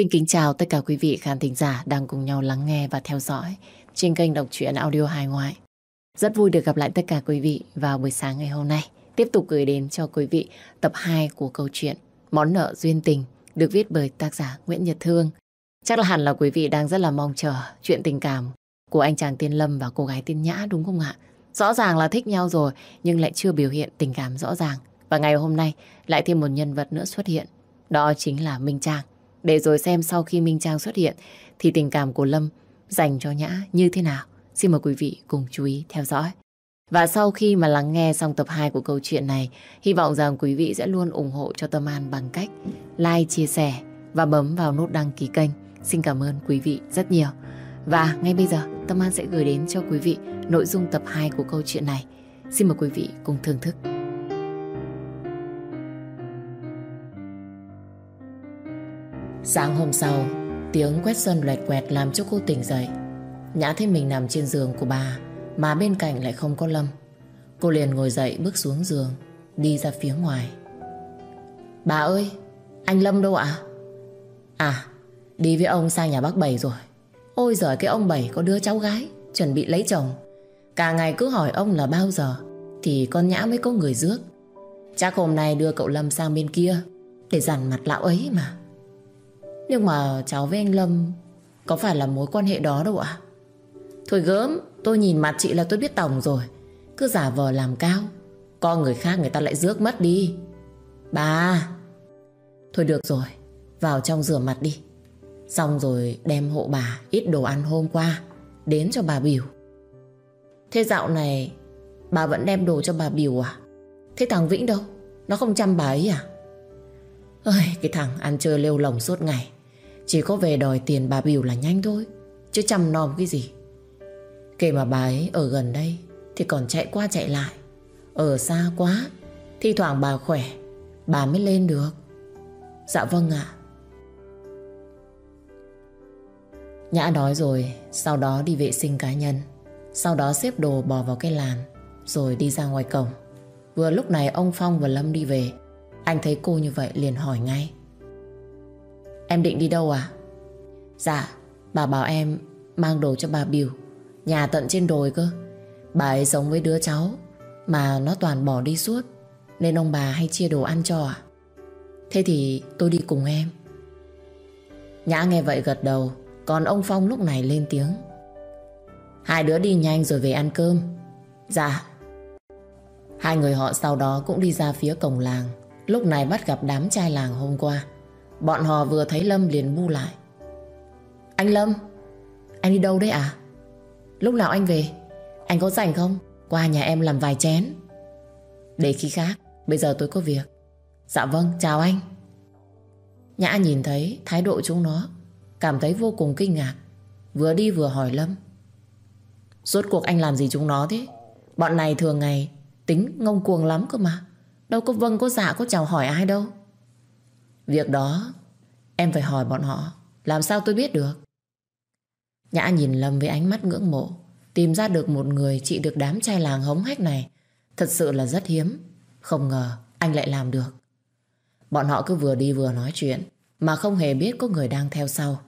Xin kính chào tất cả quý vị khán thính giả đang cùng nhau lắng nghe và theo dõi trên kênh đọc truyện audio hài ngoại. Rất vui được gặp lại tất cả quý vị vào buổi sáng ngày hôm nay. Tiếp tục gửi đến cho quý vị tập 2 của câu chuyện Món nợ duyên tình, được viết bởi tác giả Nguyễn Nhật Thương. Chắc là hẳn là quý vị đang rất là mong chờ chuyện tình cảm của anh chàng Tiên Lâm và cô gái Tiên Nhã, đúng không ạ? Rõ ràng là thích nhau rồi, nhưng lại chưa biểu hiện tình cảm rõ ràng. Và ngày hôm nay lại thêm một nhân vật nữa xuất hiện. Đó chính là Minh Trang. Để rồi xem sau khi Minh Trang xuất hiện thì tình cảm của Lâm dành cho Nhã như thế nào. Xin mời quý vị cùng chú ý theo dõi. Và sau khi mà lắng nghe xong tập 2 của câu chuyện này, hy vọng rằng quý vị sẽ luôn ủng hộ cho Tâm An bằng cách like, chia sẻ và bấm vào nút đăng ký kênh. Xin cảm ơn quý vị rất nhiều. Và ngay bây giờ, Tâm An sẽ gửi đến cho quý vị nội dung tập 2 của câu chuyện này. Xin mời quý vị cùng thưởng thức. Sáng hôm sau, tiếng quét sân loẹt quẹt làm cho cô tỉnh dậy. Nhã thấy mình nằm trên giường của bà, mà bên cạnh lại không có Lâm. Cô liền ngồi dậy bước xuống giường, đi ra phía ngoài. Bà ơi, anh Lâm đâu ạ? À? đi với ông sang nhà bác Bảy rồi. Ôi giời cái ông Bảy có đứa cháu gái, chuẩn bị lấy chồng. Cả ngày cứ hỏi ông là bao giờ, thì con Nhã mới có người rước. Chắc hôm nay đưa cậu Lâm sang bên kia, để dằn mặt lão ấy mà. Nhưng mà cháu với anh Lâm có phải là mối quan hệ đó đâu ạ? Thôi gớm, tôi nhìn mặt chị là tôi biết tổng rồi. Cứ giả vờ làm cao. Con người khác người ta lại rước mất đi. Bà! Thôi được rồi, vào trong rửa mặt đi. Xong rồi đem hộ bà ít đồ ăn hôm qua đến cho bà biểu. Thế dạo này bà vẫn đem đồ cho bà biểu à? Thế thằng Vĩnh đâu? Nó không chăm bà ấy à? Ơi, cái thằng ăn chơi lêu lồng suốt ngày. Chỉ có về đòi tiền bà biểu là nhanh thôi. Chứ chăm nom cái gì. Kể mà bà ấy ở gần đây thì còn chạy qua chạy lại. Ở xa quá, thi thoảng bà khỏe, bà mới lên được. Dạ vâng ạ. Nhã đói rồi, sau đó đi vệ sinh cá nhân. Sau đó xếp đồ bỏ vào cái làn, rồi đi ra ngoài cổng. Vừa lúc này ông Phong và Lâm đi về. Anh thấy cô như vậy liền hỏi ngay. Em định đi đâu à? Dạ, bà bảo em mang đồ cho bà biểu. Nhà tận trên đồi cơ. Bà ấy sống với đứa cháu, mà nó toàn bỏ đi suốt. Nên ông bà hay chia đồ ăn cho à? Thế thì tôi đi cùng em. Nhã nghe vậy gật đầu, còn ông Phong lúc này lên tiếng. Hai đứa đi nhanh rồi về ăn cơm. Dạ. Hai người họ sau đó cũng đi ra phía cổng làng. Lúc này bắt gặp đám trai làng hôm qua. Bọn họ vừa thấy Lâm liền bu lại. Anh Lâm, anh đi đâu đấy à? Lúc nào anh về? Anh có rảnh không? Qua nhà em làm vài chén. Để khi khác, bây giờ tôi có việc. Dạ vâng, chào anh. Nhã nhìn thấy thái độ chúng nó, cảm thấy vô cùng kinh ngạc. Vừa đi vừa hỏi Lâm. Rốt cuộc anh làm gì chúng nó thế? Bọn này thường ngày tính ngông cuồng lắm cơ mà. Đâu có vâng có dạ có chào hỏi ai đâu. Việc đó, em phải hỏi bọn họ. Làm sao tôi biết được? Nhã nhìn Lâm với ánh mắt ngưỡng mộ. Tìm ra được một người trị được đám trai làng hống hách này. Thật sự là rất hiếm. Không ngờ anh lại làm được. Bọn họ cứ vừa đi vừa nói chuyện, mà không hề biết có người đang theo sau.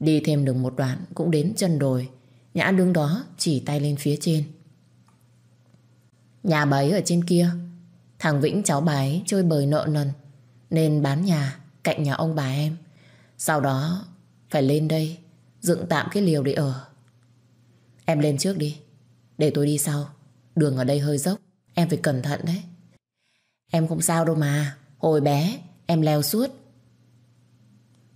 Đi thêm được một đoạn cũng đến chân đồi. Nhã đứng đó chỉ tay lên phía trên. Nhà bà ấy ở trên kia. Thằng Vĩnh cháu bà ấy chơi bời nợ nần nên bán nhà cạnh nhà ông bà em. Sau đó phải lên đây dựng tạm cái liều để ở. Em lên trước đi, để tôi đi sau. Đường ở đây hơi dốc, em phải cẩn thận đấy. Em không sao đâu mà, hồi bé em leo suốt.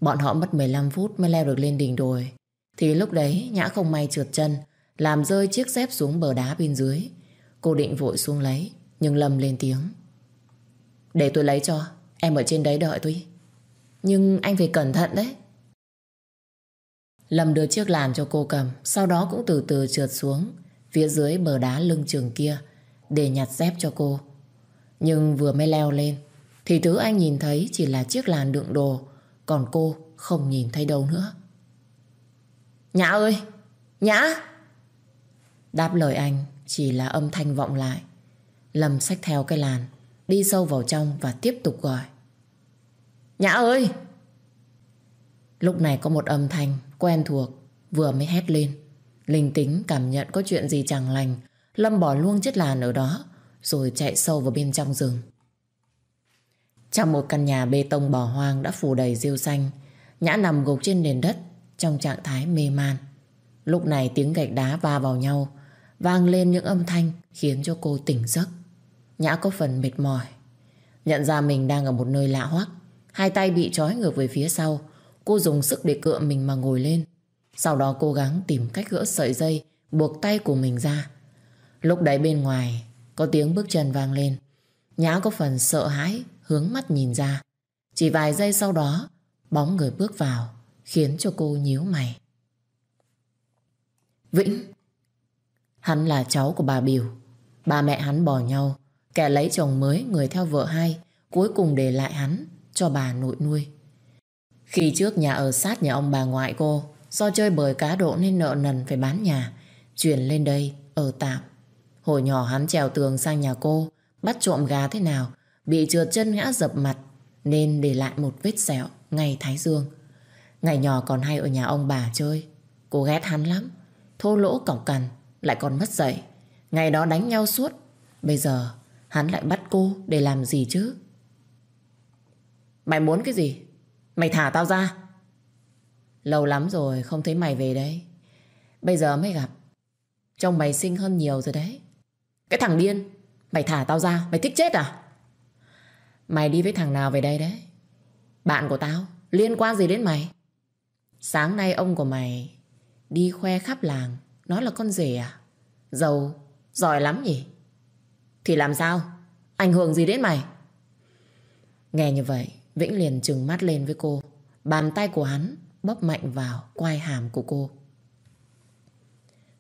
Bọn họ mất 15 phút mới leo được lên đỉnh đồi. Thì lúc đấy Nhã không may trượt chân, làm rơi chiếc dép xuống bờ đá bên dưới. Cô định vội xuống lấy, nhưng Lâm lên tiếng. Để tôi lấy cho, em ở trên đấy đợi tôi. Nhưng anh phải cẩn thận đấy. Lâm đưa chiếc làn cho cô cầm, sau đó cũng từ từ trượt xuống phía dưới bờ đá lưng trường kia để nhặt dép cho cô. Nhưng vừa mới leo lên thì thứ anh nhìn thấy chỉ là chiếc làn đựng đồ còn cô không nhìn thấy đâu nữa. Nhã ơi! Nhã! Đáp lời anh chỉ là âm thanh vọng lại. Lâm xách theo cái làn đi sâu vào trong và tiếp tục gọi. Nhã ơi! Lúc này có một âm thanh quen thuộc vừa mới hét lên. Linh tính cảm nhận có chuyện gì chẳng lành. Lâm bỏ luôn chiếc làn ở đó rồi chạy sâu vào bên trong rừng. Trong một căn nhà bê tông bỏ hoang đã phủ đầy rêu xanh, Nhã nằm gục trên nền đất trong trạng thái mê man. Lúc này tiếng gạch đá va vào nhau, vang lên những âm thanh khiến cho cô tỉnh giấc. Nhã có phần mệt mỏi. Nhận ra mình đang ở một nơi lạ hoắc, hai tay bị trói ngược về phía sau. Cô dùng sức để cựa mình mà ngồi lên. Sau đó cố gắng tìm cách gỡ sợi dây buộc tay của mình ra. Lúc đấy bên ngoài có tiếng bước chân vang lên. Nhã có phần sợ hãi hướng mắt nhìn ra. Chỉ vài giây sau đó bóng người bước vào khiến cho cô nhíu mày. Vĩnh Hắn là cháu của bà Biểu. Ba mẹ hắn bỏ nhau, kẻ lấy chồng mới người theo vợ hai, cuối cùng để lại hắn cho bà nội nuôi. Khi trước nhà ở sát nhà ông bà ngoại cô, do chơi bời cá độ nên nợ nần phải bán nhà, chuyển lên đây ở tạm. Hồi nhỏ hắn trèo tường sang nhà cô, bắt trộm gà thế nào, bị trượt chân ngã dập mặt, nên để lại một vết sẹo ngay thái dương. Ngày nhỏ còn hay ở nhà ông bà chơi, cô ghét hắn lắm, thô lỗ cọc cằn, lại còn mất dạy. Ngày đó đánh nhau suốt, bây giờ hắn lại bắt cô để làm gì chứ? Mày muốn cái gì? Mày thả tao ra. Lâu lắm rồi không thấy mày về đấy. Bây giờ mới gặp. Trông mày xinh hơn nhiều rồi đấy. Cái thằng điên, mày thả tao ra, mày thích chết à? Mày đi với thằng nào về đây đấy? Bạn của tao, liên quan gì đến mày? Sáng nay ông của mày đi khoe khắp làng, nói là con rể à? Giàu, giỏi lắm nhỉ? Thì làm sao? Ảnh hưởng gì đến mày? Nghe như vậy, Vĩnh liền trừng mắt lên với cô. Bàn tay của hắn bóp mạnh vào quai hàm của cô.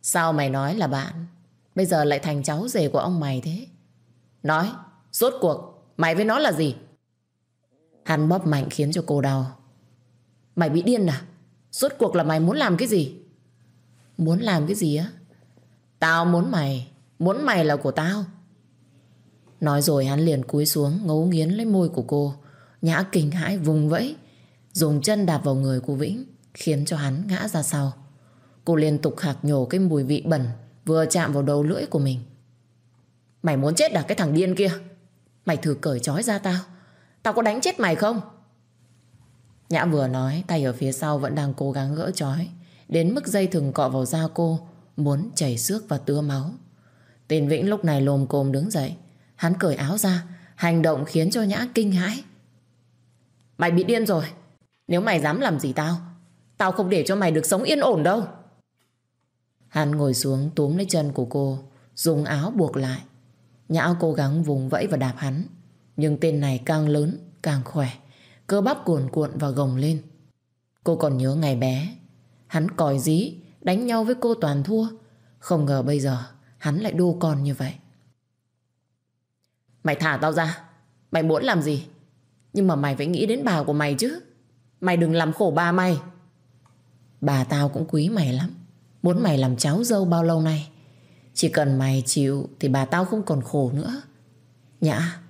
Sao mày nói là bạn? Bây giờ lại thành cháu rể của ông mày thế? Nói, rốt cuộc, mày với nó là gì? Hắn bóp mạnh khiến cho cô đau. Mày bị điên à? Rốt cuộc là mày muốn làm cái gì? Muốn làm cái gì á? Tao muốn mày, muốn mày là của tao. Nói rồi hắn liền cúi xuống ngấu nghiến lấy môi của cô. Nhã kinh hãi vùng vẫy, dùng chân đạp vào người của Vĩnh, khiến cho hắn ngã ra sau. Cô liên tục khạc nhổ cái mùi vị bẩn vừa chạm vào đầu lưỡi của mình. Mày muốn chết à cái thằng điên kia? Mày thử cởi trói ra tao. Tao có đánh chết mày không? Nhã vừa nói, tay ở phía sau vẫn đang cố gắng gỡ trói. Đến mức dây thừng cọ vào da cô, muốn chảy xước và tưa máu. Tên Vĩnh lúc này lồm cồm đứng dậy. Hắn cởi áo ra, hành động khiến cho Nhã kinh hãi. Mày bị điên rồi. Nếu mày dám làm gì tao, tao không để cho mày được sống yên ổn đâu. Hắn ngồi xuống túm lấy chân của cô, dùng áo buộc lại. Nhã cố gắng vùng vẫy và đạp hắn. Nhưng tên này càng lớn, càng khỏe. Cơ bắp cuồn cuộn và gồng lên. Cô còn nhớ ngày bé. Hắn còi dí, đánh nhau với cô toàn thua. Không ngờ bây giờ hắn lại đô con như vậy. Mày thả tao ra. Mày muốn làm gì? Nhưng mà mày phải nghĩ đến bà của mày chứ. Mày đừng làm khổ ba mày. Bà tao cũng quý mày lắm. Muốn mày làm cháu dâu bao lâu nay. Chỉ cần mày chịu thì bà tao không còn khổ nữa. Nhã,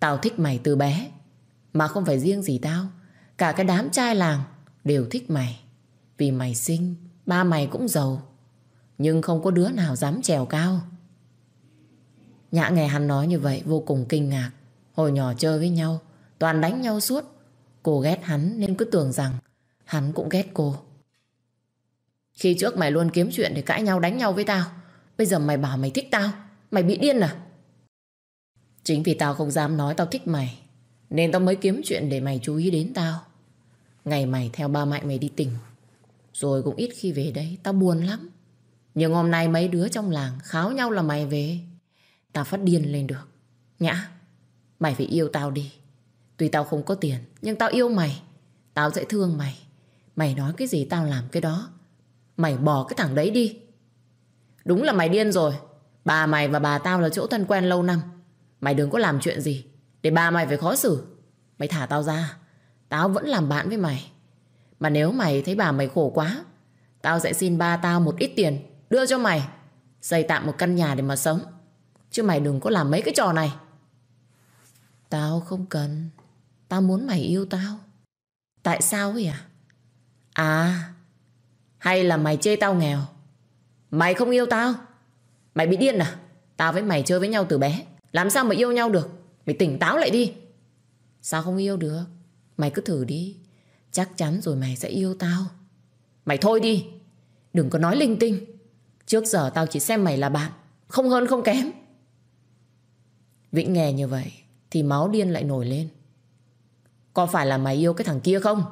tao thích mày từ bé. Mà không phải riêng gì tao. Cả cái đám trai làng đều thích mày. Vì mày xinh, ba mày cũng giàu. Nhưng không có đứa nào dám trèo cao. Nhã nghe hắn nói như vậy vô cùng kinh ngạc. Hồi nhỏ chơi với nhau, toàn đánh nhau suốt. Cô ghét hắn nên cứ tưởng rằng hắn cũng ghét cô. Khi trước mày luôn kiếm chuyện để cãi nhau đánh nhau với tao. Bây giờ mày bảo mày thích tao. Mày bị điên à? Chính vì tao không dám nói tao thích mày. Nên tao mới kiếm chuyện để mày chú ý đến tao. Ngày mày theo ba mẹ mày đi tỉnh. Rồi cũng ít khi về đây. Tao buồn lắm. Nhưng hôm nay mấy đứa trong làng kháo nhau là mày về. Tao phát điên lên được. Nhã, mày phải yêu tao đi. Tuy tao không có tiền, nhưng tao yêu mày. Tao sẽ thương mày. Mày nói cái gì tao làm cái đó. Mày bỏ cái thằng đấy đi. Đúng là mày điên rồi. Bà mày và bà tao là chỗ thân quen lâu năm. Mày đừng có làm chuyện gì để bà mày phải khó xử. Mày thả tao ra. Tao vẫn làm bạn với mày. Mà nếu mày thấy bà mày khổ quá, tao sẽ xin ba tao một ít tiền đưa cho mày. Xây tạm một căn nhà để mà sống. Chứ mày đừng có làm mấy cái trò này. Tao không cần. Tao muốn mày yêu tao. Tại sao ấy à? À, hay là mày chê tao nghèo? Mày không yêu tao? Mày bị điên à? Tao với mày chơi với nhau từ bé. Làm sao mà yêu nhau được? Mày tỉnh táo lại đi. Sao không yêu được? Mày cứ thử đi. Chắc chắn rồi mày sẽ yêu tao. Mày thôi đi. Đừng có nói linh tinh. Trước giờ tao chỉ xem mày là bạn. Không hơn không kém. Vĩnh nghe như vậy thì máu điên lại nổi lên. Có phải là mày yêu cái thằng kia không?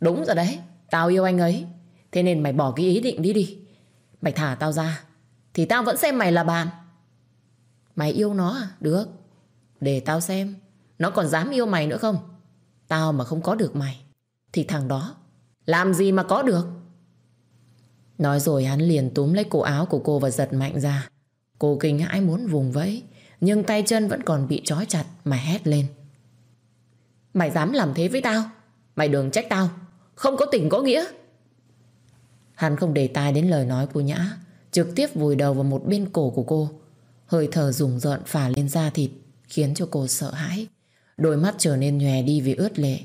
Đúng rồi đấy. Tao yêu anh ấy. Thế nên mày bỏ cái ý định đi đi. Mày thả tao ra. Thì tao vẫn xem mày là bạn. Mày yêu nó à? Được. Để tao xem. Nó còn dám yêu mày nữa không? Tao mà không có được mày. Thì thằng đó. Làm gì mà có được? Nói rồi hắn liền túm lấy cổ áo của cô và giật mạnh ra. Cô kinh hãi muốn vùng vẫy. Nhưng tay chân vẫn còn bị trói chặt mà hét lên. Mày dám làm thế với tao? Mày đừng trách tao. Không có tình có nghĩa. Hắn không để tai đến lời nói của Nhã, Trực tiếp vùi đầu vào một bên cổ của cô Hơi thở rùng rợn phả lên da thịt, Khiến cho cô sợ hãi Đôi mắt trở nên nhòe đi vì ướt lệ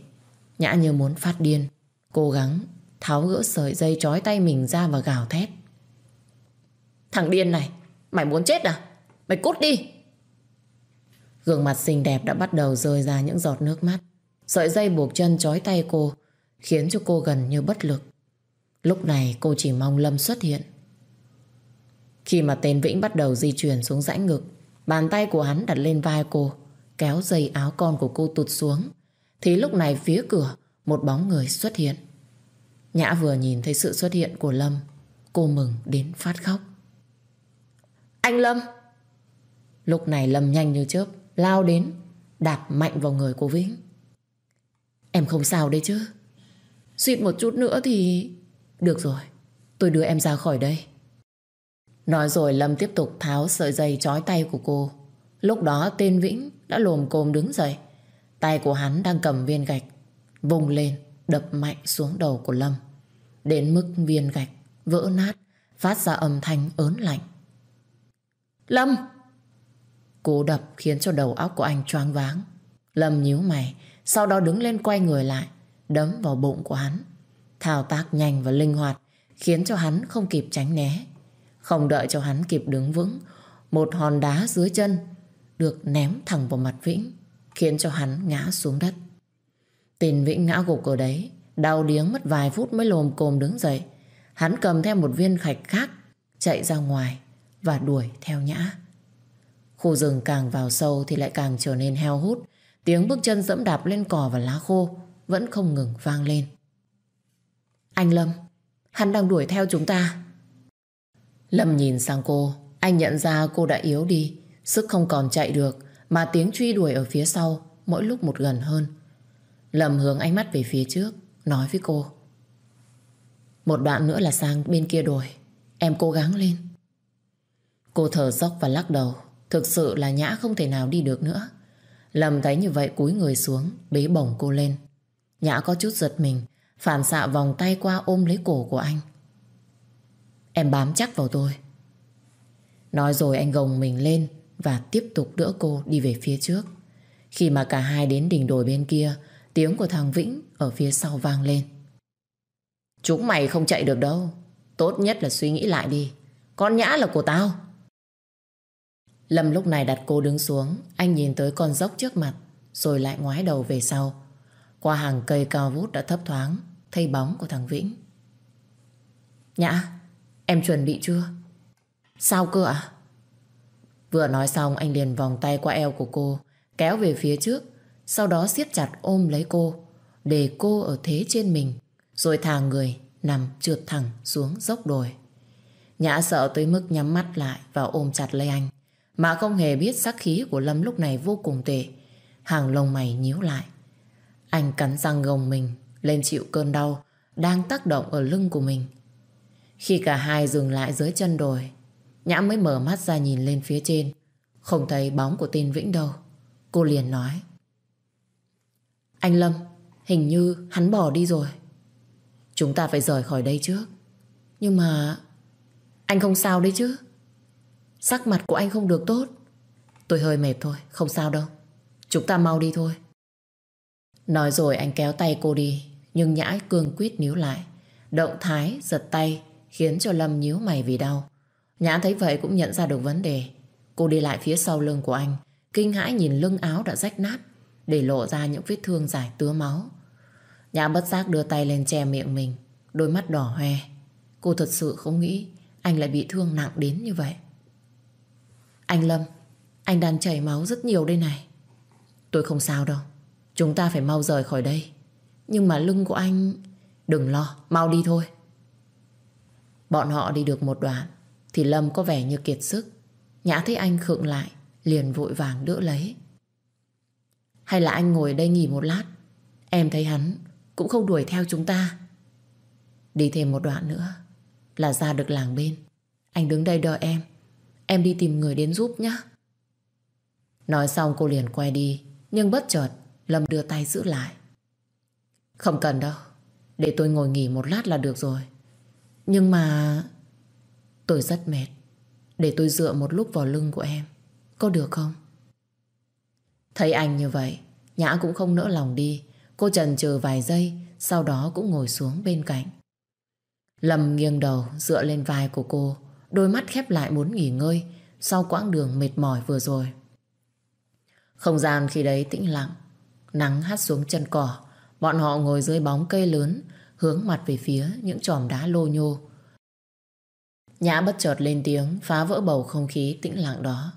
Nhã như muốn phát điên, Cố gắng tháo gỡ sợi dây trói tay mình ra và gào thét Thằng điên này, Mày muốn chết à Mày cút đi Gương mặt xinh đẹp đã bắt đầu rơi ra những giọt nước mắt Sợi dây buộc chân trói tay cô Khiến cho cô gần như bất lực Lúc này cô chỉ mong Lâm xuất hiện. Khi mà tên Vĩnh bắt đầu di chuyển xuống rãnh ngực, bàn tay của hắn đặt lên vai cô, kéo dây áo con của cô tụt xuống, thì lúc này phía cửa một bóng người xuất hiện. Nhã vừa nhìn thấy sự xuất hiện của Lâm, cô mừng đến phát khóc. Anh Lâm! Lúc này Lâm nhanh như chớp, lao đến, đạp mạnh vào người cô Vĩnh. Em không sao đấy chứ? Suýt một chút nữa thì... Được rồi, tôi đưa em ra khỏi đây. Nói rồi Lâm tiếp tục tháo sợi dây trói tay của cô. Lúc đó tên Vĩnh đã lồm cồm đứng dậy. Tay của hắn đang cầm viên gạch, vùng lên, đập mạnh xuống đầu của Lâm. Đến mức viên gạch vỡ nát, phát ra âm thanh ớn lạnh. Lâm! Cú đập khiến cho đầu óc của anh choáng váng. Lâm nhíu mày, sau đó đứng lên quay người lại, đấm vào bụng của hắn. Thao tác nhanh và linh hoạt khiến cho hắn không kịp tránh né. Không đợi cho hắn kịp đứng vững, một hòn đá dưới chân được ném thẳng vào mặt Vĩnh, khiến cho hắn ngã xuống đất. Tình Vĩnh ngã gục ở đấy, đau điếng mất vài phút mới lồm cồm đứng dậy. Hắn cầm theo một viên khạch khác, chạy ra ngoài và đuổi theo Nhã. Khu rừng càng vào sâu thì lại càng trở nên heo hút, tiếng bước chân dẫm đạp lên cỏ và lá khô vẫn không ngừng vang lên. Anh Lâm, hắn đang đuổi theo chúng ta. Lâm nhìn sang cô, anh nhận ra cô đã yếu đi, sức không còn chạy được, mà tiếng truy đuổi ở phía sau mỗi lúc một gần hơn. Lâm hướng ánh mắt về phía trước, nói với cô. Một đoạn nữa là sang bên kia đồi, em cố gắng lên. Cô thở dốc và lắc đầu, thực sự là Nhã không thể nào đi được nữa. Lâm thấy như vậy cúi người xuống, bế bổng cô lên. Nhã có chút giật mình, Phản xạ vòng tay qua ôm lấy cổ của anh. Em bám chắc vào tôi. Nói rồi anh gồng mình lên Và tiếp tục đỡ cô đi về phía trước. Khi mà cả hai đến đỉnh đồi bên kia Tiếng của thằng Vĩnh Ở phía sau vang lên. Chúng mày không chạy được đâu. Tốt nhất là suy nghĩ lại đi. Con nhã là của tao. Lâm lúc này đặt cô đứng xuống, Anh nhìn tới con dốc trước mặt, Rồi lại ngoái đầu về sau. Qua hàng cây cao vút đã thấp thoáng, Thấy bóng của thằng Vĩnh. Nhã, Em chuẩn bị chưa? Sao cơ ạ? Vừa nói xong, anh liền vòng tay qua eo của cô, Kéo về phía trước, Sau đó siết chặt ôm lấy cô, Để cô ở thế trên mình, Rồi thả người nằm trượt thẳng xuống dốc đồi. Nhã sợ tới mức nhắm mắt lại Và ôm chặt lấy anh. Mà không hề biết sắc khí của Lâm lúc này vô cùng tệ Hàng lông mày nhíu lại Anh cắn răng gồng mình lên chịu cơn đau đang tác động ở lưng của mình. Khi cả hai dừng lại dưới chân đồi, Nhã mới mở mắt ra nhìn lên phía trên. Không thấy bóng của tên Vĩnh đâu. Cô liền nói. Anh Lâm, hình như hắn bỏ đi rồi. Chúng ta phải rời khỏi đây trước. Nhưng mà... Anh không sao đấy chứ? Sắc mặt của anh không được tốt. Tôi hơi mệt thôi, không sao đâu. Chúng ta mau đi thôi. Nói rồi anh kéo tay cô đi nhưng Nhã cương quyết níu lại Động thái, giật tay khiến cho Lâm nhíu mày vì đau. Nhã thấy vậy cũng nhận ra được vấn đề. Cô đi lại phía sau lưng của anh, kinh hãi nhìn lưng áo đã rách nát, để lộ ra những vết thương dài tứa máu. Nhã bất giác đưa tay lên che miệng mình, đôi mắt đỏ hoe. Cô thật sự không nghĩ anh lại bị thương nặng đến như vậy. Anh Lâm, anh đang chảy máu rất nhiều đây này. Tôi không sao đâu. Chúng ta phải mau rời khỏi đây. Nhưng mà lưng của anh... Đừng lo, mau đi thôi. Bọn họ đi được một đoạn thì Lâm có vẻ như kiệt sức. Nhã thấy anh khựng lại, liền vội vàng đỡ lấy. Hay là anh ngồi đây nghỉ một lát? Em thấy hắn cũng không đuổi theo chúng ta. Đi thêm một đoạn nữa là ra được làng bên. Anh đứng đây đợi em. Em đi tìm người đến giúp nhé. Nói xong cô liền quay đi, nhưng bất chợt Lâm đưa tay giữ lại. Không cần đâu, để tôi ngồi nghỉ một lát là được rồi. Nhưng mà... Tôi rất mệt. Để tôi dựa một lúc vào lưng của em. Có được không? Thấy anh như vậy, Nhã cũng không nỡ lòng đi. Cô trần chờ vài giây, sau đó cũng ngồi xuống bên cạnh. Lâm nghiêng đầu dựa lên vai của cô, đôi mắt khép lại muốn nghỉ ngơi sau quãng đường mệt mỏi vừa rồi. Không gian khi đấy tĩnh lặng, nắng hắt xuống chân cỏ, bọn họ ngồi dưới bóng cây lớn, hướng mặt về phía những chòm đá lô nhô. Nhã bất chợt lên tiếng, phá vỡ bầu không khí tĩnh lặng đó.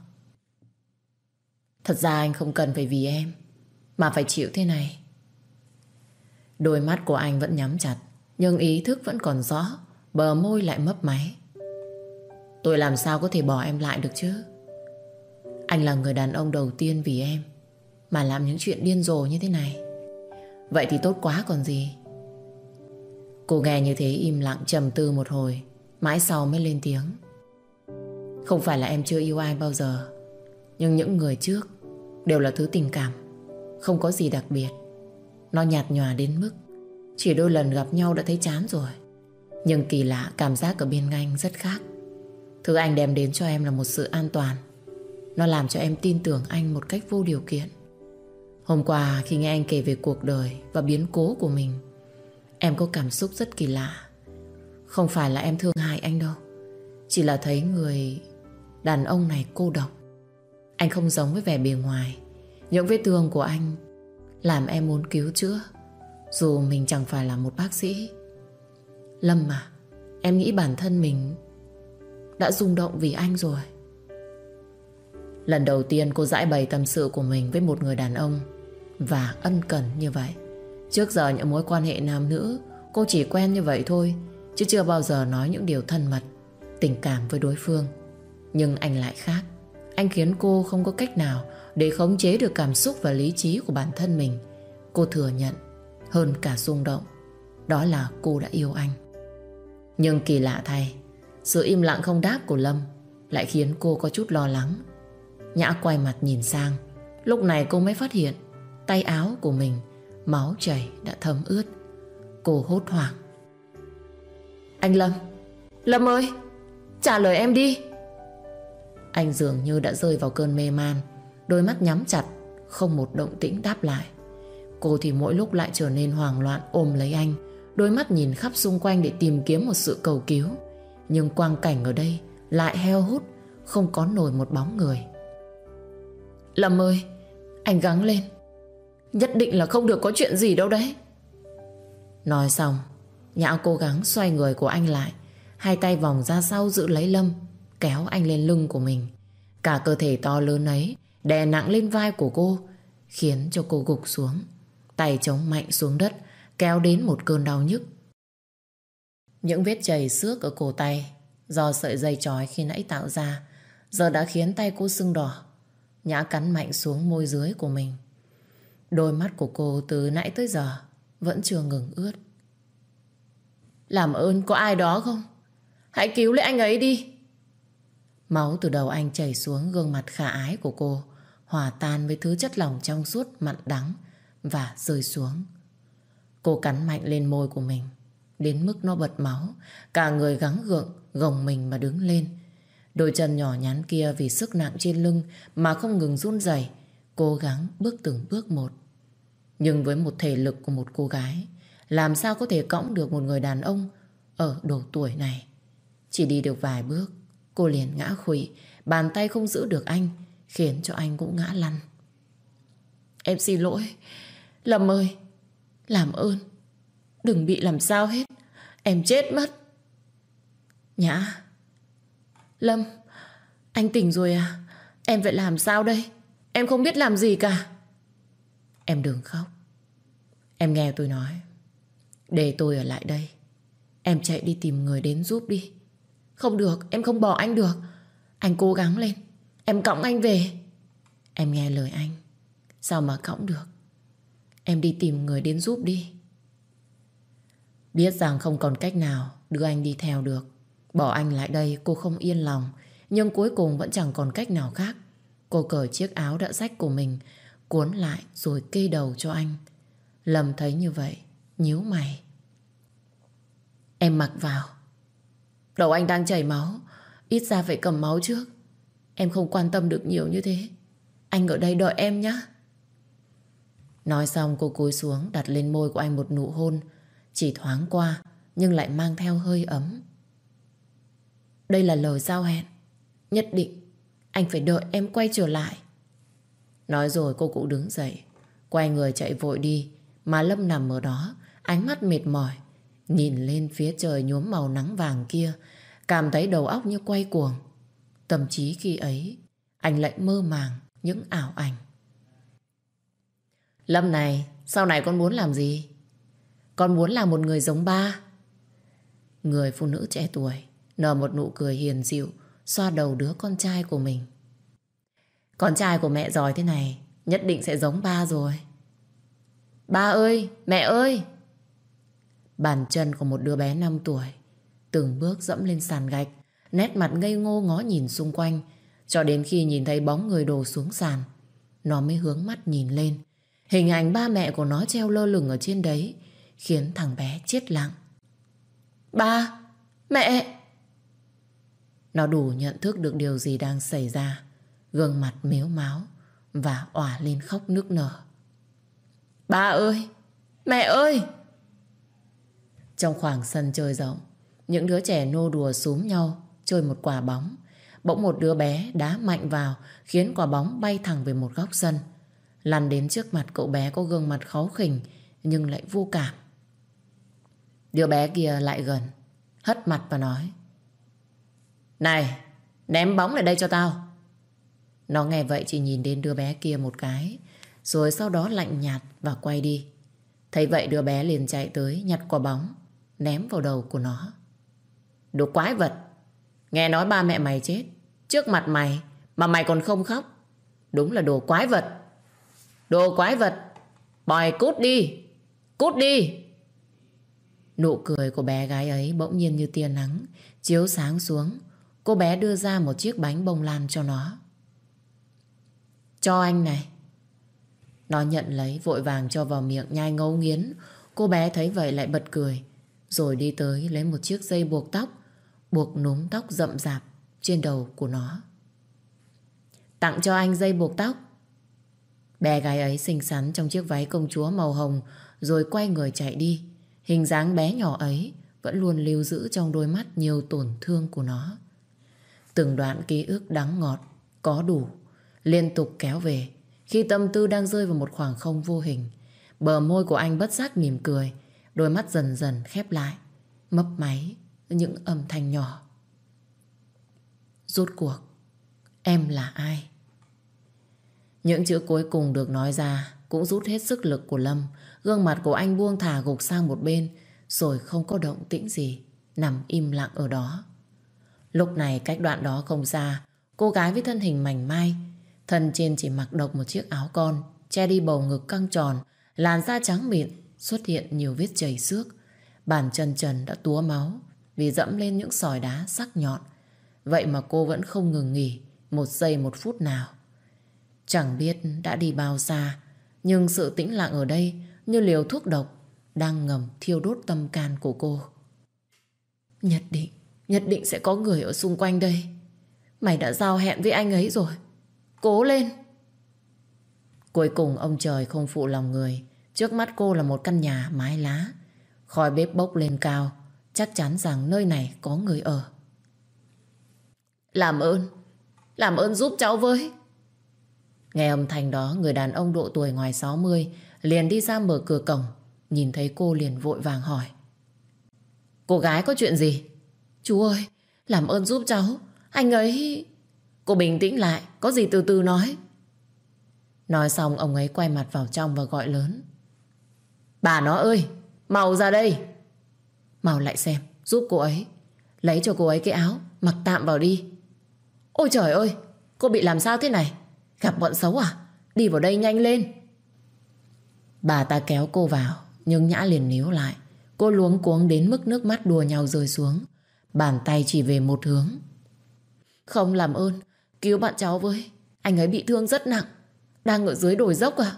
Thật ra anh không cần phải vì em, mà phải chịu thế này. Đôi mắt của anh vẫn nhắm chặt, nhưng ý thức vẫn còn rõ, bờ môi lại mấp máy. Tôi làm sao có thể bỏ em lại được chứ? Anh là người đàn ông đầu tiên vì em mà làm những chuyện điên rồ như thế này. Vậy thì tốt quá còn gì. Cô nghe như thế im lặng trầm tư một hồi, mãi sau mới lên tiếng. Không phải là em chưa yêu ai bao giờ, nhưng những người trước đều là thứ tình cảm, không có gì đặc biệt. Nó nhạt nhòa đến mức chỉ đôi lần gặp nhau đã thấy chán rồi. Nhưng kỳ lạ cảm giác ở bên anh rất khác. Thứ anh đem đến cho em là một sự an toàn. Nó làm cho em tin tưởng anh một cách vô điều kiện. Hôm qua khi nghe anh kể về cuộc đời và biến cố của mình, em có cảm xúc rất kỳ lạ. Không phải là em thương hại anh đâu. Chỉ là thấy người đàn ông này cô độc. Anh không giống với vẻ bề ngoài. Những vết thương của anh làm em muốn cứu chữa. Dù mình chẳng phải là một bác sĩ. Lâm mà, em nghĩ bản thân mình đã rung động vì anh rồi. Lần đầu tiên cô giải bày tâm sự của mình với một người đàn ông và ân cần như vậy. Trước giờ những mối quan hệ nam nữ cô chỉ quen như vậy thôi chứ chưa bao giờ nói những điều thân mật, tình cảm với đối phương. Nhưng anh lại khác. Anh khiến cô không có cách nào để khống chế được cảm xúc và lý trí của bản thân mình. Cô thừa nhận hơn cả rung động. Đó là cô đã yêu anh. Nhưng kỳ lạ thay, sự im lặng không đáp của Lâm lại khiến cô có chút lo lắng. Nhã quay mặt nhìn sang, lúc này cô mới phát hiện tay áo của mình máu chảy đã thấm ướt. Cô hốt hoảng. Anh Lâm, Lâm ơi, trả lời em đi. Anh dường như đã rơi vào cơn mê man, đôi mắt nhắm chặt, không một động tĩnh đáp lại. Cô thì mỗi lúc lại trở nên hoảng loạn ôm lấy anh, đôi mắt nhìn khắp xung quanh để tìm kiếm một sự cầu cứu. Nhưng quang cảnh ở đây lại heo hút, không có nổi một bóng người. Lâm ơi, anh gắng lên. Nhất định là không được có chuyện gì đâu đấy. Nói xong, Nhã cố gắng xoay người của anh lại, hai tay vòng ra sau giữ lấy Lâm, kéo anh lên lưng của mình. Cả cơ thể to lớn ấy đè nặng lên vai của cô, khiến cho cô gục xuống. Tay chống mạnh xuống đất, kéo đến một cơn đau nhức. Những vết chảy xước ở cổ tay do sợi dây trói khi nãy tạo ra giờ đã khiến tay cô sưng đỏ. Nhã cắn mạnh xuống môi dưới của mình. Đôi mắt của cô từ nãy tới giờ vẫn chưa ngừng ướt. Làm ơn có ai đó không? Hãy cứu lấy anh ấy đi. Máu từ đầu anh chảy xuống gương mặt khả ái của cô, hòa tan với thứ chất lỏng trong suốt mặn đắng và rơi xuống. Cô cắn mạnh lên môi của mình, đến mức nó bật máu, cả người gắng gượng, gồng mình mà đứng lên. Đôi chân nhỏ nhắn kia vì sức nặng trên lưng mà không ngừng run rẩy, cố gắng bước từng bước một. Nhưng với một thể lực của một cô gái, làm sao có thể cõng được một người đàn ông Ở độ tuổi này, chỉ đi được vài bước, cô liền ngã khủy, bàn tay không giữ được anh, khiến cho anh cũng ngã lăn. Em xin lỗi, Lâm ơi, làm ơn, đừng bị làm sao hết, em chết mất. Nhã, Lâm, anh tỉnh rồi à? Em phải làm sao đây? Em không biết làm gì cả. Em đừng khóc. Em nghe tôi nói. Để tôi ở lại đây. Em chạy đi tìm người đến giúp đi. Không được, em không bỏ anh được. Anh cố gắng lên. Em cõng anh về. Em nghe lời anh. Sao mà cõng được? Em đi tìm người đến giúp đi. Biết rằng không còn cách nào đưa anh đi theo được. Bỏ anh lại đây cô không yên lòng. Nhưng cuối cùng vẫn chẳng còn cách nào khác. Cô cởi chiếc áo đã rách của mình, cuốn lại rồi kê đầu cho anh. Lâm thấy như vậy, nhíu mày. Em mặc vào. Đầu anh đang chảy máu, ít ra phải cầm máu trước. Em không quan tâm được nhiều như thế. Anh ở đây đợi em nhé. Nói xong cô cúi xuống đặt lên môi của anh một nụ hôn. Chỉ thoáng qua nhưng lại mang theo hơi ấm. Đây là lời giao hẹn. Nhất định anh phải đợi em quay trở lại. Nói rồi cô cũng đứng dậy. Quay người chạy vội đi. Mà Lâm nằm ở đó. Ánh mắt mệt mỏi. Nhìn lên phía trời nhuốm màu nắng vàng kia. Cảm thấy đầu óc như quay cuồng. Tâm trí khi ấy. Anh lại mơ màng những ảo ảnh. Lâm này, sau này con muốn làm gì? Con muốn là một người giống ba. Người phụ nữ trẻ tuổi nở một nụ cười hiền dịu xoa đầu đứa con trai của mình. Con trai của mẹ giỏi thế này nhất định sẽ giống ba rồi. Ba ơi, mẹ ơi! Bàn chân của một đứa bé 5 tuổi từng bước dẫm lên sàn gạch nét mặt ngây ngô ngó nhìn xung quanh cho đến khi nhìn thấy bóng người đổ xuống sàn nó mới hướng mắt nhìn lên hình ảnh ba mẹ của nó treo lơ lửng ở trên đấy khiến thằng bé chết lặng. Ba! Mẹ! Nó đủ nhận thức được điều gì đang xảy ra. Gương mặt mếu máu và òa lên khóc nức nở. Ba ơi! Mẹ ơi! Trong khoảng sân chơi rộng, những đứa trẻ nô đùa xúm nhau chơi một quả bóng. Bỗng một đứa bé đá mạnh vào khiến quả bóng bay thẳng về một góc sân. Lăn đến trước mặt cậu bé có gương mặt khó khỉnh nhưng lại vô cảm. Đứa bé kia lại gần, hất mặt và nói này, ném bóng lại đây cho tao. Nó nghe vậy chỉ nhìn đến đứa bé kia một cái, rồi sau đó lạnh nhạt và quay đi. Thấy vậy đứa bé liền chạy tới nhặt quả bóng, ném vào đầu của nó. Đồ quái vật, nghe nói ba mẹ mày chết, trước mặt mày mà mày còn không khóc. Đúng là đồ quái vật. Đồ quái vật, bòi cút đi, cút đi. Nụ cười của bé gái ấy bỗng nhiên như tia nắng, chiếu sáng xuống, Cô bé đưa ra một chiếc bánh bông lan cho nó. Cho anh này. Nó nhận lấy vội vàng cho vào miệng nhai ngấu nghiến. Cô bé thấy vậy lại bật cười. Rồi đi tới lấy một chiếc dây buộc tóc. Buộc núm tóc rậm rạp trên đầu của nó. Tặng cho anh dây buộc tóc. Bé gái ấy xinh xắn trong chiếc váy công chúa màu hồng rồi quay người chạy đi. Hình dáng bé nhỏ ấy vẫn luôn lưu giữ trong đôi mắt nhiều tổn thương của nó. Từng đoạn ký ức đắng ngọt, có đủ, liên tục kéo về. Khi tâm tư đang rơi vào một khoảng không vô hình, bờ môi của anh bất giác mỉm cười, đôi mắt dần dần khép lại, mấp máy những âm thanh nhỏ. Rốt cuộc, em là ai? Những chữ cuối cùng được nói ra cũng rút hết sức lực của Lâm. Gương mặt của anh buông thả gục sang một bên, rồi không có động tĩnh gì, nằm im lặng ở đó. Lúc này cách đoạn đó không xa, cô gái với thân hình mảnh mai, thân trên chỉ mặc độc một chiếc áo con, che đi bầu ngực căng tròn, làn da trắng mịn, xuất hiện nhiều vết chảy xước. Bàn chân trần đã túa máu vì dẫm lên những sỏi đá sắc nhọn. Vậy mà cô vẫn không ngừng nghỉ một giây một phút nào. Chẳng biết đã đi bao xa, nhưng sự tĩnh lặng ở đây như liều thuốc độc đang ngầm thiêu đốt tâm can của cô. Nhất định Nhất định sẽ có người ở xung quanh đây. Mày đã giao hẹn với anh ấy rồi. Cố lên. Cuối cùng ông trời không phụ lòng người. Trước mắt cô là một căn nhà mái lá. Khói bếp bốc lên cao. chắc chắn rằng nơi này có người ở. Làm ơn, làm ơn giúp cháu với. Nghe âm thanh đó, người đàn ông độ tuổi ngoài 60 liền đi ra mở cửa cổng, nhìn thấy cô liền vội vàng hỏi. Cô gái có chuyện gì? Chú ơi, làm ơn giúp cháu, anh ấy... Cô bình tĩnh lại, có gì từ từ nói. Nói xong ông ấy quay mặt vào trong và gọi lớn. Bà nó ơi, mau ra đây. Mau lại xem, giúp cô ấy. Lấy cho cô ấy cái áo, mặc tạm vào đi. Ôi trời ơi, cô bị làm sao thế này? Gặp bọn xấu à? Đi vào đây nhanh lên. Bà ta kéo cô vào, nhưng Nhã liền níu lại. Cô luống cuống đến mức nước mắt đùa nhau rơi xuống. Bàn tay chỉ về một hướng. Không làm ơn, cứu bạn cháu với. Anh ấy bị thương rất nặng. Đang ở dưới đồi dốc à?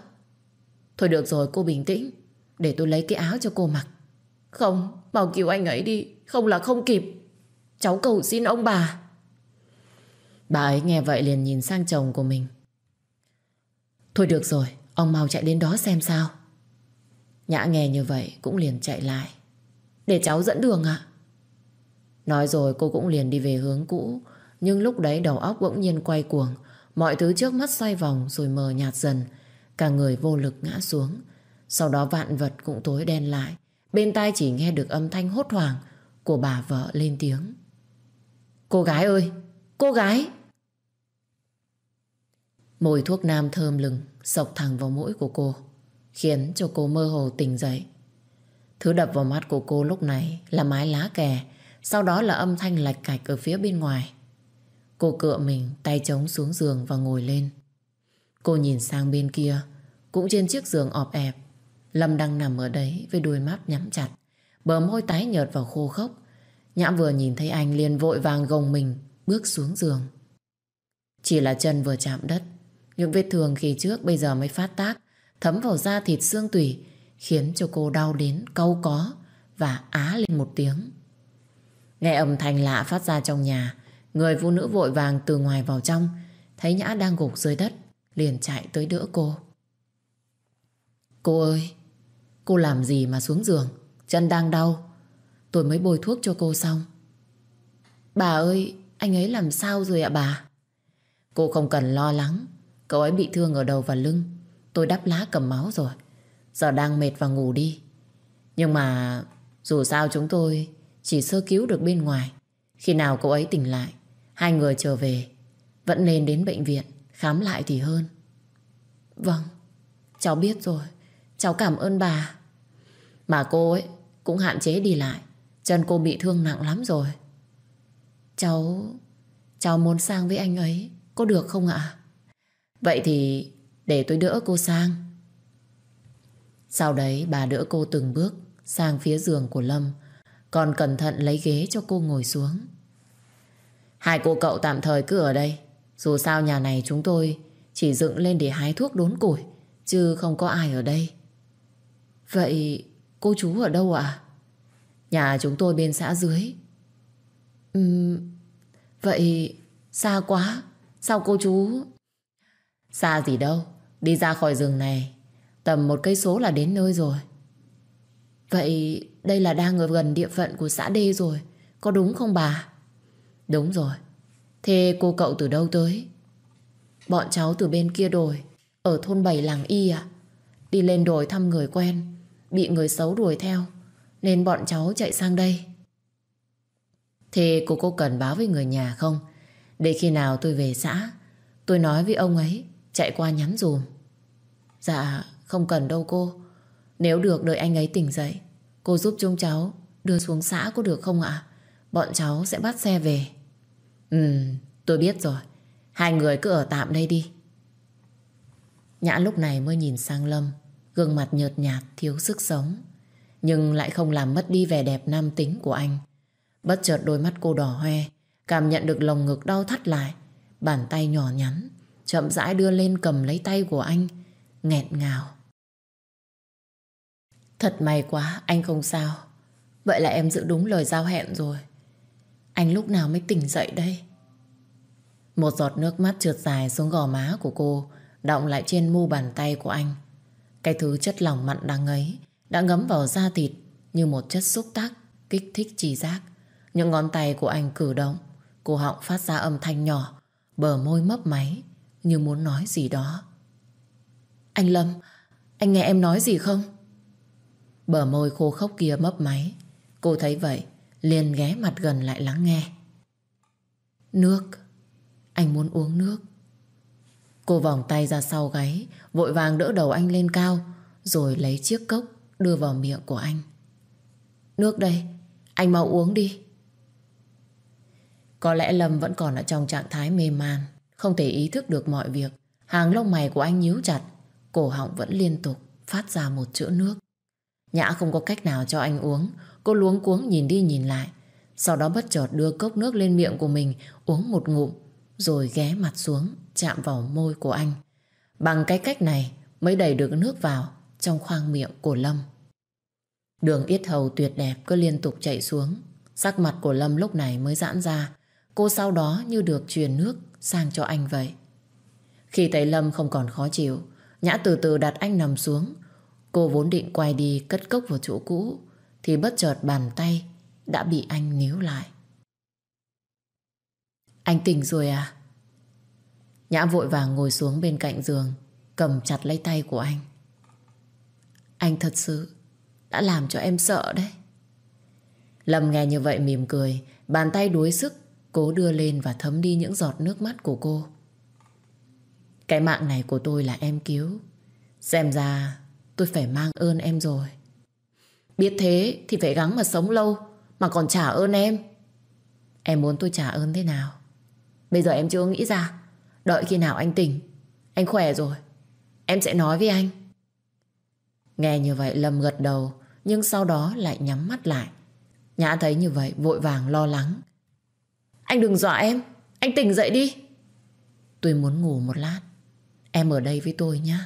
Thôi được rồi cô bình tĩnh. Để tôi lấy cái áo cho cô mặc. Không, bảo cứu anh ấy đi. Không là không kịp. Cháu cầu xin ông bà. Bà ấy nghe vậy liền nhìn sang chồng của mình. Thôi được rồi, ông mau chạy đến đó xem sao. Nhã nghe như vậy cũng liền chạy lại. Để cháu dẫn đường ạ. Nói rồi cô cũng liền đi về hướng cũ. Nhưng lúc đấy đầu óc bỗng nhiên quay cuồng. Mọi thứ trước mắt xoay vòng rồi mờ nhạt dần. Cả người vô lực ngã xuống. Sau đó vạn vật cũng tối đen lại. Bên tai chỉ nghe được âm thanh hốt hoảng của bà vợ lên tiếng. Cô gái ơi! Cô gái! Mùi thuốc nam thơm lừng sộc thẳng vào mũi của cô, khiến cho cô mơ hồ tỉnh dậy. Thứ đập vào mắt của cô lúc này là mái lá kè, sau đó là âm thanh lạch cạch ở phía bên ngoài. Cô cựa mình, tay trống xuống giường và ngồi lên. Cô nhìn sang bên kia, cũng trên chiếc giường ọp ẹp Lâm đang nằm ở đấy với đôi mắt nhắm chặt bờ môi tái nhợt và khô khốc. Nhã vừa nhìn thấy anh liền vội vàng gồng mình, bước xuống giường. Chỉ là chân vừa chạm đất những vết thương khi trước bây giờ mới phát tác thấm vào da thịt xương tủy khiến cho cô đau đến cau có và á lên một tiếng. Nghe âm thanh lạ phát ra trong nhà người phụ nữ vội vàng từ ngoài vào trong thấy Nhã đang gục dưới đất liền chạy tới đỡ cô. Cô ơi, cô làm gì mà xuống giường? Chân đang đau. Tôi mới bôi thuốc cho cô xong. Bà ơi, anh ấy làm sao rồi ạ bà? Cô không cần lo lắng. Cậu ấy bị thương ở đầu và lưng. Tôi đắp lá cầm máu rồi. Giờ đang mệt và ngủ đi. Nhưng mà dù sao chúng tôi Chỉ sơ cứu được bên ngoài. Khi nào cậu ấy tỉnh lại, Hai người trở về, Vẫn nên đến bệnh viện khám lại thì hơn. Vâng Cháu biết rồi. Cháu cảm ơn bà. Mà cô ấy cũng hạn chế đi lại. Chân cô bị thương nặng lắm rồi. Cháu Cháu muốn sang với anh ấy. Có được không ạ? Vậy thì để tôi đỡ cô sang. Sau đấy bà đỡ cô từng bước sang phía giường của Lâm, còn cẩn thận lấy ghế cho cô ngồi xuống. Hai cô cậu tạm thời cứ ở đây. Dù sao nhà này chúng tôi chỉ dựng lên để hái thuốc đốn củi, chứ không có ai ở đây. Vậy cô chú ở đâu ạ? Nhà chúng tôi bên xã dưới. Ừm, vậy xa quá, sao cô chú... Xa gì đâu, đi ra khỏi rừng này, tầm một cây số là đến nơi rồi. Vậy đây là đang ở gần địa phận của xã Đê rồi, có đúng không bà? Đúng rồi. Thế cô cậu từ đâu tới? Bọn cháu từ bên kia đồi, ở thôn Bảy làng Y à? Đi lên đồi thăm người quen, bị người xấu đuổi theo, nên bọn cháu chạy sang đây. Thế cô có cần báo với người nhà không? Để khi nào tôi về xã, tôi nói với ông ấy Chạy qua nhắn dùm. Dạ không cần đâu cô. Nếu được, đợi anh ấy tỉnh dậy. Cô giúp chúng cháu đưa xuống xã có được không ạ? Bọn cháu sẽ bắt xe về. Ừ tôi biết rồi. Hai người cứ ở tạm đây đi. Nhã lúc này mới nhìn sang Lâm. Gương mặt nhợt nhạt, thiếu sức sống. Nhưng lại không làm mất đi vẻ đẹp nam tính của anh. Bất chợt đôi mắt cô đỏ hoe, Cảm nhận được lồng ngực đau thắt lại. Bàn tay nhỏ nhắn chậm rãi đưa lên cầm lấy tay của anh, nghẹn ngào. Thật may quá, anh không sao. Vậy là em giữ đúng lời giao hẹn rồi. Anh lúc nào mới tỉnh dậy đây? Một giọt nước mắt trượt dài xuống gò má của cô, động lại trên mu bàn tay của anh. Cái thứ chất lỏng mặn đắng ấy đã ngấm vào da thịt như một chất xúc tác, kích thích trì giác. Những ngón tay của anh cử động, cổ họng phát ra âm thanh nhỏ, bờ môi mấp máy như muốn nói gì đó. Anh Lâm, anh nghe em nói gì không? Bờ môi khô khốc kia mấp máy. Cô thấy vậy, liền ghé mặt gần lại lắng nghe. Nước. Anh muốn uống nước. Cô vòng tay ra sau gáy, vội vàng đỡ đầu anh lên cao, rồi lấy chiếc cốc đưa vào miệng của anh. Nước đây, anh mau uống đi. Có lẽ Lâm vẫn còn ở trong trạng thái mê man, không thể ý thức được mọi việc. Hàng lông mày của anh nhíu chặt, cổ họng vẫn liên tục phát ra một chữ nước. Nhã không có cách nào cho anh uống, cô luống cuống nhìn đi nhìn lại. Sau đó bất chợt đưa cốc nước lên miệng của mình uống một ngụm, rồi ghé mặt xuống chạm vào môi của anh. Bằng cái cách này mới đẩy được nước vào trong khoang miệng của Lâm. Đường yết hầu tuyệt đẹp cứ liên tục chạy xuống. Sắc mặt của Lâm lúc này mới giãn ra. Cô sau đó như được truyền nước sang cho anh vậy. Khi thấy Lâm không còn khó chịu, Nhã từ từ đặt anh nằm xuống. Cô vốn định quay đi cất cốc vào chỗ cũ, thì bất chợt bàn tay đã bị anh níu lại. Anh tỉnh rồi à? Nhã vội vàng ngồi xuống bên cạnh giường, cầm chặt lấy tay của anh. Anh thật sự đã làm cho em sợ đấy. Lâm nghe như vậy mỉm cười, bàn tay đuối sức, cố đưa lên và thấm đi những giọt nước mắt của cô. Cái mạng này của tôi là em cứu. Xem ra tôi phải mang ơn em rồi. Biết thế thì phải gắng mà sống lâu, mà còn trả ơn em. Em muốn tôi trả ơn thế nào? Bây giờ em chưa nghĩ ra. Đợi khi nào anh tỉnh, anh khỏe rồi, em sẽ nói với anh. Nghe như vậy Lâm gật đầu Nhưng sau đó lại nhắm mắt lại Nhã thấy như vậy vội vàng lo lắng anh đừng dọa em. Anh tỉnh dậy đi. Tôi muốn ngủ một lát. Em ở đây với tôi nhé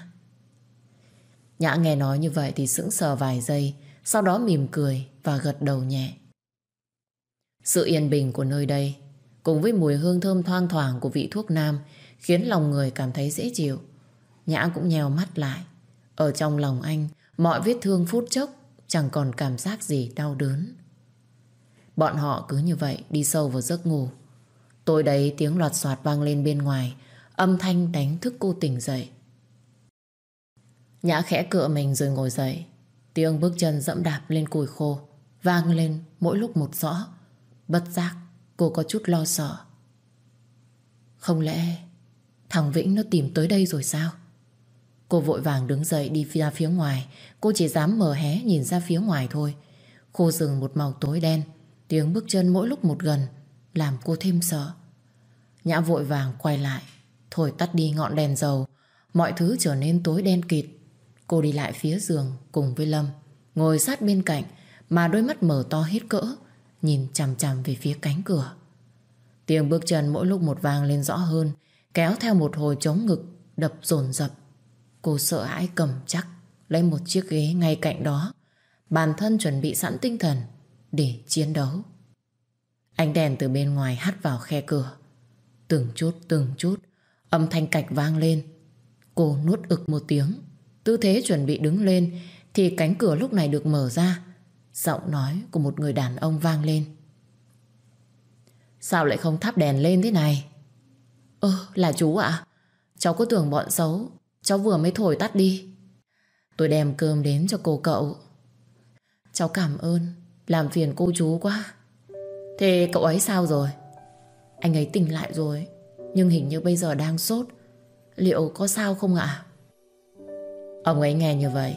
Nhã nghe nói như vậy thì sững sờ vài giây, Sau đó mỉm cười Và gật đầu nhẹ. Sự yên bình của nơi đây, Cùng với mùi hương thơm thoang thoảng Của vị thuốc nam, Khiến lòng người cảm thấy dễ chịu. Nhã cũng nheo mắt lại. Ở trong lòng anh, Mọi vết thương phút chốc Chẳng còn cảm giác gì đau đớn. Bọn họ cứ như vậy Đi sâu vào giấc ngủ. Tối đấy tiếng loạt soạt vang lên bên ngoài, Âm thanh đánh thức cô tỉnh dậy. Nhã khẽ cựa mình rồi ngồi dậy. Tiếng bước chân dẫm đạp lên cùi khô, Vang lên mỗi lúc một rõ. Bất giác, cô có chút lo sợ. Không lẽ Thằng Vĩnh nó tìm tới đây rồi sao? Cô vội vàng đứng dậy đi ra phía ngoài. Cô chỉ dám mở hé nhìn ra phía ngoài thôi. Khu rừng một màu tối đen Tiếng bước chân mỗi lúc một gần, Làm cô thêm sợ. Nhã vội vàng quay lại. Thổi tắt đi ngọn đèn dầu. Mọi thứ trở nên tối đen kịt. Cô đi lại phía giường cùng với Lâm. Ngồi sát bên cạnh, Mà đôi mắt mở to hết cỡ, Nhìn chằm chằm về phía cánh cửa. Tiếng bước chân mỗi lúc một vang lên rõ hơn, Kéo theo một hồi chống ngực, Đập dồn dập. Cô sợ hãi cầm chắc, Lấy một chiếc ghế ngay cạnh đó. Bản thân chuẩn bị sẵn tinh thần để chiến đấu. Ánh đèn từ bên ngoài hắt vào khe cửa. Từng chút từng chút, Âm thanh cạch vang lên. Cô nuốt ực một tiếng. Tư thế chuẩn bị đứng lên Thì cánh cửa lúc này được mở ra. Giọng nói của một người đàn ông vang lên. Sao lại không thắp đèn lên thế này? Ơ, là chú ạ. Cháu có tưởng bọn xấu, Cháu vừa mới thổi tắt đi. Tôi đem cơm đến cho cô cậu. Cháu cảm ơn. Làm phiền cô chú quá. Thế cậu ấy sao rồi? Anh ấy tỉnh lại rồi, Nhưng hình như bây giờ đang sốt. Liệu có sao không ạ? Ông ấy nghe như vậy,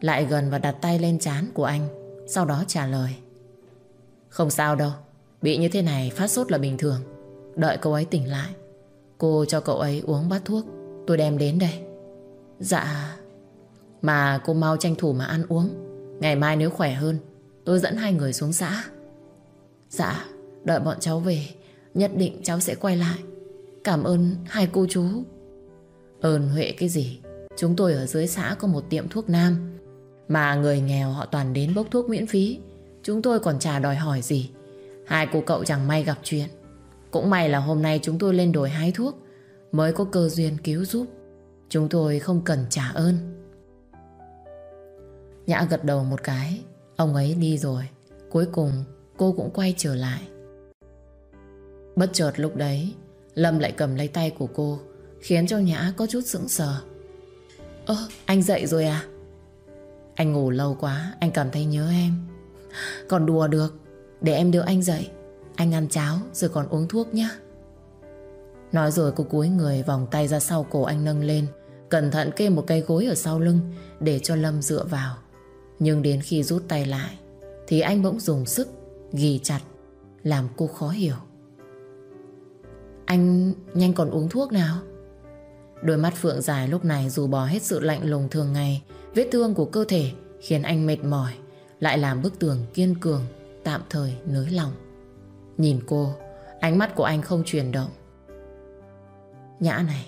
Lại gần và đặt tay lên chán của anh, Sau đó trả lời. Không sao đâu, Bị như thế này phát sốt là bình thường. Đợi cậu ấy tỉnh lại, Cô cho cậu ấy uống bát thuốc. Tôi đem đến đây. Dạ. Mà cô mau tranh thủ mà ăn uống. Ngày mai nếu khỏe hơn Tôi dẫn hai người xuống xã. Dạ Đợi bọn cháu về, Nhất định cháu sẽ quay lại. Cảm ơn hai cô chú. Ơn Huệ cái gì? Chúng tôi ở dưới xã có một tiệm thuốc nam. Mà người nghèo họ toàn đến bốc thuốc miễn phí. Chúng tôi còn chả đòi hỏi gì. Hai cô cậu chẳng may gặp chuyện. Cũng may là hôm nay chúng tôi lên đồi hái thuốc, Mới có cơ duyên cứu giúp. Chúng tôi không cần trả ơn. Nhã gật đầu một cái. Ông ấy đi rồi Cuối cùng cô cũng quay trở lại. Bất chợt lúc đấy, Lâm lại cầm lấy tay của cô, khiến cho Nhã có chút sững sờ. Ơ, anh dậy rồi à? Anh ngủ lâu quá, anh cảm thấy nhớ em. Còn đùa được, để em đưa anh dậy. Anh ăn cháo rồi còn uống thuốc nhé. Nói rồi cô cúi người vòng tay ra sau cổ anh nâng lên, cẩn thận kê một cây gối ở sau lưng để cho Lâm dựa vào. Nhưng đến khi rút tay lại, thì anh bỗng dùng sức, ghi chặt, làm cô khó hiểu. Anh nhanh còn uống thuốc nào? Đôi mắt Phượng dài lúc này dù bỏ hết sự lạnh lùng thường ngày, vết thương của cơ thể khiến anh mệt mỏi, lại làm bức tường kiên cường, tạm thời nới lòng. Nhìn cô, ánh mắt của anh không chuyển động. Nhã này,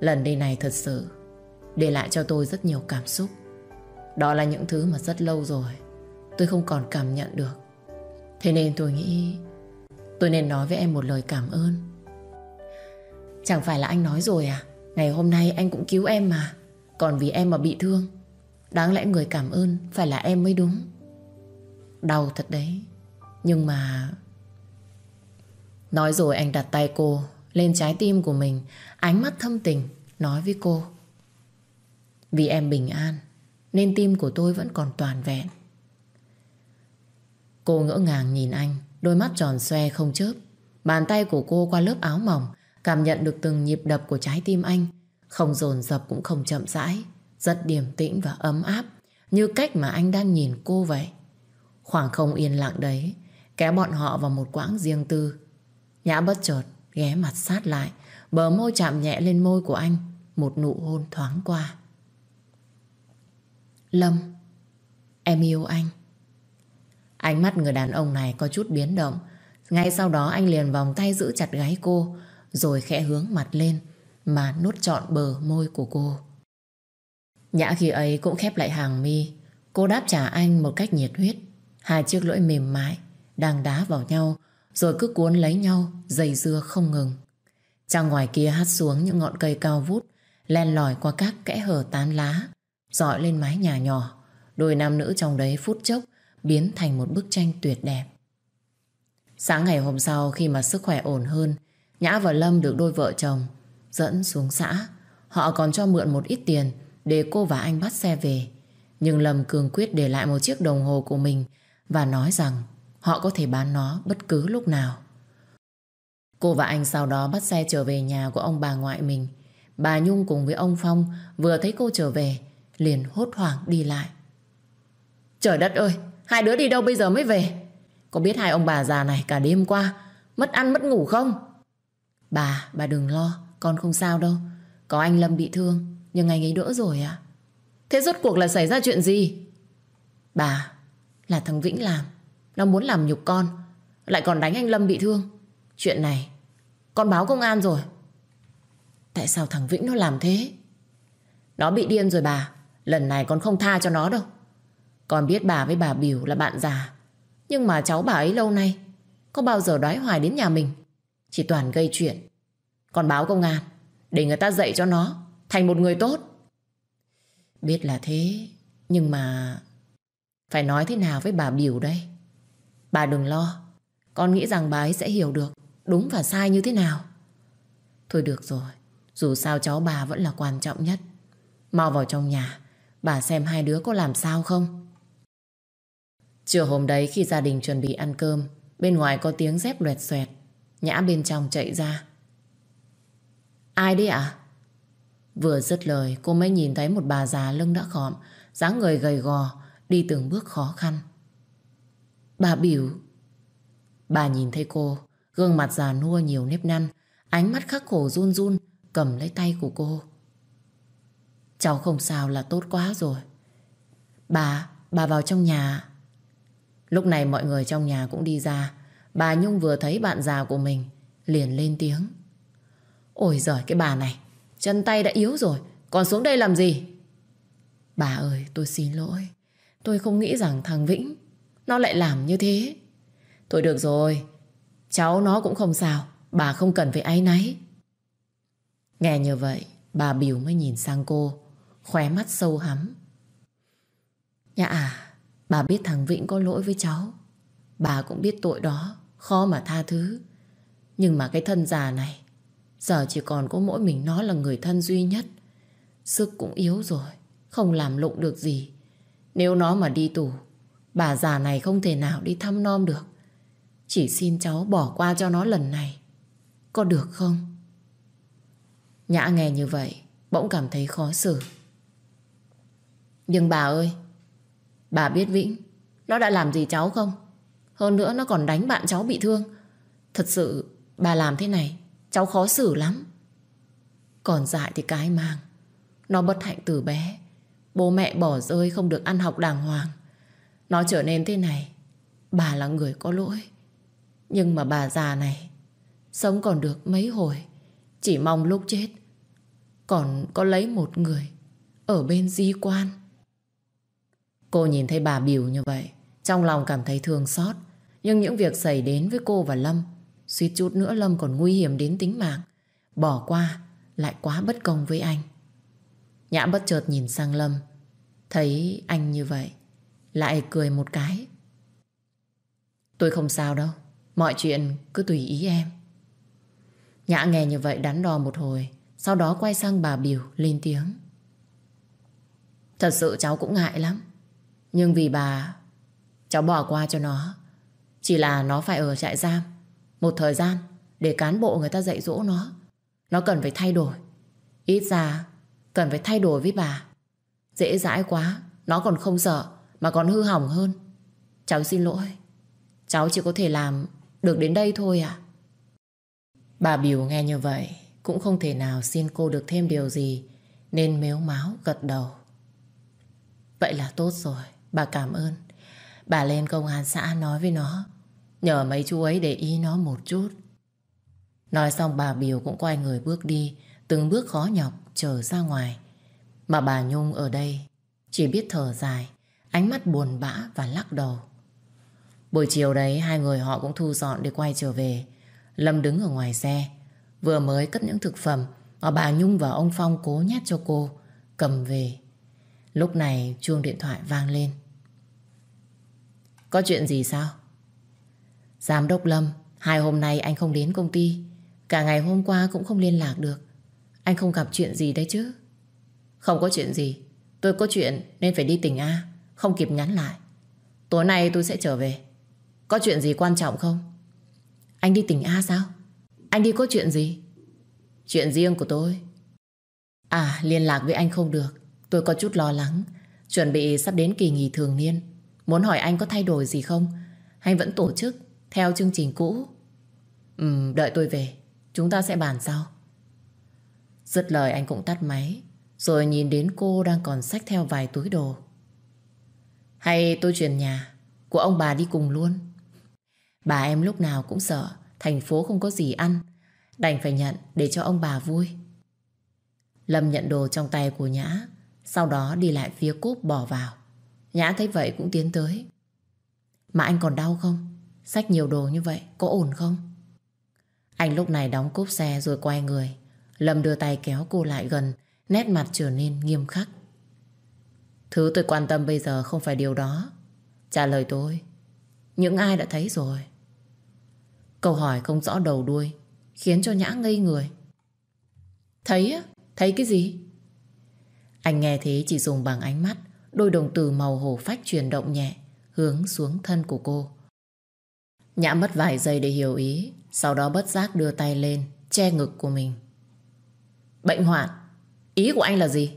lần đi này thật sự để lại cho tôi rất nhiều cảm xúc. Đó là những thứ mà rất lâu rồi tôi không còn cảm nhận được. Thế nên tôi nghĩ tôi nên nói với em một lời cảm ơn. Chẳng phải là anh nói rồi à? Ngày hôm nay anh cũng cứu em mà. Còn vì em mà bị thương, đáng lẽ người cảm ơn phải là em mới đúng. Đau thật đấy. Nhưng mà... Nói rồi anh đặt tay cô lên trái tim của mình, ánh mắt thâm tình, nói với cô. Vì em bình an, nên tim của tôi vẫn còn toàn vẹn. Cô ngỡ ngàng nhìn anh, đôi mắt tròn xoe không chớp. Bàn tay của cô qua lớp áo mỏng, cảm nhận được từng nhịp đập của trái tim anh. Không dồn dập cũng không chậm rãi, rất điềm tĩnh và ấm áp, như cách mà anh đang nhìn cô vậy. Khoảng không yên lặng đấy, kéo bọn họ vào một quãng riêng tư. Nhã bất chợt, ghé mặt sát lại, bờ môi chạm nhẹ lên môi của anh, một nụ hôn thoáng qua. Lâm, em yêu anh. Ánh mắt người đàn ông này có chút biến động. Ngay sau đó anh liền vòng tay giữ chặt gái cô, rồi khẽ hướng mặt lên, mà nuốt trọn bờ môi của cô. Nhã khi ấy cũng khép lại hàng mi, cô đáp trả anh một cách nhiệt huyết. Hai chiếc lưỡi mềm mại, đang đá vào nhau, rồi cứ cuốn lấy nhau, dày dưa không ngừng. Trăng ngoài kia hát xuống những ngọn cây cao vút, len lỏi qua các kẽ hở tán lá, dọi lên mái nhà nhỏ. Đôi nam nữ trong đấy phút chốc biến thành một bức tranh tuyệt đẹp. Sáng ngày hôm sau khi mà sức khỏe ổn hơn, Nhã và Lâm được đôi vợ chồng dẫn xuống xã. Họ còn cho mượn một ít tiền để cô và anh bắt xe về. Nhưng Lâm cường quyết để lại một chiếc đồng hồ của mình và nói rằng họ có thể bán nó bất cứ lúc nào. Cô và anh sau đó bắt xe trở về nhà của ông bà ngoại mình. Bà Nhung cùng với ông Phong vừa thấy cô trở về, liền hốt hoảng đi lại. Trời đất ơi, hai đứa đi đâu bây giờ mới về? Có biết hai ông bà già này cả đêm qua mất ăn mất ngủ không? Bà, bà đừng lo, con không sao đâu. Có anh Lâm bị thương, nhưng anh ấy đỡ rồi à? Thế rốt cuộc là xảy ra chuyện gì? Bà, là thằng Vĩnh làm. Nó muốn làm nhục con, lại còn đánh anh Lâm bị thương. Chuyện này, con báo công an rồi. Tại sao thằng Vĩnh nó làm thế? Nó bị điên rồi bà. Lần này con không tha cho nó đâu. Con biết bà với bà Biểu là bạn già. Nhưng mà cháu bà ấy lâu nay có bao giờ đói hoài đến nhà mình. Chỉ toàn gây chuyện. Con báo công an để người ta dạy cho nó thành một người tốt. Biết là thế, nhưng mà phải nói thế nào với bà Biểu đây? Bà đừng lo, con nghĩ rằng bà ấy sẽ hiểu được đúng và sai như thế nào. Thôi được rồi, dù sao cháu bà vẫn là quan trọng nhất. Mau vào trong nhà, bà xem hai đứa có làm sao không. Trưa hôm đấy khi gia đình chuẩn bị ăn cơm, bên ngoài có tiếng dép loẹt xoẹt. Nhã bên trong chạy ra. Ai đấy ạ? Vừa dứt lời cô mới nhìn thấy một bà già lưng đã khọm, dáng người gầy gò, đi từng bước khó khăn. Bà biểu. Bà nhìn thấy cô, gương mặt già nua nhiều nếp nhăn, ánh mắt khắc khổ run run, cầm lấy tay của cô. Cháu không sao là tốt quá rồi. Bà, bà vào trong nhà. Lúc này mọi người trong nhà cũng đi ra. Bà Nhung vừa thấy bạn già của mình, liền lên tiếng. Ôi giời cái bà này, chân tay đã yếu rồi, còn xuống đây làm gì? Bà ơi, tôi xin lỗi. Tôi không nghĩ rằng thằng Vĩnh nó lại làm như thế. Thôi được rồi, cháu nó cũng không sao, bà không cần phải áy náy. Nghe như vậy, bà biểu mới nhìn sang cô, khóe mắt sâu hắm. Nhà à, bà biết thằng Vĩnh có lỗi với cháu, Bà cũng biết tội đó Khó mà tha thứ. Nhưng mà cái thân già này Giờ chỉ còn có mỗi mình nó là người thân duy nhất. Sức cũng yếu rồi Không làm lụng được gì. Nếu nó mà đi tù Bà già này không thể nào đi thăm nom được. Chỉ xin cháu bỏ qua cho nó lần này. Có được không? Nhã nghe như vậy Bỗng cảm thấy khó xử. Nhưng bà ơi, Bà biết Vĩnh, Nó đã làm gì cháu không? Hơn nữa nó còn đánh bạn cháu bị thương. Thật sự, bà làm thế này, Cháu khó xử lắm. Còn dại thì cái mang, Nó bất hạnh từ bé. Bố mẹ bỏ rơi không được ăn học đàng hoàng. Nó trở nên thế này, Bà là người có lỗi. Nhưng mà bà già này, Sống còn được mấy hồi, Chỉ mong lúc chết, Còn có lấy một người Ở bên di quan. Cô nhìn thấy bà biểu như vậy, Trong lòng cảm thấy thương xót. Nhưng những việc xảy đến với cô và Lâm, Suýt chút nữa Lâm còn nguy hiểm đến tính mạng. Bỏ qua, Lại quá bất công với anh. Nhã bất chợt nhìn sang Lâm, Thấy anh như vậy, Lại cười một cái. Tôi không sao đâu, Mọi chuyện cứ tùy ý em. Nhã nghe như vậy đắn đo một hồi, Sau đó quay sang bà Biểu lên tiếng. Thật sự cháu cũng ngại lắm. Nhưng vì bà, Cháu bỏ qua cho nó. Chỉ là nó phải ở trại giam, Một thời gian Để cán bộ người ta dạy dỗ nó. Nó cần phải thay đổi. Ít ra, cần phải thay đổi với bà. Dễ dãi quá, Nó còn không sợ, Mà còn hư hỏng hơn. Cháu xin lỗi. Cháu chỉ có thể làm được đến đây thôi à Bà Biểu nghe như vậy, Cũng không thể nào xin cô được thêm điều gì, Nên mếu máu gật đầu. Vậy là tốt rồi. Bà cảm ơn. Bà lên công an xã nói với nó, Nhờ mấy chú ấy để ý nó một chút. Nói xong bà Biểu cũng quay người bước đi, Từng bước khó nhọc trở ra ngoài. Mà bà Nhung ở đây, Chỉ biết thở dài, Ánh mắt buồn bã và lắc đầu. Buổi chiều đấy, hai người họ cũng thu dọn để quay trở về. Lâm đứng ở ngoài xe, Vừa mới cất những thực phẩm Mà bà Nhung và ông Phong cố nhét cho cô, Cầm về. Lúc này chuông điện thoại vang lên. Có chuyện gì sao? Giám đốc Lâm, Hai hôm nay anh không đến công ty. Cả ngày hôm qua cũng không liên lạc được. Anh không gặp chuyện gì đấy chứ? Không có chuyện gì. Tôi có chuyện nên phải đi tỉnh A, Không kịp nhắn lại. Tối nay tôi sẽ trở về. Có chuyện gì quan trọng không? Anh đi tỉnh A sao? Anh đi có chuyện gì? Chuyện riêng của tôi. À liên lạc với anh không được. Tôi có chút lo lắng. Chuẩn bị sắp đến kỳ nghỉ thường niên. Muốn hỏi anh có thay đổi gì không? Hay vẫn tổ chức theo chương trình cũ? Ừ đợi tôi về. Chúng ta sẽ bàn sau. Dứt lời anh cũng tắt máy, Rồi nhìn đến cô đang còn xách theo vài túi đồ. Hay tôi chuyển nhà? Của ông bà đi cùng luôn. Bà em lúc nào cũng sợ Thành phố không có gì ăn, Đành phải nhận để cho ông bà vui. Lâm nhận đồ trong tay của Nhã, Sau đó đi lại phía cốp bỏ vào. Nhã thấy vậy cũng tiến tới Mà anh còn đau không? Xách nhiều đồ như vậy, có ổn không? Anh lúc này đóng cốp xe rồi quay người Lâm đưa tay kéo cô lại gần, Nét mặt trở nên nghiêm khắc Thứ tôi quan tâm bây giờ không phải điều đó Trả lời tôi, Những ai đã thấy rồi Câu hỏi không rõ đầu đuôi, Khiến cho Nhã ngây người Thấy á? Thấy cái gì? Anh nghe thế chỉ dùng bằng ánh mắt Đôi đồng tử màu hổ phách chuyển động nhẹ, Hướng xuống thân của cô. Nhã mất vài giây để hiểu ý, Sau đó bất giác đưa tay lên, Che ngực của mình. Bệnh hoạn, Ý của anh là gì?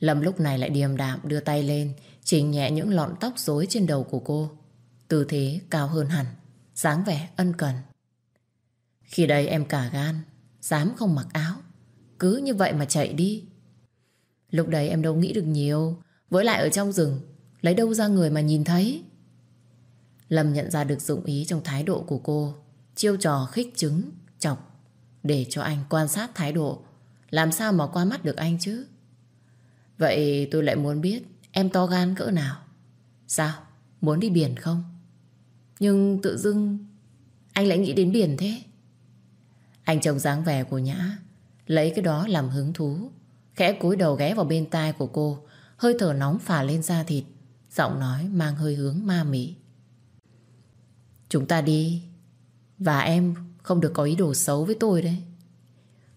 Lâm lúc này lại điềm đạm đưa tay lên, Chỉnh nhẹ những lọn tóc rối trên đầu của cô. Tư thế cao hơn hẳn, dáng vẻ ân cần. Khi đây em cả gan, Dám không mặc áo, Cứ như vậy mà chạy đi. Lúc đấy em đâu nghĩ được nhiều với lại ở trong rừng, Lấy đâu ra người mà nhìn thấy? Lâm nhận ra được dụng ý trong thái độ của cô. Chiêu trò khích chứng, Chọc, Để cho anh quan sát thái độ. Làm sao mà qua mắt được anh chứ? Vậy tôi lại muốn biết, Em to gan cỡ nào? Sao? Muốn đi biển không? Nhưng tự dưng, Anh lại nghĩ đến biển thế. Anh trông dáng vẻ của Nhã, Lấy cái đó làm hứng thú. Khẽ cúi đầu ghé vào bên tai của cô Hơi thở nóng phả lên da thịt, Giọng nói mang hơi hướng ma mị Chúng ta đi. Và em không được có ý đồ xấu với tôi đấy.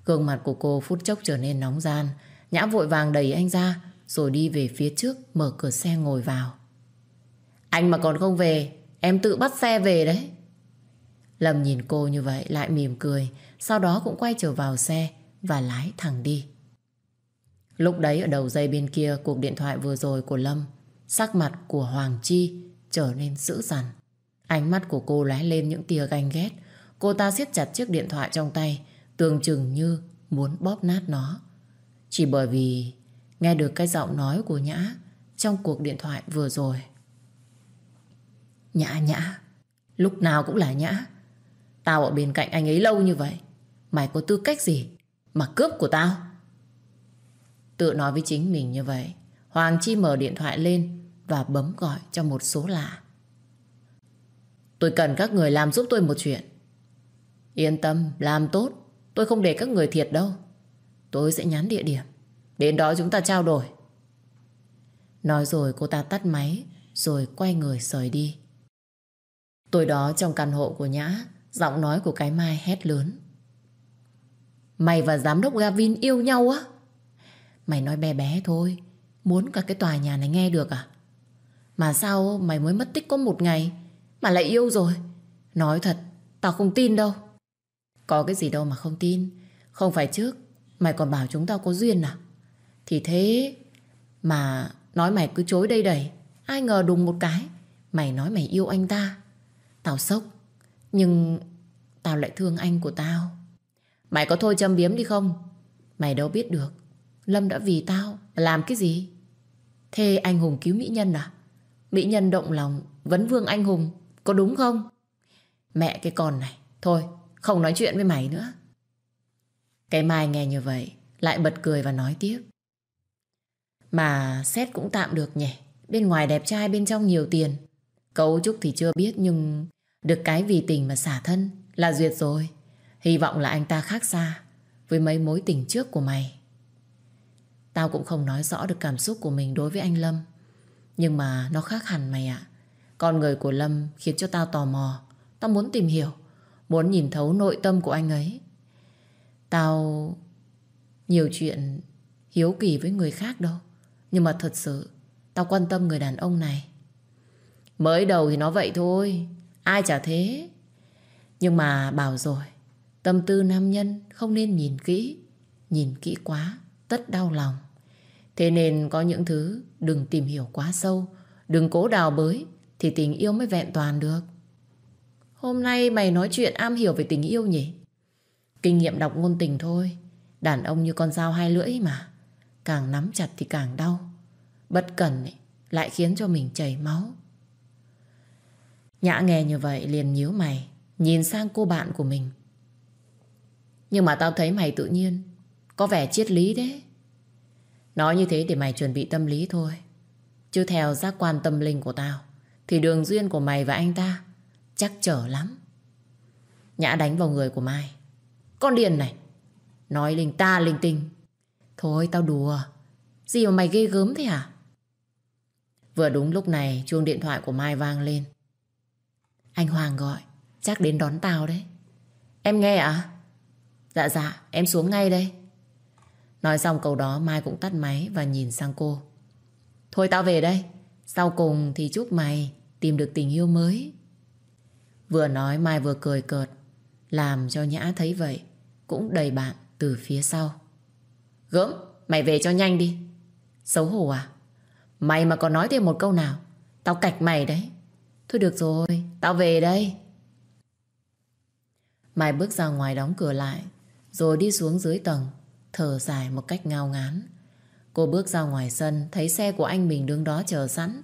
Gương mặt của cô phút chốc trở nên nóng gian. Nhã vội vàng đẩy anh ra, rồi đi về phía trước, mở cửa xe ngồi vào. Anh mà còn không về, em tự bắt xe về đấy. Lâm nhìn cô như vậy, lại mỉm cười, sau đó cũng quay trở vào xe và lái thẳng đi. Lúc đấy ở đầu dây bên kia cuộc điện thoại vừa rồi của Lâm sắc mặt của Hoàng Chi trở nên dữ dằn. Ánh mắt của cô lóe lên những tia ganh ghét. Cô ta siết chặt chiếc điện thoại trong tay tưởng chừng như muốn bóp nát nó. Chỉ bởi vì nghe được cái giọng nói của Nhã trong cuộc điện thoại vừa rồi. Nhã Nhã, lúc nào cũng là Nhã. Tao ở bên cạnh anh ấy lâu như vậy. Mày có tư cách gì mà cướp của tao? Tự nói với chính mình như vậy, Hoàng Chi mở điện thoại lên và bấm gọi cho một số lạ. Tôi cần các người làm giúp tôi một chuyện. Yên tâm, làm tốt. Tôi không để các người thiệt đâu. Tôi sẽ nhắn địa điểm. Đến đó chúng ta trao đổi. Nói rồi cô ta tắt máy rồi quay người rời đi. Tối đó trong căn hộ của Nhã giọng nói của cái Mai hét lớn. Mày và giám đốc Gavin yêu nhau á? Mày nói bé bé thôi. Muốn cả cái tòa nhà này nghe được à? Mà sao mày mới mất tích có một ngày? Mà lại yêu rồi. Nói thật Tao không tin đâu. Có cái gì đâu mà không tin. Không phải trước Mày còn bảo chúng tao có duyên à? Thì thế Mà nói mày cứ chối đây đẩy, Ai ngờ đùng một cái Mày nói mày yêu anh ta. Tao sốc Nhưng Tao lại thương anh của tao. Mày có thôi châm biếm đi không? Mày đâu biết được. Lâm đã vì tao làm cái gì? Thế anh hùng cứu mỹ nhân à? Mỹ nhân động lòng Vấn vương anh hùng, Có đúng không? Mẹ cái con này, Thôi, không nói chuyện với mày nữa. Cái Mai nghe như vậy, Lại bật cười và nói tiếp. Mà xét cũng tạm được nhỉ? Bên ngoài đẹp trai, bên trong nhiều tiền. Cấu trúc thì chưa biết, Nhưng được cái vì tình mà xả thân Là duyệt rồi. Hy vọng là anh ta khác xa Với mấy mối tình trước của mày. Tao cũng không nói rõ được cảm xúc của mình đối với anh Lâm. Nhưng mà nó khác hẳn mày ạ. Con người của Lâm khiến cho tao tò mò. Tao muốn tìm hiểu, Muốn nhìn thấu nội tâm của anh ấy. Tao, Nhiều chuyện Hiếu kỳ với người khác đâu. Nhưng mà thật sự, Tao quan tâm người đàn ông này. Mới đầu thì nó vậy thôi, Ai chả thế. Nhưng mà bảo rồi, Tâm tư nam nhân không nên nhìn kỹ Nhìn kỹ quá, Tất đau lòng. Thế nên có những thứ đừng tìm hiểu quá sâu, đừng cố đào bới thì tình yêu mới vẹn toàn được. Hôm nay mày nói chuyện am hiểu về tình yêu nhỉ? Kinh nghiệm đọc ngôn tình thôi. Đàn ông như con dao hai lưỡi mà. Càng nắm chặt thì càng đau. Bất cẩn ấy, lại khiến cho mình chảy máu. Nhã nghe như vậy liền nhíu mày, nhìn sang cô bạn của mình. Nhưng mà tao thấy mày tự nhiên, có vẻ triết lý đấy. Nói như thế để mày chuẩn bị tâm lý thôi. Chứ theo giác quan tâm linh của tao, thì đường duyên của mày và anh ta chắc trở lắm. Nhã đánh vào người của Mai. Con điền này, nói linh ta linh tinh. Thôi tao đùa, gì mà mày ghê gớm thế hả? Vừa đúng lúc này chuông điện thoại của Mai vang lên. Anh Hoàng gọi, chắc đến đón tao đấy. Em nghe ạ? À? Dạ dạ, em xuống ngay đây. Nói xong câu đó Mai cũng tắt máy và nhìn sang cô. Thôi tao về đây. Sau cùng thì chúc mày tìm được tình yêu mới. Vừa nói Mai vừa cười cợt. Làm cho Nhã thấy vậy. Cũng đầy bạn từ phía sau. Gớm, mày về cho nhanh đi. Xấu hổ à? Mày mà còn nói thêm một câu nào. Tao cạch mày đấy. Thôi được rồi, tao về đây. Mai bước ra ngoài đóng cửa lại. Rồi đi xuống dưới tầng thở dài một cách ngao ngán. Cô bước ra ngoài sân, thấy xe của anh mình đứng đó chờ sẵn,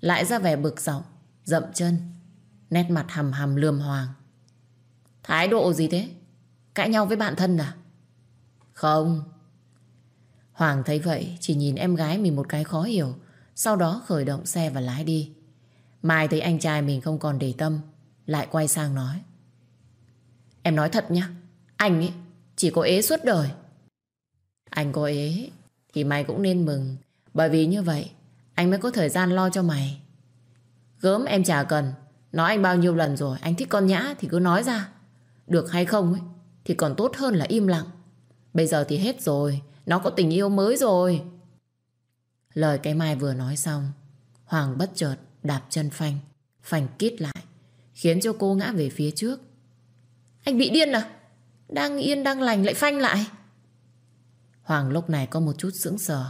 lại ra vẻ bực dọc, dậm chân, nét mặt hầm hầm lườm hoàng. Thái độ gì thế? Cãi nhau với bạn thân à? Không. Hoàng thấy vậy, chỉ nhìn em gái mình một cái khó hiểu, sau đó khởi động xe và lái đi. Mai thấy anh trai mình không còn để tâm, lại quay sang nói. Em nói thật nhá, anh ấy chỉ có ế suốt đời. Anh có ế Thì mày cũng nên mừng Bởi vì như vậy Anh mới có thời gian lo cho mày Gớm em chả cần Nói anh bao nhiêu lần rồi, anh thích con Nhã thì cứ nói ra. Được hay không ấy, thì còn tốt hơn là im lặng. Bây giờ thì hết rồi, nó có tình yêu mới rồi. Lời cái Mai vừa nói xong, Hoàng bất chợt đạp chân phanh, phanh kít lại, khiến cho cô ngã về phía trước. Anh bị điên à? Đang yên đang lành lại phanh lại. Hoàng lúc này có một chút sững sờ,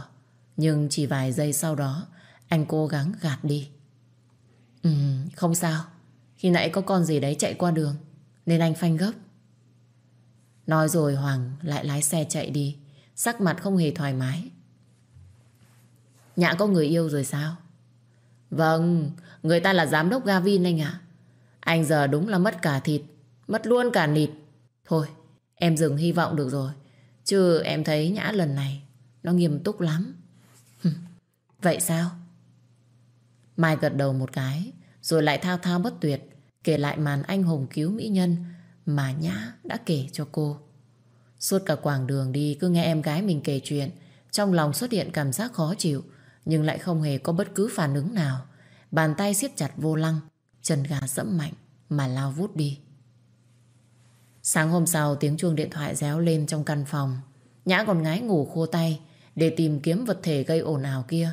nhưng chỉ vài giây sau đó, anh cố gắng gạt đi. Ừ, không sao. Khi nãy có con gì đấy chạy qua đường, nên anh phanh gấp. Nói rồi Hoàng lại lái xe chạy đi, sắc mặt không hề thoải mái. Nhã có người yêu rồi sao? Vâng, người ta là giám đốc Gavin anh ạ. Anh giờ đúng là mất cả thịt, mất luôn cả nịt. Thôi, em dừng hy vọng được rồi. Chứ em thấy Nhã lần này nó nghiêm túc lắm. Vậy sao? Mai gật đầu một cái, rồi lại thao thao bất tuyệt, kể lại màn anh hùng cứu mỹ nhân mà Nhã đã kể cho cô. Suốt cả quãng đường đi cứ nghe em gái mình kể chuyện, trong lòng xuất hiện cảm giác khó chịu, nhưng lại không hề có bất cứ phản ứng nào. Bàn tay siết chặt vô lăng, chân gà dẫm mạnh mà lao vút đi. Sáng hôm sau tiếng chuông điện thoại réo lên trong căn phòng. Nhã còn ngái ngủ khô tay để tìm kiếm vật thể gây ồn ào kia.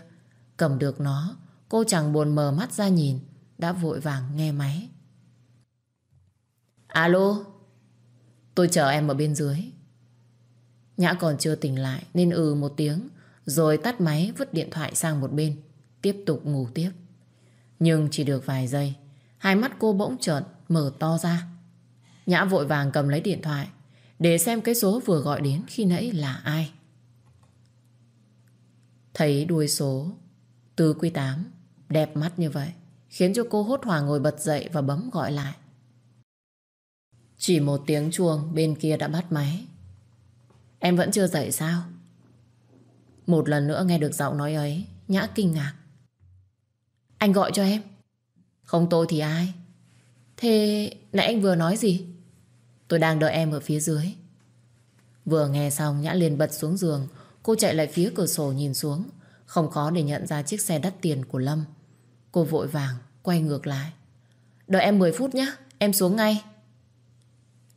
Cầm được nó, cô chẳng buồn mờ mắt ra nhìn, đã vội vàng nghe máy. Alo, tôi chờ em ở bên dưới. Nhã còn chưa tỉnh lại nên ừ một tiếng rồi tắt máy vứt điện thoại sang một bên tiếp tục ngủ tiếp. Nhưng chỉ được vài giây hai mắt cô bỗng trợn mở to ra. Nhã vội vàng cầm lấy điện thoại để xem cái số vừa gọi đến khi nãy là ai. Thấy đuôi số từ quy 8 đẹp mắt như vậy khiến cho cô hốt hoảng ngồi bật dậy và bấm gọi lại. Chỉ một tiếng chuông bên kia đã bắt máy. Em vẫn chưa dậy sao? Một lần nữa nghe được giọng nói ấy, Nhã kinh ngạc. Anh gọi cho em. Không tôi thì ai? Thế nãy anh vừa nói gì? Tôi đang đợi em ở phía dưới. Vừa nghe xong Nhã liền bật xuống giường, cô chạy lại phía cửa sổ nhìn xuống. Không khó để nhận ra chiếc xe đắt tiền của Lâm. Cô vội vàng quay ngược lại. Đợi em 10 phút nhé, em xuống ngay.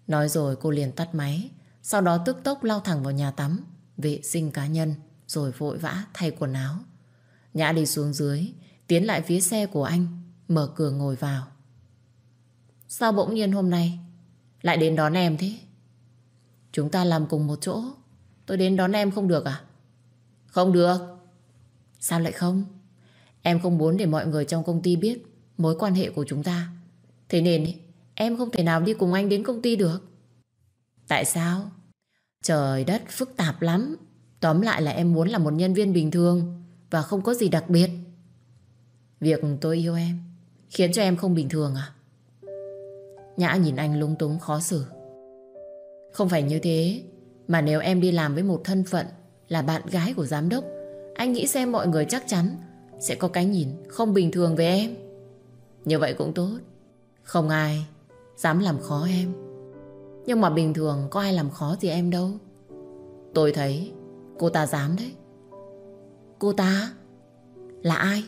Nói rồi cô liền tắt máy, sau đó tức tốc lao thẳng vào nhà tắm, vệ sinh cá nhân, rồi vội vã thay quần áo. Nhã đi xuống dưới, tiến lại phía xe của anh, mở cửa ngồi vào. Sao bỗng nhiên hôm nay lại đến đón em thế? Chúng ta làm cùng một chỗ, tôi đến đón em không được à? Không được. Sao lại không? Em không muốn để mọi người trong công ty biết mối quan hệ của chúng ta. Thế nên em không thể nào đi cùng anh đến công ty được. Tại sao? Trời đất phức tạp lắm. Tóm lại là em muốn là một nhân viên bình thường và không có gì đặc biệt. Việc tôi yêu em khiến cho em không bình thường à? Nhã nhìn anh lung túng khó xử. Không phải như thế, mà nếu em đi làm với một thân phận là bạn gái của giám đốc, anh nghĩ xem mọi người chắc chắn sẽ có cái nhìn không bình thường về em. Như vậy cũng tốt. Không ai dám làm khó em. Nhưng mà bình thường có ai làm khó gì em đâu. Tôi thấy cô ta dám đấy. Cô ta? Là ai?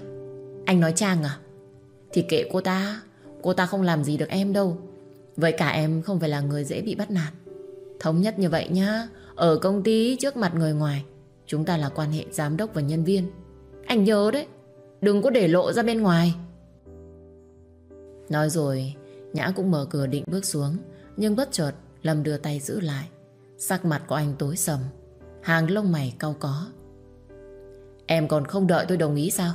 Anh nói Trang à? Thì kệ cô ta. Cô ta không làm gì được em đâu. Vậy cả em không phải là người dễ bị bắt nạt. Thống nhất như vậy nhá. Ở công ty trước mặt người ngoài chúng ta là quan hệ giám đốc và nhân viên. Anh nhớ đấy. Đừng có để lộ ra bên ngoài. Nói rồi, Nhã cũng mở cửa định bước xuống, nhưng bất chợt Lâm đưa tay giữ lại. Sắc mặt của anh tối sầm, hàng lông mày cau có. Em còn không đợi tôi đồng ý sao?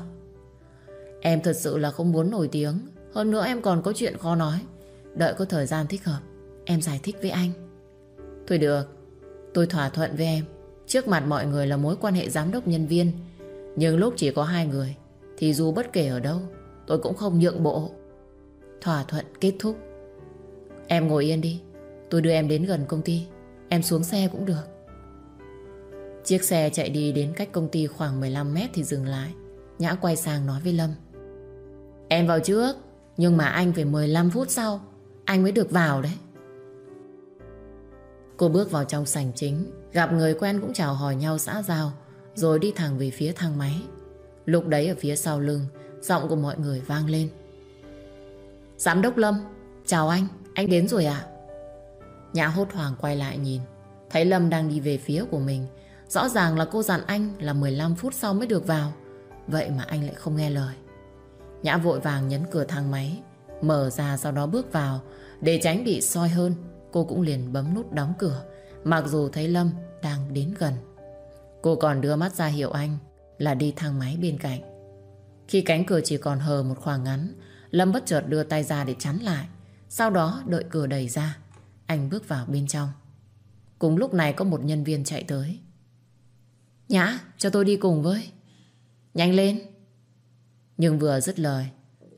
Em thật sự là không muốn nổi tiếng, hơn nữa em còn có chuyện khó nói. Đợi có thời gian thích hợp, em giải thích với anh. Thôi được, tôi thỏa thuận với em. Trước mặt mọi người là mối quan hệ giám đốc nhân viên, nhưng lúc chỉ có hai người, thì dù bất kể ở đâu, tôi cũng không nhượng bộ. Thỏa thuận kết thúc. Em ngồi yên đi Tôi đưa em đến gần công ty. Em xuống xe cũng được. Chiếc xe chạy đi đến cách công ty khoảng 15 mét thì dừng lại. Nhã quay sang nói với Lâm. Em vào trước Nhưng mà anh phải 15 phút sau. Anh mới được vào đấy Cô bước vào trong sảnh chính Gặp người quen cũng chào hỏi nhau xã giao Rồi đi thẳng về phía thang máy Lúc đấy ở phía sau lưng Giọng của mọi người vang lên Giám đốc Lâm, chào anh, anh đến rồi à? Nhã hốt hoảng quay lại nhìn, thấy Lâm đang đi về phía của mình. Rõ ràng là cô dặn anh là 15 phút sau mới được vào. Vậy mà anh lại không nghe lời. Nhã vội vàng nhấn cửa thang máy, mở ra sau đó bước vào. Để tránh bị soi hơn, cô cũng liền bấm nút đóng cửa, mặc dù thấy Lâm đang đến gần. Cô còn đưa mắt ra hiệu anh là đi thang máy bên cạnh. Khi cánh cửa chỉ còn hờ một khoảng ngắn, Lâm bất chợt đưa tay ra để chắn lại. Sau đó đợi cửa đẩy ra, anh bước vào bên trong. Cùng lúc này có một nhân viên chạy tới. Nhã, cho tôi đi cùng với. Nhanh lên. Nhưng vừa dứt lời,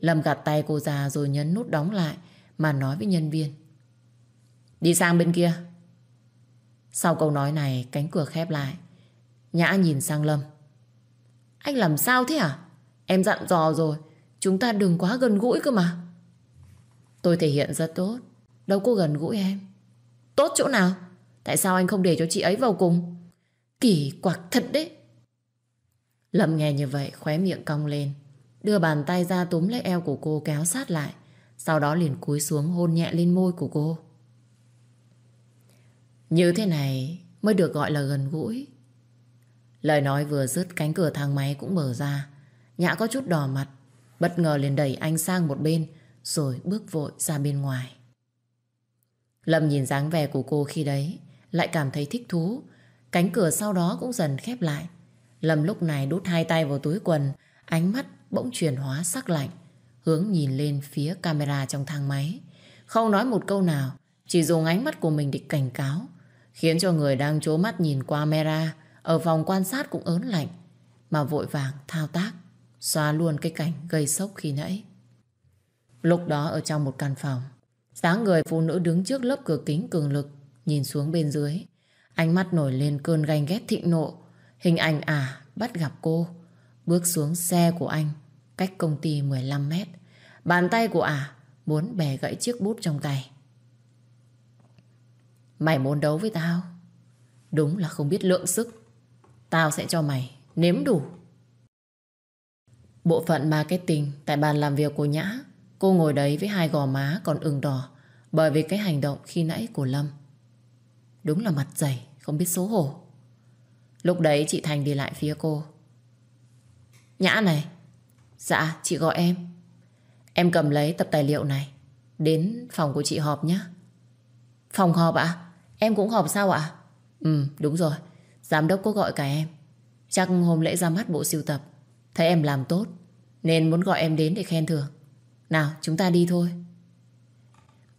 Lâm gạt tay cô ra rồi nhấn nút đóng lại mà nói với nhân viên. Đi sang bên kia. Sau câu nói này, cánh cửa khép lại. Nhã nhìn sang Lâm. Anh làm sao thế à? Em dặn dò rồi, chúng ta đừng quá gần gũi cơ mà. Tôi thể hiện rất tốt, đâu có gần gũi em. Tốt chỗ nào? Tại sao anh không để cho chị ấy vào cùng? Kỳ quặc thật đấy. Lâm nghe như vậy, khóe miệng cong lên. Đưa bàn tay ra túm lấy eo của cô kéo sát lại. Sau đó liền cúi xuống hôn nhẹ lên môi của cô. Như thế này mới được gọi là gần gũi. Lời nói vừa dứt cánh cửa thang máy cũng mở ra. Nhã có chút đỏ mặt, bất ngờ liền đẩy anh sang một bên rồi bước vội ra bên ngoài. Lâm nhìn dáng vẻ của cô khi đấy lại cảm thấy thích thú. Cánh cửa sau đó cũng dần khép lại. Lâm lúc này đút hai tay vào túi quần, ánh mắt bỗng chuyển hóa sắc lạnh, hướng nhìn lên phía camera trong thang máy. Không nói một câu nào, chỉ dùng ánh mắt của mình để cảnh cáo, khiến cho người đang chố mắt nhìn qua camera ở phòng quan sát cũng ớn lạnh, mà vội vàng thao tác, xóa luôn cái cảnh gây sốc khi nãy. Lúc đó ở trong một căn phòng, dáng người phụ nữ đứng trước lớp cửa kính cường lực, nhìn xuống bên dưới. Ánh mắt nổi lên cơn ganh ghét thịnh nộ. Hình ảnh à bắt gặp cô, bước xuống xe của anh, cách công ty 15 mét. Bàn tay của ả muốn bẻ gãy chiếc bút trong tay. Mày muốn đấu với tao? Đúng là không biết lượng sức. Tao sẽ cho mày nếm đủ. Bộ phận marketing tại bàn làm việc của Nhã, cô ngồi đấy với hai gò má còn ửng đỏ bởi vì cái hành động khi nãy của Lâm. Đúng là mặt dày, không biết xấu hổ. Lúc đấy chị Thành đi lại phía cô. Nhã này, dạ chị gọi em. Em cầm lấy tập tài liệu này, đến phòng của chị họp nhé. Phòng họp ạ? Em cũng họp sao ạ? Ừ, đúng rồi. Giám đốc có gọi cả em. Chắc hôm lễ ra mắt bộ siêu tập, thấy em làm tốt, nên muốn gọi em đến để khen thưởng. Nào, chúng ta đi thôi.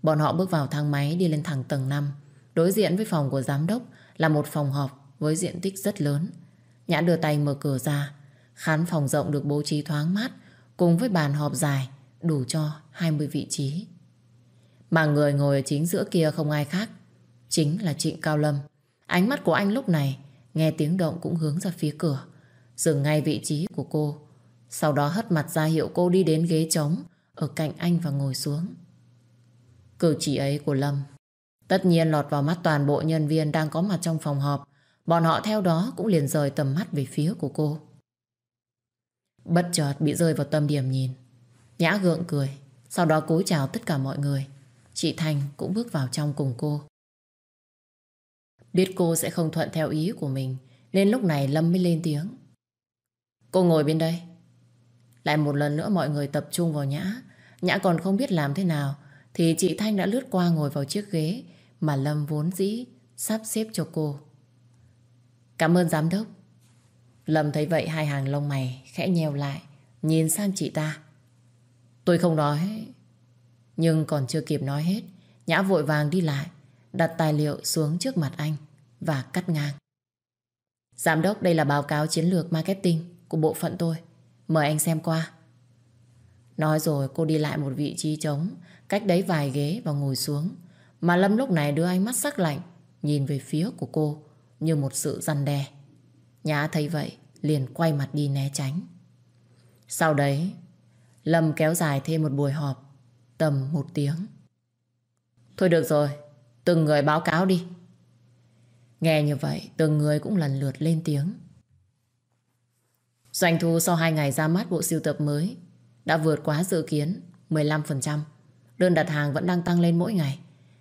Bọn họ bước vào thang máy đi lên thẳng tầng 5. Đối diện với phòng của giám đốc là một phòng họp với diện tích rất lớn. Nhã đưa tay mở cửa ra. Khán phòng rộng được bố trí thoáng mát, cùng với bàn họp dài, đủ cho 20 vị trí. Mà người ngồi ở chính giữa kia không ai khác. Chính là Trịnh Cao Lâm. Ánh mắt của anh lúc này, nghe tiếng động cũng hướng ra phía cửa. Dừng ngay vị trí của cô. Sau đó hất mặt ra hiệu cô đi đến ghế trống, ở cạnh anh và ngồi xuống. Cử chỉ ấy của Lâm tất nhiên lọt vào mắt toàn bộ nhân viên đang có mặt trong phòng họp. Bọn họ theo đó cũng liền rời tầm mắt về phía của cô. Bất chợt bị rơi vào tâm điểm nhìn. Nhã gượng cười, sau đó cúi chào tất cả mọi người. Chị Thành cũng bước vào trong cùng cô. Biết cô sẽ không thuận theo ý của mình, nên lúc này Lâm mới lên tiếng. Cô ngồi bên đây. Lại một lần nữa mọi người tập trung vào Nhã. Nhã còn không biết làm thế nào, thì chị Thanh đã lướt qua ngồi vào chiếc ghế mà Lâm vốn dĩ sắp xếp cho cô. Cảm ơn giám đốc. Lâm thấy vậy hai hàng lông mày khẽ nheo lại, nhìn sang chị ta. Tôi không nói, nhưng còn chưa kịp nói hết, Nhã vội vàng đi lại, đặt tài liệu xuống trước mặt anh và cắt ngang. Giám đốc, đây là báo cáo chiến lược marketing của bộ phận tôi. Mời anh xem qua. Nói rồi cô đi lại một vị trí trống, cách đấy vài ghế và ngồi xuống. Mà Lâm lúc này đưa ánh mắt sắc lạnh, nhìn về phía của cô như một sự răn đe. Nhã thấy vậy, liền quay mặt đi né tránh. Sau đấy, Lâm kéo dài thêm một buổi họp, tầm một tiếng. Thôi được rồi, từng người báo cáo đi. Nghe như vậy, từng người cũng lần lượt lên tiếng. Doanh thu sau 2 ngày ra mắt bộ siêu tập mới đã vượt quá dự kiến 15%. đơn đặt hàng vẫn đang tăng lên mỗi ngày.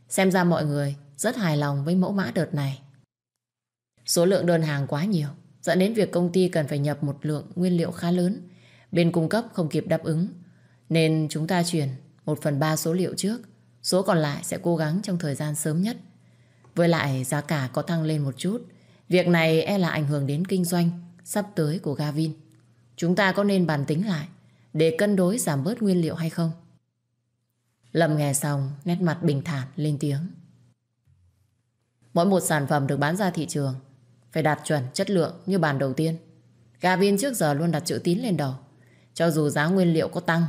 Xem ra mọi người rất hài lòng với mẫu mã đợt này. Số lượng đơn hàng quá nhiều, dẫn đến việc công ty cần phải nhập một lượng nguyên liệu khá lớn. Bên cung cấp không kịp đáp ứng, nên chúng ta chuyển 1 phần 3 số liệu trước. Số còn lại sẽ cố gắng trong thời gian sớm nhất. Với lại giá cả có tăng lên một chút. Việc này e là ảnh hưởng đến kinh doanh sắp tới của Gavin. Chúng ta có nên bàn tính lại để cân đối giảm bớt nguyên liệu hay không? Lâm nghe xong, nét mặt bình thản lên tiếng. Mỗi một sản phẩm được bán ra thị trường phải đạt chuẩn chất lượng như bàn đầu tiên. Gavin trước giờ luôn đặt chữ tín lên đầu. Cho dù giá nguyên liệu có tăng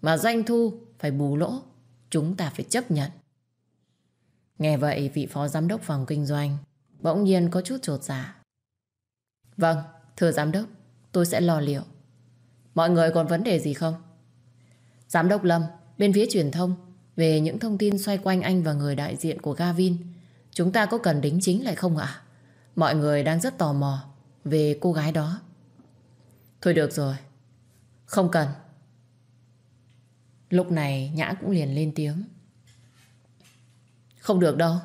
mà doanh thu phải bù lỗ, chúng ta phải chấp nhận. Nghe vậy vị phó giám đốc phòng kinh doanh bỗng nhiên có chút trột dạ. Vâng, thưa giám đốc, tôi sẽ lo liệu. Mọi người còn vấn đề gì không? Giám đốc Lâm, bên phía truyền thông, về những thông tin xoay quanh anh và người đại diện của Gavin, chúng ta có cần đính chính lại không ạ? Mọi người đang rất tò mò về cô gái đó. Thôi được rồi, không cần. Lúc này Nhã cũng liền lên tiếng. Không được đâu.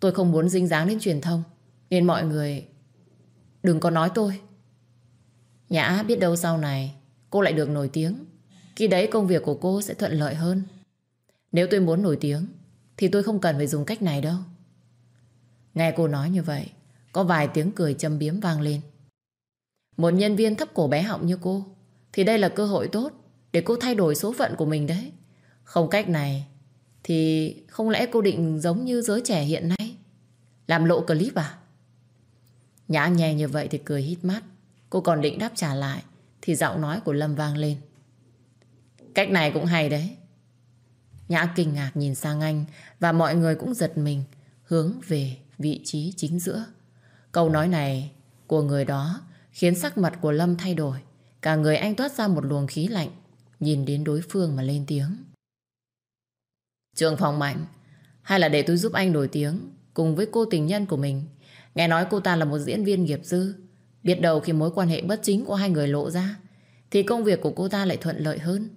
Tôi không muốn dính dáng đến truyền thông. Nên mọi người đừng có nói tôi. Nhã biết đâu sau này cô lại được nổi tiếng. Khi đấy công việc của cô sẽ thuận lợi hơn. Nếu tôi muốn nổi tiếng thì tôi không cần phải dùng cách này đâu. Nghe cô nói như vậy có vài tiếng cười châm biếm vang lên. Một nhân viên thấp cổ bé họng như cô thì đây là cơ hội tốt để cô thay đổi số phận của mình đấy. Không cách này thì không lẽ cô định giống như giới trẻ hiện nay? Làm lộ clip à? Nhã nhè như vậy thì cười hít mắt. Cô còn định đáp trả lại thì giọng nói của Lâm vang lên. Cách này cũng hay đấy. Nhã kinh ngạc nhìn sang anh và mọi người cũng giật mình hướng về vị trí chính giữa. Câu nói này của người đó khiến sắc mặt của Lâm thay đổi. Cả người anh toát ra một luồng khí lạnh nhìn đến đối phương mà lên tiếng. Trường phòng mạnh hay là để tôi giúp anh nổi tiếng cùng với cô tình nhân của mình. Nghe nói cô ta là một diễn viên nghiệp dư. Biết đầu khi mối quan hệ bất chính của hai người lộ ra thì công việc của cô ta lại thuận lợi hơn.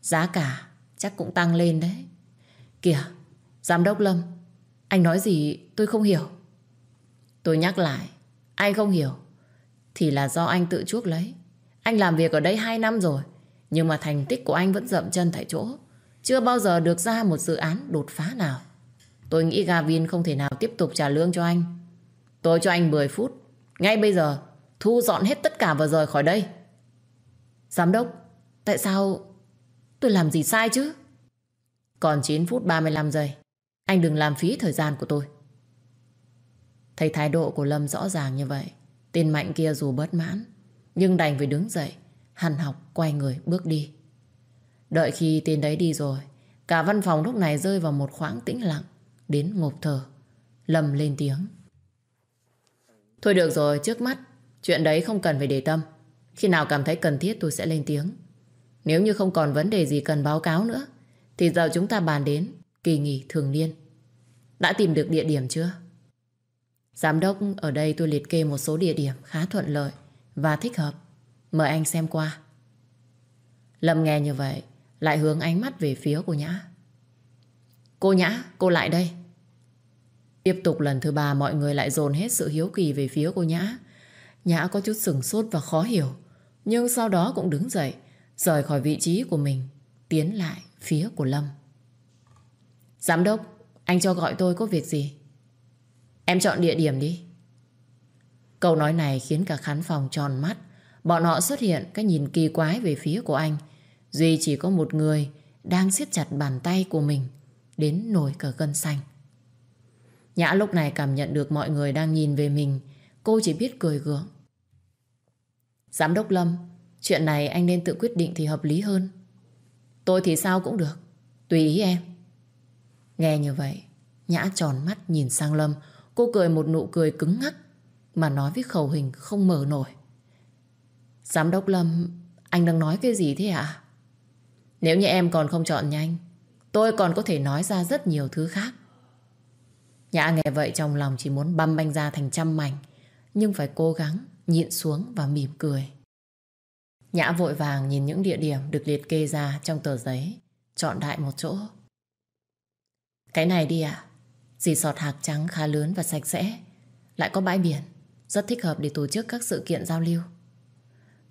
Giá cả chắc cũng tăng lên đấy. Kìa, Giám đốc Lâm, anh nói gì tôi không hiểu. Tôi nhắc lại, anh không hiểu thì là do anh tự chuốc lấy. Anh làm việc ở đây 2 năm rồi nhưng mà thành tích của anh vẫn dậm chân tại chỗ. Chưa bao giờ được ra một dự án đột phá nào. Tôi nghĩ Gavin không thể nào tiếp tục trả lương cho anh. Tôi cho anh 10 phút. Ngay bây giờ, thu dọn hết tất cả và rời khỏi đây. Giám đốc, tại sao tôi làm gì sai chứ? Còn 9 phút 35 giây. Anh đừng làm phí thời gian của tôi. Thấy thái độ của Lâm rõ ràng như vậy, tên mạnh kia dù bất mãn, nhưng đành phải đứng dậy, hằn học quay người bước đi. Đợi khi tên đấy đi rồi, cả văn phòng lúc này rơi vào một khoảng tĩnh lặng, đến ngộp thở. Lâm lên tiếng. Thôi được rồi, trước mắt, chuyện đấy không cần phải để tâm. Khi nào cảm thấy cần thiết tôi sẽ lên tiếng. Nếu như không còn vấn đề gì cần báo cáo nữa, thì giờ chúng ta bàn đến kỳ nghỉ thường niên. Đã tìm được địa điểm chưa? Giám đốc ở đây tôi liệt kê một số địa điểm khá thuận lợi và thích hợp. Mời anh xem qua. Lâm nghe như vậy, lại hướng ánh mắt về phía cô Nhã. Cô Nhã, cô lại đây. Tiếp tục lần thứ ba mọi người lại dồn hết sự hiếu kỳ về phía cô Nhã. Nhã có chút sừng sốt và khó hiểu. Nhưng sau đó cũng đứng dậy, rời khỏi vị trí của mình, tiến lại phía của Lâm. Giám đốc, anh cho gọi tôi có việc gì? Em chọn địa điểm đi. Câu nói này khiến cả khán phòng tròn mắt. Bọn họ xuất hiện cái nhìn kỳ quái về phía của anh. Duy chỉ có một người đang siết chặt bàn tay của mình đến nổi cả gân xanh. Nhã lúc này cảm nhận được mọi người đang nhìn về mình. Cô chỉ biết cười gượng. Giám đốc Lâm, chuyện này anh nên tự quyết định thì hợp lý hơn. Tôi thì sao cũng được. Tùy ý em. Nghe như vậy, Nhã tròn mắt nhìn sang Lâm. Cô cười một nụ cười cứng ngắc mà nói với khẩu hình không mở nổi. Giám đốc Lâm, anh đang nói cái gì thế ạ? Nếu như em còn không chọn nhanh, tôi còn có thể nói ra rất nhiều thứ khác. Nhã nghe vậy trong lòng chỉ muốn băm banh ra thành trăm mảnh, nhưng phải cố gắng nhịn xuống và mỉm cười. Nhã vội vàng nhìn những địa điểm được liệt kê ra trong tờ giấy, chọn đại một chỗ. Cái này đi ạ. À? Resort hạc trắng khá lớn và sạch sẽ. Lại có bãi biển. Rất thích hợp để tổ chức các sự kiện giao lưu.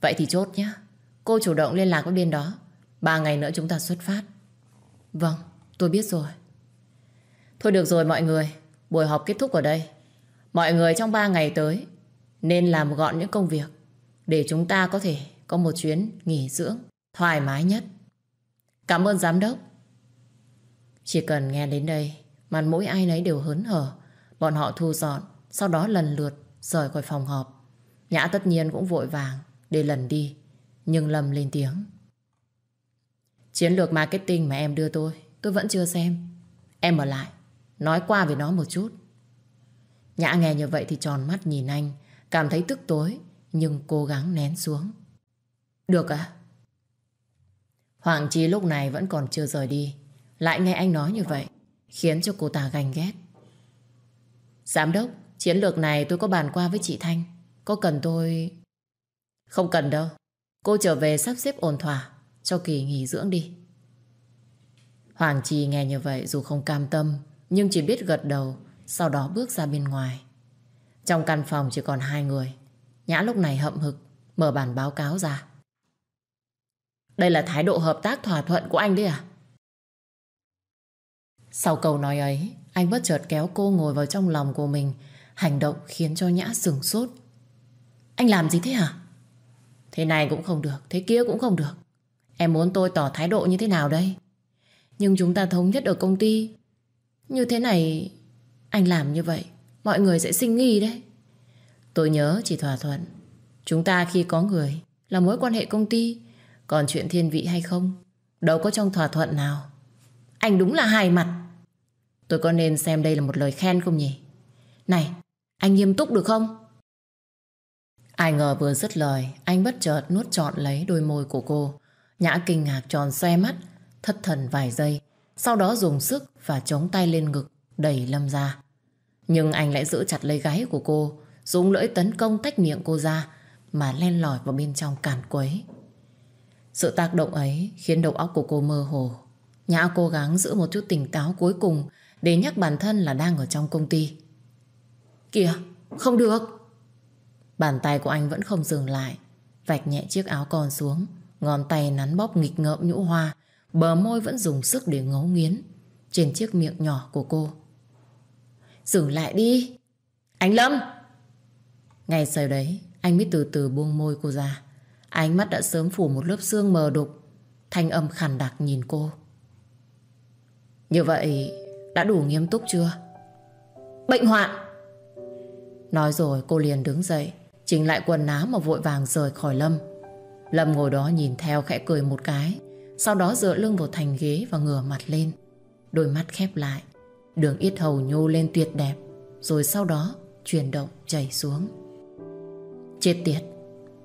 Vậy thì chốt nhé. Cô chủ động liên lạc với bên đó. Ba ngày nữa chúng ta xuất phát. Vâng, tôi biết rồi. Thôi được rồi mọi người. Buổi họp kết thúc ở đây. Mọi người trong ba ngày tới nên làm gọn những công việc để chúng ta có thể có một chuyến nghỉ dưỡng thoải mái nhất. Cảm ơn giám đốc. Chỉ cần nghe đến đây, mặt mỗi ai nấy đều hớn hở. Bọn họ thu dọn, sau đó lần lượt rời khỏi phòng họp. Nhã tất nhiên cũng vội vàng để lần đi. Nhưng Lâm lên tiếng. Chiến lược marketing mà em đưa tôi, tôi vẫn chưa xem. Em ở lại, nói qua về nó một chút. Nhã nghe như vậy thì tròn mắt nhìn anh, cảm thấy tức tối, nhưng cố gắng nén xuống. Được à? Hoàng Chi lúc này vẫn còn chưa rời đi. Lại nghe anh nói như vậy, khiến cho cô ta ganh ghét. Giám đốc, chiến lược này tôi có bàn qua với chị Thanh. Có cần tôi... Không cần đâu. Cô trở về sắp xếp ổn thỏa cho kỳ nghỉ dưỡng đi. Hoàng Chi nghe như vậy dù không cam tâm nhưng chỉ biết gật đầu sau đó bước ra bên ngoài. Trong căn phòng chỉ còn hai người. Nhã lúc này hậm hực mở bản báo cáo ra. Đây là thái độ hợp tác thỏa thuận của anh đấy à? Sau câu nói ấy, anh bất chợt kéo cô ngồi vào trong lòng của mình. Hành động khiến cho Nhã sừng sốt. Anh làm gì thế hả? Thế này cũng không được, thế kia cũng không được. Em muốn tôi tỏ thái độ như thế nào đây? Nhưng chúng ta thống nhất ở công ty. Như thế này, anh làm như vậy, mọi người sẽ sinh nghi đấy. Tôi nhớ chỉ thỏa thuận. Chúng ta khi có người là mối quan hệ công ty, còn chuyện thiên vị hay không, đâu có trong thỏa thuận nào. Anh đúng là hài mặt. Tôi có nên xem đây là một lời khen không nhỉ? Này, anh nghiêm túc được không? Ai ngờ vừa dứt lời, anh bất chợt nuốt trọn lấy đôi môi của cô. Nhã kinh ngạc tròn xoe mắt, thất thần vài giây, sau đó dùng sức và chống tay lên ngực, đẩy Lâm ra. Nhưng anh lại giữ chặt lấy gáy của cô, dùng lưỡi tấn công tách miệng cô ra, mà len lỏi vào bên trong cản quấy. Sự tác động ấy khiến đầu óc của cô mơ hồ. Nhã cố gắng giữ một chút tỉnh táo cuối cùng để nhắc bản thân là đang ở trong công ty. Kìa, không được. Bàn tay của anh vẫn không dừng lại. Vạch nhẹ chiếc áo con xuống. Ngón tay nắn bóp nghịch ngợm nhũ hoa. Bờ môi vẫn dùng sức để ngấu nghiến. Trên chiếc miệng nhỏ của cô. Dừng lại đi. Anh Lâm! Ngay sau đấy, anh mới từ từ buông môi cô ra. Ánh mắt đã sớm phủ một lớp xương mờ đục. Thanh âm khàn đặc nhìn cô. Như vậy đã đủ nghiêm túc chưa? Bệnh hoạn! Nói rồi cô liền đứng dậy, chỉnh lại quần áo mà vội vàng rời khỏi Lâm. Lâm ngồi đó nhìn theo khẽ cười một cái, sau đó dựa lưng vào thành ghế và ngửa mặt lên. Đôi mắt khép lại, đường yết hầu nhô lên tuyệt đẹp, rồi sau đó chuyển động chảy xuống. Chết tiệt,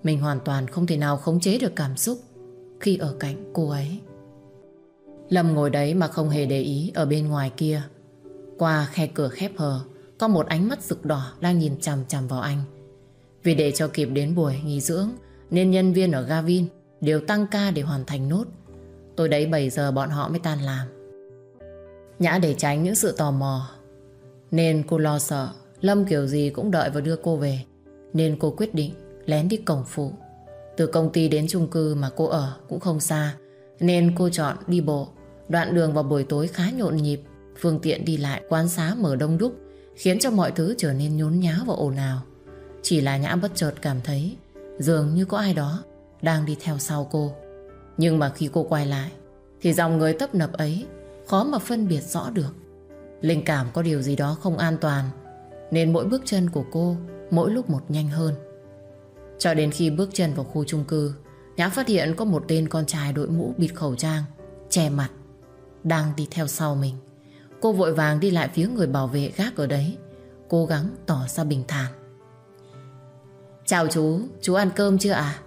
mình hoàn toàn không thể nào khống chế được cảm xúc khi ở cạnh cô ấy. Lâm ngồi đấy mà không hề để ý ở bên ngoài kia. Qua khe cửa khép hờ, có một ánh mắt rực đỏ đang nhìn chằm chằm vào anh. Vì để cho kịp đến buổi nghỉ dưỡng, nên nhân viên ở Gavin đều tăng ca để hoàn thành nốt. Tôi đấy 7 giờ bọn họ mới tan làm. Nhã để tránh những sự tò mò, nên cô lo sợ Lâm kiểu gì cũng đợi và đưa cô về. Nên cô quyết định lén đi cổng phụ. Từ công ty đến chung cư mà cô ở cũng không xa, nên cô chọn đi bộ Đoạn đường vào buổi tối khá nhộn nhịp, phương tiện đi lại quán xá mở đông đúc, khiến cho mọi thứ trở nên nhốn nháo và ồn ào. Chỉ là Nhã bất chợt cảm thấy dường như có ai đó đang đi theo sau cô. Nhưng mà khi cô quay lại, thì dòng người tấp nập ấy khó mà phân biệt rõ được. Linh cảm có điều gì đó không an toàn, nên mỗi bước chân của cô mỗi lúc một nhanh hơn. Cho đến khi bước chân vào khu chung cư, Nhã phát hiện có một tên con trai đội mũ bịt khẩu trang, che mặt, đang đi theo sau mình. Cô vội vàng đi lại phía người bảo vệ gác ở đấy, cố gắng tỏ ra bình thản. Chào chú, chú ăn cơm chưa à?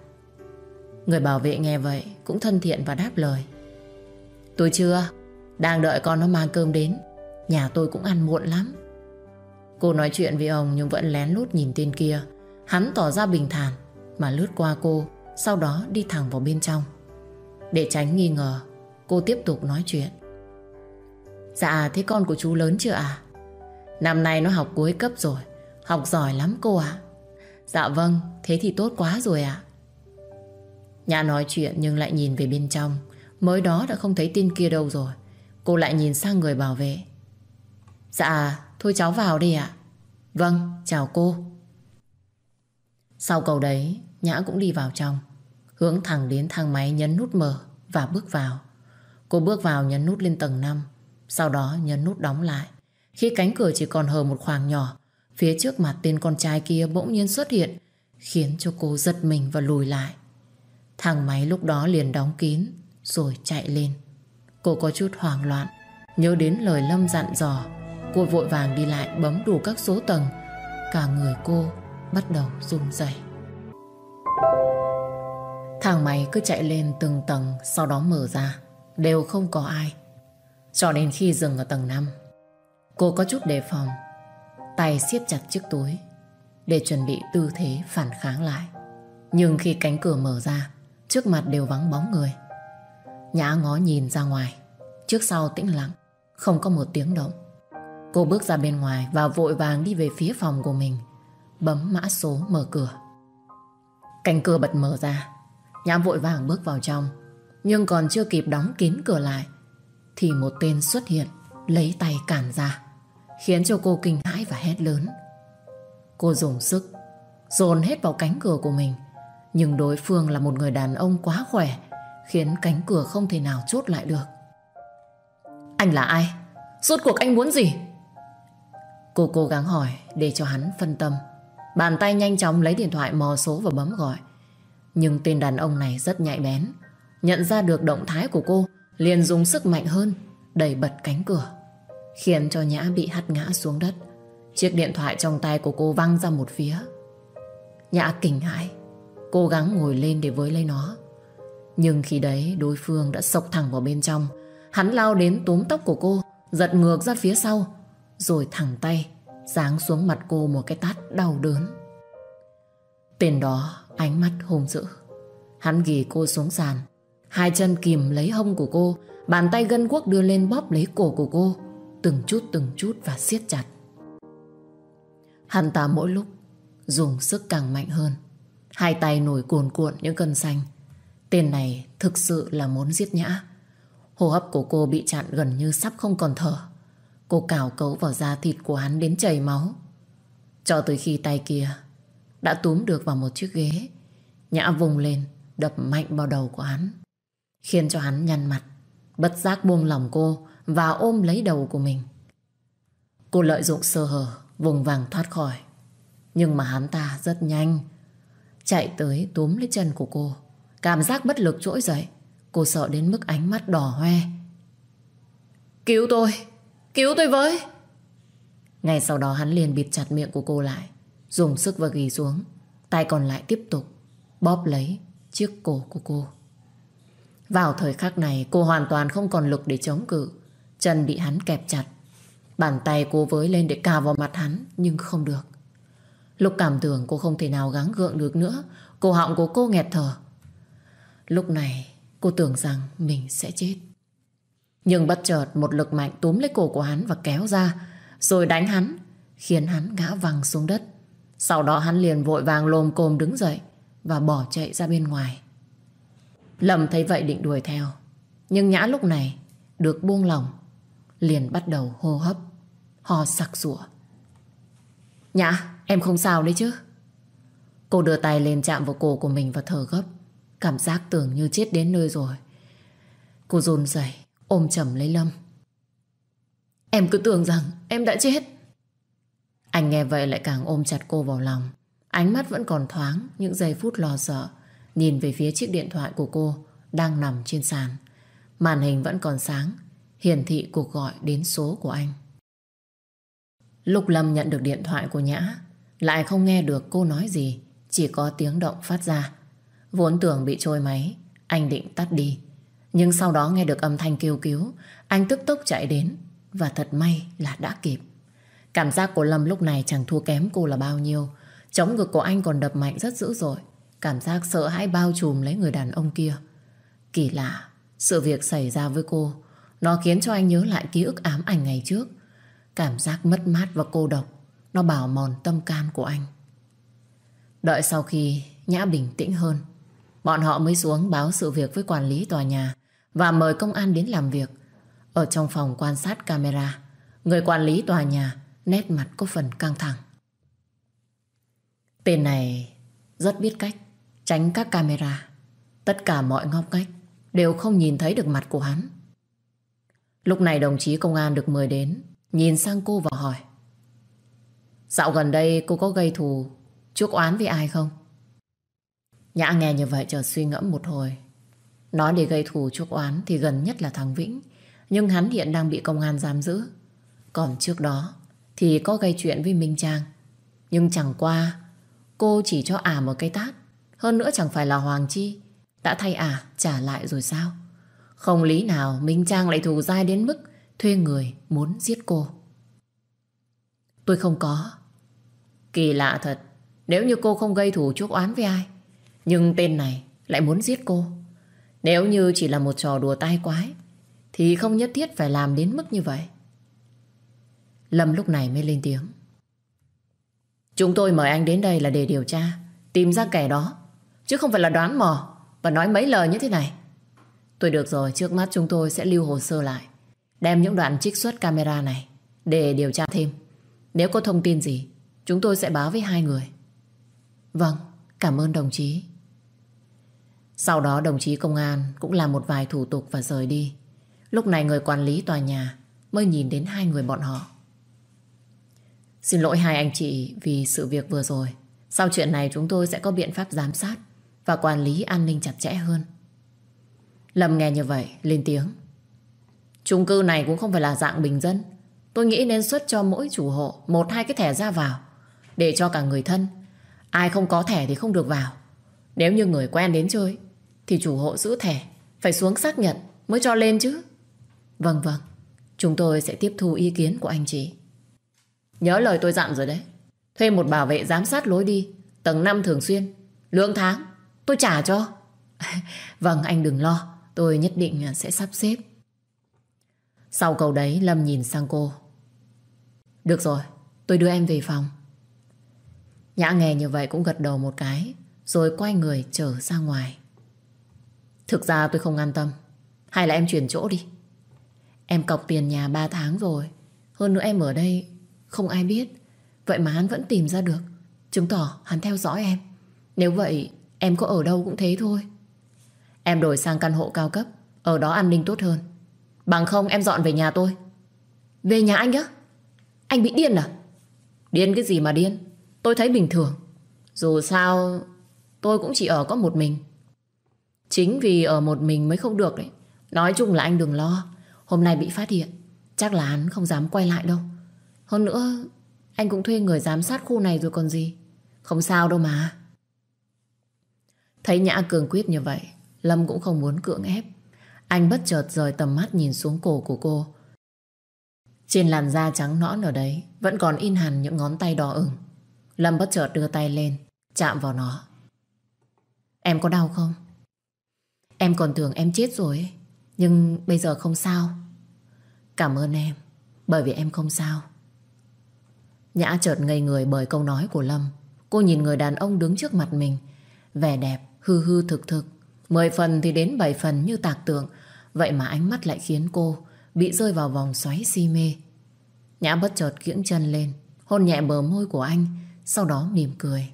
Người bảo vệ nghe vậy cũng thân thiện và đáp lời. Tôi chưa, đang đợi con nó mang cơm đến. Nhà tôi cũng ăn muộn lắm. Cô nói chuyện với ông nhưng vẫn lén lút nhìn tên kia. Hắn tỏ ra bình thản mà lướt qua cô, sau đó đi thẳng vào bên trong. Để tránh nghi ngờ, cô tiếp tục nói chuyện. Dạ thế con của chú lớn chưa à Năm nay nó học cuối cấp rồi, Học giỏi lắm cô ạ. Dạ vâng thế thì tốt quá rồi ạ. Nhã nói chuyện nhưng lại nhìn về bên trong. Mới đó đã không thấy tin kia đâu rồi. Cô lại nhìn sang người bảo vệ. Dạ thôi cháu vào đi ạ. Vâng chào cô. Sau cầu đấy, Nhã cũng đi vào trong. Hướng thẳng đến thang máy nhấn nút mở Và bước vào. Cô bước vào nhấn nút lên tầng 5 sau đó nhấn nút đóng lại. Khi cánh cửa chỉ còn hờ một khoảng nhỏ, Phía trước mặt tên con trai kia bỗng nhiên xuất hiện, Khiến cho cô giật mình và lùi lại. Thang máy lúc đó liền đóng kín, Rồi chạy lên. Cô có chút hoảng loạn, Nhớ đến lời Lâm dặn dò. Cô vội vàng đi lại bấm đủ các số tầng. Cả người cô bắt đầu run rẩy. Thang máy cứ chạy lên từng tầng, Sau đó mở ra. Đều không có ai. Cho đến khi dừng ở tầng 5 Cô có chút đề phòng. Tay siết chặt chiếc túi Để chuẩn bị tư thế phản kháng lại. Nhưng khi cánh cửa mở ra, Trước mặt đều vắng bóng người. Nhã ngó nhìn ra ngoài. Trước sau tĩnh lặng, Không có một tiếng động. Cô bước ra bên ngoài và vội vàng đi về phía phòng của mình, Bấm mã số mở cửa. Cánh cửa bật mở ra. Nhã vội vàng bước vào trong, Nhưng còn chưa kịp đóng kín cửa lại. Thì một tên xuất hiện, Lấy tay cản ra, Khiến cho cô kinh hãi và hét lớn. Cô dùng sức, Dồn hết vào cánh cửa của mình, Nhưng đối phương là một người đàn ông quá khỏe, Khiến cánh cửa không thể nào chốt lại được. Anh là ai? Rốt cuộc anh muốn gì? Cô cố gắng hỏi để cho hắn phân tâm. Bàn tay nhanh chóng lấy điện thoại mò số và bấm gọi. Nhưng tên đàn ông này rất nhạy bén, Nhận ra được động thái của cô. Liền dùng sức mạnh hơn, Đẩy bật cánh cửa, Khiến cho Nhã bị hắt ngã xuống đất. Chiếc điện thoại trong tay của cô văng ra một phía. Nhã kinh hãi, Cố gắng ngồi lên để với lấy nó. Nhưng khi đấy, đối phương đã sộc thẳng vào bên trong. Hắn lao đến túm tóc của cô, Giật ngược ra phía sau, Rồi thẳng tay, Giáng xuống mặt cô một cái tát đau đớn. Tên đó, ánh mắt hùng dữ. Hắn ghi cô xuống sàn Hai chân kìm lấy hông của cô, Bàn tay gân guốc đưa lên bóp lấy cổ của cô, Từng chút từng chút và siết chặt. Hắn ta mỗi lúc Dùng sức càng mạnh hơn. Hai tay nổi cuồn cuộn những cơn xanh. Tên này thực sự là muốn giết nhã. Hô hấp của cô bị chặn gần như sắp không còn thở. Cô cào cấu vào da thịt của hắn đến chảy máu. Cho tới khi tay kia Đã túm được vào một chiếc ghế, Nhã vùng lên, Đập mạnh vào đầu của hắn. Khiến cho hắn nhăn mặt, Bất giác buông lòng cô Và ôm lấy đầu của mình. Cô lợi dụng sơ hở, Vùng vàng thoát khỏi. Nhưng mà hắn ta rất nhanh, Chạy tới túm lấy chân của cô. Cảm giác bất lực trỗi dậy, Cô sợ đến mức ánh mắt đỏ hoe. Cứu tôi Cứu tôi với! Ngay sau đó hắn liền bịt chặt miệng của cô lại, Dùng sức và ghi xuống, Tay còn lại tiếp tục Bóp lấy chiếc cổ của cô. Vào thời khắc này, Cô hoàn toàn không còn lực để chống cự. Chân bị hắn kẹp chặt. Bàn tay cô với lên để cào vào mặt hắn, Nhưng không được. Lúc cảm tưởng cô không thể nào gắng gượng được nữa, Cổ họng của cô nghẹt thở. Lúc này, cô tưởng rằng mình sẽ chết. Nhưng bất chợt, một lực mạnh túm lấy cổ của hắn và kéo ra, Rồi đánh hắn, Khiến hắn ngã văng xuống đất. Sau đó hắn liền vội vàng lồm cồm đứng dậy Và bỏ chạy ra bên ngoài. Lâm thấy vậy định đuổi theo. Nhưng Nhã lúc này Được buông lòng Liền bắt đầu hô hấp, Ho sặc sủa Nhã, em không sao đấy chứ? Cô đưa tay lên chạm vào cổ của mình và thở gấp. Cảm giác tưởng như chết đến nơi rồi. Cô run rẩy, ôm chầm lấy Lâm. Em cứ tưởng rằng em đã chết. Anh nghe vậy lại càng ôm chặt cô vào lòng. Ánh mắt vẫn còn thoáng, Những giây phút lo sợ. Nhìn về phía chiếc điện thoại của cô, Đang nằm trên sàn. Màn hình vẫn còn sáng. Hiển thị cuộc gọi đến số của anh. Lúc Lâm nhận được điện thoại của Nhã, Lại không nghe được cô nói gì, Chỉ có tiếng động phát ra. Vốn tưởng bị trôi máy, Anh định tắt đi. Nhưng sau đó nghe được âm thanh kêu cứu, Anh tức tốc chạy đến. Và thật may là đã kịp. Cảm giác của Lâm lúc này chẳng thua kém cô là bao nhiêu. Chống ngực của anh còn đập mạnh rất dữ dội. Cảm giác sợ hãi bao trùm lấy người đàn ông kia Kỳ lạ Sự việc xảy ra với cô Nó khiến cho anh nhớ lại ký ức ám ảnh ngày trước. Cảm giác mất mát và cô độc. Nó bảo mòn tâm can của anh. Đợi sau khi Nhã bình tĩnh hơn, bọn họ mới xuống báo sự việc với quản lý tòa nhà và mời công an đến làm việc. Ở trong phòng quan sát camera, người quản lý tòa nhà nét mặt có phần căng thẳng. Tên này rất biết cách tránh các camera. Tất cả mọi ngóc ngách đều không nhìn thấy được mặt của hắn. Lúc này đồng chí công an được mời đến, nhìn sang cô và hỏi. Dạo gần đây cô có gây thù, chuốc oán với ai không? Nhã nghe như vậy chợt suy ngẫm một hồi. Nói để gây thù chuốc oán thì gần nhất là thằng Vĩnh. Nhưng hắn hiện đang bị công an giam giữ. Còn trước đó thì có gây chuyện với Minh Trang. Nhưng chẳng qua cô chỉ cho ả một cái tát. Hơn nữa chẳng phải là Hoàng Chi. Đã thay ả trả lại rồi sao? Không lý nào Minh Trang lại thù dai đến mức thuê người muốn giết cô. Tôi không có. Kỳ lạ thật. Nếu như cô không gây thù chuốc oán với ai nhưng tên này lại muốn giết cô. Nếu như chỉ là một trò đùa tai quái thì không nhất thiết phải làm đến mức như vậy. Lâm lúc này mới lên tiếng. Chúng tôi mời anh đến đây là để điều tra, tìm ra kẻ đó, chứ không phải là đoán mò và nói mấy lời như thế này. Tôi được rồi, trước mắt chúng tôi sẽ lưu hồ sơ lại, đem những đoạn trích xuất camera này để điều tra thêm. Nếu có thông tin gì, chúng tôi sẽ báo với hai người. Vâng, cảm ơn đồng chí. Sau đó đồng chí công an cũng làm một vài thủ tục và rời đi. Lúc này người quản lý tòa nhà mới nhìn đến hai người bọn họ. Xin lỗi hai anh chị vì sự việc vừa rồi. Sau chuyện này chúng tôi sẽ có biện pháp giám sát và quản lý an ninh chặt chẽ hơn. Lâm nghe như vậy, lên tiếng. Chung cư này cũng không phải là dạng bình dân. Tôi nghĩ nên xuất cho mỗi chủ hộ một hai cái thẻ ra vào để cho cả người thân. Ai không có thẻ thì không được vào. Nếu như người quen đến chơi thì chủ hộ giữ thẻ phải xuống xác nhận mới cho lên chứ. Vâng vâng, chúng tôi sẽ tiếp thu ý kiến của anh chị. Nhớ lời tôi dặn rồi đấy. Thuê một bảo vệ giám sát lối đi, tầng 5 thường xuyên. Lương tháng, tôi trả cho. vâng, anh đừng lo, tôi nhất định sẽ sắp xếp. Sau câu đấy, Lâm nhìn sang cô. Được rồi, tôi đưa em về phòng. Nhã nghe như vậy cũng gật đầu một cái, rồi quay người trở ra ngoài. Thực ra tôi không an tâm. Hay là em chuyển chỗ đi. Em cọc tiền nhà 3 tháng rồi. Hơn nữa em ở đây không ai biết. Vậy mà hắn vẫn tìm ra được. Chứng tỏ hắn theo dõi em. Nếu vậy em có ở đâu cũng thế thôi. Em đổi sang căn hộ cao cấp. Ở đó an ninh tốt hơn. Bằng không em dọn về nhà tôi. Về nhà anh á? Anh bị điên à? Điên cái gì mà điên? Tôi thấy bình thường. Dù sao tôi cũng chỉ ở có một mình. Chính vì ở một mình mới không được đấy. Nói chung là anh đừng lo. Hôm nay bị phát hiện. Chắc là hắn không dám quay lại đâu. Hơn nữa, anh cũng thuê người giám sát khu này rồi còn gì. Không sao đâu mà. Thấy Nhã cường quyết như vậy, Lâm cũng không muốn cưỡng ép. Anh bất chợt rời tầm mắt nhìn xuống cổ của cô. Trên làn da trắng nõn ở đấy vẫn còn in hẳn những ngón tay đỏ ửng. Lâm bất chợt đưa tay lên, chạm vào nó. Em có đau không? Em còn tưởng em chết rồi Nhưng bây giờ không sao Cảm ơn em Bởi vì em không sao Nhã chợt ngây người bởi câu nói của Lâm Cô nhìn người đàn ông đứng trước mặt mình Vẻ đẹp, hư hư thực thực. Mười phần thì đến bảy phần như tạc tượng. Vậy mà ánh mắt lại khiến cô Bị rơi vào vòng xoáy si mê. Nhã bất chợt kiễng chân lên, Hôn nhẹ bờ môi của anh, Sau đó mỉm cười.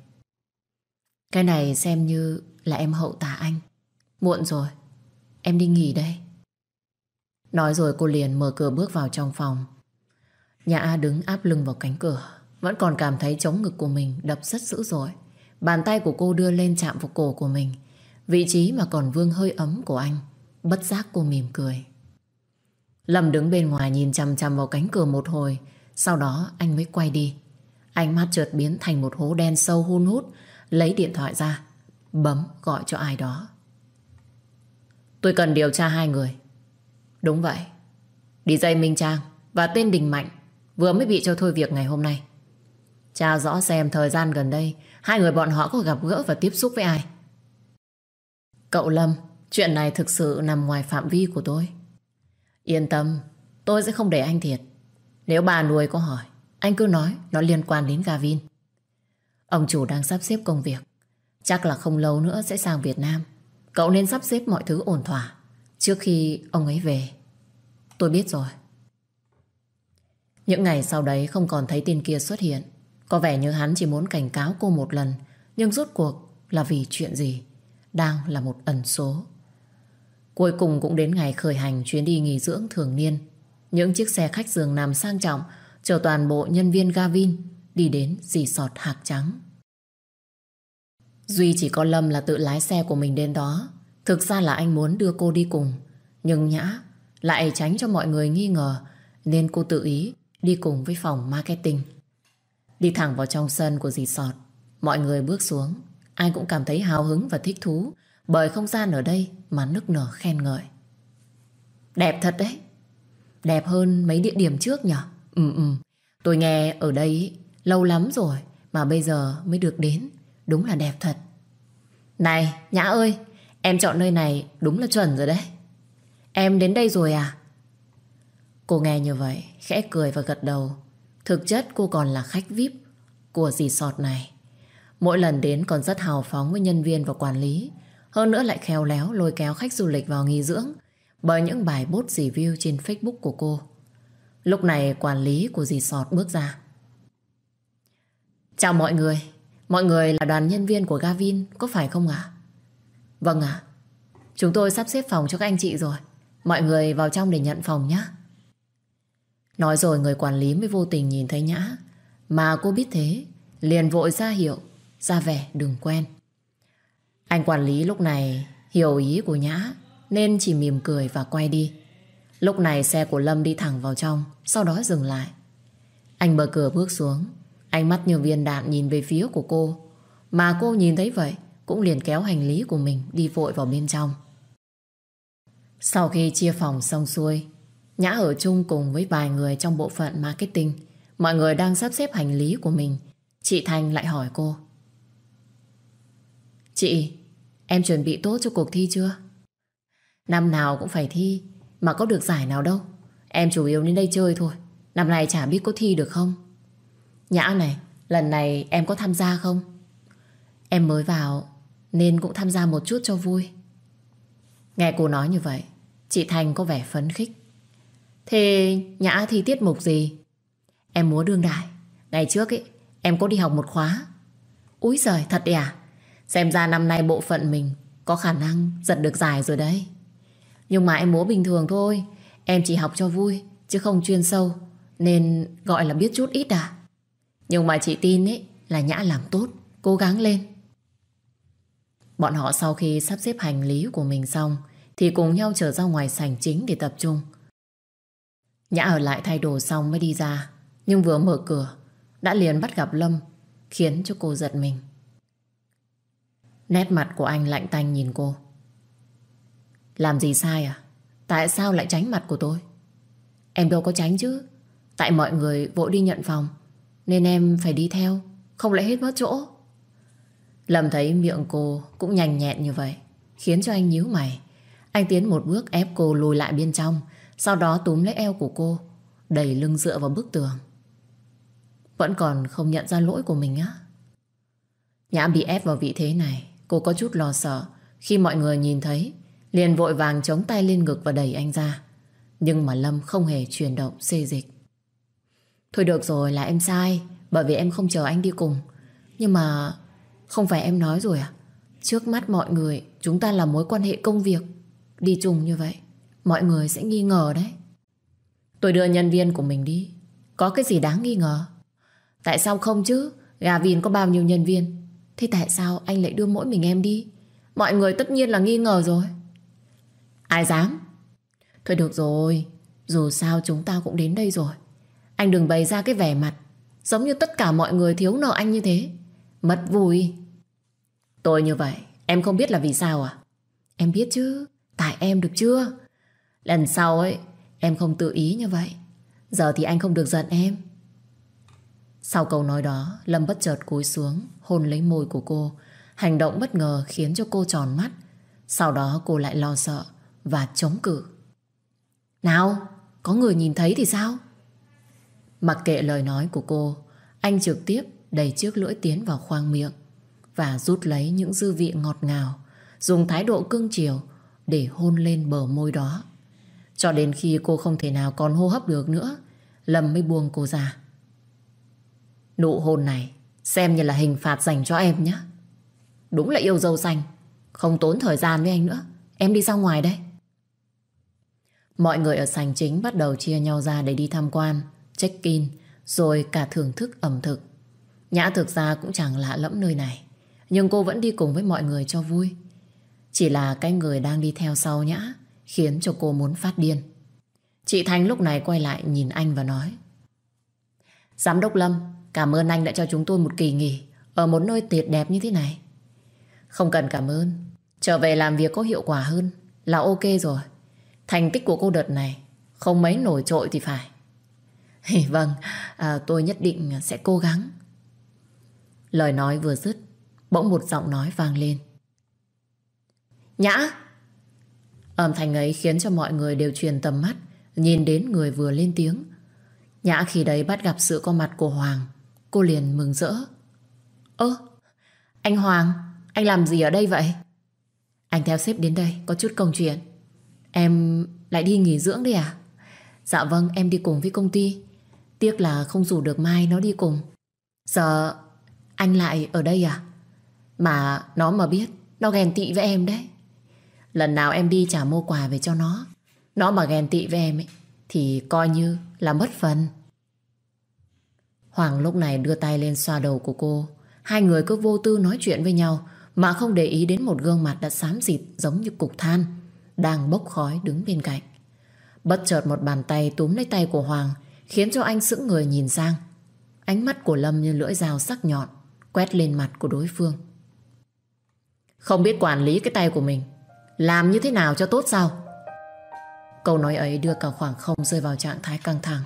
Cái này xem như là em hậu tả anh. Muộn rồi, Em đi nghỉ đây. Nói rồi cô liền mở cửa bước vào trong phòng. Nhã đứng áp lưng vào cánh cửa, Vẫn còn cảm thấy chống ngực của mình đập rất dữ dội. Bàn tay của cô đưa lên chạm vào cổ của mình. Vị trí mà còn vương hơi ấm của anh, Bất giác cô mỉm cười. Lâm đứng bên ngoài nhìn chằm chằm vào cánh cửa một hồi, Sau đó anh mới quay đi. Ánh mắt chợt biến thành một hố đen sâu hun hút, Lấy điện thoại ra, Bấm gọi cho ai đó. Tôi cần điều tra hai người. Đúng vậy. DJ Minh Trang và tên Đình Mạnh Vừa mới bị cho thôi việc ngày hôm nay. Tra rõ xem thời gian gần đây Hai người bọn họ có gặp gỡ và tiếp xúc với ai Cậu Lâm Chuyện này thực sự nằm ngoài phạm vi của tôi Yên tâm, tôi sẽ không để anh thiệt. Nếu bà nuôi có hỏi, anh cứ nói nó liên quan đến Gavin. Ông chủ đang sắp xếp công việc. Chắc là không lâu nữa sẽ sang Việt Nam. Cậu nên sắp xếp mọi thứ ổn thỏa trước khi ông ấy về. Tôi biết rồi. Những ngày sau đấy không còn thấy tên kia xuất hiện. Có vẻ như hắn chỉ muốn cảnh cáo cô một lần, nhưng rốt cuộc là vì chuyện gì? Đang là một ẩn số. Cuối cùng cũng đến ngày khởi hành chuyến đi nghỉ dưỡng thường niên. Những chiếc xe khách giường nằm sang trọng chở toàn bộ nhân viên Gavin đi đến resort hạc trắng. Duy chỉ có Lâm là tự lái xe của mình đến đó. Thực ra là anh muốn đưa cô đi cùng. Nhưng Nhã lại tránh cho mọi người nghi ngờ nên cô tự ý đi cùng với phòng marketing. Đi thẳng vào trong sân của resort. Mọi người bước xuống. Ai cũng cảm thấy hào hứng và thích thú bởi không gian ở đây mà nức nở khen ngợi. Đẹp thật đấy. Đẹp hơn mấy địa điểm trước nhỉ? Ừ ừ. Tôi nghe ở đây lâu lắm rồi mà bây giờ mới được đến. Đúng là đẹp thật. Này, Nhã ơi, em chọn nơi này đúng là chuẩn rồi đấy. Em đến đây rồi à? Cô nghe như vậy, khẽ cười và gật đầu. Thực chất cô còn là khách VIP của resort này. Mỗi lần đến còn rất hào phóng với nhân viên và quản lý. Hơn nữa lại khéo léo lôi kéo khách du lịch vào nghỉ dưỡng bởi những bài bốt review trên Facebook của cô. Lúc này quản lý của resort bước ra. Chào mọi người, mọi người là đoàn nhân viên của Gavin, có phải không ạ? Vâng ạ, chúng tôi sắp xếp phòng cho các anh chị rồi. Mọi người vào trong để nhận phòng nhé. Nói rồi người quản lý mới vô tình nhìn thấy Nhã. Mà cô biết thế, liền vội ra hiệu, ra vẻ đừng quen. Anh quản lý lúc này hiểu ý của Nhã nên chỉ mỉm cười và quay đi. Lúc này xe của Lâm đi thẳng vào trong, sau đó dừng lại. Anh mở cửa bước xuống, ánh mắt như viên đạn nhìn về phía của cô. Mà cô nhìn thấy vậy, cũng liền kéo hành lý của mình đi vội vào bên trong. Sau khi chia phòng xong xuôi, Nhã ở chung cùng với vài người trong bộ phận marketing. Mọi người đang sắp xếp hành lý của mình. Chị Thành lại hỏi cô. Chị, em chuẩn bị tốt cho cuộc thi chưa? Năm nào cũng phải thi, mà có được giải nào đâu. Em chủ yếu đến đây chơi thôi. Năm nay chả biết có thi được không. Nhã này, lần này em có tham gia không? Em mới vào, nên cũng tham gia một chút cho vui. Nghe cô nói như vậy, chị Thành có vẻ phấn khích. Thế Nhã thi tiết mục gì? Em múa đương đại. Ngày trước ấy, em có đi học một khóa. Úi giời, thật đấy à? Xem ra năm nay bộ phận mình có khả năng giật được giải rồi đấy. Nhưng mà em múa bình thường thôi. Em chỉ học cho vui, chứ không chuyên sâu. Nên gọi là biết chút ít à. Nhưng mà chị tin ấy là Nhã làm tốt, cố gắng lên. Bọn họ sau khi sắp xếp hành lý của mình xong thì cùng nhau trở ra ngoài sảnh chính để tập trung. Nhã ở lại thay đồ xong mới đi ra, nhưng vừa mở cửa, đã liền bắt gặp Lâm, khiến cho cô giật mình. Nét mặt của anh lạnh tanh nhìn cô. Làm gì sai à? Tại sao lại tránh mặt của tôi? Em đâu có tránh chứ. Tại mọi người vội đi nhận phòng, nên em phải đi theo, không lẽ hết mất chỗ. Lâm thấy miệng cô cũng nhanh nhẹn như vậy, khiến cho anh nhíu mày. Anh tiến một bước ép cô lùi lại bên trong sau đó túm lấy eo của cô, đẩy lưng dựa vào bức tường. Vẫn còn không nhận ra lỗi của mình á. Nhã bị ép vào vị thế này, cô có chút lo sợ khi mọi người nhìn thấy, liền vội vàng chống tay lên ngực và đẩy anh ra. Nhưng mà Lâm không hề chuyển động, xê dịch. Thôi được rồi, là em sai, bởi vì em không chờ anh đi cùng. Nhưng mà không phải em nói rồi à? Trước mắt mọi người, chúng ta là mối quan hệ công việc. Đi chung như vậy mọi người sẽ nghi ngờ đấy. Tôi đưa nhân viên của mình đi. Có cái gì đáng nghi ngờ? Tại sao không chứ? Gà Vin có bao nhiêu nhân viên? Thế tại sao anh lại đưa mỗi mình em đi? Mọi người tất nhiên là nghi ngờ rồi. Ai dám? Thôi được rồi, dù sao chúng ta cũng đến đây rồi. Anh đừng bày ra cái vẻ mặt giống như tất cả mọi người thiếu nợ anh như thế. Mất vui. Tôi như vậy, em không biết là vì sao à? Em biết chứ, tại em được chưa? Lần sau ấy, em không tự ý như vậy. Giờ thì anh không được giận em. Sau câu nói đó, Lâm bất chợt cúi xuống, hôn lấy môi của cô. Hành động bất ngờ khiến cho cô tròn mắt. Sau đó cô lại lo sợ và chống cự. Nào, có người nhìn thấy thì sao? Mặc kệ lời nói của cô, anh trực tiếp đẩy chiếc lưỡi tiến vào khoang miệng và rút lấy những dư vị ngọt ngào, dùng thái độ cưng chiều để hôn lên bờ môi đó. Cho đến khi cô không thể nào còn hô hấp được nữa, Lâm mới buông cô ra. Nụ hôn này xem như là hình phạt dành cho em nhé. Đúng là yêu dâu xanh, không tốn thời gian với anh nữa. Em đi ra ngoài đây. Mọi người ở sành chính bắt đầu chia nhau ra để đi tham quan, check-in, rồi cả thưởng thức ẩm thực. Nhã thực ra cũng chẳng lạ lẫm nơi này, nhưng cô vẫn đi cùng với mọi người cho vui. Chỉ là cái người đang đi theo sau Nhã khiến cho cô muốn phát điên. Chị Thanh lúc này quay lại nhìn anh và nói Giám đốc Lâm, cảm ơn anh đã cho chúng tôi một kỳ nghỉ ở một nơi tuyệt đẹp như thế này. Không cần cảm ơn, trở về làm việc có hiệu quả hơn là ok rồi. Thành tích của cô đợt này không mấy nổi trội thì phải. Vâng, à, tôi nhất định sẽ cố gắng. Lời nói vừa dứt, bỗng một giọng nói vang lên. Nhã! Âm thanh ấy khiến cho mọi người đều truyền tầm mắt, nhìn đến người vừa lên tiếng. Nhã khi đấy bắt gặp sự có mặt của Hoàng, cô liền mừng rỡ. Ơ, anh Hoàng, anh làm gì ở đây vậy? Anh theo sếp đến đây, có chút công chuyện. Em lại đi nghỉ dưỡng đi à? Dạ vâng, em đi cùng với công ty. Tiếc là không rủ được Mai nó đi cùng. Giờ anh lại ở đây à? Mà nó mà biết, nó ghen tị với em đấy. Lần nào em đi trả mua quà về cho nó, nó mà ghen tị với em ấy, thì coi như là mất phần. Hoàng lúc này đưa tay lên xoa đầu của cô. Hai người cứ vô tư nói chuyện với nhau mà không để ý đến một gương mặt đã xám xịt giống như cục than đang bốc khói đứng bên cạnh. Bất chợt một bàn tay túm lấy tay của Hoàng khiến cho anh sững người nhìn sang. Ánh mắt của Lâm như lưỡi dao sắc nhọn quét lên mặt của đối phương. Không biết quản lý cái tay của mình làm như thế nào cho tốt sao? Câu nói ấy đưa cả khoảng không rơi vào trạng thái căng thẳng.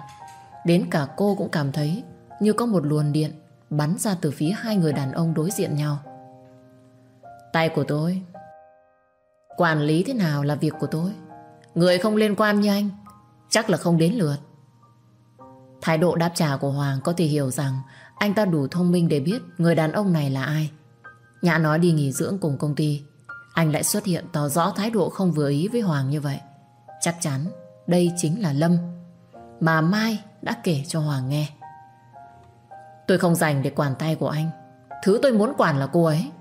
Đến cả cô cũng cảm thấy như có một luồn điện bắn ra từ phía hai người đàn ông đối diện nhau. Tay của tôi Quản lý thế nào là việc của tôi Người không liên quan như anh Chắc là không đến lượt Thái độ đáp trả của Hoàng có thể hiểu rằng anh ta đủ thông minh để biết người đàn ông này là ai. Nhã nói đi nghỉ dưỡng cùng công ty. Anh lại xuất hiện tỏ rõ thái độ không vừa ý với Hoàng như vậy. Chắc chắn đây chính là Lâm mà Mai đã kể cho Hoàng nghe. Tôi không dành để quản tay của anh. Thứ tôi muốn quản là cô ấy.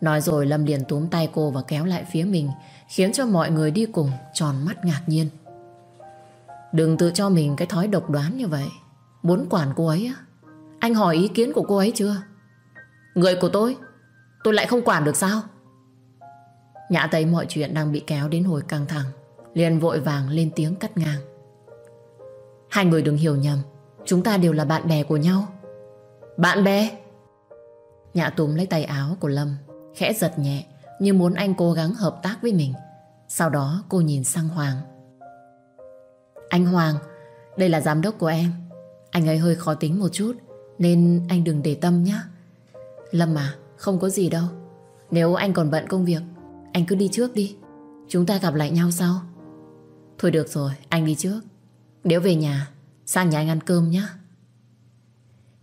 Nói rồi Lâm liền túm tay cô và kéo lại phía mình khiến cho mọi người đi cùng tròn mắt ngạc nhiên. Đừng tự cho mình cái thói độc đoán như vậy. Muốn quản cô ấy á? Anh hỏi ý kiến của cô ấy chưa? Người của tôi, tôi lại không quản được sao? Nhã thấy mọi chuyện đang bị kéo đến hồi căng thẳng, liền vội vàng lên tiếng cắt ngang. Hai người đừng hiểu nhầm, chúng ta đều là bạn bè của nhau. Bạn bè? Nhã túm lấy tay áo của Lâm, khẽ giật nhẹ như muốn anh cố gắng hợp tác với mình. Sau đó cô nhìn sang Hoàng. Anh Hoàng, đây là giám đốc của em. Anh ấy hơi khó tính một chút, nên anh đừng để tâm nhé. Lâm à, không có gì đâu. Nếu anh còn bận công việc, anh cứ đi trước đi. Chúng ta gặp lại nhau sau. Thôi được rồi, anh đi trước. Nếu về nhà, sang nhà anh ăn cơm nhé.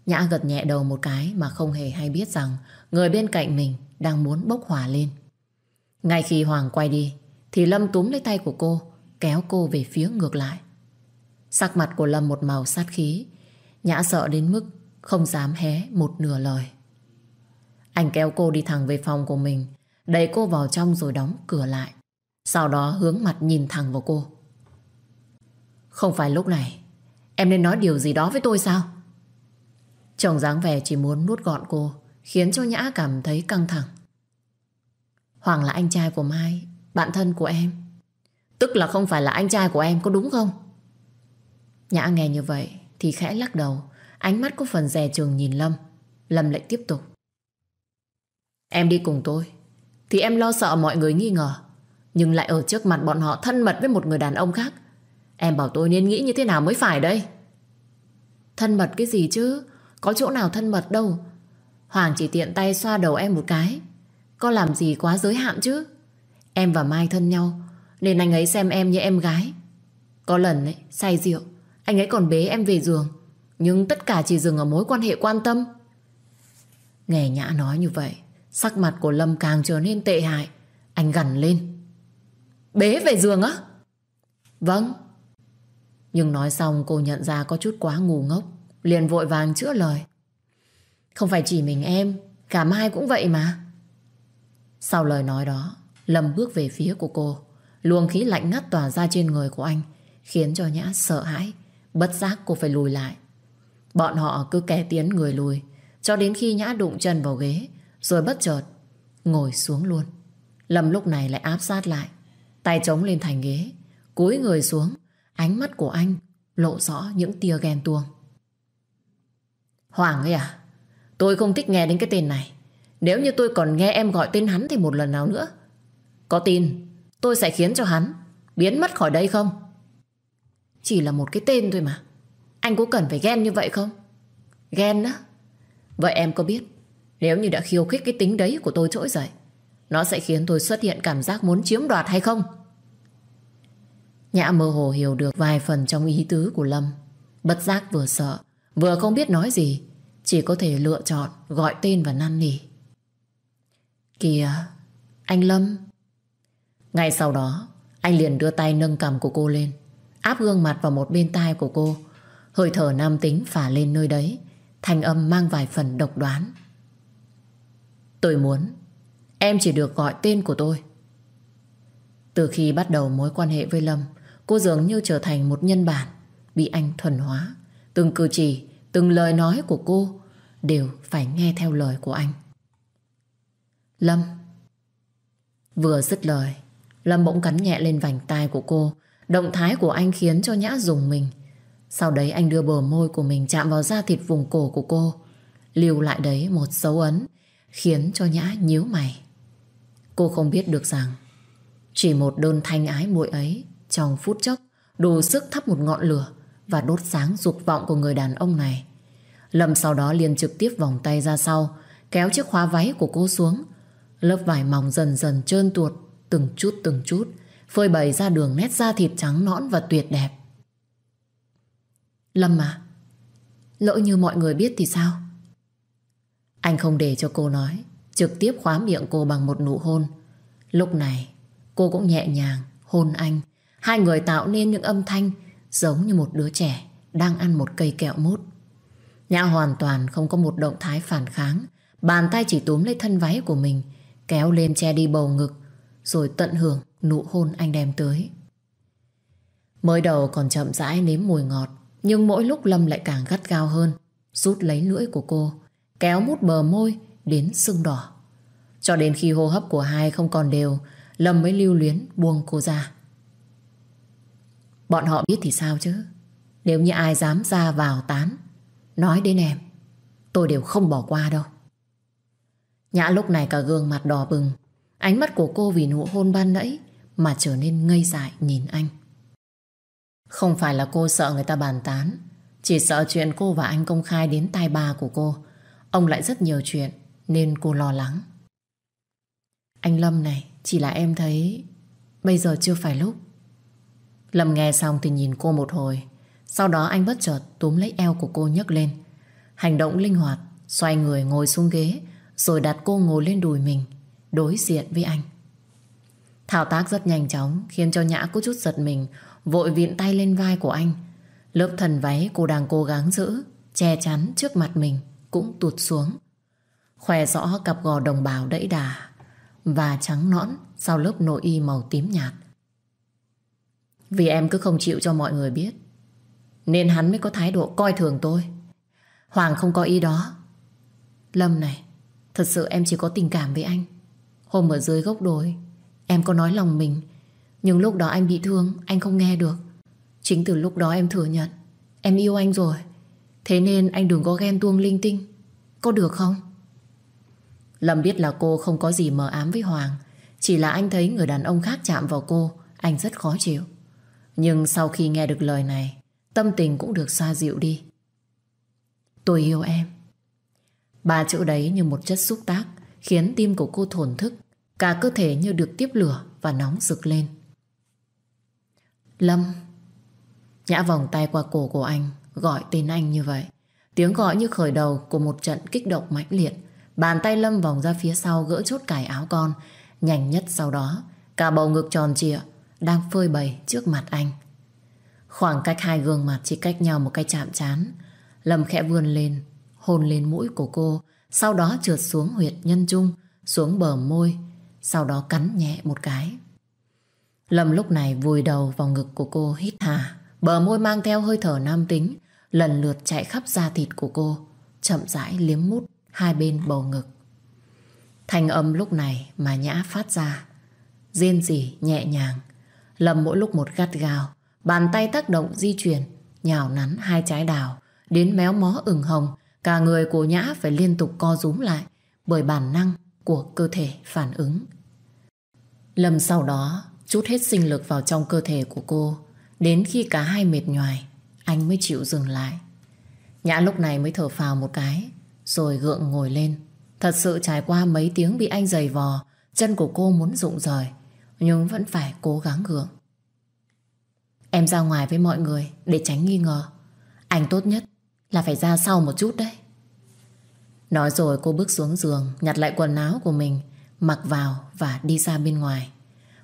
Nhã gật nhẹ đầu một cái mà không hề hay biết rằng người bên cạnh mình đang muốn bốc hỏa lên. Ngay khi Hoàng quay đi, thì Lâm túm lấy tay của cô, kéo cô về phía ngược lại. Sắc mặt của Lâm một màu sát khí, Nhã sợ đến mức không dám hé một nửa lời. Anh kéo cô đi thẳng về phòng của mình, đẩy cô vào trong rồi đóng cửa lại. Sau đó hướng mặt nhìn thẳng vào cô. Không phải lúc này, em nên nói điều gì đó với tôi sao? Chồng dáng vẻ chỉ muốn nuốt gọn cô, khiến cho Nhã cảm thấy căng thẳng. Hoàng là anh trai của Mai, bạn thân của em. Tức là không phải là anh trai của em, có đúng không? Nhã nghe như vậy thì khẽ lắc đầu, ánh mắt có phần dè chừng nhìn Lâm. Lâm lại tiếp tục. Em đi cùng tôi, thì em lo sợ mọi người nghi ngờ, nhưng lại ở trước mặt bọn họ thân mật với một người đàn ông khác. Em bảo tôi nên nghĩ như thế nào mới phải đây? Thân mật cái gì chứ? Có chỗ nào thân mật đâu. Hoàng chỉ tiện tay xoa đầu em một cái. Có làm gì quá giới hạn chứ? Em và Mai thân nhau, nên anh ấy xem em như em gái. Có lần ấy, say rượu, anh ấy còn bế em về giường. Nhưng tất cả chỉ dừng ở mối quan hệ quan tâm. Nghe Nhã nói như vậy, sắc mặt của Lâm càng trở nên tệ hại. Anh gằn lên. Bế về giường á? Vâng. Nhưng nói xong cô nhận ra có chút quá ngu ngốc. Liền vội vàng chữa lời. Không phải chỉ mình em, cả Mai cũng vậy mà. Sau lời nói đó, Lâm bước về phía của cô. Luồng khí lạnh ngắt tỏa ra trên người của anh, khiến cho Nhã sợ hãi, bất giác cô phải lùi lại. Bọn họ cứ kè tiến người lùi, cho đến khi Nhã đụng chân vào ghế, rồi bất chợt, ngồi xuống luôn. Lâm lúc này lại áp sát lại, tay chống lên thành ghế, cúi người xuống, ánh mắt của anh lộ rõ những tia ghen tuông. Hoàng ấy à, tôi không thích nghe đến cái tên này. Nếu như tôi còn nghe em gọi tên hắn thì một lần nào nữa. Có tin tôi sẽ khiến cho hắn biến mất khỏi đây không? Chỉ là một cái tên thôi mà. Anh có cần phải ghen như vậy không? Ghen á? Vậy em có biết nếu như đã khiêu khích cái tính đấy của tôi trỗi dậy nó sẽ khiến tôi xuất hiện cảm giác muốn chiếm đoạt hay không? Nhã mơ hồ hiểu được vài phần trong ý tứ của Lâm. Bất giác vừa sợ, vừa không biết nói gì, chỉ có thể lựa chọn gọi tên và năn nỉ. Kìa, anh Lâm. Ngay sau đó, anh liền đưa tay nâng cầm của cô lên, áp gương mặt vào một bên tai của cô. Hơi thở nam tính phả lên nơi đấy, thanh âm mang vài phần độc đoán. Tôi muốn em chỉ được gọi tên của tôi. Từ khi bắt đầu mối quan hệ với Lâm, cô dường như trở thành một nhân bản, bị anh thuần hóa. Từng cử chỉ, từng lời nói của cô đều phải nghe theo lời của anh. Lâm Vừa dứt lời Lâm bỗng cắn nhẹ lên vành tai của cô Động thái của anh khiến cho Nhã dùng mình Sau đấy anh đưa bờ môi của mình Chạm vào da thịt vùng cổ của cô Lưu lại đấy một dấu ấn Khiến cho Nhã nhíu mày. Cô không biết được rằng, Chỉ một đơn thanh ái muội ấy Trong phút chốc Đủ sức thắp một ngọn lửa Và đốt sáng dục vọng của người đàn ông này. Lâm sau đó liền trực tiếp vòng tay ra sau, Kéo chiếc khóa váy của cô xuống. Lớp vải mỏng dần dần trơn tuột, Từng chút từng chút, Phơi bày ra đường nét da thịt trắng nõn và tuyệt đẹp. Lâm à Lỡ như mọi người biết thì sao? Anh không để cho cô nói, Trực tiếp khóa miệng cô bằng một nụ hôn. Lúc này, Cô cũng nhẹ nhàng hôn anh. Hai người tạo nên những âm thanh Giống như một đứa trẻ Đang ăn một cây kẹo mút. Nhã hoàn toàn không có một động thái phản kháng. Bàn tay chỉ túm lấy thân váy của mình, Kéo lên che đi bầu ngực, Rồi tận hưởng nụ hôn anh đem tới. Mới đầu còn chậm rãi nếm mùi ngọt, Nhưng mỗi lúc Lâm lại càng gắt gao hơn, Rút lấy lưỡi của cô. Kéo mút bờ môi đến sưng đỏ. Cho đến khi hô hấp của hai không còn đều, Lâm mới lưu luyến buông cô ra. Bọn họ biết thì sao chứ? Nếu như ai dám ra vào tán, Nói đến em, Tôi đều không bỏ qua đâu. Nhã lúc này cả gương mặt đỏ bừng, Ánh mắt của cô vì nụ hôn ban nãy Mà trở nên ngây dại nhìn anh. Không phải là cô sợ người ta bàn tán, Chỉ sợ chuyện cô và anh công khai đến tai ba của cô Ông lại rất nhiều chuyện, Nên cô lo lắng. Anh Lâm này, Chỉ là em thấy Bây giờ chưa phải lúc. Lâm nghe xong thì nhìn cô một hồi, Sau đó anh bất chợt túm lấy eo của cô nhấc lên. Hành động linh hoạt, Xoay người ngồi xuống ghế, rồi đặt cô ngồi lên đùi mình, Đối diện với anh. Thao tác rất nhanh chóng, Khiến cho Nhã có chút giật mình, Vội viện tay lên vai của anh. Lớp thần váy cô đang cố gắng giữ, Che chắn trước mặt mình. Cũng tụt xuống. Khoe rõ cặp gò đồng bào đẫy đà Và trắng nõn Sau lớp nội y màu tím nhạt. Vì em cứ không chịu cho mọi người biết, Nên hắn mới có thái độ coi thường tôi. Hoàng không có ý đó. Lâm này, Thật sự em chỉ có tình cảm với anh. Hôm ở dưới gốc đồi, Em có nói lòng mình, Nhưng lúc đó anh bị thương, Anh không nghe được. Chính từ lúc đó em thừa nhận, Em yêu anh rồi. Thế nên anh đừng có ghen tuông linh tinh. Có được không? Lâm biết là cô không có gì mờ ám với Hoàng. Chỉ là anh thấy người đàn ông khác chạm vào cô Anh rất khó chịu. Nhưng sau khi nghe được lời này Tâm tình cũng được xoa dịu đi. Tôi yêu em. Ba chữ đấy như một chất xúc tác khiến tim của cô thổn thức, cả cơ thể như được tiếp lửa và nóng rực lên. Lâm, Nhã vòng tay qua cổ của anh, gọi tên anh như vậy. Tiếng gọi như khởi đầu của một trận kích động mãnh liệt. Bàn tay Lâm vòng ra phía sau gỡ chốt cài áo con. Nhanh nhất sau đó, cả bầu ngực tròn trịa đang phơi bày trước mặt anh. Khoảng cách hai gương mặt chỉ cách nhau một cái chạm chán. Lâm khẽ vươn lên, hôn lên mũi của cô, sau đó trượt xuống huyệt nhân trung, xuống bờ môi, sau đó cắn nhẹ một cái. Lâm lúc này vùi đầu vào ngực của cô hít hà, bờ môi mang theo hơi thở nam tính, lần lượt chạy khắp da thịt của cô, chậm rãi liếm mút hai bên bầu ngực. Thành âm lúc này mà Nhã phát ra, riêng rỉ nhẹ nhàng, Lâm mỗi lúc một gắt gào, bàn tay tác động di chuyển, nhào nắn hai trái đào, đến méo mó ửng hồng, cả người của Nhã phải liên tục co rúm lại bởi bản năng của cơ thể phản ứng. Lâm sau đó chút hết sinh lực vào trong cơ thể của cô, đến khi cả hai mệt nhoài, anh mới chịu dừng lại. Nhã lúc này mới thở phào một cái, rồi gượng ngồi lên. Thật sự trải qua mấy tiếng bị anh giày vò, chân của cô muốn rụng rời, nhưng vẫn phải cố gắng gượng. Em ra ngoài với mọi người để tránh nghi ngờ. Anh tốt nhất là phải ra sau một chút đấy. Nói rồi cô bước xuống giường, nhặt lại quần áo của mình, mặc vào và đi ra bên ngoài.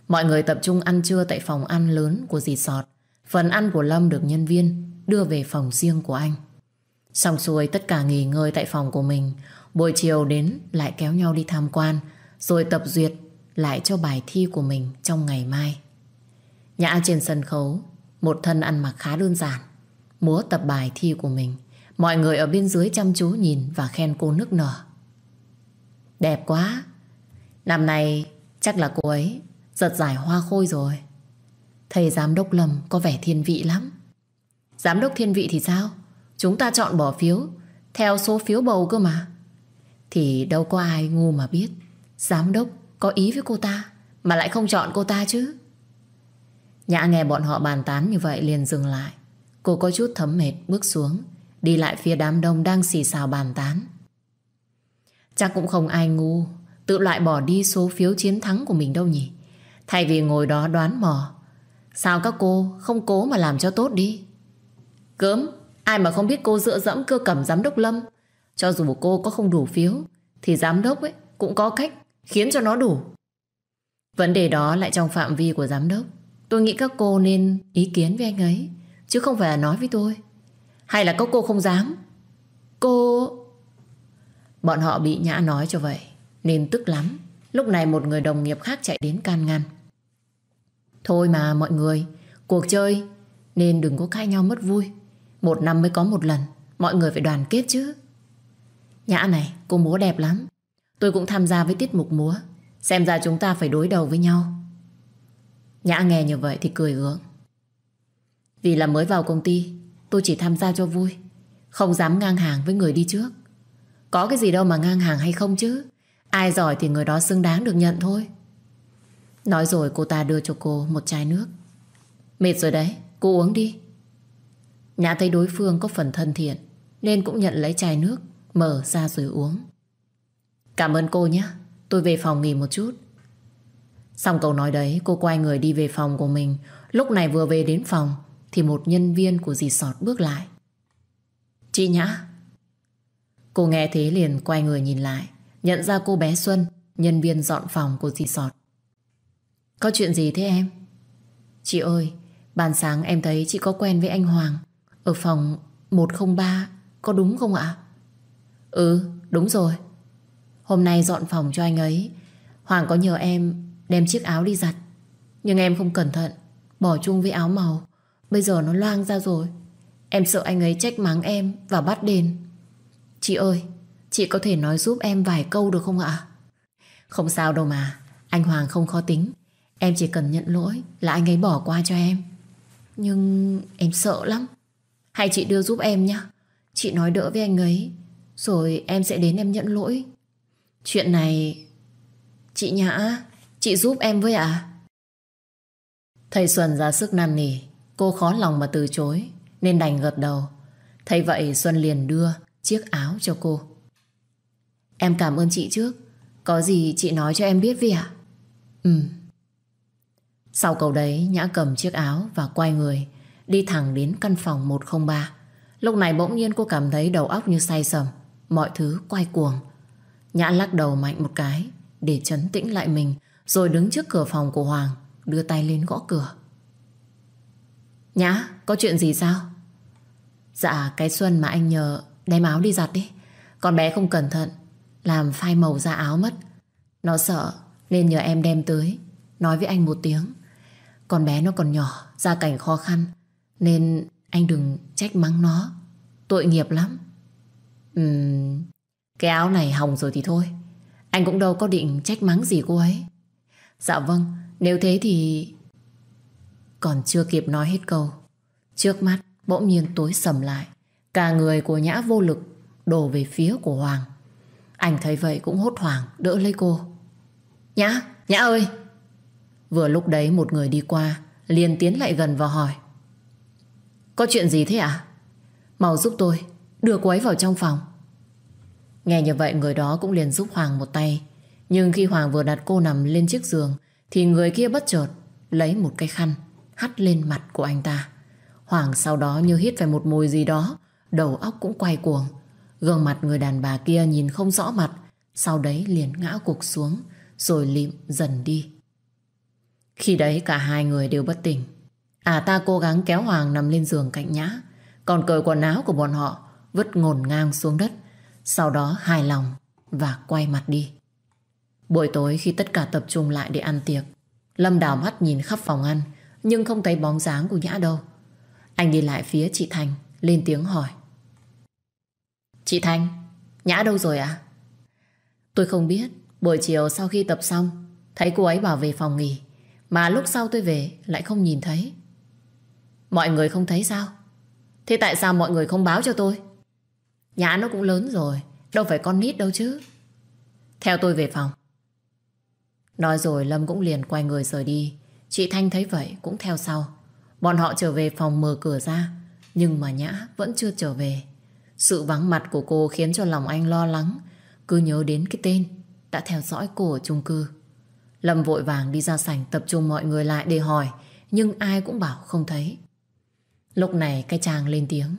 Mọi người tập trung ăn trưa tại phòng ăn lớn của dì Sọt. Phần ăn của Lâm được nhân viên đưa về phòng riêng của anh. Xong xuôi tất cả nghỉ ngơi tại phòng của mình. Buổi chiều đến lại kéo nhau đi tham quan, rồi tập duyệt lại cho bài thi của mình trong ngày mai. Nhã trên sân khấu, một thân ăn mặc khá đơn giản, múa tập bài thi của mình. Mọi người ở bên dưới chăm chú nhìn và khen cô nức nở. Đẹp quá! Năm nay chắc là cô ấy giật giải hoa khôi rồi. Thầy giám đốc Lâm có vẻ thiên vị lắm. Giám đốc thiên vị thì sao? Chúng ta chọn bỏ phiếu, theo số phiếu bầu cơ mà. Thì đâu có ai ngu mà biết, giám đốc có ý với cô ta, mà lại không chọn cô ta chứ. Nhã nghe bọn họ bàn tán như vậy liền dừng lại. Cô có chút thấm mệt bước xuống, đi lại phía đám đông đang xì xào bàn tán. Chắc cũng không ai ngu, tự loại bỏ đi số phiếu chiến thắng của mình đâu nhỉ. Thay vì ngồi đó đoán mò, Sao các cô không cố mà làm cho tốt đi Cớm, Ai mà không biết cô dựa dẫm cơ cẩm giám đốc Lâm. Cho dù cô có không đủ phiếu, Thì giám đốc ấy cũng có cách Khiến cho nó đủ. Vấn đề đó lại trong phạm vi của giám đốc. Tôi nghĩ các cô nên ý kiến với anh ấy, Chứ không phải là nói với tôi. Hay là các cô không dám? Cô... Bọn họ bị nhã nói cho vậy, Nên tức lắm. Lúc này một người đồng nghiệp khác chạy đến can ngăn. Thôi mà mọi người, Cuộc chơi, Nên đừng có cãi nhau mất vui. Một năm mới có một lần. Mọi người phải đoàn kết chứ. Nhã này, cô múa đẹp lắm. Tôi cũng tham gia với tiết mục múa. Xem ra chúng ta phải đối đầu với nhau. Nhã nghe như vậy thì cười gượng. Vì là mới vào công ty, Tôi chỉ tham gia cho vui. Không dám ngang hàng với người đi trước. Có cái gì đâu mà ngang hàng hay không chứ. Ai giỏi thì người đó xứng đáng được nhận thôi. Nói rồi cô ta đưa cho cô một chai nước. Mệt rồi đấy, Cô uống đi. Nhã thấy đối phương có phần thân thiện Nên cũng nhận lấy chai nước Mở ra rồi uống. Cảm ơn cô nhé Tôi về phòng nghỉ một chút. Xong câu nói đấy cô quay người đi về phòng của mình. Lúc này vừa về đến phòng Thì một nhân viên của dì sọt bước lại. Chị Nhã. Cô nghe thế liền quay người nhìn lại Nhận ra cô bé Xuân Nhân viên dọn phòng của dì sọt có chuyện gì thế em? Chị ơi, bàn sáng em thấy chị có quen với anh Hoàng ở phòng 103, có đúng không ạ? Ừ, đúng rồi. Hôm nay dọn phòng cho anh ấy, Hoàng có nhờ em đem chiếc áo đi giặt. Nhưng em không cẩn thận, bỏ chung với áo màu. Bây giờ nó loang ra rồi. Em sợ anh ấy trách mắng em và bắt đền. Chị ơi, chị có thể nói giúp em vài câu được không ạ? Không sao đâu mà, anh Hoàng không khó tính. Em chỉ cần nhận lỗi là anh ấy bỏ qua cho em. Nhưng em sợ lắm. Hay chị đưa giúp em nhé. Chị nói đỡ với anh ấy. Rồi em sẽ đến em nhận lỗi. Chuyện này... Chị Nhã, chị giúp em với ạ. À? Thầy Xuân ra sức năn nỉ. Cô khó lòng mà từ chối. Nên đành gật đầu. Thấy vậy Xuân liền đưa chiếc áo cho cô. Em cảm ơn chị trước. Có gì chị nói cho em biết vì ạ? Ừ. Sau câu đấy Nhã cầm chiếc áo và quay người đi thẳng đến căn phòng 103. Lúc này bỗng nhiên cô cảm thấy đầu óc như say sầm, mọi thứ quay cuồng. Nhã lắc đầu mạnh một cái để chấn tĩnh lại mình, rồi đứng trước cửa phòng của Hoàng, đưa tay lên gõ cửa. Nhã, có chuyện gì sao? Dạ, cái Xuân mà anh nhờ đem áo đi giặt đi. Con bé không cẩn thận, làm phai màu ra áo mất. Nó sợ nên nhờ em đem tới, nói với anh một tiếng. Con bé nó còn nhỏ, gia cảnh khó khăn, nên anh đừng trách mắng nó. Tội nghiệp lắm. Ừm, cái áo này hỏng rồi thì thôi. Anh cũng đâu có định trách mắng gì cô ấy. Dạ vâng, nếu thế thì... Còn chưa kịp nói hết câu. Trước mắt bỗng nhiên tối sầm lại. Cả người của Nhã vô lực đổ về phía của Hoàng. Anh thấy vậy cũng hốt hoảng đỡ lấy cô. Nhã, Nhã ơi! Vừa lúc đấy một người đi qua liền tiến lại gần và hỏi. Có chuyện gì thế ạ? À? Mau giúp tôi, đưa cô ấy vào trong phòng. Nghe như vậy, người đó cũng liền giúp Hoàng một tay. Nhưng khi Hoàng vừa đặt cô nằm lên chiếc giường, thì người kia bất chợt lấy một cái khăn, hắt lên mặt của anh ta. Hoàng sau đó như hít phải một mùi gì đó, đầu óc cũng quay cuồng. Gương mặt người đàn bà kia nhìn không rõ mặt, sau đấy liền ngã cục xuống, rồi lịm dần đi. Khi đấy cả hai người đều bất tỉnh. À ta cố gắng kéo Hoàng nằm lên giường cạnh nhã còn cởi quần áo của bọn họ vứt ngổn ngang xuống đất sau đó hài lòng và quay mặt đi. Buổi tối khi tất cả tập trung lại để ăn tiệc, Lâm đảo mắt nhìn khắp phòng ăn nhưng không thấy bóng dáng của Nhã đâu. Anh đi lại phía chị Thành, lên tiếng hỏi. Chị Thành, Nhã đâu rồi ạ? À? Tôi không biết, buổi chiều sau khi tập xong, thấy cô ấy bảo về phòng nghỉ, mà lúc sau tôi về lại không nhìn thấy. Mọi người không thấy sao? Thế tại sao mọi người không báo cho tôi? Nhã nó cũng lớn rồi, Đâu phải con nít đâu chứ. Theo tôi về phòng. Nói rồi Lâm cũng liền quay người rời đi. Chị Thanh thấy vậy cũng theo sau. Bọn họ trở về phòng mở cửa ra, Nhưng mà Nhã vẫn chưa trở về. Sự vắng mặt của cô khiến cho lòng anh lo lắng. Cứ nhớ đến cái tên, Đã theo dõi cô ở chung cư. Lâm vội vàng đi ra sảnh tập trung mọi người lại để hỏi, Nhưng ai cũng bảo không thấy. Lúc này cái chàng lên tiếng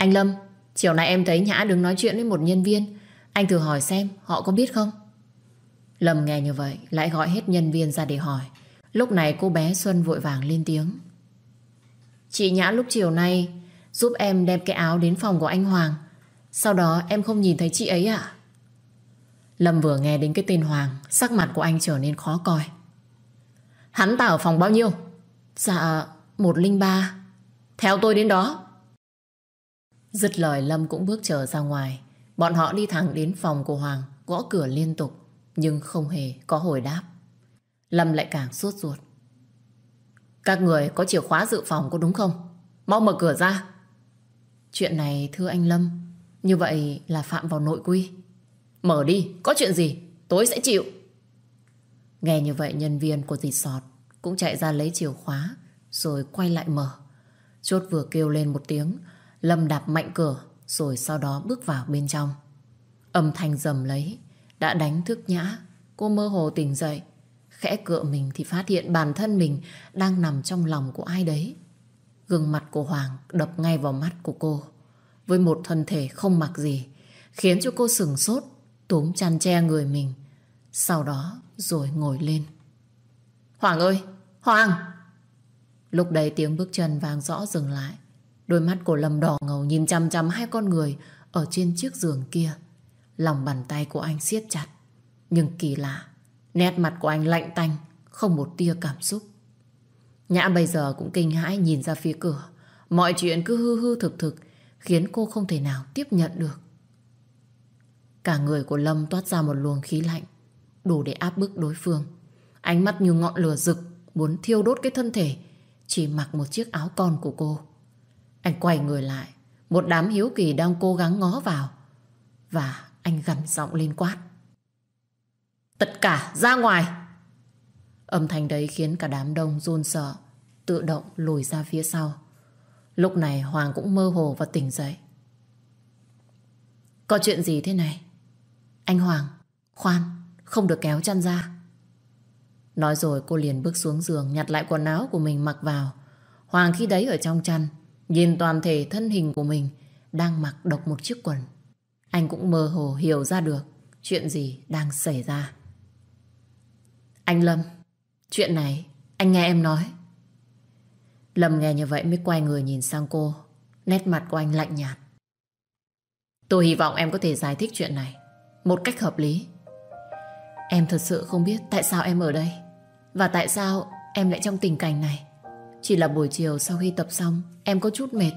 anh Lâm, chiều nay em thấy Nhã đứng nói chuyện với một nhân viên. Anh thử hỏi xem họ có biết không? Lâm nghe như vậy, lại gọi hết nhân viên ra để hỏi. Lúc này cô bé Xuân vội vàng lên tiếng. Chị Nhã lúc chiều nay giúp em đem cái áo đến phòng của anh Hoàng. Sau đó em không nhìn thấy chị ấy ạ. Lâm vừa nghe đến cái tên Hoàng, sắc mặt của anh trở nên khó coi. Hắn ta ở phòng bao nhiêu? Dạ, 103. Theo tôi đến đó. Dứt lời Lâm cũng bước trở ra ngoài. Bọn họ đi thẳng đến phòng của Hoàng, gõ cửa liên tục, nhưng không hề có hồi đáp. Lâm lại càng suốt ruột. Các người có chìa khóa dự phòng có đúng không? Mau mở cửa ra. Chuyện này thưa anh Lâm, như vậy là phạm vào nội quy. Mở đi, có chuyện gì? Tối sẽ chịu. Nghe như vậy nhân viên của dì sọt cũng chạy ra lấy chìa khóa rồi quay lại mở. Chốt vừa kêu lên một tiếng, Lâm đạp mạnh cửa, rồi sau đó bước vào bên trong. Âm thanh dầm lấy, đã đánh thức nhã. Cô mơ hồ tỉnh dậy. Khẽ cựa mình thì phát hiện bản thân mình đang nằm trong lòng của ai đấy. Gương mặt của Hoàng đập ngay vào mắt của cô. Với một thân thể không mặc gì, khiến cho cô sừng sốt, túm chăn che người mình. Sau đó rồi ngồi lên. Hoàng ơi! Hoàng! Lúc đấy tiếng bước chân vang rõ dừng lại. Đôi mắt của Lâm đỏ ngầu nhìn chăm chăm hai con người ở trên chiếc giường kia. Lòng bàn tay của anh siết chặt. Nhưng kỳ lạ, nét mặt của anh lạnh tanh, không một tia cảm xúc. Nhã bây giờ cũng kinh hãi nhìn ra phía cửa. Mọi chuyện cứ hư hư thực thực, khiến cô không thể nào tiếp nhận được. Cả người của Lâm toát ra một luồng khí lạnh, đủ để áp bức đối phương. Ánh mắt như ngọn lửa rực, muốn thiêu đốt cái thân thể, chỉ mặc một chiếc áo con của cô. Anh quay người lại, Một đám hiếu kỳ đang cố gắng ngó vào, Và anh gằn giọng lên quát. Tất cả, ra ngoài! Âm thanh đấy khiến cả đám đông run sợ, Tự động lùi ra phía sau. Lúc này Hoàng cũng mơ hồ và tỉnh dậy. Có chuyện gì thế này? Anh Hoàng, Khoan, Không được kéo chăn ra. Nói rồi cô liền bước xuống giường Nhặt lại quần áo của mình mặc vào Hoàng khi đấy ở trong chăn, nhìn toàn thể thân hình của mình đang mặc độc một chiếc quần. Anh cũng mơ hồ hiểu ra được chuyện gì đang xảy ra. Anh Lâm, chuyện này anh nghe em nói. Lâm nghe như vậy mới quay người nhìn sang cô. Nét mặt của anh lạnh nhạt. Tôi hy vọng em có thể giải thích chuyện này một cách hợp lý. Em thật sự không biết tại sao em ở đây và tại sao em lại trong tình cảnh này. Chỉ là buổi chiều sau khi tập xong em có chút mệt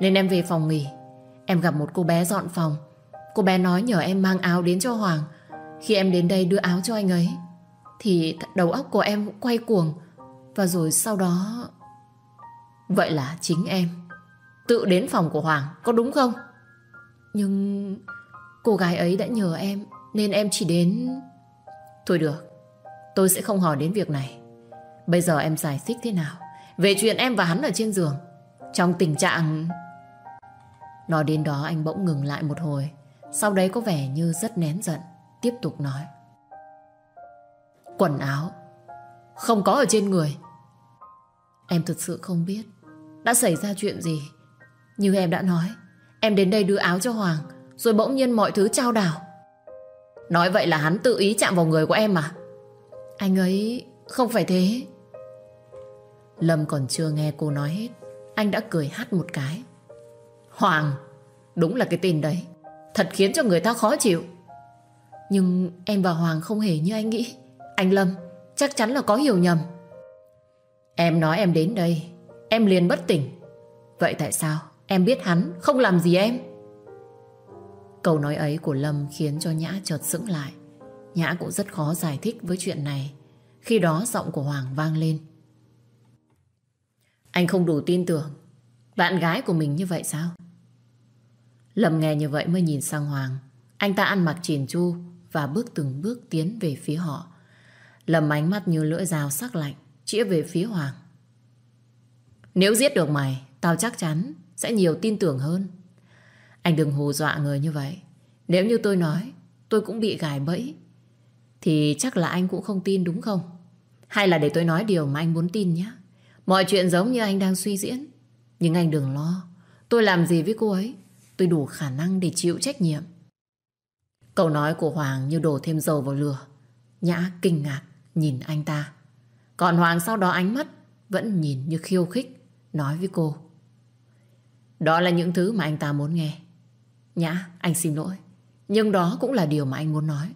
nên em về phòng nghỉ. Em gặp một cô bé dọn phòng. Cô bé nói nhờ em mang áo đến cho Hoàng. Khi em đến đây đưa áo cho anh ấy thì đầu óc của em quay cuồng và rồi sau đó... Vậy là chính em tự đến phòng của Hoàng có đúng không? Nhưng cô gái ấy đã nhờ em nên em chỉ đến... Thôi được, tôi sẽ không hỏi đến việc này. Bây giờ em giải thích thế nào về chuyện em và hắn ở trên giường? Trong tình trạng... Nói đến đó anh bỗng ngừng lại một hồi, Sau đấy có vẻ như rất nén giận, Tiếp tục nói. Quần áo, Không có ở trên người. Em thực sự không biết Đã xảy ra chuyện gì. Như em đã nói, Em đến đây đưa áo cho Hoàng, Rồi bỗng nhiên mọi thứ trao đảo. Nói vậy là hắn tự ý chạm vào người của em mà. Anh ấy không phải thế. Lâm còn chưa nghe cô nói hết, Anh đã cười hắt một cái. Hoàng, Đúng là cái tên đấy. Thật khiến cho người ta khó chịu. Nhưng em và Hoàng không hề như anh nghĩ. Anh Lâm, Chắc chắn là có hiểu nhầm. Em nói em đến đây, Em liền bất tỉnh. Vậy tại sao em biết hắn không làm gì em? Câu nói ấy của Lâm khiến cho Nhã chợt sững lại. Nhã cũng rất khó giải thích với chuyện này Khi đó giọng của Hoàng vang lên Anh không đủ tin tưởng Bạn gái của mình như vậy sao Lâm nghe như vậy mới nhìn sang Hoàng. Anh ta ăn mặc chỉn chu và bước từng bước tiến về phía họ. Lâm ánh mắt như lưỡi dao sắc lạnh, chĩa về phía Hoàng. Nếu giết được mày, tao chắc chắn sẽ nhiều tin tưởng hơn. Anh đừng hù dọa người như vậy. Nếu như tôi nói, tôi cũng bị gài bẫy, thì chắc là anh cũng không tin đúng không? Hay là để tôi nói điều mà anh muốn tin nhé. Mọi chuyện giống như anh đang suy diễn. Nhưng anh đừng lo. Tôi làm gì với cô ấy tôi đủ khả năng để chịu trách nhiệm. Câu nói của Hoàng như đổ thêm dầu vào lửa. Nhã kinh ngạc nhìn anh ta. Còn Hoàng sau đó ánh mắt vẫn nhìn như khiêu khích, nói với cô. Đó là những thứ mà anh ta muốn nghe. Nhã, anh xin lỗi. Nhưng đó cũng là điều mà anh muốn nói.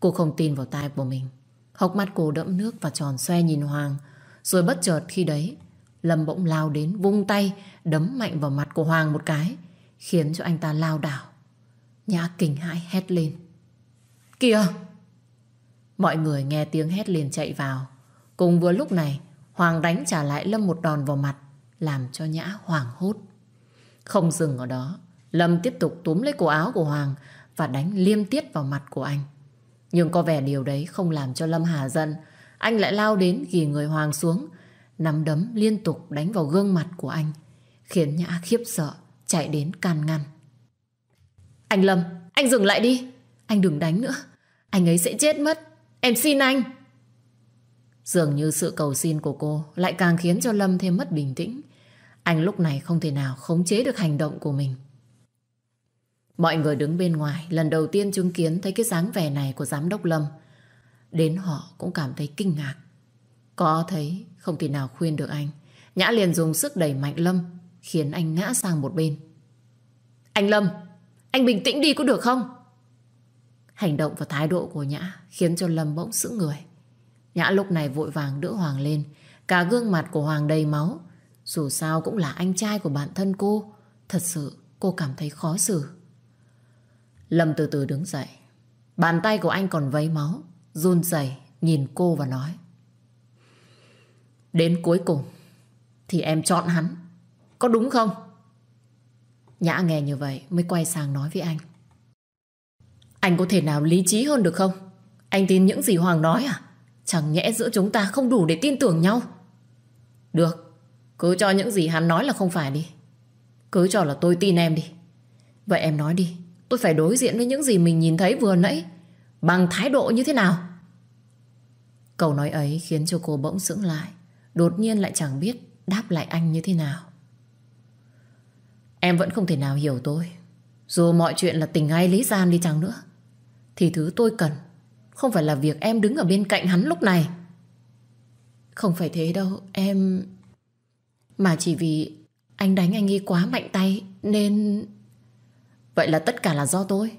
Cô không tin vào tai của mình. Hốc mắt cô đẫm nước và tròn xoe nhìn Hoàng. Rồi bất chợt khi đấy, Lâm bỗng lao đến vung tay đấm mạnh vào mặt của Hoàng một cái khiến cho anh ta lao đảo. Nhã kinh hãi hét lên. Kìa! Mọi người nghe tiếng hét liền chạy vào. Cùng vừa lúc này Hoàng đánh trả lại Lâm một đòn vào mặt làm cho Nhã hoảng hốt. Không dừng ở đó Lâm tiếp tục túm lấy cổ áo của Hoàng và đánh liêm tiết vào mặt của anh. Nhưng có vẻ điều đấy không làm cho Lâm hà giận. Anh lại lao đến ghi người Hoàng xuống nắm đấm liên tục đánh vào gương mặt của anh, khiến Nhã khiếp sợ, chạy đến can ngăn. Anh Lâm, anh dừng lại đi. Anh đừng đánh nữa. Anh ấy sẽ chết mất. Em xin anh. Dường như sự cầu xin của cô lại càng khiến cho Lâm thêm mất bình tĩnh. Anh lúc này không thể nào khống chế được hành động của mình. Mọi người đứng bên ngoài, lần đầu tiên chứng kiến thấy cái dáng vẻ này của giám đốc Lâm. Đến họ cũng cảm thấy kinh ngạc. Có thấy không thể nào khuyên được anh. Nhã liền dùng sức đẩy mạnh Lâm, Khiến anh ngã sang một bên. Anh Lâm, Anh bình tĩnh đi có được không? Hành động và thái độ của Nhã Khiến cho Lâm bỗng sững người. Nhã lúc này vội vàng đỡ Hoàng lên. Cả gương mặt của Hoàng đầy máu. Dù sao cũng là anh trai của bản thân cô. Thật sự cô cảm thấy khó xử. Lâm từ từ đứng dậy. Bàn tay của anh còn vấy máu, Run rẩy nhìn cô và nói. Đến cuối cùng Thì em chọn hắn. Có đúng không? Nhã nghe như vậy mới quay sang nói với anh. Anh có thể nào lý trí hơn được không? Anh tin những gì Hoàng nói à? Chẳng nhẽ giữa chúng ta không đủ để tin tưởng nhau? Được, Cứ cho những gì hắn nói là không phải đi. Cứ cho là tôi tin em đi. Vậy em nói đi. Tôi phải đối diện với những gì mình nhìn thấy vừa nãy Bằng thái độ như thế nào Câu nói ấy khiến cho cô bỗng sững lại Đột nhiên lại chẳng biết đáp lại anh như thế nào. Em vẫn không thể nào hiểu tôi. Dù mọi chuyện là tình ai lý gian đi chăng nữa. Thì thứ tôi cần không phải là việc em đứng ở bên cạnh hắn lúc này. Không phải thế đâu, em... Mà chỉ vì anh đánh anh ấy quá mạnh tay nên... Vậy là tất cả là do tôi.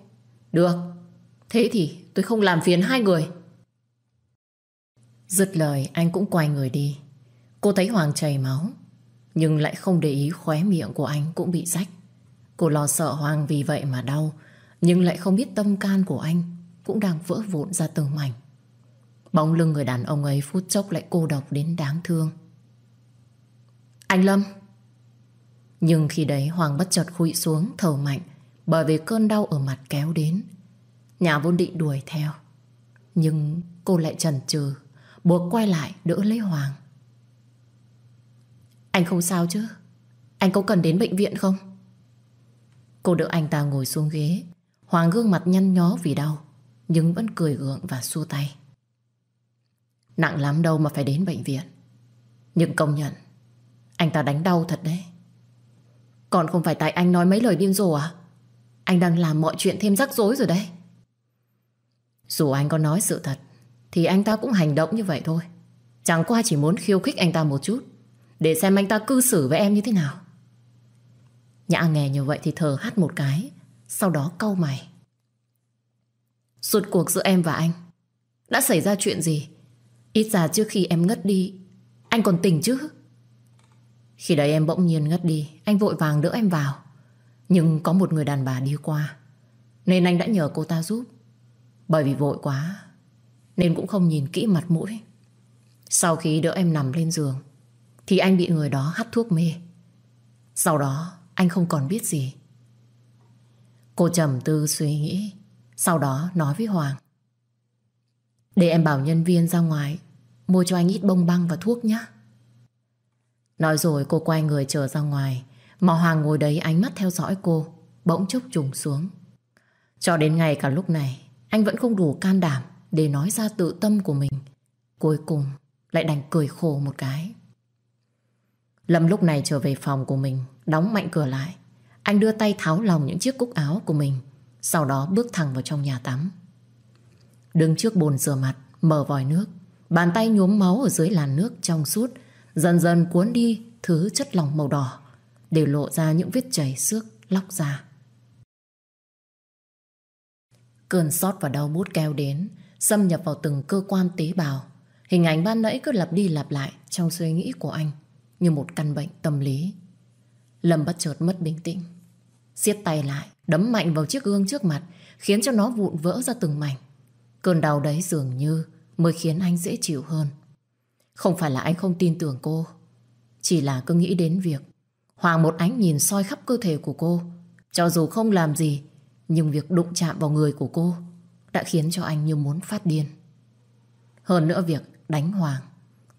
Được, thế thì tôi không làm phiền hai người. Dứt lời anh cũng quay người đi. Cô thấy Hoàng chảy máu, nhưng lại không để ý khóe miệng của anh cũng bị rách. Cô lo sợ Hoàng vì vậy mà đau, nhưng lại không biết tâm can của anh cũng đang vỡ vụn ra từng mảnh. Bóng lưng người đàn ông ấy phút chốc lại cô độc đến đáng thương. Anh Lâm! Nhưng khi đấy Hoàng bất chợt khụy xuống thở mạnh bởi vì cơn đau ở mặt kéo đến. Nhà vốn định đuổi theo. Nhưng cô lại chần chừ buộc quay lại đỡ lấy Hoàng. Anh không sao chứ? Anh có cần đến bệnh viện không? Cô đỡ anh ta ngồi xuống ghế. Hoàng gương mặt nhăn nhó vì đau nhưng vẫn cười gượng và xua tay. Nặng lắm đâu mà phải đến bệnh viện. Nhưng công nhận, anh ta đánh đau thật đấy. Còn không phải tại anh nói mấy lời điên rồ à? Anh đang làm mọi chuyện thêm rắc rối rồi đấy. Dù anh có nói sự thật, thì anh ta cũng hành động như vậy thôi. Chẳng qua chỉ muốn khiêu khích anh ta một chút, để xem anh ta cư xử với em như thế nào. Nhã nghe như vậy thì thở hắt một cái, sau đó câu mày. Suốt cuộc giữa em và anh Đã xảy ra chuyện gì Ít ra trước khi em ngất đi Anh còn tỉnh chứ Khi đấy em bỗng nhiên ngất đi Anh vội vàng đỡ em vào nhưng có một người đàn bà đi qua. Nên anh đã nhờ cô ta giúp. Bởi vì vội quá, Nên cũng không nhìn kỹ mặt mũi. Sau khi đỡ em nằm lên giường, Thì anh bị người đó hắt thuốc mê. Sau đó, anh không còn biết gì. Cô trầm tư suy nghĩ, sau đó nói với Hoàng. Để em bảo nhân viên ra ngoài, Mua cho anh ít bông băng và thuốc nhé Nói rồi cô quay người chờ ra ngoài mà Hoàng ngồi đấy ánh mắt theo dõi cô, Bỗng chốc trùng xuống. Cho đến ngày cả lúc này, Anh vẫn không đủ can đảm Để nói ra tự tâm của mình. Cuối cùng, lại đành cười khổ một cái. Lâm lúc này trở về phòng của mình, Đóng mạnh cửa lại. Anh đưa tay tháo lòng những chiếc cúc áo của mình, sau đó bước thẳng vào trong nhà tắm. Đứng trước bồn rửa mặt, Mở vòi nước, Bàn tay nhuốm máu ở dưới làn nước trong suốt, Dần dần cuốn đi thứ chất lỏng màu đỏ. Để lộ ra những vết chảy xước lóc ra Cơn sót và đau bút kéo đến, Xâm nhập vào từng cơ quan tế bào. Hình ảnh ban nãy cứ lặp đi lặp lại Trong suy nghĩ của anh, Như một căn bệnh tâm lý. Lâm bất chợt mất bình tĩnh, siết tay lại, Đấm mạnh vào chiếc gương trước mặt, Khiến cho nó vụn vỡ ra từng mảnh. Cơn đau đấy dường như Mới khiến anh dễ chịu hơn. Không phải là anh không tin tưởng cô, Chỉ là cứ nghĩ đến việc Hoàng một ánh nhìn soi khắp cơ thể của cô. Cho dù không làm gì, Nhưng việc đụng chạm vào người của cô Đã khiến cho anh như muốn phát điên. Hơn nữa việc đánh Hoàng,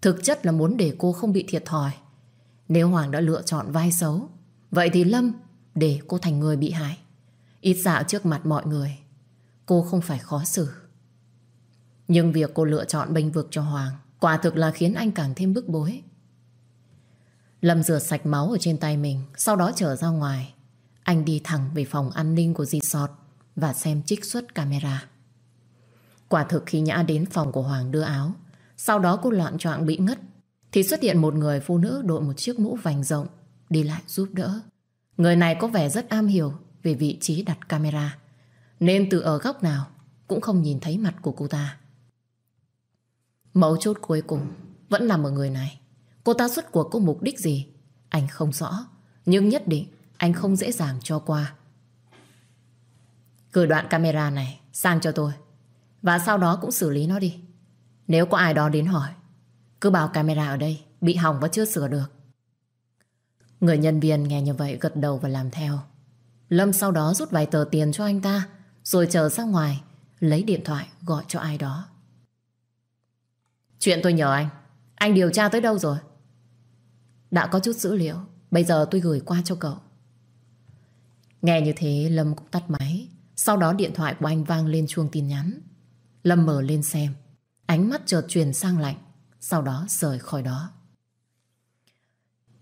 Thực chất là muốn để cô không bị thiệt thòi. Nếu Hoàng đã lựa chọn vai xấu, Vậy thì Lâm để cô thành người bị hại. Ít dạo trước mặt mọi người, Cô không phải khó xử. Nhưng việc cô lựa chọn bênh vực cho Hoàng Quả thực là khiến anh càng thêm bức bối. Lâm rửa sạch máu ở trên tay mình, Sau đó trở ra ngoài Anh đi thẳng về phòng an ninh của resort Và xem trích xuất camera Quả thực khi Nhã đến phòng của Hoàng đưa áo, Sau đó cô loạn choạng bị ngất, Thì xuất hiện một người phụ nữ đội một chiếc mũ vành rộng, Đi lại giúp đỡ Người này có vẻ rất am hiểu về vị trí đặt camera. Nên từ ở góc nào cũng không nhìn thấy mặt của cô ta. Mấu chốt cuối cùng vẫn nằm ở người này. Cô ta xuất cuộc có mục đích gì? Anh không rõ. Nhưng nhất định anh không dễ dàng cho qua. Gửi đoạn camera này sang cho tôi. Và sau đó cũng xử lý nó đi. Nếu có ai đó đến hỏi, cứ bảo camera ở đây bị hỏng và chưa sửa được. Người nhân viên nghe như vậy gật đầu và làm theo. Lâm sau đó rút vài tờ tiền cho anh ta rồi chờ ra ngoài lấy điện thoại gọi cho ai đó. Chuyện tôi nhờ anh Anh điều tra tới đâu rồi? Đã có chút dữ liệu Bây giờ tôi gửi qua cho cậu Nghe như thế Lâm cũng tắt máy Sau đó điện thoại của anh vang lên chuông tin nhắn Lâm mở lên xem Ánh mắt chợt chuyển sang lạnh Sau đó rời khỏi đó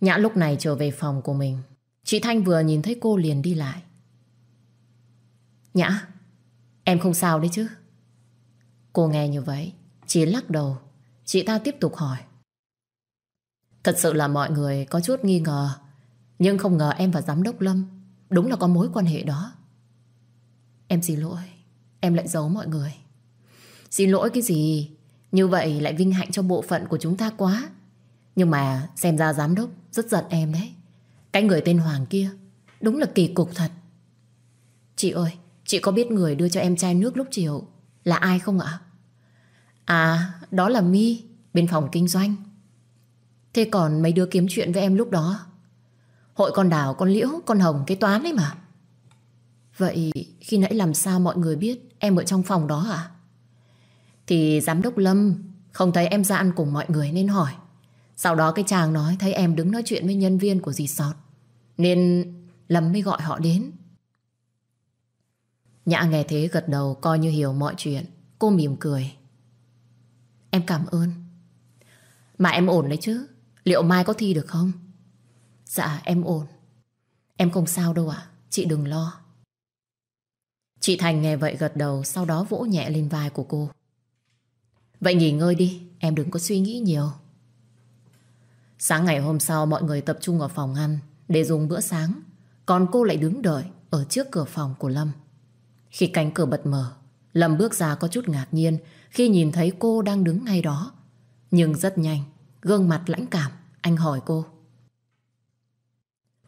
Nhã lúc này trở về phòng của mình. Chị Thanh vừa nhìn thấy cô liền đi lại. Nhã, em không sao đấy chứ? Cô nghe như vậy, chỉ lắc đầu. Chị ta tiếp tục hỏi. Thật sự là mọi người có chút nghi ngờ, nhưng không ngờ em và Giám đốc Lâm đúng là có mối quan hệ đó. Em xin lỗi, em lại giấu mọi người. Xin lỗi cái gì? Như vậy lại vinh hạnh cho bộ phận của chúng ta quá. Nhưng mà xem ra giám đốc rất giận em đấy. Cái người tên Hoàng kia đúng là kỳ cục thật. Chị ơi, chị có biết người đưa cho em chai nước lúc chiều là ai không ạ? À, đó là My, bên phòng kinh doanh. Thế còn mấy đứa kiếm chuyện với em lúc đó? Hội con đào, con liễu, con hồng, cái toán ấy mà. Vậy khi nãy làm sao mọi người biết em ở trong phòng đó à? Thì giám đốc Lâm không thấy em ra ăn cùng mọi người nên hỏi. Sau đó cái chàng nói thấy em đứng nói chuyện với nhân viên của resort Sọt. Nên Lâm mới gọi họ đến. Nhã nghe thế gật đầu coi như hiểu mọi chuyện. Cô mỉm cười. Em cảm ơn. Mà em ổn đấy chứ. Liệu mai có thi được không? Dạ em ổn. Em không sao đâu ạ. Chị đừng lo. Chị Thành nghe vậy gật đầu sau đó vỗ nhẹ lên vai của cô. Vậy nghỉ ngơi đi, em đừng có suy nghĩ nhiều. Sáng ngày hôm sau mọi người tập trung ở phòng ăn để dùng bữa sáng. Còn cô lại đứng đợi ở trước cửa phòng của Lâm. Khi cánh cửa bật mở, Lâm bước ra có chút ngạc nhiên khi nhìn thấy cô đang đứng ngay đó. Nhưng rất nhanh, gương mặt lãnh cảm, anh hỏi cô.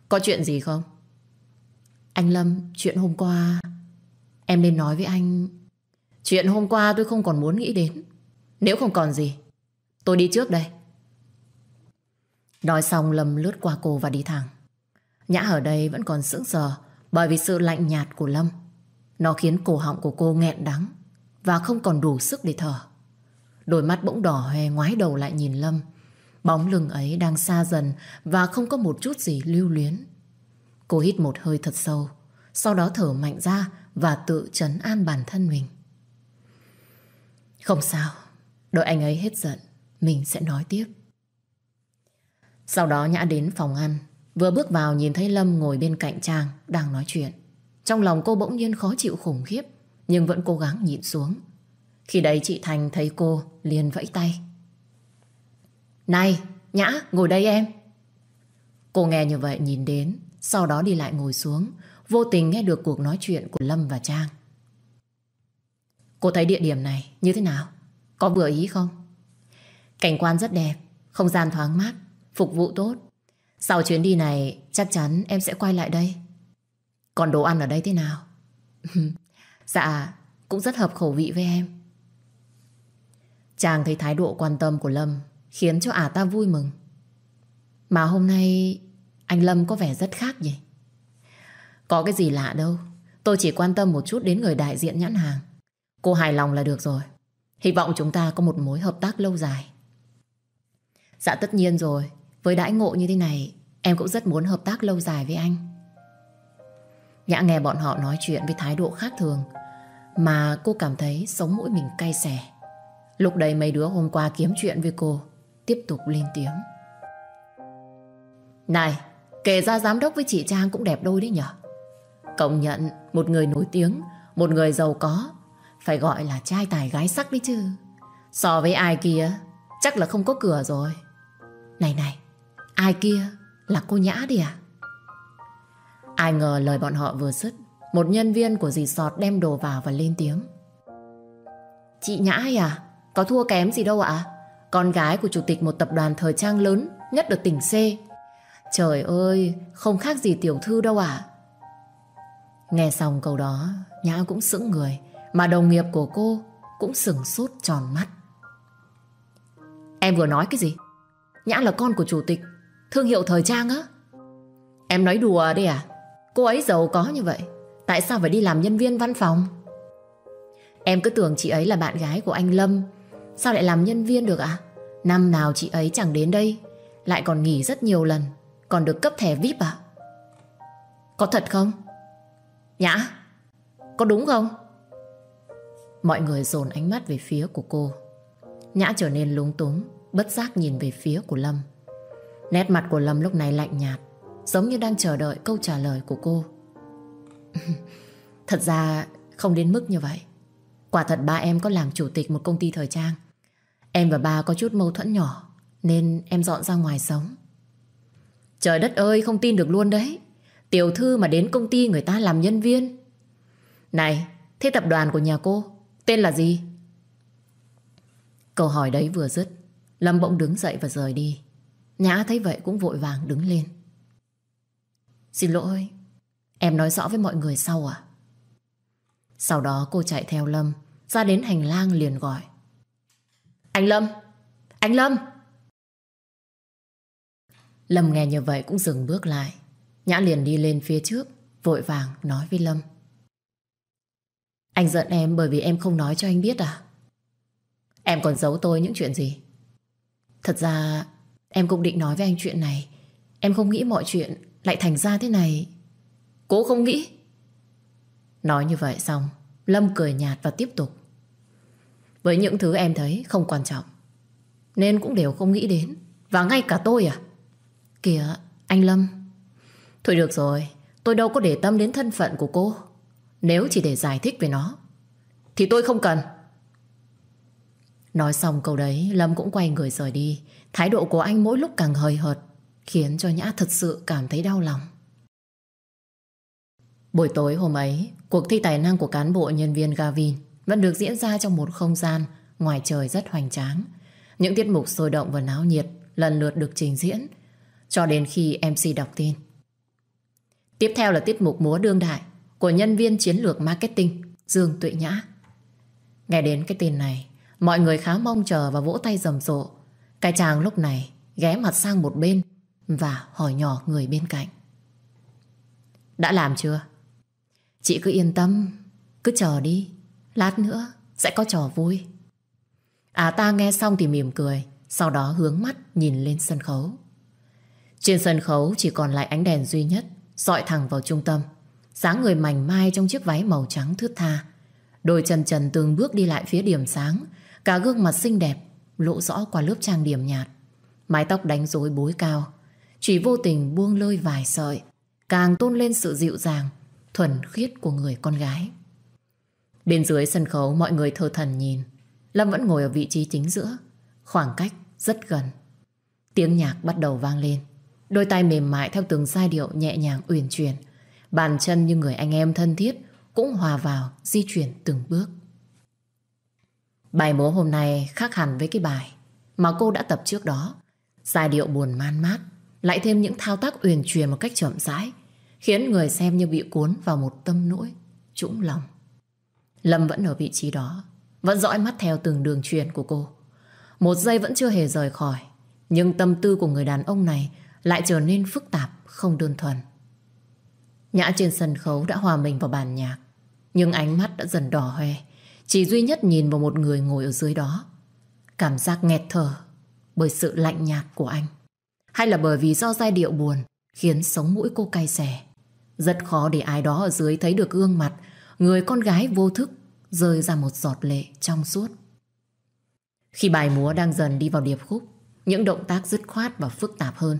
Có chuyện gì không? Anh Lâm, chuyện hôm qua... Em nên nói với anh... Chuyện hôm qua tôi không còn muốn nghĩ đến. Nếu không còn gì, tôi đi trước đây. Nói xong Lâm lướt qua cô và đi thẳng. Nhã ở đây vẫn còn sững sờ bởi vì sự lạnh nhạt của Lâm. Nó khiến cổ họng của cô nghẹn đắng và không còn đủ sức để thở. Đôi mắt bỗng đỏ hoe ngoái đầu lại nhìn Lâm. Bóng lưng ấy đang xa dần và không có một chút gì lưu luyến. Cô hít một hơi thật sâu, sau đó thở mạnh ra và tự trấn an bản thân mình. Không sao, đợi anh ấy hết giận, mình sẽ nói tiếp. Sau đó Nhã đến phòng ăn, vừa bước vào nhìn thấy Lâm ngồi bên cạnh Trang đang nói chuyện. Trong lòng cô bỗng nhiên khó chịu khủng khiếp, nhưng vẫn cố gắng nhịn xuống. Khi đấy chị Thành thấy cô liền vẫy tay. Này, Nhã, ngồi đây em. Cô nghe như vậy nhìn đến, sau đó đi lại ngồi xuống, vô tình nghe được cuộc nói chuyện của Lâm và Trang. Cô thấy địa điểm này như thế nào? Có vừa ý không? Cảnh quan rất đẹp, không gian thoáng mát, phục vụ tốt. Sau chuyến đi này chắc chắn em sẽ quay lại đây. Còn đồ ăn ở đây thế nào? dạ, cũng rất hợp khẩu vị với em. Chàng thấy thái độ quan tâm của Lâm khiến cho ả ta vui mừng. Mà hôm nay anh Lâm có vẻ rất khác nhỉ? Có cái gì lạ đâu. Tôi chỉ quan tâm một chút đến người đại diện nhãn hàng. Cô hài lòng là được rồi. Hy vọng chúng ta có một mối hợp tác lâu dài. Dạ tất nhiên rồi. Với đãi ngộ như thế này, em cũng rất muốn hợp tác lâu dài với anh. Nhã nghe bọn họ nói chuyện với thái độ khác thường, mà cô cảm thấy sống mũi mình cay xẻ. Lúc đấy mấy đứa hôm qua kiếm chuyện với cô, tiếp tục lên tiếng. Này, kể ra giám đốc với chị Trang cũng đẹp đôi đấy nhở? Công nhận một người nổi tiếng, một người giàu có, phải gọi là trai tài gái sắc đấy chứ. So với ai kia, chắc là không có cửa rồi. Này này, ai kia là cô Nhã đi à? Ai ngờ lời bọn họ vừa dứt, một nhân viên của dì sọt đem đồ vào và lên tiếng. Chị Nhã hay à? Có thua kém gì đâu ạ? Con gái của chủ tịch một tập đoàn thời trang lớn nhất ở tỉnh C. Trời ơi, không khác gì tiểu thư đâu ạ. Nghe xong câu đó, Nhã cũng sững người, mà đồng nghiệp của cô cũng sừng sốt tròn mắt. Em vừa nói cái gì? Nhã là con của chủ tịch, thương hiệu thời trang á? Em nói đùa đấy à? Cô ấy giàu có như vậy, tại sao phải đi làm nhân viên văn phòng? Em cứ tưởng chị ấy là bạn gái của anh Lâm, sao lại làm nhân viên được ạ? Năm nào chị ấy chẳng đến đây, lại còn nghỉ rất nhiều lần, còn được cấp thẻ VIP à? Có thật không? Nhã, có đúng không? Mọi người dồn ánh mắt về phía của cô. Nhã trở nên lúng túng, bất giác nhìn về phía của Lâm. Nét mặt của Lâm lúc này lạnh nhạt Giống như đang chờ đợi câu trả lời của cô Thật ra không đến mức như vậy Quả thật ba em có làm chủ tịch một công ty thời trang. Em và ba có chút mâu thuẫn nhỏ, Nên em dọn ra ngoài sống. Trời đất ơi, không tin được luôn đấy. Tiểu thư mà đến công ty người ta làm nhân viên. Này, Thế tập đoàn của nhà cô, Tên là gì? Câu hỏi đấy vừa dứt, Lâm bỗng đứng dậy và rời đi. Nhã thấy vậy cũng vội vàng đứng lên. Xin lỗi, Em nói rõ với mọi người sau à Sau đó cô chạy theo Lâm. Ra đến hành lang liền gọi. Anh Lâm! Anh Lâm! Lâm nghe như vậy cũng dừng bước lại. Nhã liền đi lên phía trước, Vội vàng nói với Lâm. Anh giận em bởi vì em không nói cho anh biết à? Em còn giấu tôi những chuyện gì? Thật ra, Em cũng định nói với anh chuyện này. Em không nghĩ mọi chuyện lại thành ra thế này. Cố không nghĩ. Nói như vậy xong, Lâm cười nhạt và tiếp tục. Với những thứ em thấy không quan trọng. Nên cũng đều không nghĩ đến. Và ngay cả tôi à? Kìa, anh Lâm. Thôi được rồi, Tôi đâu có để tâm đến thân phận của cô. Nếu chỉ để giải thích về nó, Thì tôi không cần. Nói xong câu đấy, Lâm cũng quay người rời đi. Thái độ của anh mỗi lúc càng hời hợt, Khiến cho Nhã thật sự cảm thấy đau lòng. Buổi tối hôm ấy, Cuộc thi tài năng của cán bộ nhân viên Gavin vẫn được diễn ra trong một không gian Ngoài trời rất hoành tráng. Những tiết mục sôi động và náo nhiệt Lần lượt được trình diễn Cho đến khi MC đọc tin. Tiếp theo là tiết mục múa đương đại Của nhân viên chiến lược marketing Dương Tuệ Nhã. Nghe đến cái tin này Mọi người khá mong chờ và vỗ tay rầm rộ. Cái chàng lúc này ghé mặt sang một bên và hỏi nhỏ người bên cạnh. Đã làm chưa? Chị cứ yên tâm, cứ chờ đi, lát nữa sẽ có trò vui. À ta nghe xong thì mỉm cười, sau đó hướng mắt nhìn lên sân khấu. Trên sân khấu chỉ còn lại ánh đèn duy nhất, dọi thẳng vào trung tâm. Sáng người mảnh mai trong chiếc váy màu trắng thướt tha. Đôi chân trần từng bước đi lại phía điểm sáng, cả gương mặt xinh đẹp, lộ rõ qua lớp trang điểm nhạt. Mái tóc đánh rối bối cao, chỉ vô tình buông lơi vài sợi Càng tôn lên sự dịu dàng Thuần khiết của người con gái Bên dưới sân khấu mọi người thơ thần nhìn. Lâm vẫn ngồi ở vị trí chính giữa. Khoảng cách rất gần. Tiếng nhạc bắt đầu vang lên. Đôi tay mềm mại theo từng giai điệu nhẹ nhàng uyển chuyển. Bàn chân như người anh em thân thiết Cũng hòa vào Di chuyển từng bước. Bài múa hôm nay khác hẳn với cái bài Mà cô đã tập trước đó. Giai điệu buồn man mát lại thêm những thao tác uyển chuyển một cách chậm rãi, khiến người xem như bị cuốn vào một tâm nỗi, trũng lòng. Lâm vẫn ở vị trí đó, vẫn dõi mắt theo từng đường truyền của cô. Một giây vẫn chưa hề rời khỏi, nhưng tâm tư của người đàn ông này lại trở nên phức tạp, không đơn thuần. Nhã trên sân khấu đã hòa mình vào bàn nhạc, nhưng ánh mắt đã dần đỏ hoe, chỉ duy nhất nhìn vào một người ngồi ở dưới đó. Cảm giác nghẹt thở bởi sự lạnh nhạt của anh. Hay là bởi vì do giai điệu buồn Khiến sống mũi cô cay xè Rất khó để ai đó ở dưới thấy được gương mặt Người con gái vô thức Rơi ra một giọt lệ trong suốt Khi bài múa đang dần đi vào điệp khúc, Những động tác dứt khoát và phức tạp hơn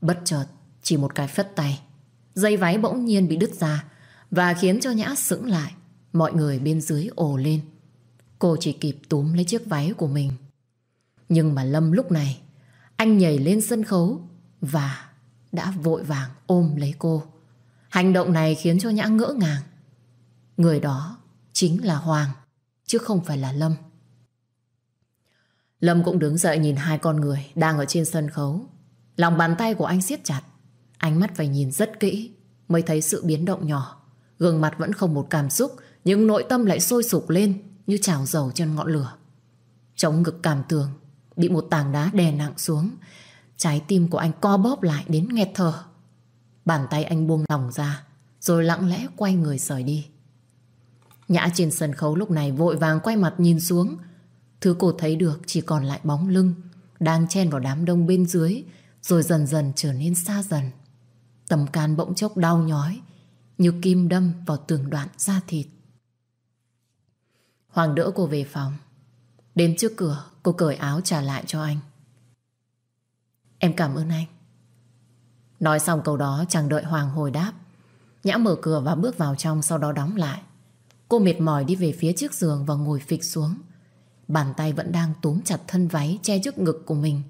Bất chợt, Chỉ một cái phất tay, Dây váy bỗng nhiên bị đứt ra Và khiến cho Nhã sững lại, Mọi người bên dưới ồ lên Cô chỉ kịp túm lấy chiếc váy của mình Nhưng mà Lâm lúc này, anh nhảy lên sân khấu và đã vội vàng ôm lấy cô. Hành động này khiến cho Nhã ngỡ ngàng. Người đó chính là Hoàng, chứ không phải là Lâm. Lâm cũng đứng dậy nhìn hai con người đang ở trên sân khấu. Lòng bàn tay của anh siết chặt. Ánh mắt phải nhìn rất kỹ mới thấy sự biến động nhỏ. Gương mặt vẫn không một cảm xúc nhưng nội tâm lại sôi sục lên như trào dầu trên ngọn lửa. Chống ngực cảm tường bị một tảng đá đè nặng xuống. Trái tim của anh co bóp lại đến nghẹt thở. Bàn tay anh buông lòng ra, rồi lặng lẽ quay người rời đi. Nhã trên sân khấu lúc này vội vàng quay mặt nhìn xuống. Thứ cô thấy được chỉ còn lại bóng lưng, đang chen vào đám đông bên dưới, rồi dần dần trở nên xa dần. Tầm can bỗng chốc đau nhói, như kim đâm vào tường đoạn da thịt. Hoàng đỡ cô về phòng. Đến trước cửa, cô cởi áo trả lại cho anh. Em cảm ơn anh Nói xong câu đó chẳng đợi Hoàng hồi đáp. Nhã mở cửa và bước vào trong sau đó đóng lại. Cô mệt mỏi đi về phía trước giường và ngồi phịch xuống. Bàn tay vẫn đang túm chặt thân váy che trước ngực của mình.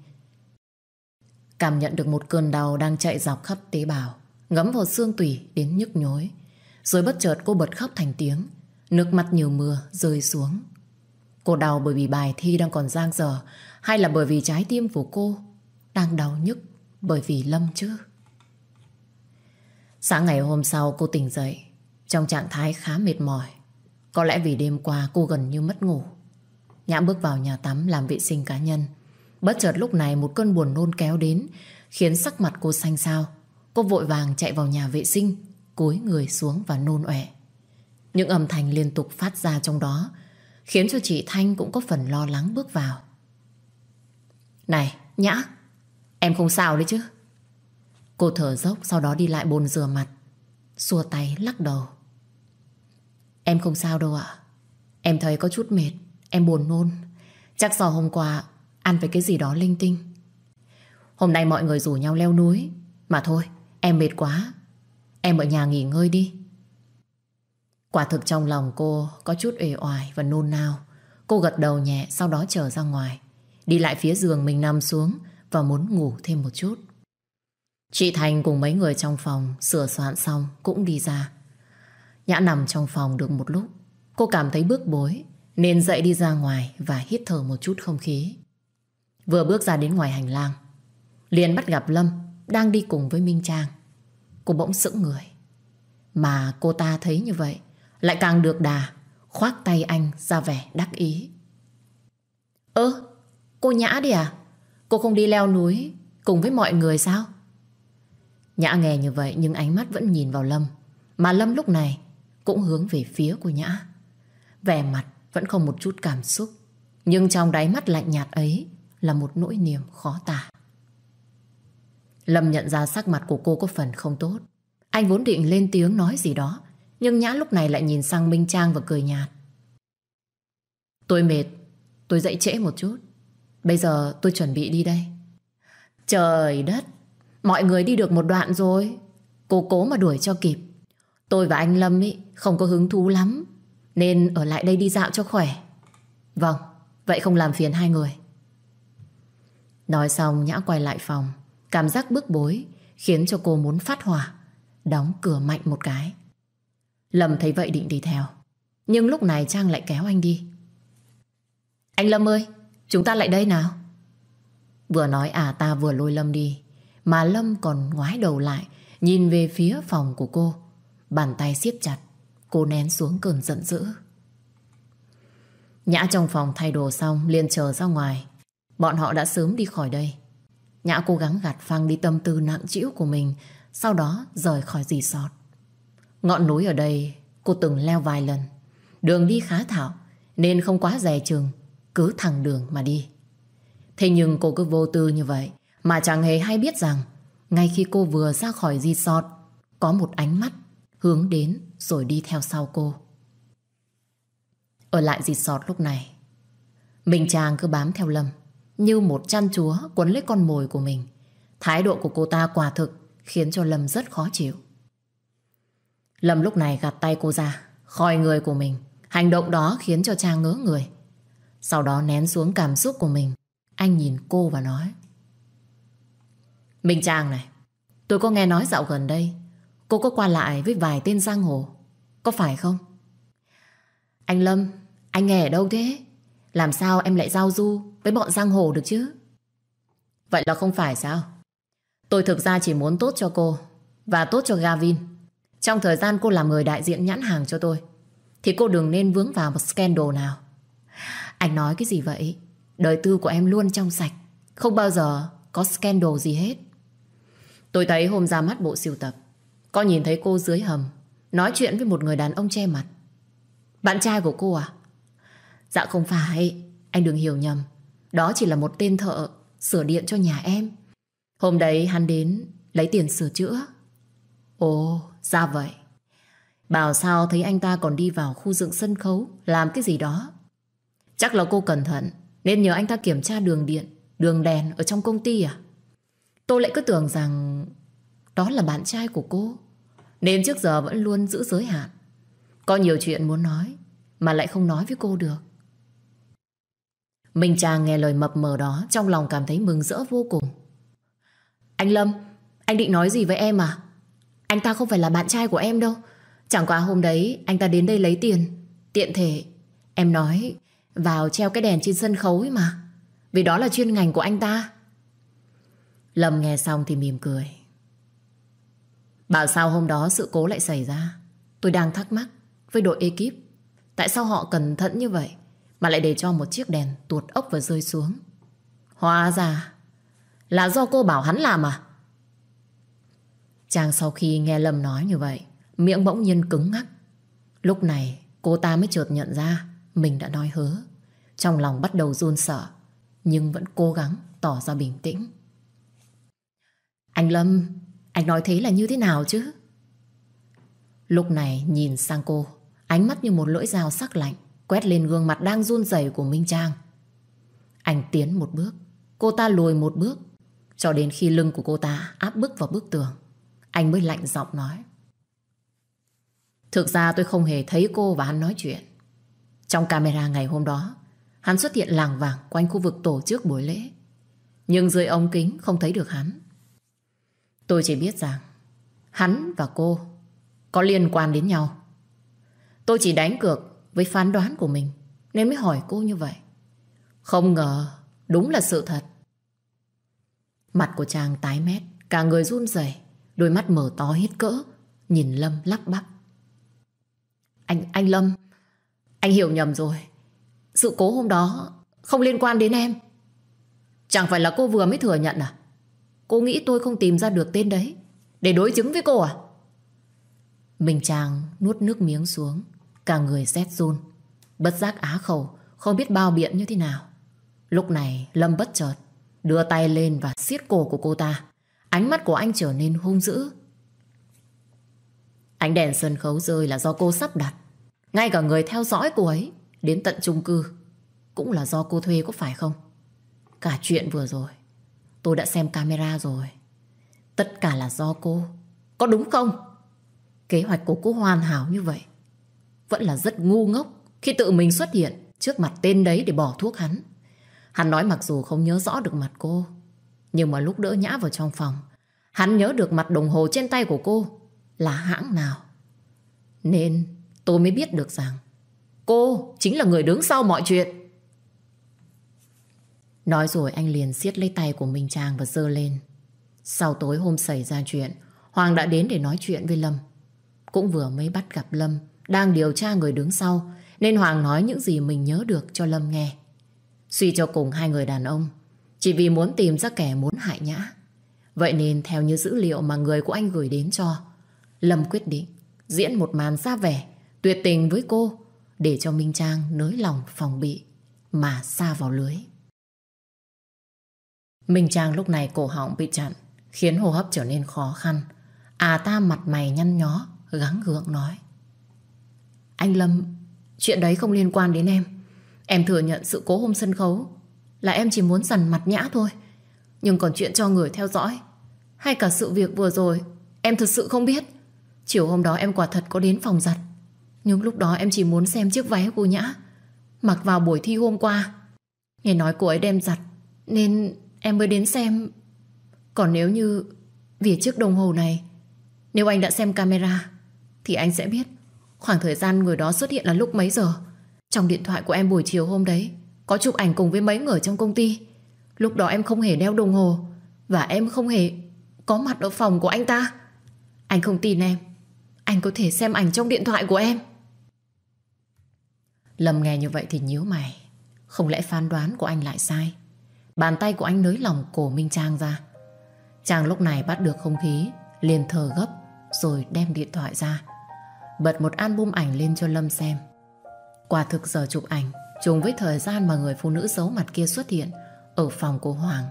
Cảm nhận được một cơn đau đang chạy dọc khắp tế bào, ngấm vào xương tủy đến nhức nhối. Rồi bất chợt cô bật khóc thành tiếng, nước mắt nhiều mưa rơi xuống. Cô đau bởi vì bài thi đang còn giang dở hay là bởi vì trái tim của cô đang đau nhức bởi vì Lâm chứ? Sáng ngày hôm sau cô tỉnh dậy trong trạng thái khá mệt mỏi. Có lẽ vì đêm qua cô gần như mất ngủ. Nhã bước vào nhà tắm làm vệ sinh cá nhân. Bất chợt lúc này một cơn buồn nôn kéo đến khiến sắc mặt cô xanh xao. Cô vội vàng chạy vào nhà vệ sinh cúi người xuống và nôn ọe. Những âm thanh liên tục phát ra trong đó khiến cho chị Thanh cũng có phần lo lắng bước vào. Này, Nhã, em không sao đấy chứ? Cô thở dốc sau đó đi lại bồn rửa mặt, xua tay lắc đầu. Em không sao đâu ạ. Em thấy có chút mệt, em buồn nôn. Chắc do hôm qua ăn phải cái gì đó linh tinh. Hôm nay mọi người rủ nhau leo núi. Mà thôi, em mệt quá. Em ở nhà nghỉ ngơi đi. Quả thực trong lòng cô có chút ề oải và nôn nao. Cô gật đầu nhẹ sau đó trở ra ngoài. Đi lại phía giường mình nằm xuống và muốn ngủ thêm một chút. Chị Thành cùng mấy người trong phòng sửa soạn xong cũng đi ra. Nhã nằm trong phòng được một lúc. Cô cảm thấy bước bối nên dậy đi ra ngoài và hít thở một chút không khí. Vừa bước ra đến ngoài hành lang liền bắt gặp Lâm đang đi cùng với Minh Trang. Cô bỗng sững người. Mà cô ta thấy như vậy lại càng được đà khoác tay anh ra vẻ đắc ý. Ơ, cô Nhã đi à? Cô không đi leo núi cùng với mọi người sao? Nhã nghe như vậy nhưng ánh mắt vẫn nhìn vào Lâm. Mà Lâm lúc này cũng hướng về phía của Nhã. Vẻ mặt vẫn không một chút cảm xúc. Nhưng trong đáy mắt lạnh nhạt ấy là một nỗi niềm khó tả. Lâm nhận ra sắc mặt của cô có phần không tốt. Anh vốn định lên tiếng nói gì đó, nhưng Nhã lúc này lại nhìn sang Minh Trang và cười nhạt. Tôi mệt, tôi dậy trễ một chút. Bây giờ tôi chuẩn bị đi đây. Trời đất, mọi người đi được một đoạn rồi. Cô cố mà đuổi cho kịp. Tôi và anh Lâm ý, không có hứng thú lắm, nên ở lại đây đi dạo cho khỏe. Vâng, vậy không làm phiền hai người. Nói xong Nhã quay lại phòng. Cảm giác bức bối Khiến cho cô muốn phát hỏa Đóng cửa mạnh một cái. Lâm thấy vậy định đi theo. Nhưng lúc này Trang lại kéo anh đi. Anh Lâm ơi Chúng ta lại đây nào. Vừa nói à ta vừa lôi Lâm đi. Mà Lâm còn ngoái đầu lại Nhìn về phía phòng của cô. Bàn tay siết chặt. Cô nén xuống cơn giận dữ. Nhã trong phòng thay đồ xong, liền chờ ra ngoài. Bọn họ đã sớm đi khỏi đây. Nhã cố gắng gạt phăng đi tâm tư nặng trĩu của mình, Sau đó rời khỏi dì sọt Ngọn núi ở đây, cô từng leo vài lần. Đường đi khá thảo Nên không quá dè chừng, Cứ thẳng đường mà đi. Thế nhưng cô cứ vô tư như vậy, Mà chẳng hề hay biết rằng, Ngay khi cô vừa ra khỏi resort sọt Có một ánh mắt hướng đến rồi đi theo sau cô Ở lại resort lúc này Minh Trang cứ bám theo Lâm như một chăn chúa quấn lấy con mồi của mình. Thái độ của cô ta quả thực khiến cho Lâm rất khó chịu. Lâm lúc này gạt tay cô ra, khỏi người của mình. Hành động đó khiến cho Trang ngớ người. Sau đó nén xuống cảm xúc của mình. Anh nhìn cô và nói. Minh Trang này, tôi có nghe nói dạo gần đây, cô có qua lại với vài tên giang hồ. Có phải không? Anh Lâm, anh nghe ở đâu thế? Làm sao em lại giao du với bọn giang hồ được chứ? Vậy là không phải sao? Tôi thực ra chỉ muốn tốt cho cô và tốt cho Gavin. Trong thời gian cô làm người đại diện nhãn hàng cho tôi thì cô đừng nên vướng vào một scandal nào. Anh nói cái gì vậy? Đời tư của em luôn trong sạch không bao giờ có scandal gì hết. Tôi thấy hôm ra mắt bộ siêu tập con nhìn thấy cô dưới hầm nói chuyện với một người đàn ông che mặt. Bạn trai của cô à? Dạ không phải, anh đừng hiểu nhầm. Đó chỉ là một tên thợ sửa điện cho nhà em. Hôm đấy hắn đến lấy tiền sửa chữa. Ồ, ra vậy. Bảo sao thấy anh ta còn đi vào khu dựng sân khấu làm cái gì đó. Chắc là cô cẩn thận nên nhờ anh ta kiểm tra đường điện, đường đèn ở trong công ty à? Tôi lại cứ tưởng rằng đó là bạn trai của cô. Nên trước giờ vẫn luôn giữ giới hạn. Có nhiều chuyện muốn nói mà lại không nói với cô được. Minh Trang nghe lời mập mờ đó trong lòng cảm thấy mừng rỡ vô cùng. Anh Lâm, anh định nói gì với em à? Anh ta không phải là bạn trai của em đâu. Chẳng qua hôm đấy anh ta đến đây lấy tiền. Tiện thể, em nói vào treo cái đèn trên sân khấu ấy mà. Vì đó là chuyên ngành của anh ta. Lâm nghe xong thì mỉm cười. Bảo sao hôm đó sự cố lại xảy ra? Tôi đang thắc mắc với đội ekip. Tại sao họ cẩn thận như vậy mà lại để cho một chiếc đèn tuột ốc và rơi xuống? Hóa ra là do cô bảo hắn làm à? Trang sau khi nghe Lâm nói như vậy miệng bỗng nhiên cứng ngắc. Lúc này cô ta mới chợt nhận ra mình đã nói hớ. Trong lòng bắt đầu run sợ nhưng vẫn cố gắng tỏ ra bình tĩnh. Anh Lâm, anh nói thế là như thế nào chứ? Lúc này nhìn sang cô, ánh mắt như một lưỡi dao sắc lạnh, quét lên gương mặt đang run rẩy của Minh Trang. Anh tiến một bước, cô ta lùi một bước, cho đến khi lưng của cô ta áp bức vào bức tường. Anh mới lạnh giọng nói. Thực ra tôi không hề thấy cô và hắn nói chuyện. Trong camera ngày hôm đó, hắn xuất hiện làng vàng quanh khu vực tổ chức buổi lễ. Nhưng dưới ống kính không thấy được hắn. Tôi chỉ biết rằng hắn và cô có liên quan đến nhau. Tôi chỉ đánh cược với phán đoán của mình nên mới hỏi cô như vậy. Không ngờ đúng là sự thật. Mặt của chàng tái mét, cả người run rẩy, đôi mắt mở to hết cỡ, nhìn Lâm lắp bắp. Anh, anh Lâm, anh hiểu nhầm rồi. Sự cố hôm đó không liên quan đến em. Chẳng phải là cô vừa mới thừa nhận à? Cô nghĩ tôi không tìm ra được tên đấy. Để đối chứng với cô à? Mình Trang nuốt nước miếng xuống, Cả người rét run. Bất giác á khẩu, Không biết bao biện như thế nào. Lúc này, Lâm bất chợt Đưa tay lên và siết cổ của cô ta. Ánh mắt của anh trở nên hung dữ. Ánh đèn sân khấu rơi là do cô sắp đặt. Ngay cả người theo dõi cô ấy Đến tận chung cư Cũng là do cô thuê có phải không? Cả chuyện vừa rồi. Tôi đã xem camera rồi. Tất cả là do cô. Có đúng không? Kế hoạch của cô hoàn hảo như vậy. Vẫn là rất ngu ngốc khi tự mình xuất hiện trước mặt tên đấy để bỏ thuốc hắn. Hắn nói mặc dù không nhớ rõ được mặt cô, nhưng mà lúc đỡ nhã vào trong phòng, hắn nhớ được mặt đồng hồ trên tay của cô là hãng nào. Nên tôi mới biết được rằng cô chính là người đứng sau mọi chuyện. Nói rồi anh liền siết lấy tay của Minh Trang và dơ lên. Sau tối hôm xảy ra chuyện, Hoàng đã đến để nói chuyện với Lâm. Cũng vừa mới bắt gặp Lâm, đang điều tra người đứng sau, nên Hoàng nói những gì mình nhớ được cho Lâm nghe. Suy cho cùng hai người đàn ông, chỉ vì muốn tìm ra kẻ muốn hại nhã. Vậy nên theo như dữ liệu mà người của anh gửi đến cho, Lâm quyết định diễn một màn ra vẻ, tuyệt tình với cô, để cho Minh Trang nới lòng phòng bị, mà xa vào lưới. Minh Trang lúc này cổ họng bị chặn, khiến hô hấp trở nên khó khăn. À ta mặt mày nhăn nhó, gắng gượng nói. Anh Lâm, chuyện đấy không liên quan đến em. Em thừa nhận sự cố hôm sân khấu là em chỉ muốn dằn mặt nhã thôi. Nhưng còn chuyện cho người theo dõi hay cả sự việc vừa rồi em thật sự không biết. Chiều hôm đó em quả thật có đến phòng giặt. Nhưng lúc đó em chỉ muốn xem chiếc váy của Nhã mặc vào buổi thi hôm qua. Nghe nói cô ấy đem giặt nên Em mới đến xem. Còn nếu như Vì chiếc đồng hồ này, Nếu anh đã xem camera, Thì anh sẽ biết Khoảng thời gian người đó xuất hiện là lúc mấy giờ. Trong điện thoại của em buổi chiều hôm đấy, Có chụp ảnh cùng với mấy người trong công ty. Lúc đó em không hề đeo đồng hồ, Và em không hề có mặt ở phòng của anh ta. Anh không tin em. Anh có thể xem ảnh trong điện thoại của em. Lâm nghe như vậy thì nhíu mày. Không lẽ phán đoán của anh lại sai? Bàn tay của anh nới lỏng cổ Minh Trang ra. Trang lúc này bắt được không khí, liền thở gấp, Rồi đem điện thoại ra. Bật một album ảnh lên cho Lâm xem. Quả thực giờ chụp ảnh, Trùng với thời gian mà người phụ nữ giấu mặt kia xuất hiện, Ở phòng của Hoàng.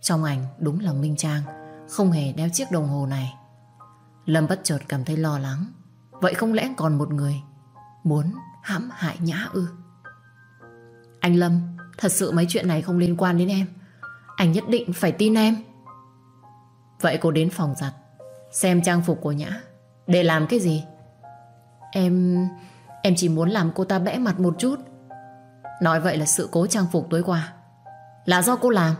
Trong ảnh đúng là Minh Trang, Không hề đeo chiếc đồng hồ này. Lâm bất chợt cảm thấy lo lắng. Vậy không lẽ còn một người? Muốn hãm hại nhã ư? Anh Lâm Thật sự mấy chuyện này không liên quan đến em. Anh nhất định phải tin em. Vậy cô đến phòng giặt, Xem trang phục của Nhã. Để làm cái gì? Em... Em chỉ muốn làm cô ta bẽ mặt một chút. Nói vậy là sự cố trang phục tối qua. Là do cô làm.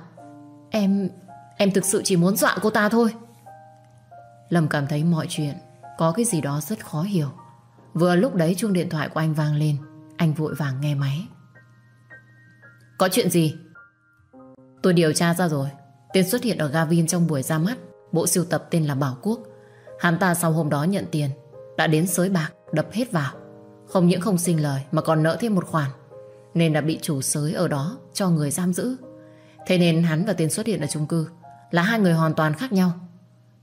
Em... Em thực sự chỉ muốn dọa cô ta thôi. Lâm cảm thấy mọi chuyện Có cái gì đó rất khó hiểu. Vừa lúc đấy chuông điện thoại của anh vang lên, Anh vội vàng nghe máy. Có chuyện gì? Tôi điều tra ra rồi. Tên xuất hiện ở Gavin trong buổi ra mắt. Bộ siêu tập tên là Bảo Quốc. Hắn ta sau hôm đó nhận tiền. Đã đến sới bạc, đập hết vào. Không những không sinh lời, mà còn nợ thêm một khoản. Nên đã bị chủ sới ở đó Cho người giam giữ. Thế nên hắn và tên xuất hiện ở chung cư Là hai người hoàn toàn khác nhau.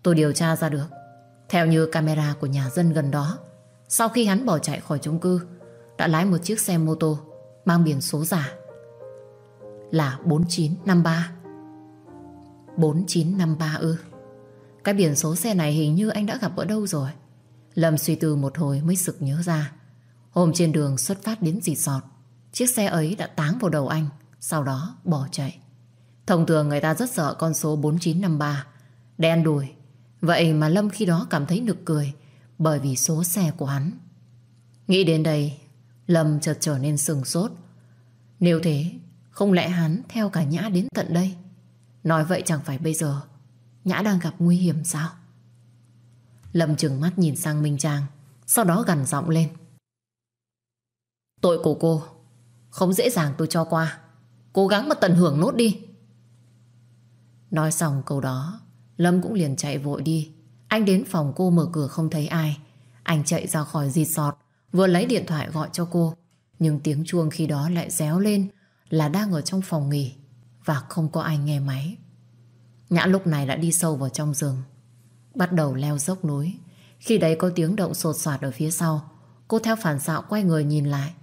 Tôi điều tra ra được. Theo như camera của nhà dân gần đó, Sau khi hắn bỏ chạy khỏi chung cư, Đã lái một chiếc xe mô tô Mang biển số giả. Là 4953 4953 ư? Cái biển số xe này hình như anh đã gặp ở đâu rồi? Lâm suy tư một hồi mới sực nhớ ra. Hôm trên đường xuất phát đến dì sọt Chiếc xe ấy đã táng vào đầu anh, Sau đó bỏ chạy. Thông thường người ta rất sợ con số 4953 Đen đùi Vậy mà Lâm khi đó cảm thấy nực cười Bởi vì số xe của hắn. Nghĩ đến đây, Lâm chợt trở nên sừng sốt. Nếu thế không lẽ hắn theo cả Nhã đến tận đây? Nói vậy chẳng phải bây giờ Nhã đang gặp nguy hiểm sao? Lâm trừng mắt nhìn sang Minh Trang, Sau đó gằn giọng lên. Tội của cô, Không dễ dàng tôi cho qua. Cố gắng mà tận hưởng nốt đi. Nói xong câu đó, Lâm cũng liền chạy vội đi. Anh đến phòng cô mở cửa không thấy ai. Anh chạy ra khỏi resort sọt Vừa lấy điện thoại gọi cho cô. Nhưng tiếng chuông khi đó lại réo lên là đang ở trong phòng nghỉ Và không có ai nghe máy. Nhã lúc này đã đi sâu vào trong rừng Bắt đầu leo dốc núi. Khi đấy có tiếng động sột soạt ở phía sau. Cô theo phản xạ quay người nhìn lại.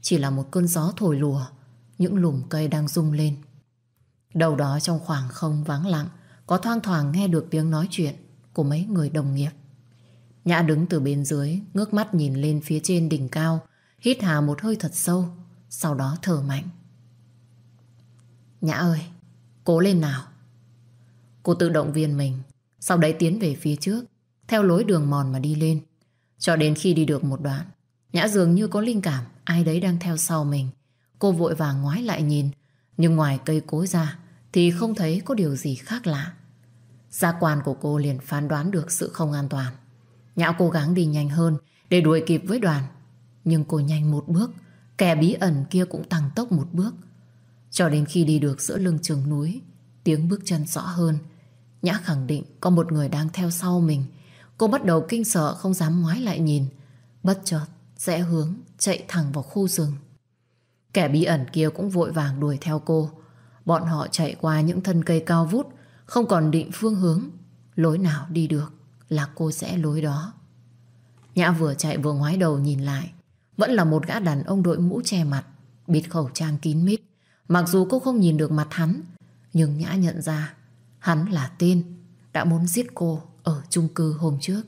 Chỉ là một cơn gió thổi lùa, Những lùm cây đang rung lên. Đầu đó trong khoảng không vắng lặng, Có thoang thoảng nghe được tiếng nói chuyện Của mấy người đồng nghiệp. Nhã đứng từ bên dưới, Ngước mắt nhìn lên phía trên đỉnh cao, Hít hà một hơi thật sâu, Sau đó thở mạnh. Nhã ơi, Cố lên nào. Cô tự động viên mình, Sau đấy tiến về phía trước, Theo lối đường mòn mà đi lên. Cho đến khi đi được một đoạn, Nhã dường như có linh cảm, Ai đấy đang theo sau mình. Cô vội vàng ngoái lại nhìn, Nhưng ngoài cây cối ra Thì không thấy có điều gì khác lạ. Gia quan của cô liền phán đoán được sự không an toàn. Nhã cố gắng đi nhanh hơn Để đuổi kịp với đoàn, Nhưng cô nhanh một bước, Kẻ bí ẩn kia cũng tăng tốc một bước. Cho đến khi đi được giữa lưng chừng núi, Tiếng bước chân rõ hơn. Nhã khẳng định có một người đang theo sau mình. Cô bắt đầu kinh sợ, không dám ngoái lại nhìn. Bất chợt, rẽ hướng, Chạy thẳng vào khu rừng. Kẻ bí ẩn kia cũng vội vàng đuổi theo cô. Bọn họ chạy qua những thân cây cao vút, Không còn định phương hướng. Lối nào đi được Là cô sẽ lối đó. Nhã vừa chạy vừa ngoái đầu nhìn lại. Vẫn là một gã đàn ông đội mũ che mặt, Bịt khẩu trang kín mít. Mặc dù cô không nhìn được mặt hắn Nhưng Nhã nhận ra Hắn là tên đã muốn giết cô ở chung cư hôm trước.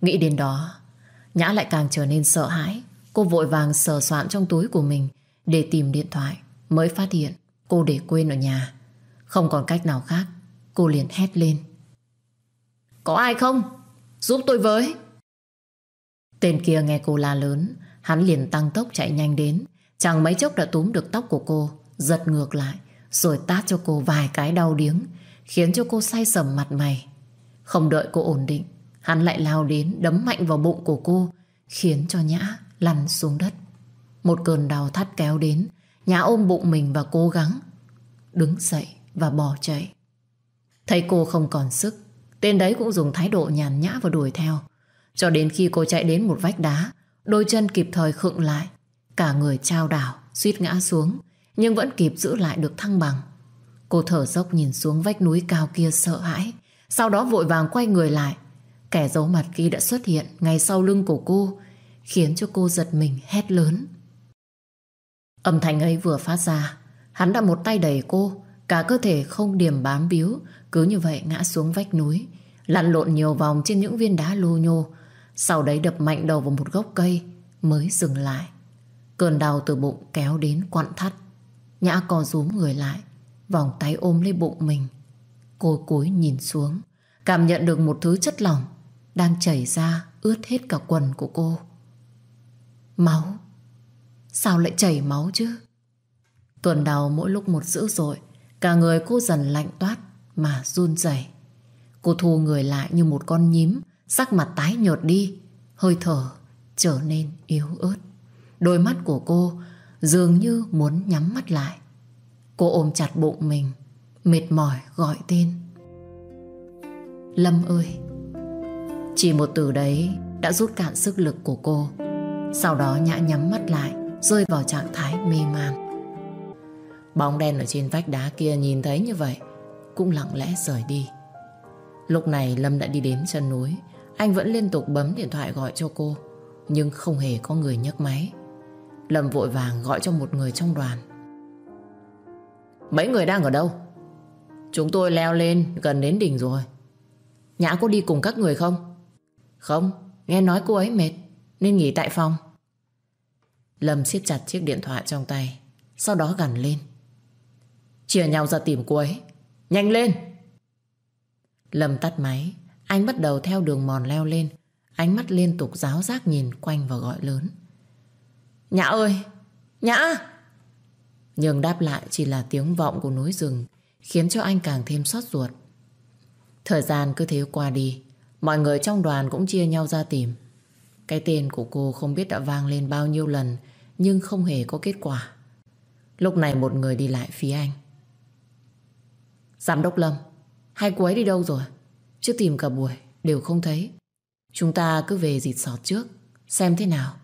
Nghĩ đến đó, Nhã lại càng trở nên sợ hãi. Cô vội vàng sờ soạn trong túi của mình để tìm điện thoại mới phát hiện cô để quên ở nhà. Không còn cách nào khác, cô liền hét lên. Có ai không? Giúp tôi với. Tên kia nghe cô la lớn, hắn liền tăng tốc chạy nhanh đến. Chẳng mấy chốc đã túm được tóc của cô, giật ngược lại, rồi tát cho cô vài cái đau điếng Khiến cho cô say sầm mặt mày. Không đợi cô ổn định Hắn lại lao đến đấm mạnh vào bụng của cô Khiến cho Nhã lăn xuống đất. Một cơn đau thắt kéo đến Nhã ôm bụng mình và cố gắng Đứng dậy và bỏ chạy. Thấy cô không còn sức Tên đấy cũng dùng thái độ nhàn nhã và đuổi theo. Cho đến khi cô chạy đến một vách đá Đôi chân kịp thời khựng lại Cả người trao đảo Suýt ngã xuống nhưng vẫn kịp giữ lại được thăng bằng. Cô thở dốc nhìn xuống vách núi cao kia sợ hãi, sau đó vội vàng quay người lại. Kẻ giấu mặt kia đã xuất hiện ngay sau lưng của cô, khiến cho cô giật mình hét lớn. Âm thanh ấy vừa phát ra, hắn đã một tay đẩy cô, cả cơ thể không điểm bám biếu, cứ như vậy ngã xuống vách núi, lăn lộn nhiều vòng trên những viên đá lô nhô, sau đấy đập mạnh đầu vào một gốc cây, mới dừng lại. Cơn đau từ bụng kéo đến quặn thắt. Nhã co rúm người lại Vòng tay ôm lấy bụng mình Cô cúi nhìn xuống cảm nhận được một thứ chất lỏng đang chảy ra ướt hết cả quần của cô. Máu? Sao lại chảy máu chứ? Tuần đầu mỗi lúc một dữ dội, cả người cô dần lạnh toát mà run rẩy. Cô thu người lại như một con nhím, sắc mặt tái nhợt đi, hơi thở trở nên yếu ớt. Đôi mắt của cô dường như muốn nhắm mắt lại. Cô ôm chặt bụng mình, mệt mỏi gọi tên. Lâm ơi! Chỉ một từ đấy đã rút cạn sức lực của cô. Sau đó Nhã nhắm mắt lại, rơi vào trạng thái mê man. Bóng đen ở trên vách đá kia nhìn thấy như vậy, cũng lặng lẽ rời đi. Lúc này Lâm đã đi đến chân núi, anh vẫn liên tục bấm điện thoại gọi cho cô, nhưng không hề có người nhấc máy. Lâm vội vàng gọi cho một người trong đoàn. Mấy người đang ở đâu? Chúng tôi leo lên gần đến đỉnh rồi. Nhã có đi cùng các người không? Không, nghe nói cô ấy mệt nên nghỉ tại phòng. Lâm siết chặt chiếc điện thoại trong tay, sau đó gằn lên. Chia nhau ra tìm cô ấy. Nhanh lên! Lâm tắt máy, anh bắt đầu theo đường mòn leo lên, ánh mắt liên tục giáo giác nhìn quanh và gọi lớn. Nhã ơi! Nhã! Nhưng đáp lại chỉ là tiếng vọng của núi rừng khiến cho anh càng thêm xót ruột. Thời gian cứ thế qua đi mọi người trong đoàn cũng chia nhau ra tìm. Cái tên của cô không biết đã vang lên bao nhiêu lần nhưng không hề có kết quả. Lúc này một người đi lại phía anh. Giám đốc Lâm, hai cô ấy đi đâu rồi? Chứ tìm cả buổi đều không thấy. Chúng ta cứ về dịt sọt trước, xem thế nào.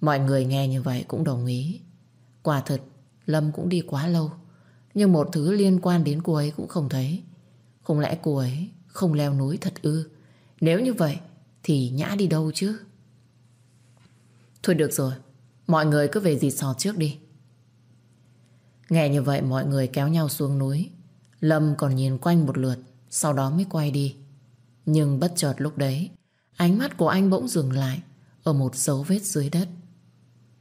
Mọi người nghe như vậy cũng đồng ý. Quả thật, Lâm cũng đi quá lâu. Nhưng một thứ liên quan đến cô ấy cũng không thấy. Không lẽ cô ấy không leo núi thật ư? Nếu như vậy, thì Nhã đi đâu chứ? Thôi được rồi, mọi người cứ về dịt sò trước đi. Nghe như vậy mọi người kéo nhau xuống núi. Lâm còn nhìn quanh một lượt, sau đó mới quay đi. Nhưng bất chợt lúc đấy, ánh mắt của anh bỗng dừng lại ở một dấu vết dưới đất.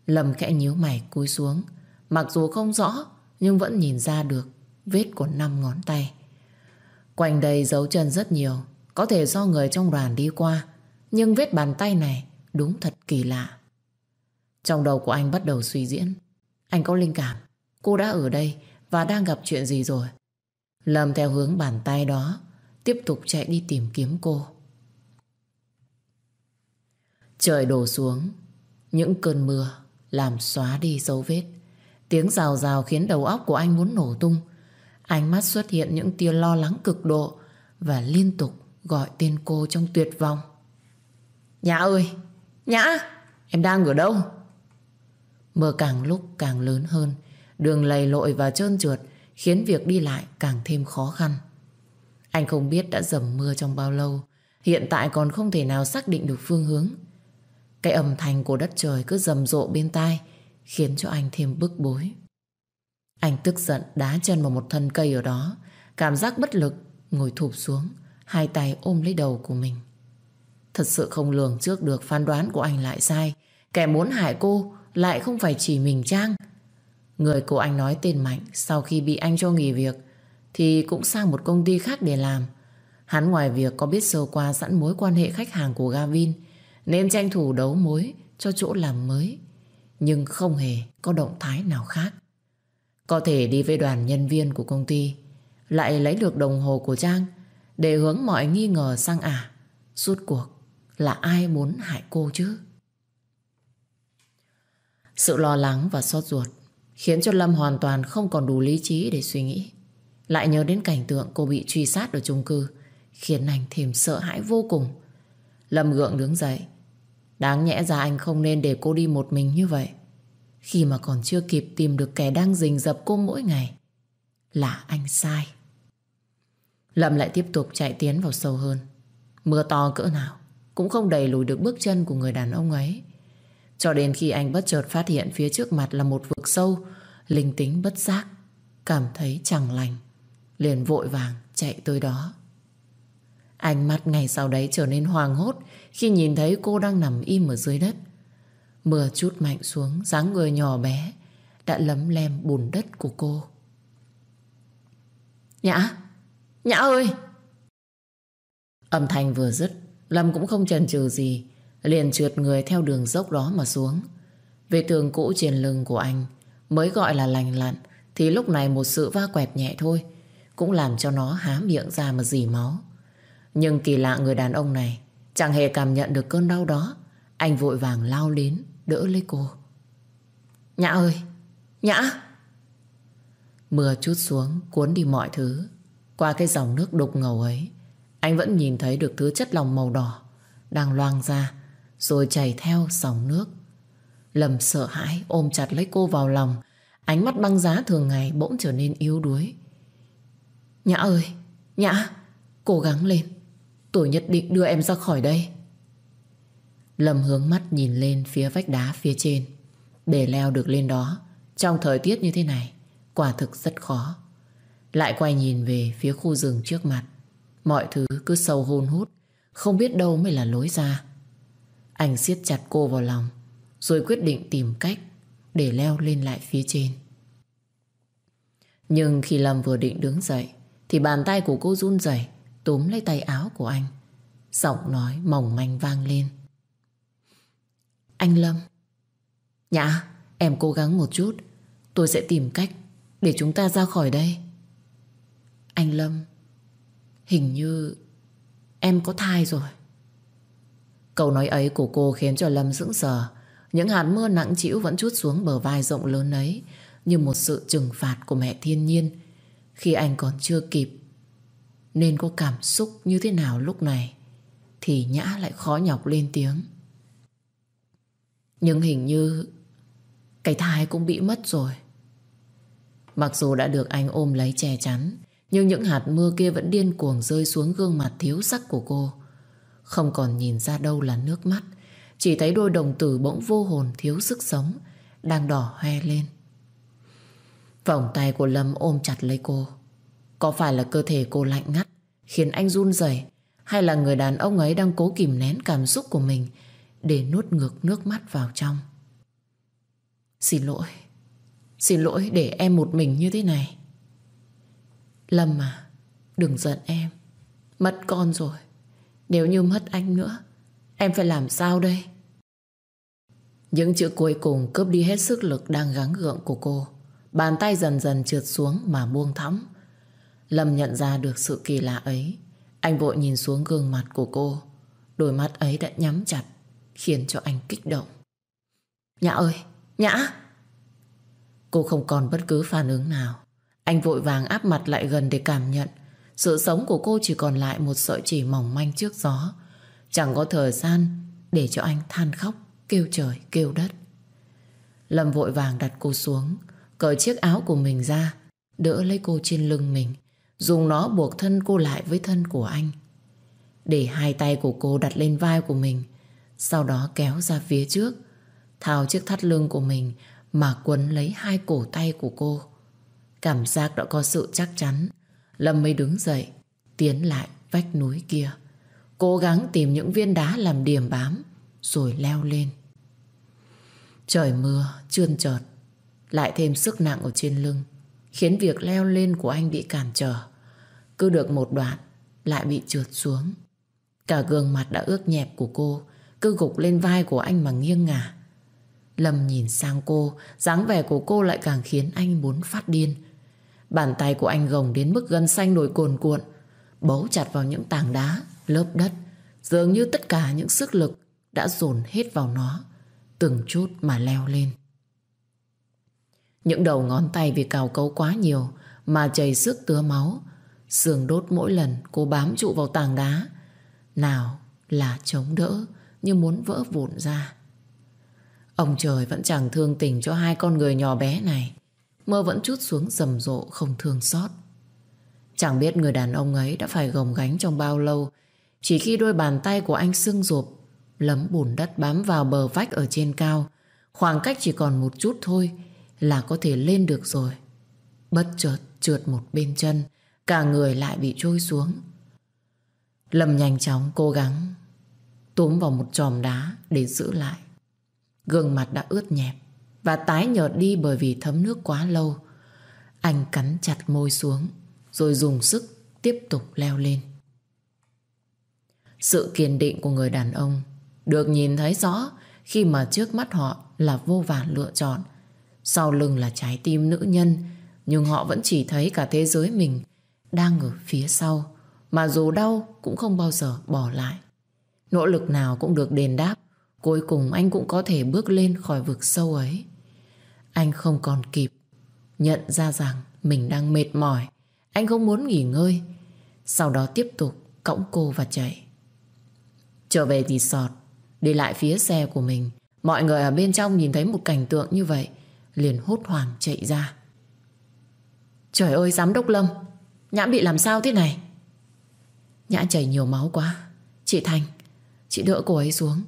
Lâm khẽ nhíu mày cúi xuống, mặc dù không rõ nhưng vẫn nhìn ra được vết của năm ngón tay. Quanh đây dấu chân rất nhiều, có thể do người trong đoàn đi qua, nhưng vết bàn tay này đúng thật kỳ lạ. Trong đầu của anh bắt đầu suy diễn. Anh có linh cảm, cô đã ở đây và đang gặp chuyện gì rồi. Lâm theo hướng bàn tay đó, tiếp tục chạy đi tìm kiếm cô. Trời đổ xuống, những cơn mưa làm xóa đi dấu vết. Tiếng rào rào khiến đầu óc của anh muốn nổ tung. Ánh mắt xuất hiện những tia lo lắng cực độ và liên tục gọi tên cô trong tuyệt vọng. Nhã ơi! Nhã! Em đang ở đâu? Mưa càng lúc càng lớn hơn, đường lầy lội và trơn trượt khiến việc đi lại càng thêm khó khăn. Anh không biết đã dầm mưa trong bao lâu, hiện tại còn không thể nào xác định được phương hướng. Cái âm thanh của đất trời cứ rầm rộ bên tai, khiến cho anh thêm bức bối. Anh tức giận đá chân vào một thân cây ở đó, cảm giác bất lực, ngồi thụp xuống, hai tay ôm lấy đầu của mình. Thật sự không lường trước được phán đoán của anh lại sai. Kẻ muốn hại cô lại không phải chỉ mình Trang. Người của anh nói tên Mạnh sau khi bị anh cho nghỉ việc thì cũng sang một công ty khác để làm. Hắn ngoài việc có biết sơ qua sẵn mối quan hệ khách hàng của Gavin nên tranh thủ đấu mối cho chỗ làm mới. Nhưng không hề có động thái nào khác. Có thể đi với đoàn nhân viên của công ty lại lấy được đồng hồ của Trang để hướng mọi nghi ngờ sang ả. À, suốt cuộc là ai muốn hại cô chứ? Sự lo lắng và xót ruột khiến cho Lâm hoàn toàn không còn đủ lý trí để suy nghĩ. Lại nhớ đến cảnh tượng cô bị truy sát ở chung cư khiến anh thêm sợ hãi vô cùng. Lâm gượng đứng dậy. Đáng nhẽ ra anh không nên để cô đi một mình như vậy. Khi mà còn chưa kịp tìm được kẻ đang rình dập cô mỗi ngày. Là anh sai. Lâm lại tiếp tục chạy tiến vào sâu hơn. Mưa to cỡ nào cũng không đẩy lùi được bước chân của người đàn ông ấy. Cho đến khi anh bất chợt phát hiện phía trước mặt là một vực sâu, linh tính bất giác, cảm thấy chẳng lành. Liền vội vàng chạy tới đó. Ánh mắt ngày sau đấy trở nên hoàng hốt khi nhìn thấy cô đang nằm im ở dưới đất. Mưa chút mạnh xuống, dáng người nhỏ bé đã lấm lem bùn đất của cô. Nhã! Nhã ơi! Âm thanh vừa dứt, Lâm cũng không chần chừ gì, liền trượt người theo đường dốc đó mà xuống. Về tường cũ trên lưng của anh mới gọi là lành lặn, thì lúc này một sự va quẹt nhẹ thôi cũng làm cho nó há miệng ra mà dì máu. Nhưng kỳ lạ người đàn ông này chẳng hề cảm nhận được cơn đau đó. Anh vội vàng lao đến, đỡ lấy cô. Nhã ơi! Nhã! Mưa chút xuống, cuốn đi mọi thứ. Qua cái dòng nước đục ngầu ấy, anh vẫn nhìn thấy được thứ chất lòng màu đỏ đang loang ra, rồi chảy theo dòng nước. lầm sợ hãi ôm chặt lấy cô vào lòng, ánh mắt băng giá thường ngày bỗng trở nên yếu đuối. Nhã ơi, Nhã, cố gắng lên. Tôi nhất định đưa em ra khỏi đây. Lâm hướng mắt nhìn lên phía vách đá phía trên. Để leo được lên đó, trong thời tiết như thế này, quả thực rất khó. Lại quay nhìn về phía khu rừng trước mặt. Mọi thứ cứ sâu hôn hút, không biết đâu mới là lối ra. Anh siết chặt cô vào lòng, rồi quyết định tìm cách để leo lên lại phía trên. Nhưng khi Lâm vừa định đứng dậy, thì bàn tay của cô run rẩy túm lấy tay áo của anh. Giọng nói mỏng manh vang lên. Anh Lâm. Nhã, em cố gắng một chút. Tôi sẽ tìm cách để chúng ta ra khỏi đây. Anh Lâm, hình như em có thai rồi. Câu nói ấy của cô khiến cho Lâm sững sờ. Những hạt mưa nặng trĩu vẫn chút xuống bờ vai rộng lớn ấy như một sự trừng phạt của mẹ thiên nhiên khi anh còn chưa kịp nên có cảm xúc như thế nào lúc này thì Nhã lại khó nhọc lên tiếng. Nhưng hình như cái thai cũng bị mất rồi. Mặc dù đã được anh ôm lấy che chắn, nhưng những hạt mưa kia vẫn điên cuồng rơi xuống gương mặt thiếu sắc của cô. Không còn nhìn ra đâu là nước mắt, chỉ thấy đôi đồng tử bỗng vô hồn thiếu sức sống, đang đỏ hoe lên. Vòng tay của Lâm ôm chặt lấy cô. Có phải là cơ thể cô lạnh ngắt khiến anh run rẩy hay là người đàn ông ấy đang cố kìm nén cảm xúc của mình để nuốt ngược nước mắt vào trong? Xin lỗi. Xin lỗi để em một mình như thế này. Lâm à, đừng giận em. Mất con rồi. Nếu như mất anh nữa, em phải làm sao đây? Những chữ cuối cùng cướp đi hết sức lực đang gắng gượng của cô. Bàn tay dần dần trượt xuống mà buông thõng. Lâm nhận ra được sự kỳ lạ ấy. Anh vội nhìn xuống gương mặt của cô. Đôi mắt ấy đã nhắm chặt, khiến cho anh kích động. Nhã ơi, Nhã! Cô không còn bất cứ phản ứng nào. Anh vội vàng áp mặt lại gần để cảm nhận. Sự sống của cô chỉ còn lại một sợi chỉ mỏng manh trước gió. Chẳng có thời gian để cho anh than khóc, kêu trời, kêu đất. Lâm vội vàng đặt cô xuống, cởi chiếc áo của mình ra, đỡ lấy cô trên lưng mình, dùng nó buộc thân cô lại với thân của anh. Để hai tay của cô đặt lên vai của mình, sau đó kéo ra phía trước, thao chiếc thắt lưng của mình mà quấn lấy hai cổ tay của cô. Cảm giác đã có sự chắc chắn, Lâm mới đứng dậy, tiến lại vách núi kia. Cố gắng tìm những viên đá làm điểm bám, rồi leo lên. Trời mưa, trơn trợt, lại thêm sức nặng ở trên lưng Khiến việc leo lên của anh bị cản trở cứ được một đoạn, Lại bị trượt xuống. Cả gương mặt đã ướt nhẹp của cô, Cứ gục lên vai của anh mà nghiêng ngả. Lâm nhìn sang cô, dáng vẻ của cô lại càng khiến anh muốn phát điên. Bàn tay của anh gồng đến mức gân xanh nổi cồn cuộn, Bấu chặt vào những tảng đá, Lớp đất. Dường như tất cả những sức lực Đã dồn hết vào nó, Từng chút mà leo lên. Những đầu ngón tay vì cào cấu quá nhiều mà chảy sức tứa máu. Sườn đốt mỗi lần cô bám trụ vào tảng đá. Nào là chống đỡ như muốn vỡ vụn ra. Ông trời vẫn chẳng thương tình cho hai con người nhỏ bé này. Mơ vẫn chút xuống rầm rộ không thương xót. Chẳng biết người đàn ông ấy đã phải gồng gánh trong bao lâu chỉ khi đôi bàn tay của anh sưng rộp lấm bùn đất bám vào bờ vách ở trên cao khoảng cách chỉ còn một chút thôi là có thể lên được rồi. Bất chợt trượt một bên chân, cả người lại bị trôi xuống. Lâm nhanh chóng cố gắng túm vào một tròm đá để giữ lại. Gương mặt đã ướt nhẹp và tái nhợt đi bởi vì thấm nước quá lâu. Anh cắn chặt môi xuống rồi dùng sức tiếp tục leo lên. Sự kiên định của người đàn ông được nhìn thấy rõ khi mà trước mắt họ là vô vàn lựa chọn. Sau lưng là trái tim nữ nhân, nhưng họ vẫn chỉ thấy cả thế giới mình đang ở phía sau, mà dù đau cũng không bao giờ bỏ lại. Nỗ lực nào cũng được đền đáp, cuối cùng anh cũng có thể bước lên khỏi vực sâu ấy. Anh không còn kịp nhận ra rằng mình đang mệt mỏi, anh không muốn nghỉ ngơi, sau đó tiếp tục cõng cô và chạy. Trở về thì sọt, đi lại phía xe của mình, mọi người ở bên trong nhìn thấy một cảnh tượng như vậy, liền hốt hoảng chạy ra. Trời ơi, giám đốc Lâm, Nhã bị làm sao thế này? Nhã chảy nhiều máu quá. Chị Thành, chị đỡ cô ấy xuống.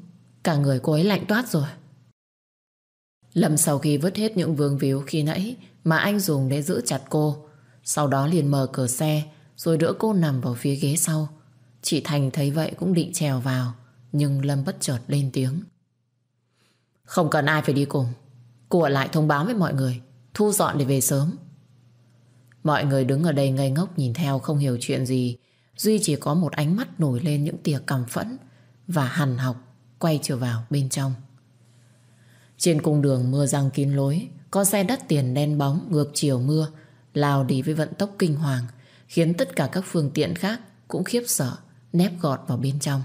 Cả người cô ấy lạnh toát rồi. Lâm sau khi vứt hết những vương víu khi nãy mà anh dùng để giữ chặt cô, sau đó liền mở cửa xe rồi đỡ cô nằm vào phía ghế sau. Chị Thành thấy vậy cũng định trèo vào, nhưng Lâm bất chợt lên tiếng. Không cần ai phải đi cùng. Cô ở lại thông báo với mọi người, thu dọn để về sớm. Mọi người đứng ở đây ngây ngốc nhìn theo không hiểu chuyện gì. Duy chỉ có một ánh mắt nổi lên những tia cằm phẫn và hằn học quay trở vào bên trong. Trên cung đường mưa răng kín lối, có xe đất tiền đen bóng ngược chiều mưa, lao đi với vận tốc kinh hoàng, khiến tất cả các phương tiện khác cũng khiếp sợ, nép gọt vào bên trong.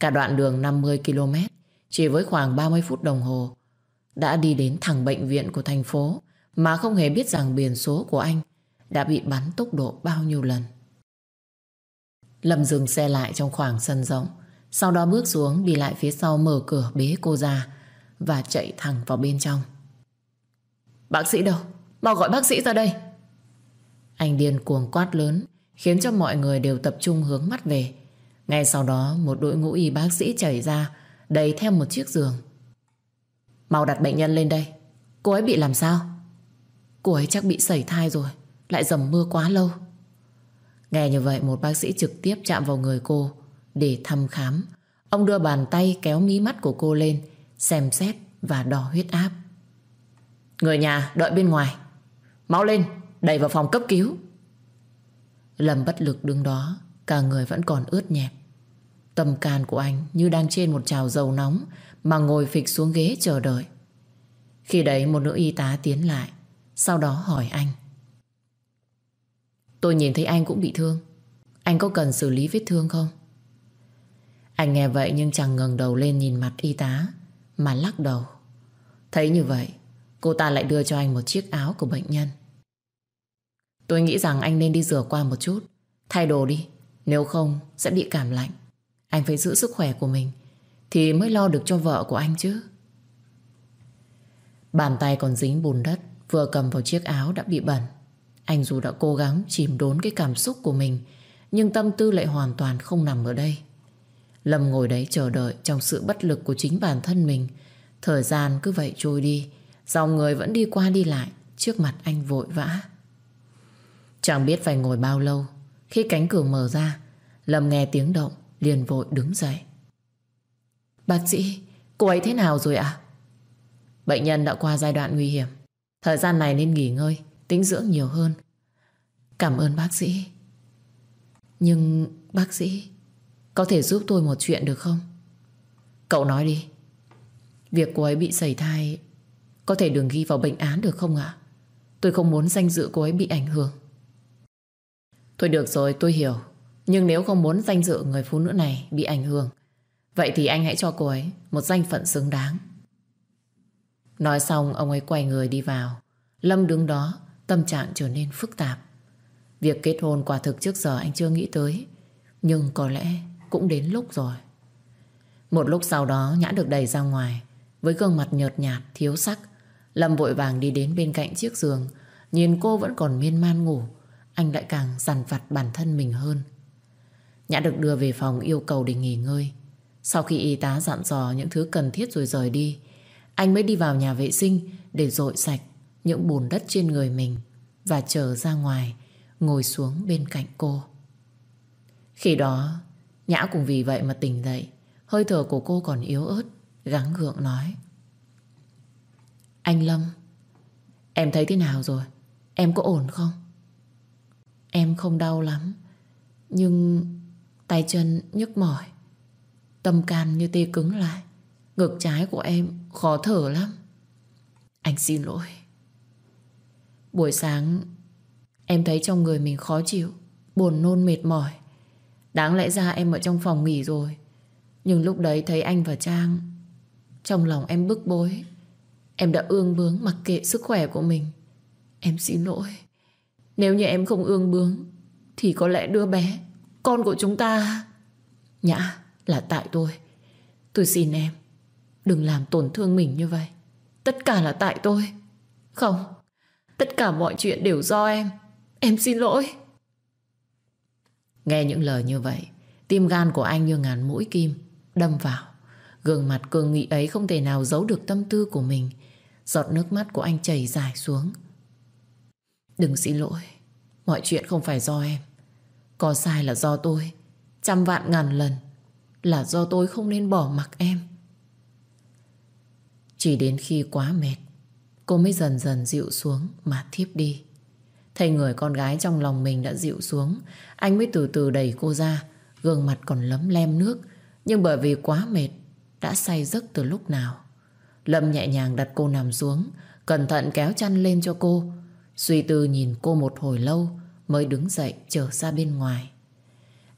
Cả đoạn đường 50 km, chỉ với khoảng 30 phút đồng hồ, đã đi đến thẳng bệnh viện của thành phố mà không hề biết rằng biển số của anh đã bị bắn tốc độ bao nhiêu lần. Lâm dừng xe lại trong khoảng sân rộng, sau đó bước xuống đi lại phía sau mở cửa bế cô ra và chạy thẳng vào bên trong. Bác sĩ đâu? Mau gọi bác sĩ ra đây. Anh điên cuồng quát lớn khiến cho mọi người đều tập trung hướng mắt về. Ngay sau đó một đội ngũ y bác sĩ chảy ra đầy theo một chiếc giường. Mau đặt bệnh nhân lên đây. Cô ấy bị làm sao? Cô ấy chắc bị sẩy thai rồi. Lại dầm mưa quá lâu. Nghe như vậy, một bác sĩ trực tiếp chạm vào người cô Để thăm khám. Ông đưa bàn tay kéo mí mắt của cô lên, Xem xét và đo huyết áp. Người nhà, đợi bên ngoài. Máu lên, Đẩy vào phòng cấp cứu. Lâm bất lực đứng đó, Cả người vẫn còn ướt nhẹp. Tâm can của anh như đang trên một chảo dầu nóng Mà ngồi phịch xuống ghế chờ đợi. Khi đấy, một nữ y tá tiến lại, Sau đó hỏi anh. Tôi nhìn thấy anh cũng bị thương. Anh có cần xử lý vết thương không? Anh nghe vậy nhưng chẳng ngẩng đầu lên nhìn mặt y tá, Mà lắc đầu. Thấy như vậy, Cô ta lại đưa cho anh một chiếc áo của bệnh nhân. Tôi nghĩ rằng anh nên đi rửa qua một chút. Thay đồ đi, Nếu không sẽ bị cảm lạnh. Anh phải giữ sức khỏe của mình, Thì mới lo được cho vợ của anh chứ. Bàn tay còn dính bùn đất, Vừa cầm vào chiếc áo đã bị bẩn anh dù đã cố gắng chìm đốn cái cảm xúc của mình, Nhưng tâm tư lại hoàn toàn không nằm ở đây. Lâm ngồi đấy chờ đợi Trong sự bất lực của chính bản thân mình. Thời gian cứ vậy trôi đi, Dòng người vẫn đi qua đi lại, Trước mặt anh vội vã. Chẳng biết phải ngồi bao lâu, Khi cánh cửa mở ra, Lâm nghe tiếng động, liền vội đứng dậy. Bác sĩ, Cô ấy thế nào rồi ạ? Bệnh nhân đã qua giai đoạn nguy hiểm. Thời gian này nên nghỉ ngơi. Tĩnh dưỡng nhiều hơn. Cảm ơn bác sĩ. Nhưng bác sĩ, Có thể giúp tôi một chuyện được không? Cậu nói đi. Việc cô ấy bị sẩy thai, Có thể đừng ghi vào bệnh án được không ạ? Tôi không muốn danh dự cô ấy bị ảnh hưởng. Thôi được rồi, tôi hiểu. Nhưng nếu không muốn danh dự người phụ nữ này bị ảnh hưởng, Vậy thì anh hãy cho cô ấy Một danh phận xứng đáng. Nói xong, ông ấy quay người đi vào. Lâm đứng đó Tâm trạng trở nên phức tạp. Việc kết hôn quả thực trước giờ anh chưa nghĩ tới Nhưng có lẽ cũng đến lúc rồi. Một lúc sau đó Nhã được đẩy ra ngoài Với gương mặt nhợt nhạt, thiếu sắc. Lâm vội vàng đi đến bên cạnh chiếc giường Nhìn cô vẫn còn miên man ngủ Anh lại càng dằn vặt bản thân mình hơn. Nhã được đưa về phòng yêu cầu để nghỉ ngơi. Sau khi y tá dặn dò những thứ cần thiết rồi rời đi Anh mới đi vào nhà vệ sinh Để dội sạch những bùn đất trên người mình và trở ra ngoài ngồi xuống bên cạnh cô. Khi đó, Nhã cũng vì vậy mà tỉnh dậy. Hơi thở của cô còn yếu ớt, gắng gượng nói. Anh Lâm, em thấy thế nào rồi? Em có ổn không? Em không đau lắm, nhưng tay chân nhức mỏi, Tâm can như tê cứng lại. Ngực trái của em khó thở lắm. Anh xin lỗi. Buổi sáng em thấy trong người mình khó chịu, buồn nôn mệt mỏi. Đáng lẽ ra em ở trong phòng nghỉ rồi. Nhưng lúc đấy thấy anh và Trang Trong lòng em bức bối. Em đã ương bướng mặc kệ sức khỏe của mình. Em xin lỗi. Nếu như em không ương bướng Thì có lẽ đứa bé Con của chúng ta. Nhã là tại tôi. Tôi xin em Đừng làm tổn thương mình như vậy. Tất cả là tại tôi. Không. Tất cả mọi chuyện đều do em. Em xin lỗi. Nghe những lời như vậy, Tim gan của anh như ngàn mũi kim, Đâm vào. Gương mặt cường nghị ấy không thể nào giấu được tâm tư của mình. Giọt nước mắt của anh chảy dài xuống. Đừng xin lỗi, Mọi chuyện không phải do em. Có sai là do tôi, Trăm vạn ngàn lần Là do tôi không nên bỏ mặc em. Chỉ đến khi quá mệt Cô mới dần dần dịu xuống Mà thiếp đi. Thấy người con gái trong lòng mình đã dịu xuống, Anh mới từ từ đẩy cô ra, Gương mặt còn lấm lem nước, Nhưng bởi vì quá mệt, Đã say giấc từ lúc nào. Lâm nhẹ nhàng đặt cô nằm xuống, Cẩn thận kéo chăn lên cho cô, Suy tư nhìn cô một hồi lâu Mới đứng dậy trở ra bên ngoài.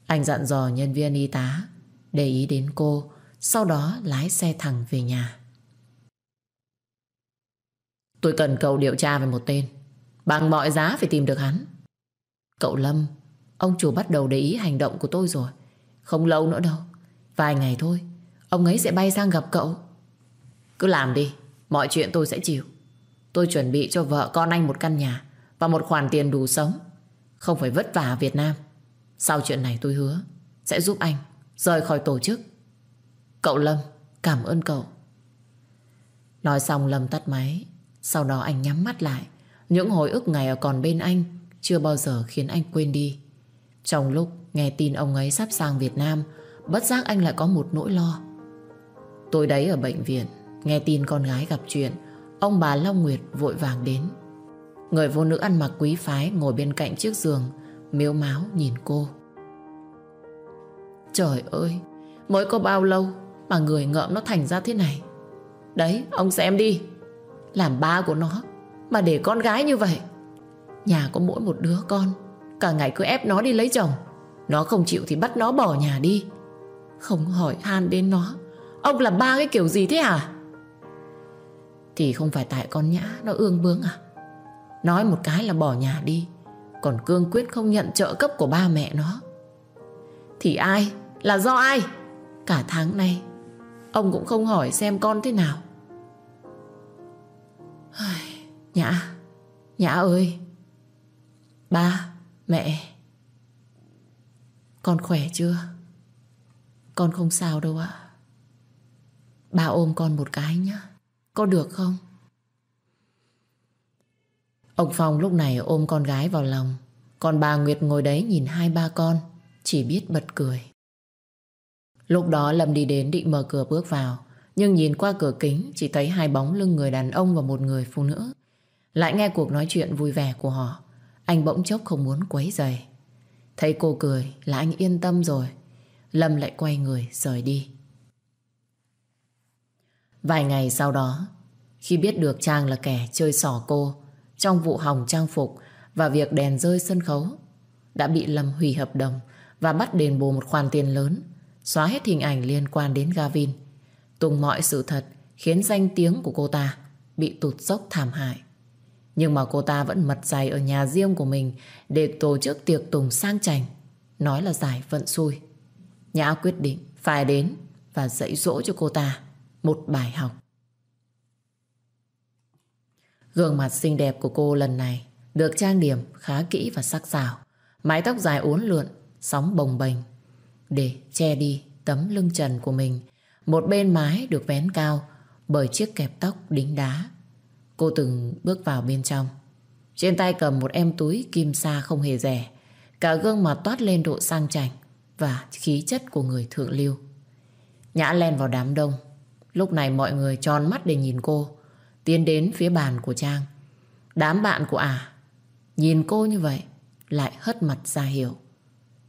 Anh dặn dò nhân viên y tá, Để ý đến cô, Sau đó lái xe thẳng về nhà. Tôi cần cậu điều tra về một tên. Bằng mọi giá phải tìm được hắn. Cậu Lâm, Ông chủ bắt đầu để ý hành động của tôi rồi. Không lâu nữa đâu, Vài ngày thôi, Ông ấy sẽ bay sang gặp cậu. Cứ làm đi, Mọi chuyện tôi sẽ chịu. Tôi chuẩn bị cho vợ con anh một căn nhà Và một khoản tiền đủ sống. Không phải vất vả ở Việt Nam. Sau chuyện này tôi hứa Sẽ giúp anh rời khỏi tổ chức. Cậu Lâm, cảm ơn cậu. Nói xong Lâm tắt máy. Sau đó anh nhắm mắt lại. Những hồi ức ngày ở còn bên anh Chưa bao giờ khiến anh quên đi. Trong lúc nghe tin ông ấy sắp sang Việt Nam, Bất giác anh lại có một nỗi lo. Tối đấy ở bệnh viện, Nghe tin con gái gặp chuyện, Ông bà Long Nguyệt vội vàng đến. Người phụ nữ ăn mặc quý phái Ngồi bên cạnh chiếc giường Miếu máu nhìn cô. Trời ơi, Mới có bao lâu Mà người ngợm nó thành ra thế này? Đấy, ông xem đi. Làm ba của nó. Mà để con gái như vậy, Nhà có mỗi một đứa con. Cả ngày cứ ép nó đi lấy chồng. Nó không chịu thì bắt nó bỏ nhà đi. Không hỏi han đến nó. Ông làm ba cái kiểu gì thế à Thì không phải tại con nhã Nó ương bướng à? Nói một cái là bỏ nhà đi. Còn cương quyết không nhận trợ cấp của ba mẹ nó. Thì ai? Là do ai? Cả tháng nay, Ông cũng không hỏi xem con thế nào. Nhã Nhã ơi. Ba, Mẹ. Con khỏe chưa? Con không sao đâu ạ. Ba ôm con một cái nhá. Có được không? Ông Phong lúc này ôm con gái vào lòng. Còn bà Nguyệt ngồi đấy nhìn hai ba con, Chỉ biết bật cười. Lúc đó Lâm đi đến định mở cửa bước vào. Nhưng nhìn qua cửa kính, Chỉ thấy hai bóng lưng người đàn ông và một người phụ nữ. Lại nghe cuộc nói chuyện vui vẻ của họ. Anh bỗng chốc không muốn quấy rầy. Thấy cô cười là anh yên tâm rồi. Lâm lại quay người rời đi. Vài ngày sau đó, Khi biết được Trang là kẻ chơi xỏ cô, Trong vụ hỏng trang phục Và việc đèn rơi sân khấu, Đã bị Lâm hủy hợp đồng Và bắt đền bù một khoản tiền lớn, Xóa hết hình ảnh liên quan đến Gavin. Tùng mọi sự thật Khiến danh tiếng của cô ta Bị tụt dốc thảm hại. Nhưng mà cô ta vẫn mật dày ở nhà riêng của mình Để tổ chức tiệc tùng sang chảnh, Nói là giải vận xui. Nhã quyết định phải đến Và dạy dỗ cho cô ta Một bài học. Gương mặt xinh đẹp của cô lần này Được trang điểm khá kỹ và sắc sảo. Mái tóc dài uốn lượn, Sóng bồng bềnh Để che đi tấm lưng trần của mình một bên mái được vén cao Bởi chiếc kẹp tóc đính đá. Cô từng bước vào bên trong. Trên tay cầm một em túi kim sa không hề rẻ. Cả gương mặt toát lên độ sang chảnh Và khí chất của người thượng lưu. Nhã len vào đám đông. Lúc này mọi người tròn mắt để nhìn cô Tiến đến phía bàn của Trang. Đám bạn của ả à, Nhìn cô như vậy Lại hất mặt ra hiểu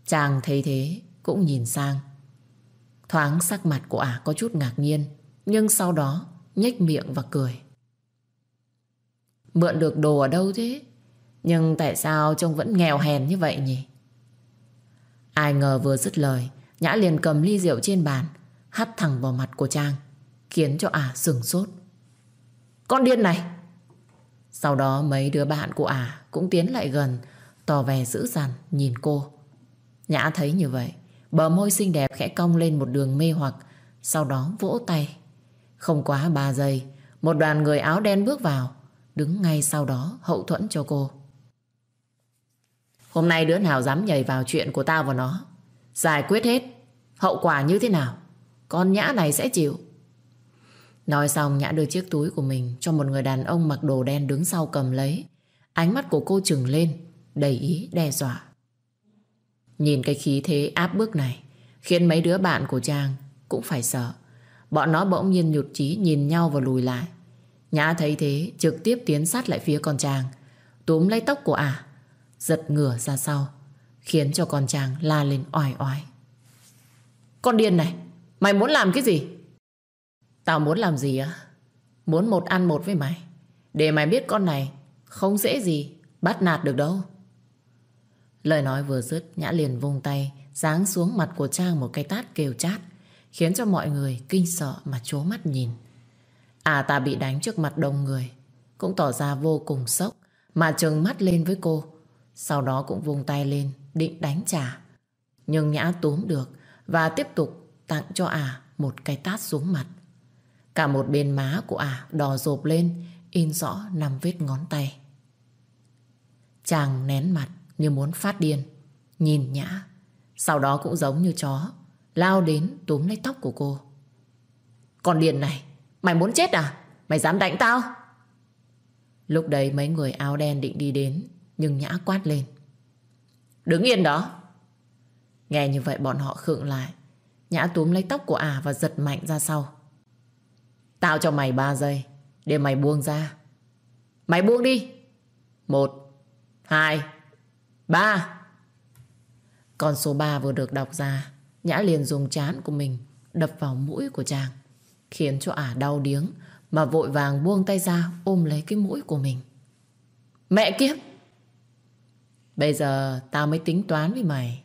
Trang thấy thế cũng nhìn sang. Thoáng sắc mặt của ả có chút ngạc nhiên, Nhưng sau đó nhếch miệng và cười. Mượn được đồ ở đâu thế? Nhưng tại sao trông vẫn nghèo hèn như vậy nhỉ? Ai ngờ vừa dứt lời, Nhã liền cầm ly rượu trên bàn, Hắt thẳng vào mặt của Trang, Khiến cho ả sừng sốt. Con điên này! Sau đó mấy đứa bạn của ả Cũng tiến lại gần, Tỏ vẻ dữ dằn nhìn cô. Nhã thấy như vậy Bờ môi xinh đẹp khẽ cong lên một đường mê hoặc, Sau đó vỗ tay. Không quá 3 giây, Một đoàn người áo đen bước vào, Đứng ngay sau đó hậu thuẫn cho cô. Hôm nay đứa nào dám nhảy vào chuyện của tao và nó? Giải quyết hết, Hậu quả như thế nào? Con Nhã này sẽ chịu. Nói xong, Nhã đưa chiếc túi của mình Cho một người đàn ông mặc đồ đen đứng sau cầm lấy. Ánh mắt của cô trừng lên, Đầy ý đe dọa. Nhìn cái khí thế áp bức này, Khiến mấy đứa bạn của Trang Cũng phải sợ. Bọn nó bỗng nhiên nhụt chí nhìn nhau và lùi lại. Nhã thấy thế, trực tiếp tiến sát lại phía con Trang. Túm lấy tóc của ả, Giật ngửa ra sau, Khiến cho con Trang la lên oai oai. Con điên này, Mày muốn làm cái gì? Tao muốn làm gì á? Muốn một ăn một với mày. Để mày biết con này Không dễ gì bắt nạt được đâu. Lời nói vừa dứt, Nhã liền vung tay, Giáng xuống mặt của Trang một cái tát kêu chát, Khiến cho mọi người kinh sợ mà chố mắt nhìn. À ta bị đánh trước mặt đông người, Cũng tỏ ra vô cùng sốc, Mà trừng mắt lên với cô. Sau đó cũng vung tay lên, Định đánh trả. Nhưng Nhã túm được Và tiếp tục tặng cho à một cái tát xuống mặt. Cả một bên má của ả đỏ rộp lên, In rõ năm vết ngón tay. Chàng nén mặt như muốn phát điên. Nhìn Nhã, Sau đó cũng giống như chó, Lao đến túm lấy tóc của cô. Con điên này, Mày muốn chết à? Mày dám đánh tao? Lúc đấy mấy người áo đen định đi đến, Nhưng Nhã quát lên. Đứng yên đó. Nghe như vậy bọn họ khựng lại. Nhã túm lấy tóc của ả và giật mạnh ra sau. Tao cho mày 3 giây Để mày buông ra. Mày buông đi. Một, Hai Ba. Con số ba vừa được đọc ra, Nhã liền dùng chán của mình Đập vào mũi của chàng, Khiến cho ả đau điếng Mà vội vàng buông tay ra ôm lấy cái mũi của mình. Mẹ kiếp! Bây giờ tao mới tính toán với mày.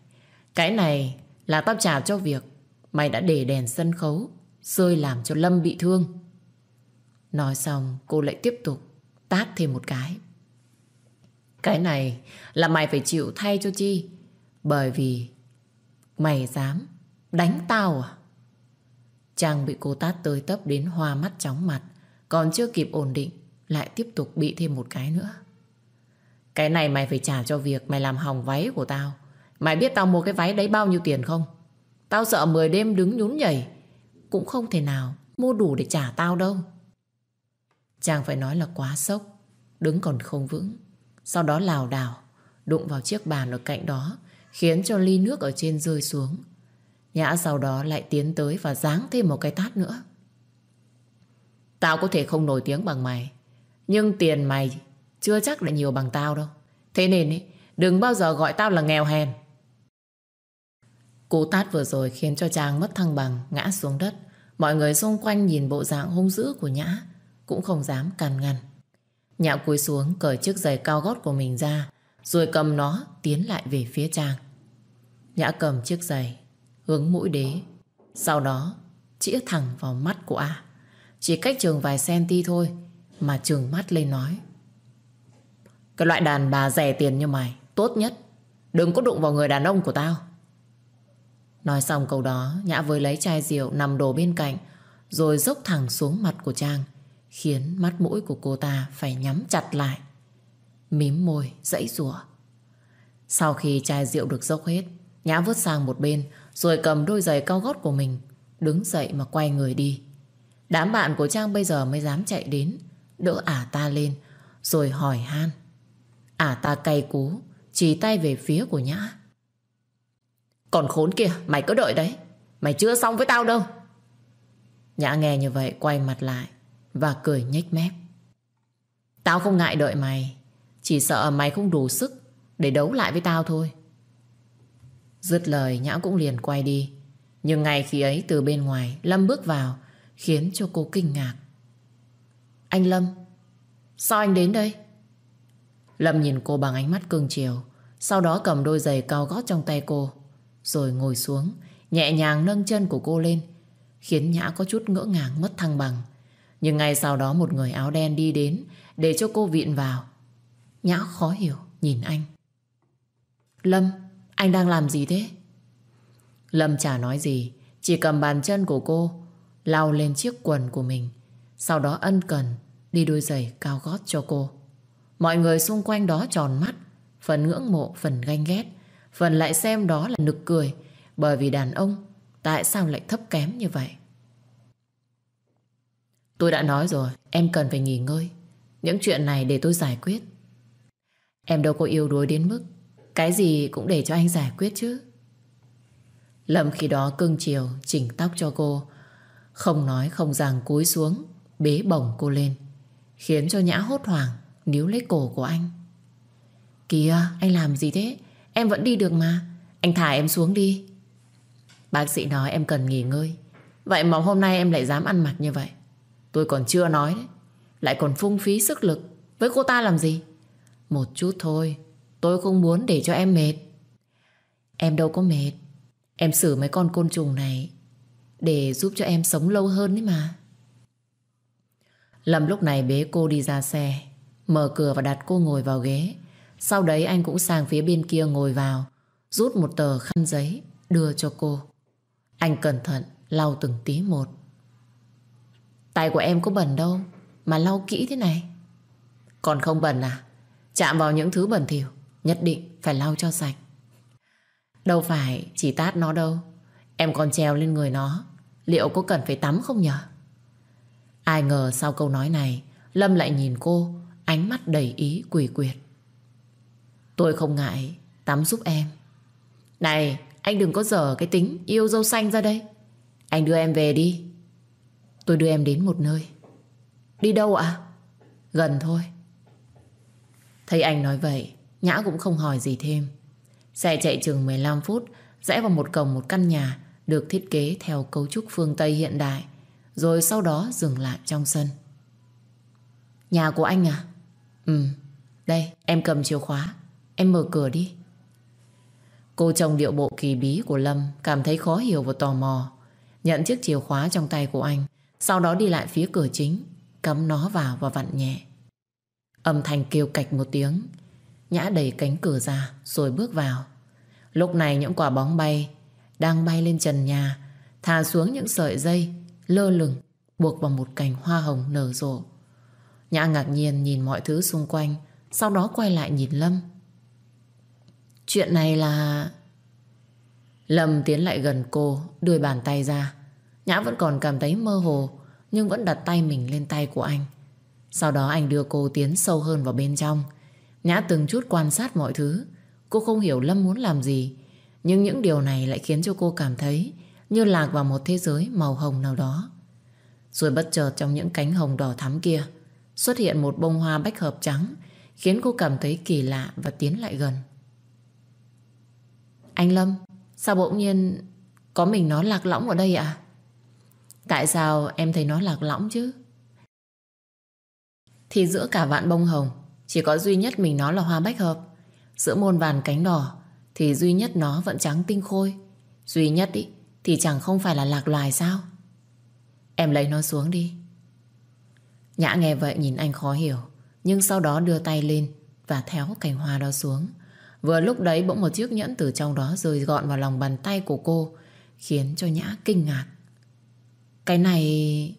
Cái này là tao trả cho việc Mày đã để đèn sân khấu Rơi làm cho Lâm bị thương. Nói xong, cô lại tiếp tục Tát thêm một cái. Cái này là mày phải chịu thay cho Chi, Bởi vì Mày dám đánh tao à? Trang bị cô tát tới tấp đến hoa mắt chóng mặt, Còn chưa kịp ổn định, Lại tiếp tục bị thêm một cái nữa. Cái này mày phải trả cho việc Mày làm hỏng váy của tao. Mày biết tao mua cái váy đấy bao nhiêu tiền không? Tao sợ 10 đêm đứng nhún nhảy, Cũng không thể nào Mua đủ để trả tao đâu. Chàng phải nói là quá sốc, Đứng còn không vững. Sau đó lào đảo Đụng vào chiếc bàn ở cạnh đó Khiến cho ly nước ở trên rơi xuống. Nhã sau đó lại tiến tới Và giáng thêm một cái tát nữa. Tao có thể không nổi tiếng bằng mày Nhưng tiền mày Chưa chắc là nhiều bằng tao đâu. Thế nên ý, đừng bao giờ gọi tao là nghèo hèn. Cú tát vừa rồi khiến cho chàng mất thăng bằng Ngã xuống đất. Mọi người xung quanh nhìn bộ dạng hung dữ của Nhã Cũng không dám can ngăn. Nhã cúi xuống, cởi chiếc giày cao gót của mình ra, Rồi cầm nó tiến lại về phía Trang. Nhã cầm chiếc giày, Hướng mũi đế. Sau đó, chĩa thẳng vào mắt của A. Chỉ cách trường vài centi thôi Mà trường mắt lên nói, Cái loại đàn bà rẻ tiền như mày, Tốt nhất. Đừng có đụng vào người đàn ông của tao. Nói xong câu đó, Nhã với lấy chai rượu nằm đổ bên cạnh, Rồi dốc thẳng xuống mặt của Trang. Khiến mắt mũi của cô ta Phải nhắm chặt lại. Mím môi, dãy rủa. Sau khi chai rượu được dốc hết, Nhã vứt sang một bên, Rồi cầm đôi giày cao gót của mình, Đứng dậy mà quay người đi. Đám bạn của Trang bây giờ mới dám chạy đến, Đỡ ả ta lên, Rồi hỏi han. Ả ta cay cú, Chỉ tay về phía của Nhã. Còn khốn kia, mày cứ đợi đấy. Mày chưa xong với tao đâu. Nhã nghe như vậy, quay mặt lại. Và cười nhếch mép. Tao không ngại đợi mày, Chỉ sợ mày không đủ sức Để đấu lại với tao thôi. Dứt lời, Nhã cũng liền quay đi. Nhưng ngay khi ấy, từ bên ngoài, Lâm bước vào, Khiến cho cô kinh ngạc. Anh Lâm, Sao anh đến đây? Lâm nhìn cô bằng ánh mắt cương chiều, Sau đó cầm đôi giày cao gót trong tay cô, Rồi ngồi xuống, Nhẹ nhàng nâng chân của cô lên, Khiến Nhã có chút ngỡ ngàng mất thăng bằng. Nhưng ngay sau đó một người áo đen đi đến Để cho cô viện vào. Nhã khó hiểu nhìn anh. Lâm Anh đang làm gì thế? Lâm chả nói gì Chỉ cầm bàn chân của cô lau lên chiếc quần của mình Sau đó ân cần Đi đôi giày cao gót cho cô. Mọi người xung quanh đó tròn mắt Phần ngưỡng mộ, phần ganh ghét Phần lại xem đó là nực cười Bởi vì đàn ông Tại sao lại thấp kém như vậy? Tôi đã nói rồi, Em cần phải nghỉ ngơi. Những chuyện này để tôi giải quyết. Em đâu có yêu đuối đến mức Cái gì cũng để cho anh giải quyết chứ. Lâm khi đó cưng chiều, Chỉnh tóc cho cô. Không nói không rằng cúi xuống, Bế bổng cô lên, Khiến cho Nhã hốt hoảng, Níu lấy cổ của anh. Kìa, anh làm gì thế? Em vẫn đi được mà. Anh thả em xuống đi. Bác sĩ nói em cần nghỉ ngơi. Vậy mà hôm nay em lại dám ăn mặc như vậy. Tôi còn chưa nói đấy. Lại còn phung phí sức lực. Với cô ta làm gì? Một chút thôi. Tôi không muốn để cho em mệt. Em đâu có mệt. Em xử mấy con côn trùng này Để giúp cho em sống lâu hơn đấy mà. Lâm lúc này bế cô đi ra xe, Mở cửa và đặt cô ngồi vào ghế. Sau đấy anh cũng sang phía bên kia ngồi vào, Rút một tờ khăn giấy Đưa cho cô. Anh cẩn thận lau từng tí một. Tay của em có bẩn đâu, Mà lau kỹ thế này. Còn không bẩn à? Chạm vào những thứ bẩn thỉu, Nhất định phải lau cho sạch. Đâu phải chỉ tát nó đâu, Em còn treo lên người nó. Liệu có cần phải tắm không nhở? Ai ngờ sau câu nói này, Lâm lại nhìn cô, Ánh mắt đầy ý quỷ quyệt. Tôi không ngại Tắm giúp em. Này, anh đừng có dở cái tính Yêu dâu xanh ra đây. Anh đưa em về đi. Tôi đưa em đến một nơi. Đi đâu ạ? Gần thôi. Thấy anh nói vậy, Nhã cũng không hỏi gì thêm. Xe chạy chừng 15 phút, Rẽ vào một cổng một căn nhà Được thiết kế theo cấu trúc phương Tây hiện đại, Rồi sau đó dừng lại trong sân. Nhà của anh à? Ừ Đây, em cầm chìa khóa. Em mở cửa đi. Cô chồng điệu bộ kỳ bí của Lâm Cảm thấy khó hiểu và tò mò. Nhận chiếc chìa khóa trong tay của anh sau đó đi lại phía cửa chính, Cắm nó vào và vặn nhẹ. Âm thanh kêu cạch một tiếng, Nhã đẩy cánh cửa ra Rồi bước vào. Lúc này những quả bóng bay, Đang bay lên trần nhà, Thả xuống những sợi dây, Lơ lửng, buộc vào một cành hoa hồng nở rộ. Nhã ngạc nhiên nhìn mọi thứ xung quanh, Sau đó quay lại nhìn Lâm. Chuyện này là... Lâm tiến lại gần cô, Đưa bàn tay ra. Nhã vẫn còn cảm thấy mơ hồ, Nhưng vẫn đặt tay mình lên tay của anh. Sau đó anh đưa cô tiến sâu hơn vào bên trong. Nhã từng chút quan sát mọi thứ. Cô không hiểu Lâm muốn làm gì, Nhưng những điều này lại khiến cho cô cảm thấy Như lạc vào một thế giới màu hồng nào đó. Rồi bất chợt trong những cánh hồng đỏ thắm kia, Xuất hiện một bông hoa bách hợp trắng, Khiến cô cảm thấy kỳ lạ và tiến lại gần. Anh Lâm, Sao bỗng nhiên Có mình nó lạc lõng ở đây à Tại sao em thấy nó lạc lõng chứ? Thì giữa cả vạn bông hồng Chỉ có duy nhất mình nó là hoa bách hợp. Giữa môn vàn cánh đỏ Thì duy nhất nó vẫn trắng tinh khôi. Duy nhất ý, thì chẳng không phải là lạc loài sao? Em lấy nó xuống đi. Nhã nghe vậy nhìn anh khó hiểu Nhưng sau đó đưa tay lên Và theo cành hoa đó xuống. Vừa lúc đấy bỗng một chiếc nhẫn từ trong đó Rơi gọn vào lòng bàn tay của cô Khiến cho Nhã kinh ngạc. Cái này,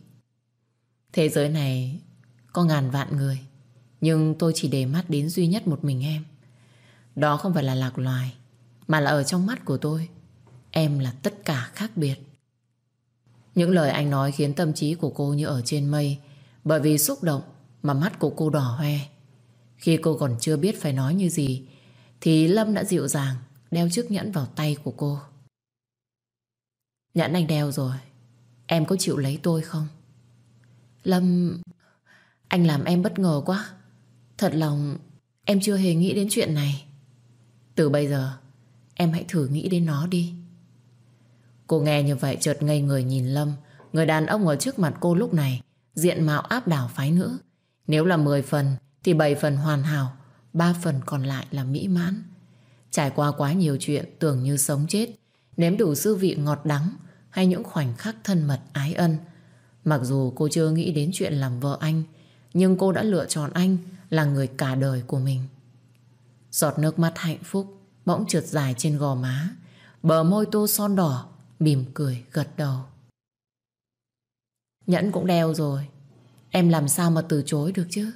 Thế giới này Có ngàn vạn người, Nhưng tôi chỉ để mắt đến duy nhất một mình em Đó không phải là lạc loài, Mà là ở trong mắt của tôi Em là tất cả khác biệt Những lời anh nói khiến tâm trí của cô như ở trên mây, bởi vì xúc động mà mắt của cô đỏ hoe. Khi cô còn chưa biết phải nói như gì, thì Lâm đã dịu dàng, đeo chiếc nhẫn vào tay của cô. Nhẫn anh đeo rồi. Em có chịu lấy tôi không? Lâm... Anh làm em bất ngờ quá. Thật lòng em chưa hề nghĩ đến chuyện này. Từ bây giờ em hãy thử nghĩ đến nó đi. Cô nghe như vậy chợt ngây người nhìn Lâm. Người đàn ông ở trước mặt cô lúc này diện mạo áp đảo phái nữ. Nếu là 10 phần thì 7 phần hoàn hảo, 3 phần còn lại là mỹ mãn. Trải qua quá nhiều chuyện tưởng như sống chết, nếm đủ dư vị ngọt đắng hay những khoảnh khắc thân mật ái ân. Mặc dù cô chưa nghĩ đến chuyện làm vợ anh, nhưng cô đã lựa chọn anh là người cả đời của mình. Giọt nước mắt hạnh phúc bỗng trượt dài trên gò má, bờ môi tô son đỏ, mỉm cười gật đầu. Nhẫn cũng đeo rồi, em làm sao mà từ chối được chứ?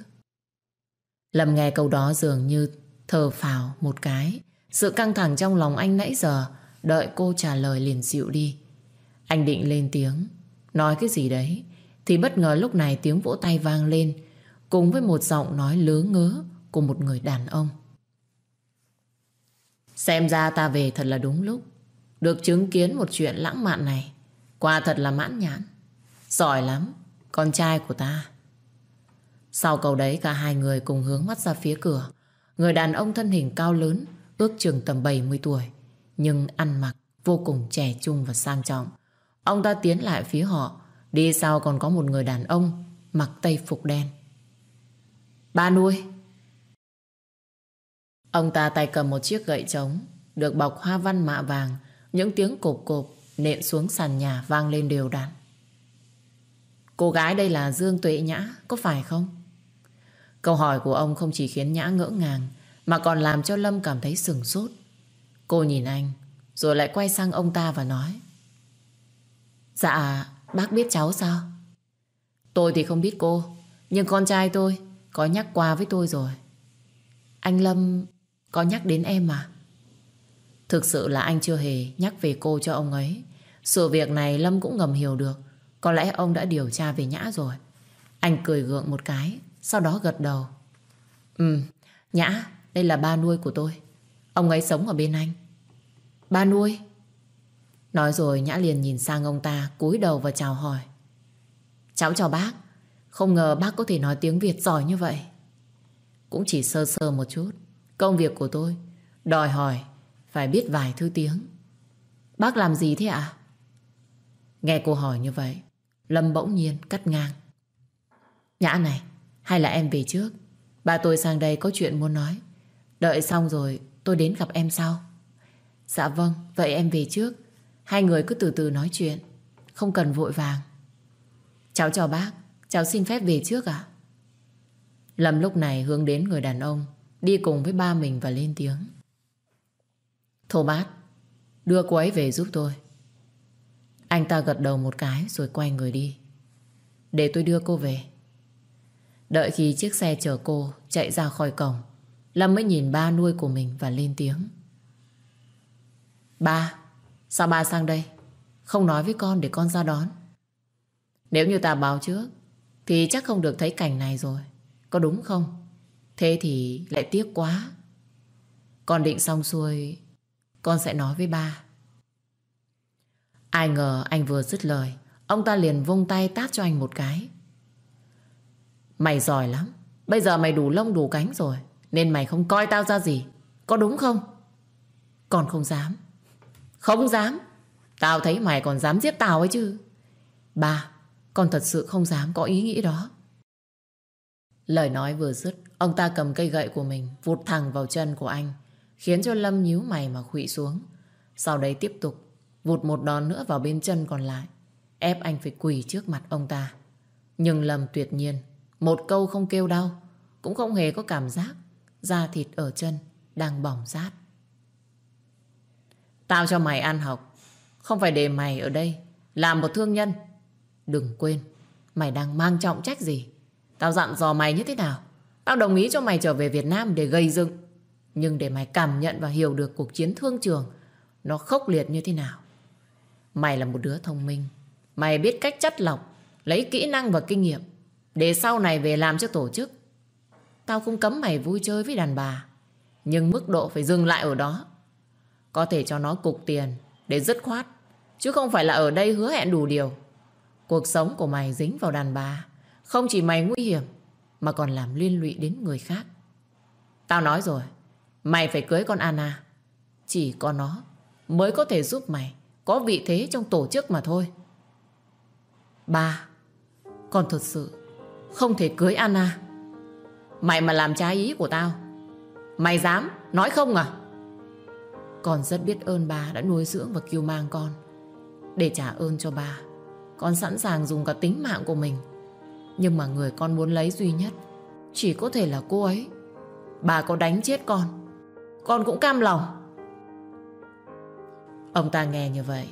Lâm nghe câu đó dường như thở phào một cái. Sự căng thẳng trong lòng anh nãy giờ đợi cô trả lời liền dịu đi. Anh định lên tiếng, nói cái gì đấy, thì bất ngờ lúc này tiếng vỗ tay vang lên, cùng với một giọng nói lứa ngớ của một người đàn ông. Xem ra ta về thật là đúng lúc, được chứng kiến một chuyện lãng mạn này, qua thật là mãn nhãn. Giỏi lắm, con trai của ta. Sau câu đấy cả hai người cùng hướng mắt ra phía cửa. Người đàn ông thân hình cao lớn, ước chừng tầm 70 tuổi, nhưng ăn mặc vô cùng trẻ trung và sang trọng. Ông ta tiến lại phía họ, đi sau còn có một người đàn ông mặc tây phục đen. Ba nuôi. Ông ta tay cầm một chiếc gậy trống, được bọc hoa văn mạ vàng, những tiếng cộp cộp nện xuống sàn nhà vang lên đều đặn. Cô gái đây là Dương Tuệ Nhã, có phải không? Câu hỏi của ông không chỉ khiến Nhã ngỡ ngàng, mà còn làm cho Lâm cảm thấy sừng sốt. Cô nhìn anh, rồi lại quay sang ông ta và nói. Dạ, bác biết cháu sao? Tôi thì không biết cô, nhưng con trai tôi có nhắc qua với tôi rồi. Anh Lâm có nhắc đến em mà. Thực sự là anh chưa hề nhắc về cô cho ông ấy. Sự việc này Lâm cũng ngầm hiểu được. Có lẽ ông đã điều tra về Nhã rồi. Anh cười gượng một cái, sau đó gật đầu. Ừ, Nhã, đây là ba nuôi của tôi. Ông ấy sống ở bên anh. Ba nuôi? Nói rồi Nhã liền nhìn sang ông ta, cúi đầu và chào hỏi. Cháu chào bác. Không ngờ bác có thể nói tiếng Việt giỏi như vậy. Cũng chỉ sơ sơ một chút. Công việc của tôi đòi hỏi phải biết vài thứ tiếng. Bác làm gì thế ạ? Nghe cô hỏi như vậy, Lâm bỗng nhiên cắt ngang. Nhã này, hay là em về trước? Ba tôi sang đây có chuyện muốn nói. Đợi xong rồi tôi đến gặp em sau. Dạ vâng, vậy em về trước. Hai người cứ từ từ nói chuyện. Không cần vội vàng. Cháu chào bác. Cháu xin phép về trước ạ. Lâm lúc này hướng đến người đàn ông đi cùng với ba mình và lên tiếng. Thô bát, đưa cô ấy về giúp tôi. Anh ta gật đầu một cái rồi quay người đi. Để tôi đưa cô về. Đợi khi chiếc xe chở cô chạy ra khỏi cổng, Lâm mới nhìn ba nuôi của mình và lên tiếng. Ba, sao ba sang đây? Không nói với con để con ra đón. Nếu như ta báo trước, thì chắc không được thấy cảnh này rồi. Có đúng không? Thế thì lại tiếc quá. Con định xong xuôi, con sẽ nói với ba. Ai ngờ anh vừa dứt lời, ông ta liền vung tay tát cho anh một cái. Mày giỏi lắm. Bây giờ mày đủ lông đủ cánh rồi. Nên mày không coi tao ra gì. Có đúng không? Còn không dám. Không dám. Tao thấy mày còn dám giết tao ấy chứ. Ba, con thật sự không dám có ý nghĩ đó. Lời nói vừa dứt, ông ta cầm cây gậy của mình vụt thẳng vào chân của anh, khiến cho Lâm nhíu mày mà khụy xuống. Sau đấy tiếp tục vụt một đòn nữa vào bên chân còn lại, ép anh phải quỳ trước mặt ông ta. Nhưng Lâm tuyệt nhiên một câu không kêu đau Cũng không hề có cảm giác Da thịt ở chân đang bỏng rát Tao cho mày ăn học. Không phải để mày ở đây, Làm một thương nhân. Đừng quên, Mày đang mang trọng trách gì? Tao dặn dò mày như thế nào? Tao đồng ý cho mày trở về Việt Nam để gây dựng. Nhưng để mày cảm nhận và hiểu được cuộc chiến thương trường, Nó khốc liệt như thế nào? Mày là một đứa thông minh. Mày biết cách chất lọc, Lấy kỹ năng và kinh nghiệm để sau này về làm cho tổ chức. Tao không cấm mày vui chơi với đàn bà, Nhưng mức độ phải dừng lại ở đó. Có thể cho nó cục tiền Để dứt khoát Chứ không phải là ở đây hứa hẹn đủ điều Cuộc sống của mày dính vào đàn bà Không chỉ mày nguy hiểm Mà còn làm liên lụy đến người khác Tao nói rồi Mày phải cưới con Anna Chỉ có nó mới có thể giúp mày có vị thế trong tổ chức mà thôi. Ba, con thật sự không thể cưới Anna. Mày mà làm trái ý của tao, mày dám nói không à? Con rất biết ơn bà đã nuôi dưỡng và kiêu mang con. Để trả ơn cho bà, con sẵn sàng dùng cả tính mạng của mình. Nhưng mà người con muốn lấy duy nhất chỉ có thể là cô ấy. Bà có đánh chết con, con cũng cam lòng. Ông ta nghe như vậy,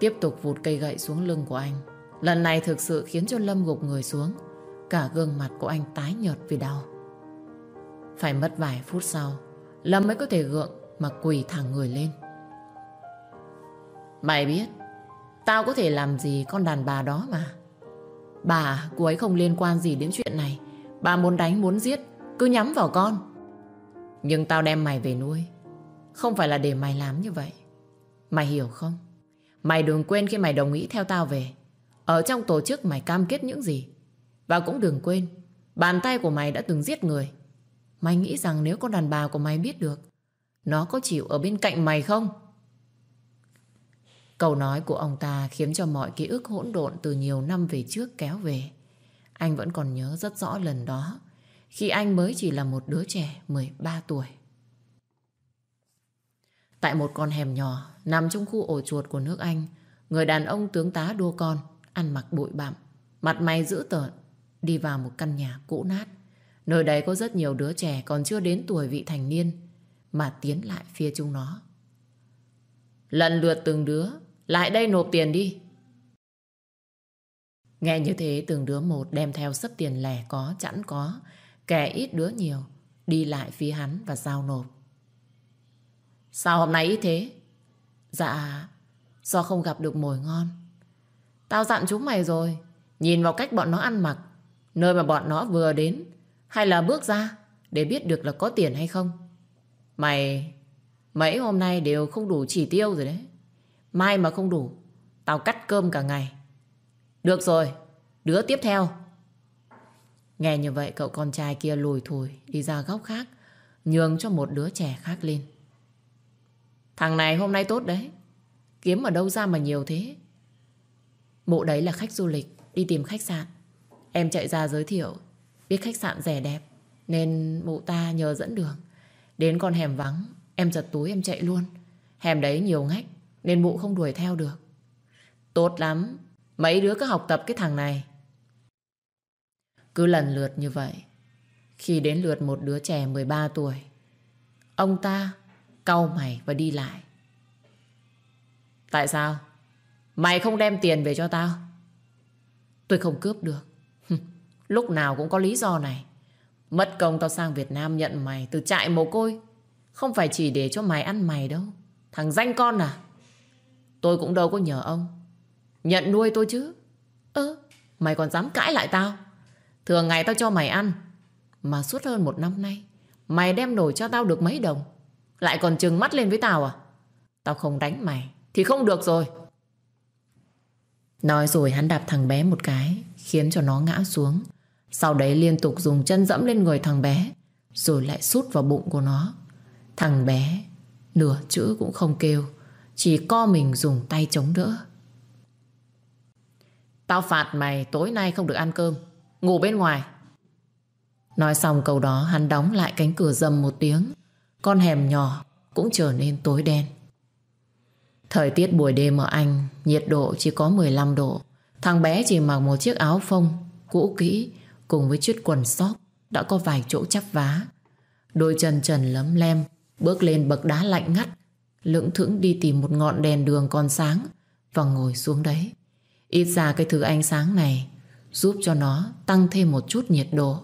tiếp tục vụt cây gậy xuống lưng của anh. Lần này thực sự khiến cho Lâm gục người xuống. Cả gương mặt của anh tái nhợt vì đau. Phải mất vài phút sau, Lâm mới có thể gượng mà quỳ thẳng người lên. Mày biết, tao có thể làm gì con đàn bà đó mà. Bà, cô ấy không liên quan gì đến chuyện này. Bà muốn đánh, muốn giết, cứ nhắm vào con. Nhưng tao đem mày về nuôi. Không phải là để mày làm như vậy. Mày hiểu không? Mày đừng quên khi mày đồng ý theo tao về. Ở trong tổ chức mày cam kết những gì. Và cũng đừng quên, bàn tay của mày đã từng giết người. Mày nghĩ rằng nếu con đàn bà của mày biết được, nó có chịu ở bên cạnh mày không? Câu nói của ông ta khiến cho mọi ký ức hỗn độn từ nhiều năm về trước kéo về. Anh vẫn còn nhớ rất rõ lần đó, khi anh mới chỉ là một đứa trẻ 13 tuổi. Tại một con hẻm nhỏ nằm trong khu ổ chuột của nước Anh, người đàn ông tướng tá đua con, ăn mặc bụi bặm, mặt mày dữ tợn, đi vào một căn nhà cũ nát. Nơi đây có rất nhiều đứa trẻ còn chưa đến tuổi vị thành niên mà tiến lại phía chúng nó. Lần lượt từng đứa lại đây nộp tiền đi. Nghe như thế từng đứa một đem theo sấp tiền lẻ có, chẵn có, kẻ ít đứa nhiều, đi lại phía hắn và giao nộp. Sao hôm nay ít thế? Dạ, do không gặp được mồi ngon. Tao dặn chúng mày rồi, nhìn vào cách bọn nó ăn mặc, nơi mà bọn nó vừa đến, hay là bước ra, để biết được là có tiền hay không. Mày, mấy hôm nay đều không đủ chỉ tiêu rồi đấy. Mai mà không đủ, tao cắt cơm cả ngày. Được rồi, đứa tiếp theo. Nghe như vậy cậu con trai kia lùi thùi đi ra góc khác, nhường cho một đứa trẻ khác lên. Thằng này hôm nay tốt đấy. Kiếm ở đâu ra mà nhiều thế? Mụ đấy là khách du lịch, đi tìm khách sạn. Em chạy ra giới thiệu, biết khách sạn rẻ đẹp, nên mụ ta nhờ dẫn đường. Đến con hẻm vắng, em giật túi em chạy luôn. Hẻm đấy nhiều ngách, nên mụ không đuổi theo được. Tốt lắm, mấy đứa cứ học tập cái thằng này. Cứ lần lượt như vậy, khi đến lượt một đứa trẻ 13 tuổi, ông ta cau mày và đi lại. Tại sao? Mày không đem tiền về cho tao? Tôi không cướp được. Lúc nào cũng có lý do này. Mất công tao sang Việt Nam nhận mày từ trại mồ côi. Không phải chỉ để cho mày ăn mày đâu. Thằng danh con à? Tôi cũng đâu có nhờ ông. Nhận nuôi tôi chứ. Ơ, mày còn dám cãi lại tao? Thường ngày tao cho mày ăn. Mà suốt hơn một năm nay, mày đem nổi cho tao được mấy đồng. Lại còn trừng mắt lên với tao à? Tao không đánh mày, thì không được rồi. Nói rồi hắn đạp thằng bé một cái, khiến cho nó ngã xuống. Sau đấy liên tục dùng chân dẫm lên người thằng bé, rồi lại sút vào bụng của nó. Thằng bé, nửa chữ cũng không kêu, chỉ co mình dùng tay chống đỡ. Tao phạt mày tối nay không được ăn cơm, ngủ bên ngoài. Nói xong câu đó hắn đóng lại cánh cửa dầm một tiếng. Con hẻm nhỏ cũng trở nên tối đen. Thời tiết buổi đêm ở Anh nhiệt độ chỉ có 15 độ. Thằng bé chỉ mặc một chiếc áo phông cũ kỹ cùng với chiếc quần sóc đã có vài chỗ chắp vá. Đôi chân trần lấm lem bước lên bậc đá lạnh ngắt lững thững đi tìm một ngọn đèn đường còn sáng và ngồi xuống đấy. Ít ra cái thứ ánh sáng này giúp cho nó tăng thêm một chút nhiệt độ.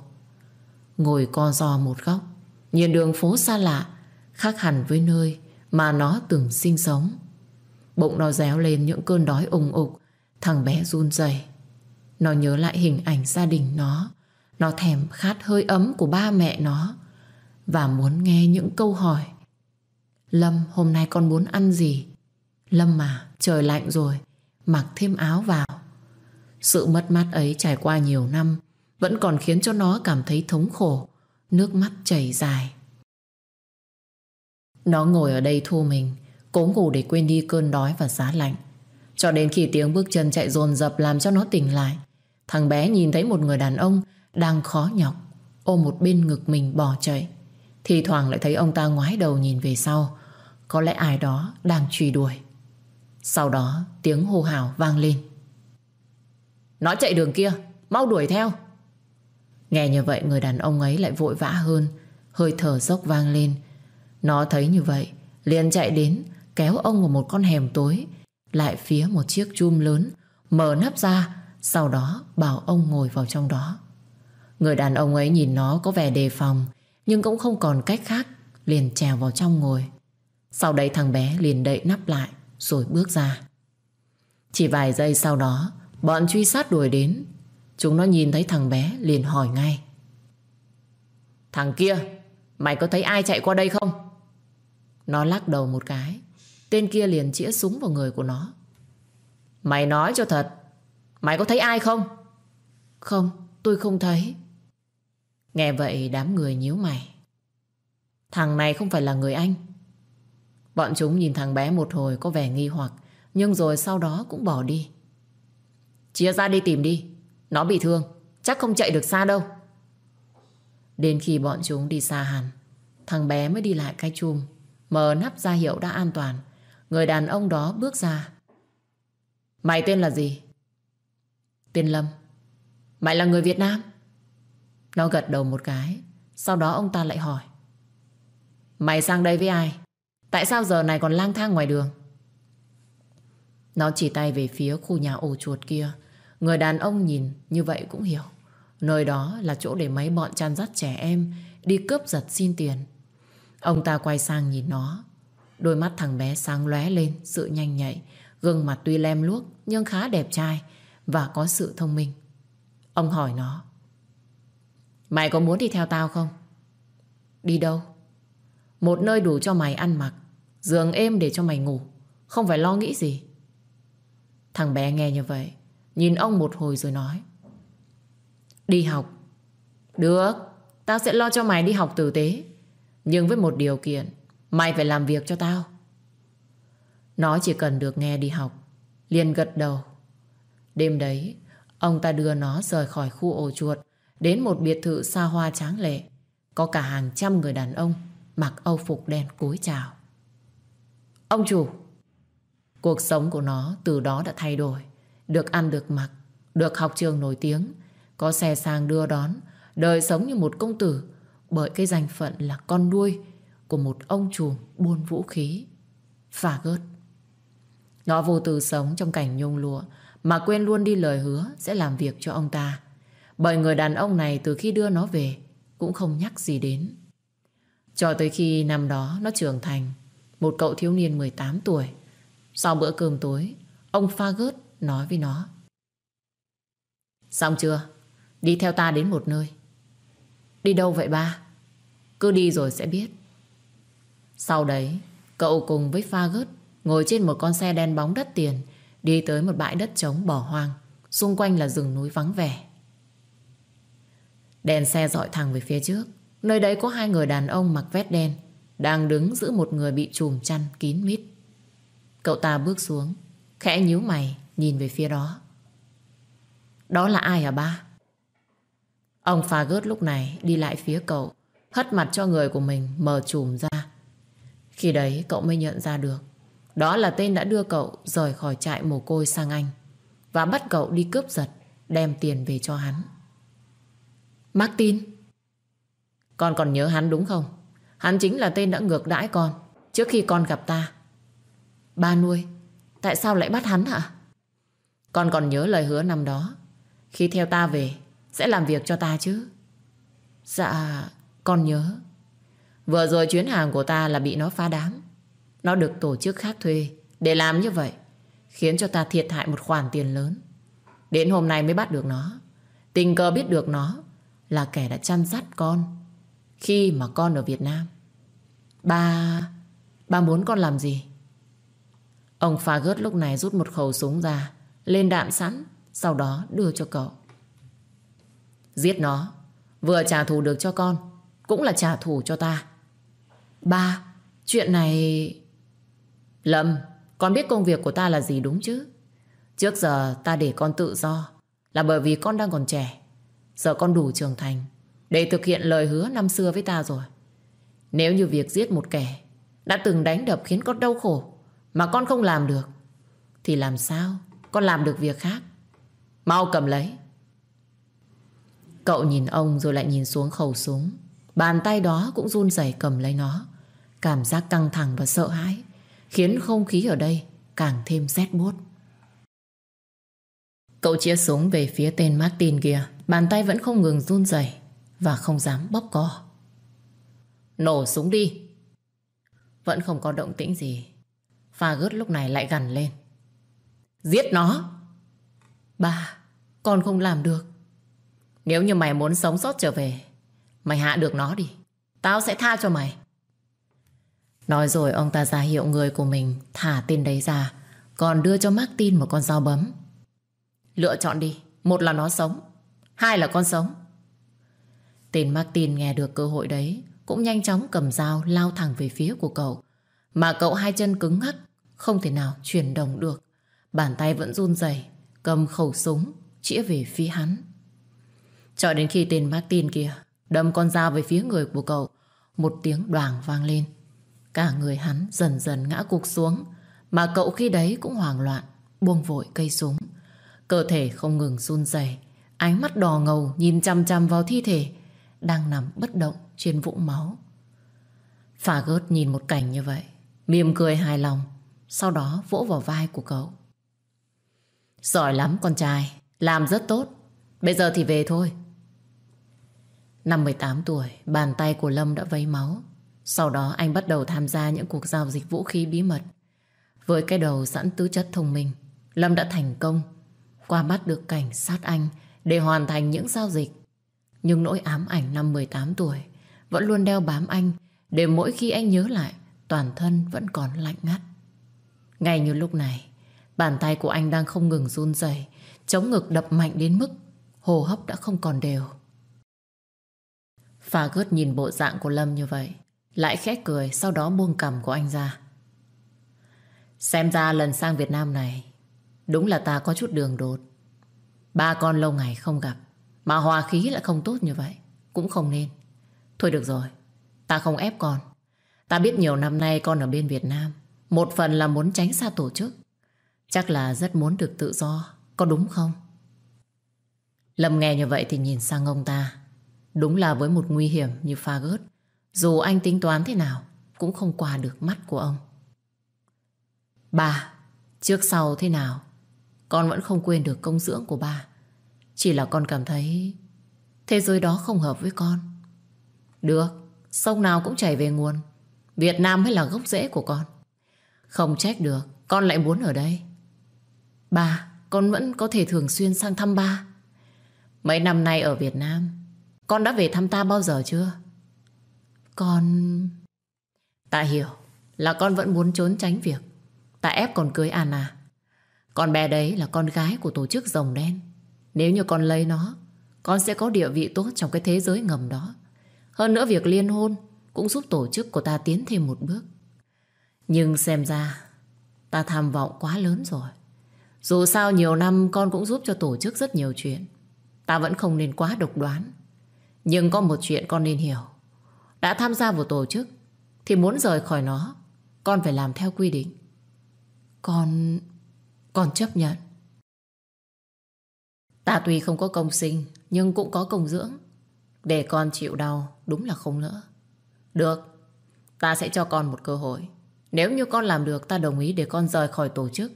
Ngồi co giò một góc, nhìn đường phố xa lạ, khác hẳn với nơi mà nó từng sinh sống. Bụng nó réo lên những cơn đói ủng ục, thằng bé run rẩy. Nó nhớ lại hình ảnh gia đình nó, nó thèm khát hơi ấm của ba mẹ nó và muốn nghe những câu hỏi. Lâm, hôm nay con muốn ăn gì? Lâm mà, trời lạnh rồi, mặc thêm áo vào. Sự mất mát ấy trải qua nhiều năm vẫn còn khiến cho nó cảm thấy thống khổ, nước mắt chảy dài. Nó ngồi ở đây thu mình, cố ngủ để quên đi cơn đói và giá lạnh. Cho đến khi tiếng bước chân chạy dồn dập làm cho nó tỉnh lại. Thằng bé nhìn thấy một người đàn ông đang khó nhọc, ôm một bên ngực mình bỏ chạy. Thì thoảng lại thấy ông ta ngoái đầu nhìn về sau. Có lẽ ai đó đang truy đuổi. Sau đó tiếng hô hào vang lên. Nó chạy đường kia, mau đuổi theo. Nghe như vậy người đàn ông ấy lại vội vã hơn, hơi thở dốc vang lên. Nó thấy như vậy, liền chạy đến, kéo ông vào một con hẻm tối, lại phía một chiếc chum lớn, mở nắp ra, sau đó bảo ông ngồi vào trong đó. Người đàn ông ấy nhìn nó có vẻ đề phòng, nhưng cũng không còn cách khác, liền trèo vào trong ngồi. Sau đấy thằng bé liền đậy nắp lại, rồi bước ra. Chỉ vài giây sau đó, bọn truy sát đuổi đến. Chúng nó nhìn thấy thằng bé liền hỏi ngay. Thằng kia, mày có thấy ai chạy qua đây không? Nó lắc đầu một cái. Tên kia liền chĩa súng vào người của nó. Mày nói cho thật, mày có thấy ai không? Không, tôi không thấy. Nghe vậy đám người nhíu mày. Thằng này không phải là người anh. Bọn chúng nhìn thằng bé một hồi có vẻ nghi hoặc, nhưng rồi sau đó cũng bỏ đi. Chia ra đi tìm đi. Nó bị thương, chắc không chạy được xa đâu. Đến khi bọn chúng đi xa hẳn, thằng bé mới đi lại cái chum, mở nắp ra hiệu đã an toàn. Người đàn ông đó bước ra. Mày tên là gì? Tên Lâm. Mày là người Việt Nam? Nó gật đầu một cái, sau đó ông ta lại hỏi. Mày sang đây với ai? Tại sao giờ này còn lang thang ngoài đường? Nó chỉ tay về phía khu nhà ổ chuột kia. Người đàn ông nhìn như vậy cũng hiểu. Nơi đó là chỗ để mấy bọn chăn dắt trẻ em đi cướp giật xin tiền. Ông ta quay sang nhìn nó. Đôi mắt thằng bé sáng lóe lên, sự nhanh nhạy. Gương mặt tuy lem luốc, nhưng khá đẹp trai và có sự thông minh. Ông hỏi nó. Mày có muốn đi theo tao không? Đi đâu? Một nơi đủ cho mày ăn mặc, Giường êm để cho mày ngủ, Không phải lo nghĩ gì Thằng bé nghe như vậy, Nhìn ông một hồi rồi nói, Đi học Được, Tao sẽ lo cho mày đi học tử tế, Nhưng với một điều kiện Mày phải làm việc cho tao. Nó chỉ cần được nghe đi học, liền gật đầu. Đêm đấy, Ông ta đưa nó rời khỏi khu ổ chuột, Đến một biệt thự xa hoa tráng lệ. Có cả hàng trăm người đàn ông Mặc âu phục đen cúi chào. Ông chủ! Cuộc sống của nó từ đó đã thay đổi. Được ăn, được mặc, Được học trường nổi tiếng, Có xe sang đưa đón. Đời sống như một công tử, Bởi cái danh phận là con nuôi của một ông chủ buôn vũ khí và gớt Nó vô tư sống trong cảnh nhung lụa Mà quên luôn đi lời hứa Sẽ làm việc cho ông ta Bởi người đàn ông này từ khi đưa nó về Cũng không nhắc gì đến Cho tới khi năm đó nó trưởng thành một cậu thiếu niên 18 tuổi. Sau bữa cơm tối, ông pha gớt nói với nó. Xong chưa? Đi theo ta đến một nơi. Đi đâu vậy ba? Cứ đi rồi sẽ biết. Sau đấy, cậu cùng với pha gớt ngồi trên một con xe đen bóng đất tiền đi tới một bãi đất trống bỏ hoang. Xung quanh là rừng núi vắng vẻ. Đèn xe dọi thẳng về phía trước. Nơi đấy có hai người đàn ông mặc vest đen đang đứng giữ một người bị trùm chăn kín mít. Cậu ta bước xuống, khẽ nhíu mày, nhìn về phía đó. Đó là ai hả ba? Ông pha gớt lúc này đi lại phía cậu, hất mặt cho người của mình mở trùm ra. Khi đấy cậu mới nhận ra được, đó là tên đã đưa cậu rời khỏi trại mồ côi sang Anh và bắt cậu đi cướp giật, đem tiền về cho hắn. Martin, con còn nhớ hắn đúng không? Hắn chính là tên đã ngược đãi con Trước khi con gặp ta. Ba nuôi Tại sao lại bắt hắn hả? Con còn nhớ lời hứa năm đó Khi theo ta về Sẽ làm việc cho ta chứ? Dạ con nhớ. Vừa rồi chuyến hàng của ta là bị nó phá đám Nó được tổ chức khác thuê. Để làm như vậy, Khiến cho ta thiệt hại một khoản tiền lớn. Đến hôm nay mới bắt được nó. Tình cờ biết được nó Là kẻ đã chăn dắt con Khi mà con ở Việt Nam. Ba... Ba muốn con làm gì? Ông pha gớt lúc này rút một khẩu súng ra, Lên đạn sẵn, Sau đó đưa cho cậu. Giết nó. Vừa trả thù được cho con, Cũng là trả thù cho ta. Ba, Chuyện này... Lâm, Con biết công việc của ta là gì đúng chứ Trước giờ ta để con tự do, là bởi vì con đang còn trẻ. Giờ con đủ trưởng thành để thực hiện lời hứa năm xưa với ta rồi. Nếu như việc giết một kẻ đã từng đánh đập khiến con đau khổ mà con không làm được, thì làm sao con làm được việc khác? Mau cầm lấy. Cậu nhìn ông rồi lại nhìn xuống khẩu súng. Bàn tay đó cũng run rẩy cầm lấy nó. Cảm giác căng thẳng và sợ hãi khiến không khí ở đây càng thêm rét buốt. Cậu chĩa súng về phía tên Martin kia. Bàn tay vẫn không ngừng run rẩy và không dám bóp co. Nổ súng đi. Vẫn không có động tĩnh gì. Pha gớt lúc này lại gằn lên. Giết nó. Ba, con không làm được. Nếu như mày muốn sống sót trở về, mày hạ được nó đi. Tao sẽ tha cho mày. Nói rồi ông ta ra hiệu người của mình thả tên đấy ra, còn đưa cho Martin một con dao bấm. Lựa chọn đi, một là nó sống, hai là con sống. Tên Martin nghe được cơ hội đấy, cũng nhanh chóng cầm dao lao thẳng về phía của cậu. Mà cậu hai chân cứng ngắc, không thể nào chuyển động được. Bàn tay vẫn run rẩy cầm khẩu súng, chĩa về phía hắn. Cho đến khi tên Martin kia đâm con dao về phía người của cậu, một tiếng đoàng vang lên. Cả người hắn dần dần ngã cục xuống, mà cậu khi đấy cũng hoảng loạn, buông vội cây súng. Cơ thể không ngừng run rẩy, ánh mắt đỏ ngầu nhìn chăm chăm vào thi thể đang nằm bất động trên vũng máu. Phà gớt nhìn một cảnh như vậy, mỉm cười hài lòng, sau đó vỗ vào vai của cậu. Giỏi lắm con trai, làm rất tốt. Bây giờ thì về thôi. Năm 18 tuổi, bàn tay của Lâm đã vấy máu. Sau đó anh bắt đầu tham gia những cuộc giao dịch vũ khí bí mật. Với cái đầu sẵn tứ chất thông minh, Lâm đã thành công qua mắt được cảnh sát anh để hoàn thành những giao dịch. Nhưng nỗi ám ảnh năm 18 tuổi vẫn luôn đeo bám anh để mỗi khi anh nhớ lại toàn thân vẫn còn lạnh ngắt. Ngay như lúc này, bàn tay của anh đang không ngừng run rẩy, chống ngực đập mạnh đến mức hô hấp đã không còn đều. Phà gớt nhìn bộ dạng của Lâm như vậy, lại khẽ cười sau đó buông cầm của anh ra. Xem ra lần sang Việt Nam này, đúng là ta có chút đường đột. Ba con lâu ngày không gặp, mà hòa khí lại không tốt như vậy, cũng không nên. Thôi được rồi, ta không ép con. Ta biết nhiều năm nay con ở bên Việt Nam, một phần là muốn tránh xa tổ chức. Chắc là rất muốn được tự do, có đúng không? Lâm nghe như vậy thì nhìn sang ông ta. Đúng là với một nguy hiểm như pha gớt, dù anh tính toán thế nào, cũng không qua được mắt của ông. Ba, trước sau thế nào, con vẫn không quên được công dưỡng của ba. Chỉ là con cảm thấy thế giới đó không hợp với con. Được, sông nào cũng chảy về nguồn. Việt Nam mới là gốc rễ của con. Không trách được, con lại muốn ở đây. Ba, con vẫn có thể thường xuyên sang thăm ba. Mấy năm nay ở Việt Nam, con đã về thăm ta bao giờ chưa? Con... Ta hiểu là con vẫn muốn trốn tránh việc. Tạ ép con cưới Anna. Con bé đấy là con gái của tổ chức rồng đen. Nếu như con lấy nó, con sẽ có địa vị tốt trong cái thế giới ngầm đó. Hơn nữa việc liên hôn cũng giúp tổ chức của ta tiến thêm một bước. Nhưng xem ra ta tham vọng quá lớn rồi. Dù sao nhiều năm con cũng giúp cho tổ chức rất nhiều chuyện. Ta vẫn không nên quá độc đoán. Nhưng có một chuyện con nên hiểu. Đã tham gia vào tổ chức thì muốn rời khỏi nó con phải làm theo quy định. Con... con chấp nhận. Ta tuy không có công sinh nhưng cũng có công dưỡng. Để con chịu đau đúng là không nữa. Được, ta sẽ cho con một cơ hội. Nếu như con làm được ta đồng ý để con rời khỏi tổ chức.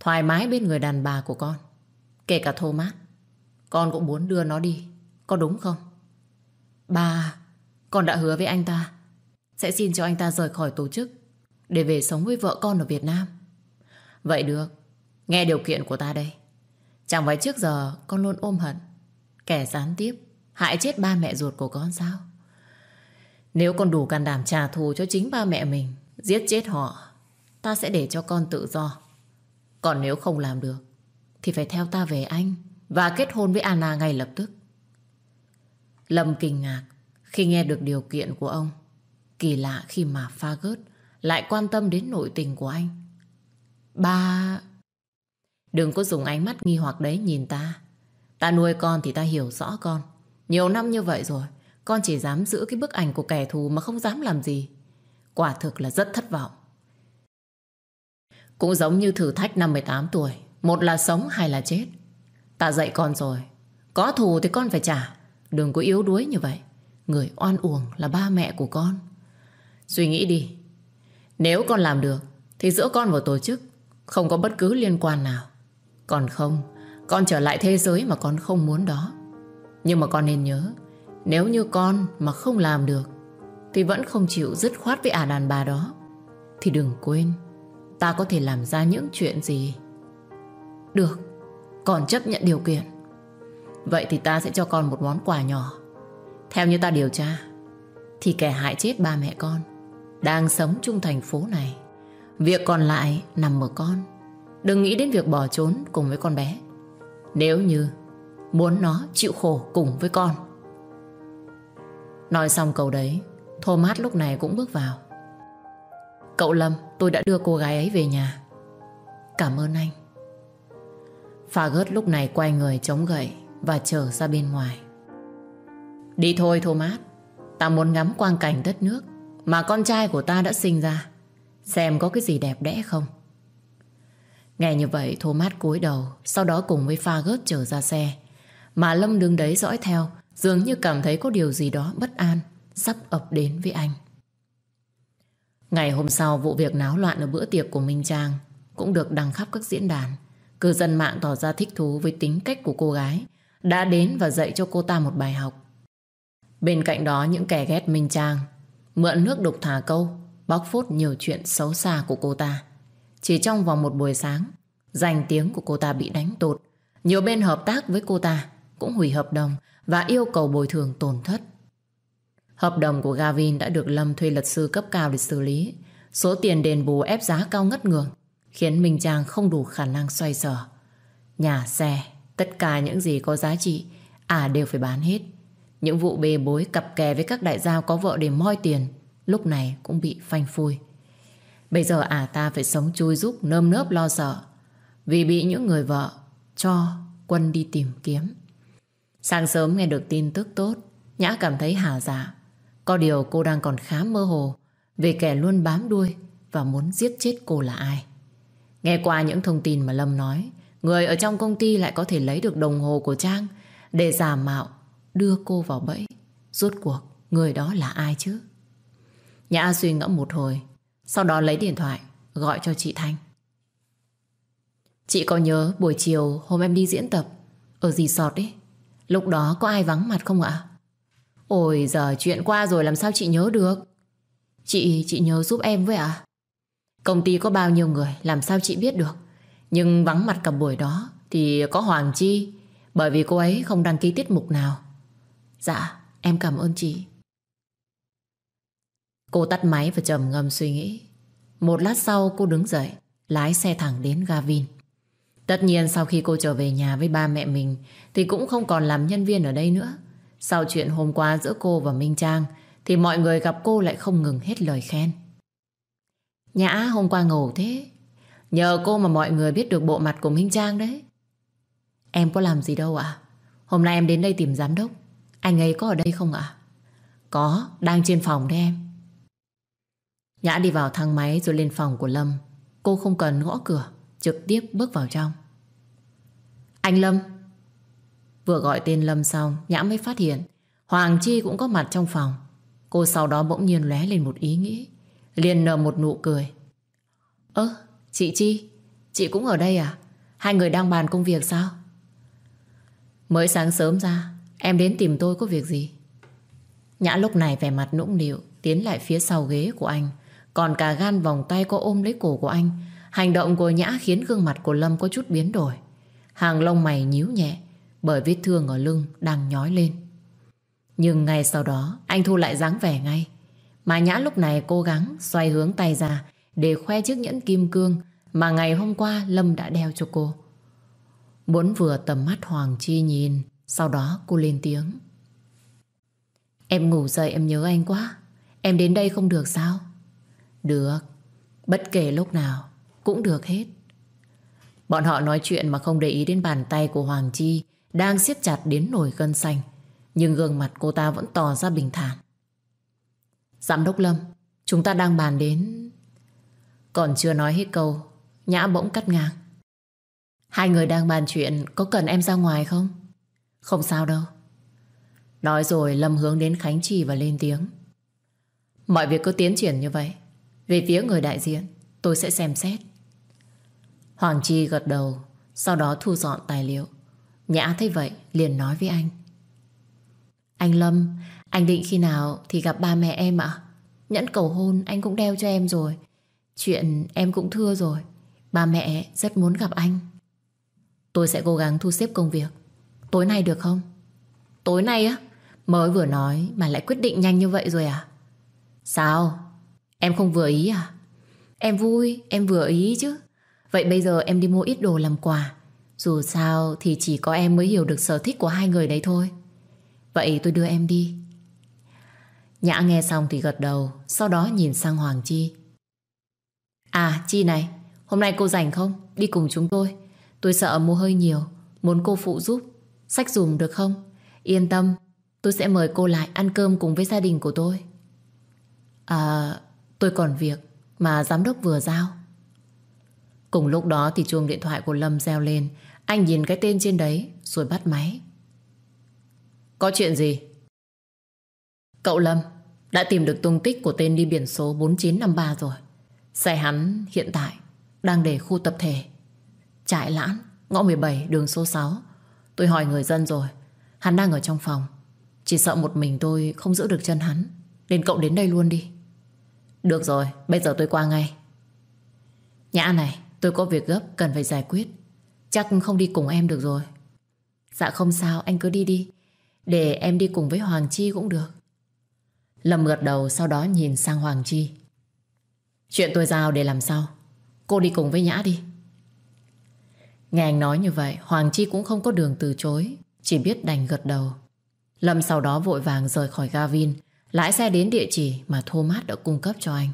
Thoải mái bên người đàn bà của con. Kể cả Thomas. Con cũng muốn đưa nó đi. Có đúng không? Ba, con đã hứa với anh ta. Sẽ xin cho anh ta rời khỏi tổ chức. Để về sống với vợ con ở Việt Nam. Vậy được. Nghe điều kiện của ta đây. Chẳng phải trước giờ con luôn ôm hận. Kẻ gián tiếp. Hại chết ba mẹ ruột của con sao? Nếu con đủ can đảm trả thù cho chính ba mẹ mình, giết chết họ, ta sẽ để cho con tự do. Còn nếu không làm được, thì phải theo ta về Anh và kết hôn với Anna ngay lập tức. Lâm kinh ngạc khi nghe được điều kiện của ông. Kỳ lạ khi mà pha gớt lại quan tâm đến nội tình của anh. Ba... Đừng có dùng ánh mắt nghi hoặc đấy nhìn ta. Ta nuôi con thì ta hiểu rõ con. Nhiều năm như vậy rồi, con chỉ dám giữ cái bức ảnh của kẻ thù mà không dám làm gì. Quả thực là rất thất vọng. Cũng giống như thử thách năm 18 tuổi. Một là sống hay là chết. Ta dạy con rồi. Có thù thì con phải trả. Đừng có yếu đuối như vậy. Người oan uổng là ba mẹ của con. Suy nghĩ đi. Nếu con làm được thì giữa con và tổ chức không có bất cứ liên quan nào. Còn không, con trở lại thế giới mà con không muốn đó. Nhưng mà con nên nhớ, nếu như con mà không làm được, thì vẫn không chịu dứt khoát với ả đàn bà đó, thì đừng quên, ta có thể làm ra những chuyện gì. Được, còn chấp nhận điều kiện. Vậy thì ta sẽ cho con một món quà nhỏ. Theo như ta điều tra, thì kẻ hại chết ba mẹ con đang sống chung thành phố này. Việc còn lại nằm ở con. Đừng nghĩ đến việc bỏ trốn cùng với con bé. Nếu như muốn nó chịu khổ cùng với con. Nói xong câu đấy, Thomas lúc này cũng bước vào. Cậu Lâm, tôi đã đưa cô gái ấy về nhà. Cảm ơn anh. Phà gớt lúc này quay người chống gậy và trở ra bên ngoài. Đi thôi Thomas, ta muốn ngắm quang cảnh đất nước mà con trai của ta đã sinh ra. Xem có cái gì đẹp đẽ không. Nghe như vậy Thomas cúi đầu Sau đó cùng với pha gớt trở ra xe. Mà Lâm đứng đấy dõi theo Dường như cảm thấy có điều gì đó bất an Sắp ập đến với anh. Ngày hôm sau vụ việc náo loạn ở bữa tiệc của Minh Trang Cũng được đăng khắp các diễn đàn. Cư dân mạng tỏ ra thích thú với tính cách của cô gái Đã đến và dạy cho cô ta một bài học. Bên cạnh đó những kẻ ghét Minh Trang Mượn nước đục thả câu Bóc phốt nhiều chuyện xấu xa của cô ta chỉ trong vòng một buổi sáng, danh tiếng của cô ta bị đánh tột. Nhiều bên hợp tác với cô ta cũng hủy hợp đồng và yêu cầu bồi thường tổn thất. Hợp đồng của Gavin đã được Lâm thuê luật sư cấp cao để xử lý. Số tiền đền bù ép giá cao ngất ngường, khiến Minh Trang không đủ khả năng xoay sở. Nhà xe, tất cả những gì có giá trị, à đều phải bán hết. Những vụ bê bối cặp kè với các đại gia có vợ để moi tiền, lúc này cũng bị phanh phui. Bây giờ ả ta phải sống chui giúp nơm nớp lo sợ Vì bị những người vợ cho quân đi tìm kiếm. Sáng sớm nghe được tin tức tốt Nhã cảm thấy hả dạ. Có điều cô đang còn khá mơ hồ Về kẻ luôn bám đuôi Và muốn giết chết cô là ai. Nghe qua những thông tin mà Lâm nói Người ở trong công ty lại có thể lấy được đồng hồ của Trang Để giả mạo Đưa cô vào bẫy. Rốt cuộc người đó là ai chứ? Nhã suy ngẫm một hồi sau đó lấy điện thoại Gọi cho chị Thanh. Chị có nhớ buổi chiều hôm em đi diễn tập Ở gì sọt ấy? Lúc đó có ai vắng mặt không ạ? Ôi giờ chuyện qua rồi làm sao chị nhớ được? Chị, chị nhớ giúp em với ạ. Công ty có bao nhiêu người Làm sao chị biết được? Nhưng vắng mặt cả buổi đó Thì có Hoàng Chi Bởi vì cô ấy không đăng ký tiết mục nào. Dạ em cảm ơn chị Cô tắt máy và trầm ngâm suy nghĩ. Một lát sau cô đứng dậy, lái xe thẳng đến Gavin. Tất nhiên sau khi cô trở về nhà với ba mẹ mình thì cũng không còn làm nhân viên ở đây nữa. Sau chuyện hôm qua giữa cô và Minh Trang thì mọi người gặp cô lại không ngừng hết lời khen. Nhã hôm qua ngầu thế. Nhờ cô mà mọi người biết được bộ mặt của Minh Trang đấy. Em có làm gì đâu ạ? Hôm nay em đến đây tìm giám đốc. Anh ấy có ở đây không ạ? Có, đang trên phòng đấy em. Nhã đi vào thang máy rồi lên phòng của Lâm. Cô không cần gõ cửa, trực tiếp bước vào trong. Anh Lâm. Vừa gọi tên Lâm xong, Nhã mới phát hiện Hoàng Chi cũng có mặt trong phòng. Cô sau đó bỗng nhiên lóe lên một ý nghĩ. Liền nở một nụ cười. Ơ, chị Chi, chị cũng ở đây à? Hai người đang bàn công việc sao? Mới sáng sớm ra, em đến tìm tôi có việc gì? Nhã lúc này vẻ mặt nũng nịu, tiến lại phía sau ghế của anh, còn cả gan vòng tay có ôm lấy cổ của anh. Hành động của Nhã khiến gương mặt của Lâm có chút biến đổi. Hàng lông mày nhíu nhẹ Bởi vết thương ở lưng đang nhói lên. Nhưng ngay sau đó Anh thu lại dáng vẻ ngay. Mà Nhã lúc này cố gắng xoay hướng tay ra Để khoe chiếc nhẫn kim cương Mà ngày hôm qua Lâm đã đeo cho cô. Muốn vừa tầm mắt Hoàng Chi nhìn sau đó cô lên tiếng Em ngủ dậy em nhớ anh quá Em đến đây không được sao được Bất kể lúc nào Cũng được hết Bọn họ nói chuyện mà không để ý đến bàn tay của Hoàng Chi đang siết chặt đến nổi gân xanh. Nhưng gương mặt cô ta vẫn tỏ ra bình thản. Giám đốc Lâm, chúng ta đang bàn đến... Còn chưa nói hết câu, Nhã bỗng cắt ngang. Hai người đang bàn chuyện có cần em ra ngoài không? Không sao đâu. Nói rồi Lâm hướng đến Khánh Trì và lên tiếng. Mọi việc cứ tiến triển như vậy. Về phía người đại diện, tôi sẽ xem xét. Hoàng Chi gật đầu, sau đó thu dọn tài liệu. Nhã thấy vậy, liền nói với anh. Anh Lâm, anh định khi nào thì gặp ba mẹ em ạ? Nhẫn cầu hôn anh cũng đeo cho em rồi. Chuyện em cũng thưa rồi. Ba mẹ rất muốn gặp anh. Tôi sẽ cố gắng thu xếp công việc. Tối nay được không? Tối nay á? Mới vừa nói mà lại quyết định nhanh như vậy rồi à? Sao? Em không vừa ý à? Em vui, em vừa ý chứ. Vậy bây giờ em đi mua ít đồ làm quà. Dù sao thì chỉ có em mới hiểu được sở thích của hai người đấy thôi. Vậy tôi đưa em đi. Nhã nghe xong thì gật đầu, sau đó nhìn sang Hoàng Chi. À, Chi này, hôm nay cô rảnh không? Đi cùng chúng tôi. Tôi sợ mua hơi nhiều, muốn cô phụ giúp. Sách dùm được không? Yên tâm, tôi sẽ mời cô lại ăn cơm cùng với gia đình của tôi. À, tôi còn việc mà giám đốc vừa giao. Cùng lúc đó thì chuông điện thoại của Lâm reo lên. Anh nhìn cái tên trên đấy rồi bắt máy. Có chuyện gì? Cậu Lâm đã tìm được tung tích của tên đi biển số 4953 rồi. Xe hắn hiện tại đang để khu tập thể. Trại lãn, ngõ 17, đường số 6. Tôi hỏi người dân rồi. Hắn đang ở trong phòng. Chỉ sợ một mình tôi không giữ được chân hắn. Nên cậu đến đây luôn đi. Được rồi, bây giờ tôi qua ngay. Nhã này, tôi có việc gấp cần phải giải quyết. Chắc không đi cùng em được rồi. Dạ không sao, anh cứ đi đi. Để em đi cùng với Hoàng Chi cũng được. Lâm gật đầu sau đó nhìn sang Hoàng Chi. Chuyện tôi giao để làm sao? Cô đi cùng với Nhã đi. Nghe anh nói như vậy, Hoàng Chi cũng không có đường từ chối, chỉ biết đành gật đầu. Lâm sau đó vội vàng rời khỏi Gavin, lái xe đến địa chỉ mà Thomas đã cung cấp cho anh.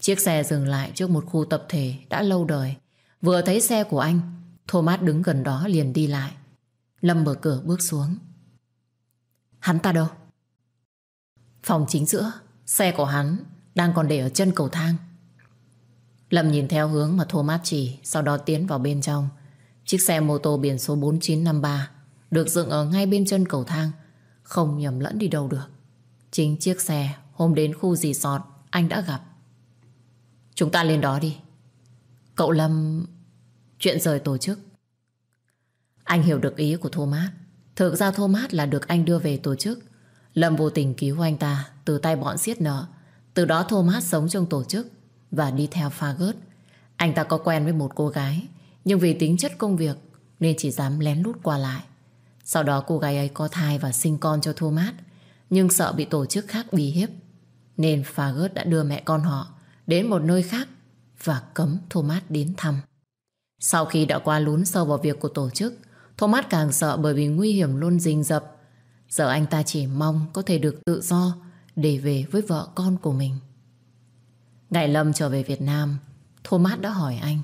Chiếc xe dừng lại trước một khu tập thể đã lâu đời. Vừa thấy xe của anh, Thomas đứng gần đó liền đi lại. Lâm mở cửa bước xuống. Hắn ta đâu? Phòng chính giữa, xe của hắn đang còn để ở chân cầu thang. Lâm nhìn theo hướng mà Thomas chỉ, sau đó tiến vào bên trong. Chiếc xe mô tô biển số 4953 được dựng ở ngay bên chân cầu thang, không nhầm lẫn đi đâu được. Chính chiếc xe hôm đến khu dì sọt anh đã gặp. Chúng ta lên đó đi. Cậu Lâm... Chuyện rời tổ chức. Anh hiểu được ý của Thomas. Thực ra Thomas là được anh đưa về tổ chức. Lâm vô tình cứu anh ta từ tay bọn siết nợ. Từ đó Thomas sống trong tổ chức và đi theo pha gớt Anh ta có quen với một cô gái nhưng vì tính chất công việc nên chỉ dám lén lút qua lại. Sau đó cô gái ấy có thai và sinh con cho Thomas nhưng sợ bị tổ chức khác bì hiếp nên Fagot đã đưa mẹ con họ đến một nơi khác và cấm Thomas đến thăm. Sau khi đã qua lún sâu vào việc của tổ chức Thomas càng sợ bởi vì nguy hiểm luôn rình rập Giờ anh ta chỉ mong có thể được tự do để về với vợ con của mình. Ngày Lâm trở về Việt Nam, Thomas đã hỏi anh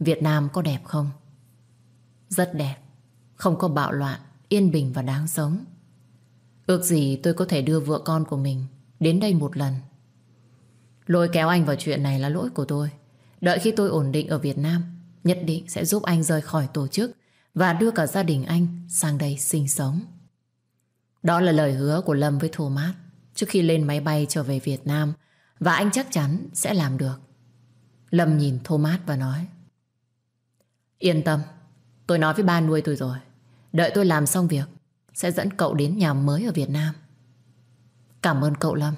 Việt Nam có đẹp không? Rất đẹp, không có bạo loạn, yên bình và đáng sống. Ước gì tôi có thể đưa vợ con của mình đến đây một lần. Lôi kéo anh vào chuyện này là lỗi của tôi. Đợi khi tôi ổn định ở Việt Nam, nhất định sẽ giúp anh rời khỏi tổ chức và đưa cả gia đình anh sang đây sinh sống. Đó là lời hứa của Lâm với Thomas trước khi lên máy bay trở về Việt Nam và anh chắc chắn sẽ làm được. Lâm nhìn Thomas và nói Yên tâm, tôi nói với ba nuôi tôi rồi. Đợi tôi làm xong việc, sẽ dẫn cậu đến nhà mới ở Việt Nam. Cảm ơn cậu Lâm.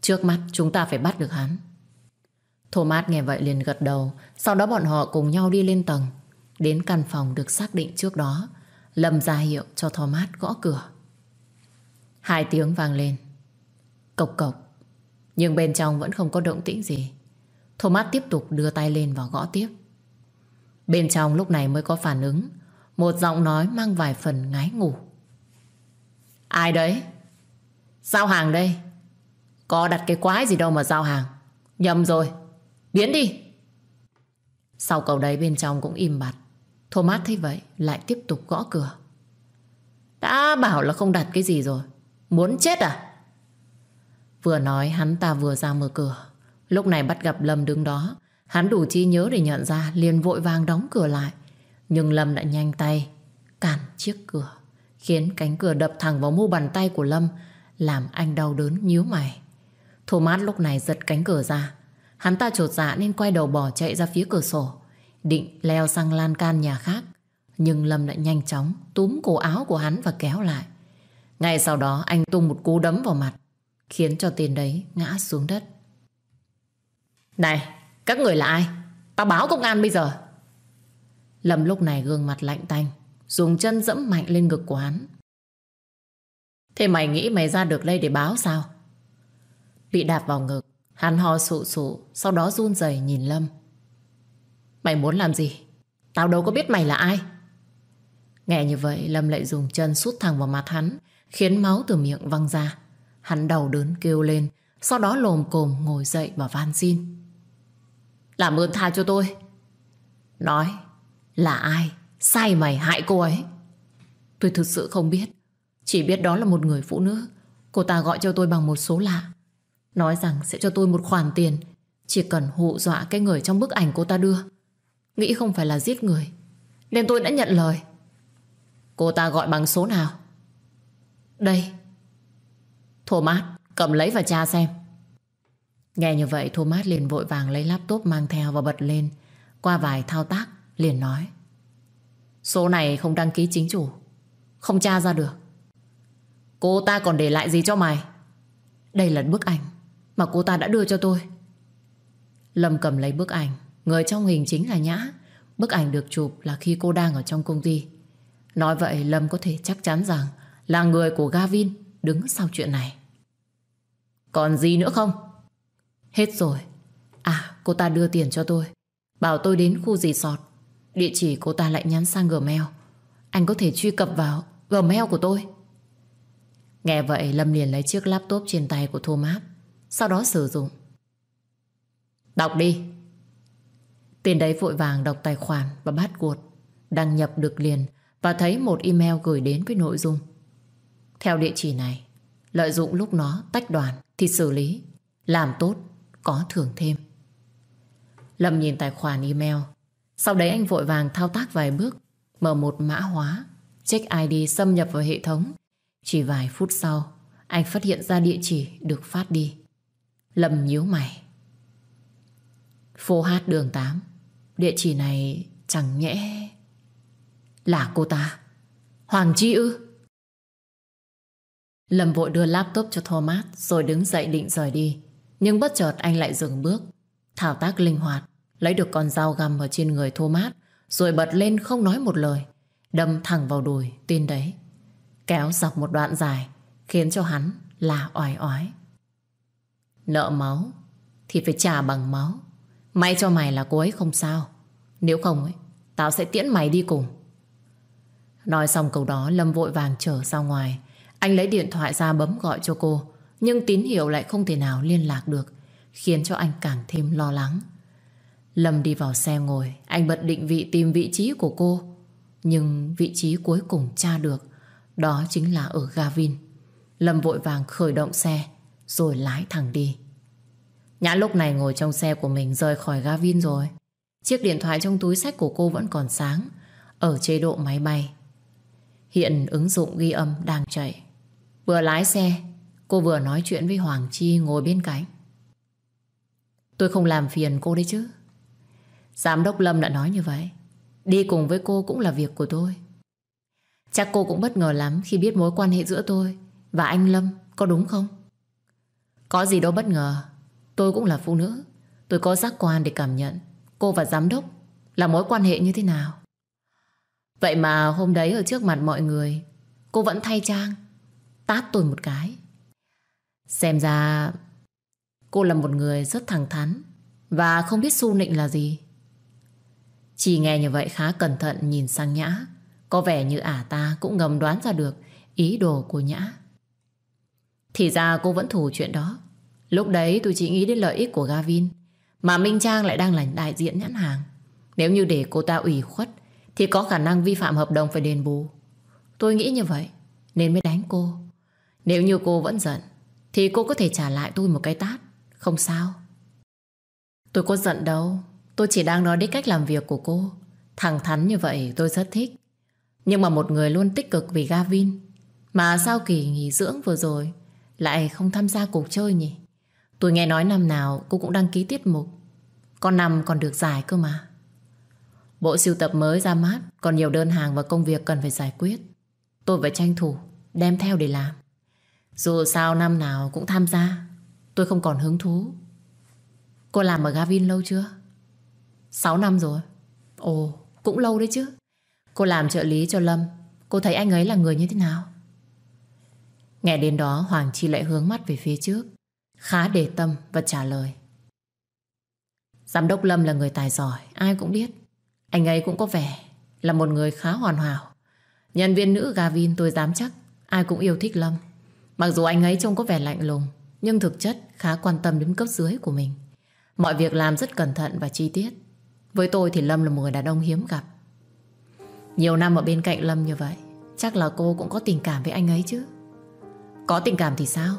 Trước mắt chúng ta phải bắt được hắn. Thomas nghe vậy liền gật đầu, sau đó bọn họ cùng nhau đi lên tầng. Đến căn phòng được xác định trước đó, Lâm ra hiệu cho Thomas gõ cửa. Hai tiếng vang lên. Cộc cộc. Nhưng bên trong vẫn không có động tĩnh gì. Thomas tiếp tục đưa tay lên và gõ tiếp. Bên trong lúc này mới có phản ứng. Một giọng nói mang vài phần ngái ngủ. Ai đấy? Giao hàng đây. Có đặt cái quái gì đâu mà giao hàng. Nhầm rồi. Biến đi. Sau cầu đấy bên trong cũng im bặt. Thomas thấy vậy lại tiếp tục gõ cửa. Đã bảo là không đặt cái gì rồi. Muốn chết à? Vừa nói hắn ta vừa ra mở cửa. Lúc này bắt gặp Lâm đứng đó. Hắn đủ trí nhớ để nhận ra liền vội vàng đóng cửa lại. Nhưng Lâm đã nhanh tay cản chiếc cửa. Khiến cánh cửa đập thẳng vào mu bàn tay của Lâm làm anh đau đớn nhíu mày. Thomas lúc này giật cánh cửa ra. Hắn ta trột dạ nên quay đầu bỏ chạy ra phía cửa sổ. Định leo sang lan can nhà khác. Nhưng Lâm lại nhanh chóng túm cổ áo của hắn và kéo lại. Ngay sau đó anh tung một cú đấm vào mặt. Khiến cho tên đấy ngã xuống đất. Này, các người là ai? Tao báo công an bây giờ. Lâm lúc này gương mặt lạnh tanh. Dùng chân dẫm mạnh lên ngực của hắn. Thế mày nghĩ mày ra được đây để báo sao? Bị đạp vào ngực, hắn ho sụ sụ, sau đó run rẩy nhìn Lâm. Mày muốn làm gì? Tao đâu có biết mày là ai. Nghe như vậy, Lâm lại dùng chân sút thẳng vào mặt hắn, khiến máu từ miệng văng ra. Hắn đầu đớn kêu lên, sau đó lồm cồm ngồi dậy và van xin. Làm ơn tha cho tôi. Nói, là ai? Sai mày hại cô ấy. Tôi thực sự không biết. Chỉ biết đó là một người phụ nữ. Cô ta gọi cho tôi bằng một số lạ. Nói rằng sẽ cho tôi một khoản tiền Chỉ cần hụ dọa cái người trong bức ảnh cô ta đưa Nghĩ không phải là giết người Nên tôi đã nhận lời Cô ta gọi bằng số nào Đây Thomas cầm lấy và tra xem Nghe như vậy, Thomas liền vội vàng lấy laptop mang theo và bật lên Qua vài thao tác, liền nói, Số này không đăng ký chính chủ, Không tra ra được Cô ta còn để lại gì cho mày Đây là bức ảnh mà cô ta đã đưa cho tôi. Lâm cầm lấy bức ảnh. Người trong hình chính là Nhã. Bức ảnh được chụp là khi cô đang ở trong công ty. Nói vậy, Lâm có thể chắc chắn rằng là người của Gavin đứng sau chuyện này. Còn gì nữa không? Hết rồi. À, cô ta đưa tiền cho tôi. Bảo tôi đến khu gì sọt. Địa chỉ cô ta lại nhắn sang Gmail. Anh có thể truy cập vào Gmail của tôi. Nghe vậy Lâm liền lấy chiếc laptop trên tay của Thomas sau đó sử dụng. Đọc đi. Tiền đấy vội vàng đọc tài khoản và bắt cuộc. Đăng nhập được liền và thấy một email gửi đến với nội dung. Theo địa chỉ này, lợi dụng lúc nó tách đoàn thì xử lý. Làm tốt, có thưởng thêm. Lâm nhìn tài khoản email. Sau đấy anh vội vàng thao tác vài bước, mở một mã hóa, check ID xâm nhập vào hệ thống. Chỉ vài phút sau, anh phát hiện ra địa chỉ được phát đi. Lâm nhíu mày. Phố hát đường 8. Địa chỉ này chẳng nhẽ... Là cô ta. Hoàng Chi ư? Lâm vội đưa laptop cho Thomas rồi đứng dậy định rời đi. Nhưng bất chợt anh lại dừng bước. Thảo tác linh hoạt, lấy được con dao găm ở trên người Thomas rồi bật lên không nói một lời. Đâm thẳng vào đùi tên đấy. Kéo dọc một đoạn dài khiến cho hắn là oải oái. Nợ máu Thì phải trả bằng máu May cho mày là cô ấy không sao Nếu không ấy Tao sẽ tiễn mày đi cùng Nói xong câu đó Lâm vội vàng trở ra ngoài Anh lấy điện thoại ra bấm gọi cho cô nhưng tín hiệu lại không thể nào liên lạc được Khiến cho anh càng thêm lo lắng Lâm đi vào xe ngồi Anh bật định vị tìm vị trí của cô Nhưng vị trí cuối cùng tra được Đó chính là ở Gavin Lâm vội vàng khởi động xe rồi lái thẳng đi. Nhã lúc này ngồi trong xe của mình rời khỏi Gavin rồi. Chiếc điện thoại trong túi sách của cô vẫn còn sáng, ở chế độ máy bay. Hiện ứng dụng ghi âm đang chạy. Vừa lái xe, cô vừa nói chuyện với Hoàng Chi ngồi bên cạnh. Tôi không làm phiền cô đấy chứ. Giám đốc Lâm đã nói như vậy. Đi cùng với cô cũng là việc của tôi. Chắc cô cũng bất ngờ lắm khi biết mối quan hệ giữa tôi và anh Lâm, có đúng không? Có gì đâu bất ngờ Tôi cũng là phụ nữ Tôi có giác quan để cảm nhận Cô và giám đốc là mối quan hệ như thế nào Vậy mà hôm đấy ở trước mặt mọi người Cô vẫn thay trang Tát tôi một cái Xem ra Cô là một người rất thẳng thắn Và không biết su nịnh là gì. Chỉ nghe như vậy khá cẩn thận nhìn sang Nhã. Có vẻ như ả ta cũng ngầm đoán ra được Ý đồ của Nhã. Thì ra cô vẫn thủ chuyện đó. Lúc đấy tôi chỉ nghĩ đến lợi ích của Gavin, Mà Minh Trang lại đang là đại diện nhãn hàng. Nếu như để cô ta ủy khuất, thì có khả năng vi phạm hợp đồng phải đền bù. Tôi nghĩ như vậy, nên mới đánh cô. Nếu như cô vẫn giận thì cô có thể trả lại tôi một cái tát. Không sao. Tôi có giận đâu. Tôi chỉ đang nói đến cách làm việc của cô. Thẳng thắn như vậy tôi rất thích. Nhưng mà một người luôn tích cực vì Gavin, Mà sao kỳ nghỉ dưỡng vừa rồi Lại không tham gia cuộc chơi nhỉ Tôi nghe nói năm nào cô cũng đăng ký tiết mục Con năm còn được giải cơ mà Bộ siêu tập mới ra mắt, Còn nhiều đơn hàng và công việc cần phải giải quyết Tôi phải tranh thủ Đem theo để làm dù sao năm nào cũng tham gia. Tôi không còn hứng thú. Cô làm ở Gavin lâu chưa? 6 năm rồi. Ồ, cũng lâu đấy chứ. Cô làm trợ lý cho Lâm. Cô thấy anh ấy là người như thế nào? Nghe đến đó Hoàng Chi lại hướng mắt về phía trước. Khá để tâm và trả lời. Giám đốc Lâm là người tài giỏi Ai cũng biết. Anh ấy cũng có vẻ là một người khá hoàn hảo. Nhân viên nữ Gavin tôi dám chắc Ai cũng yêu thích Lâm. Mặc dù anh ấy trông có vẻ lạnh lùng, Nhưng thực chất khá quan tâm đến cấp dưới của mình. Mọi việc làm rất cẩn thận và chi tiết. Với tôi thì Lâm là một người đàn ông hiếm gặp. Nhiều năm ở bên cạnh Lâm như vậy, Chắc là cô cũng có tình cảm với anh ấy chứ. Có tình cảm thì sao?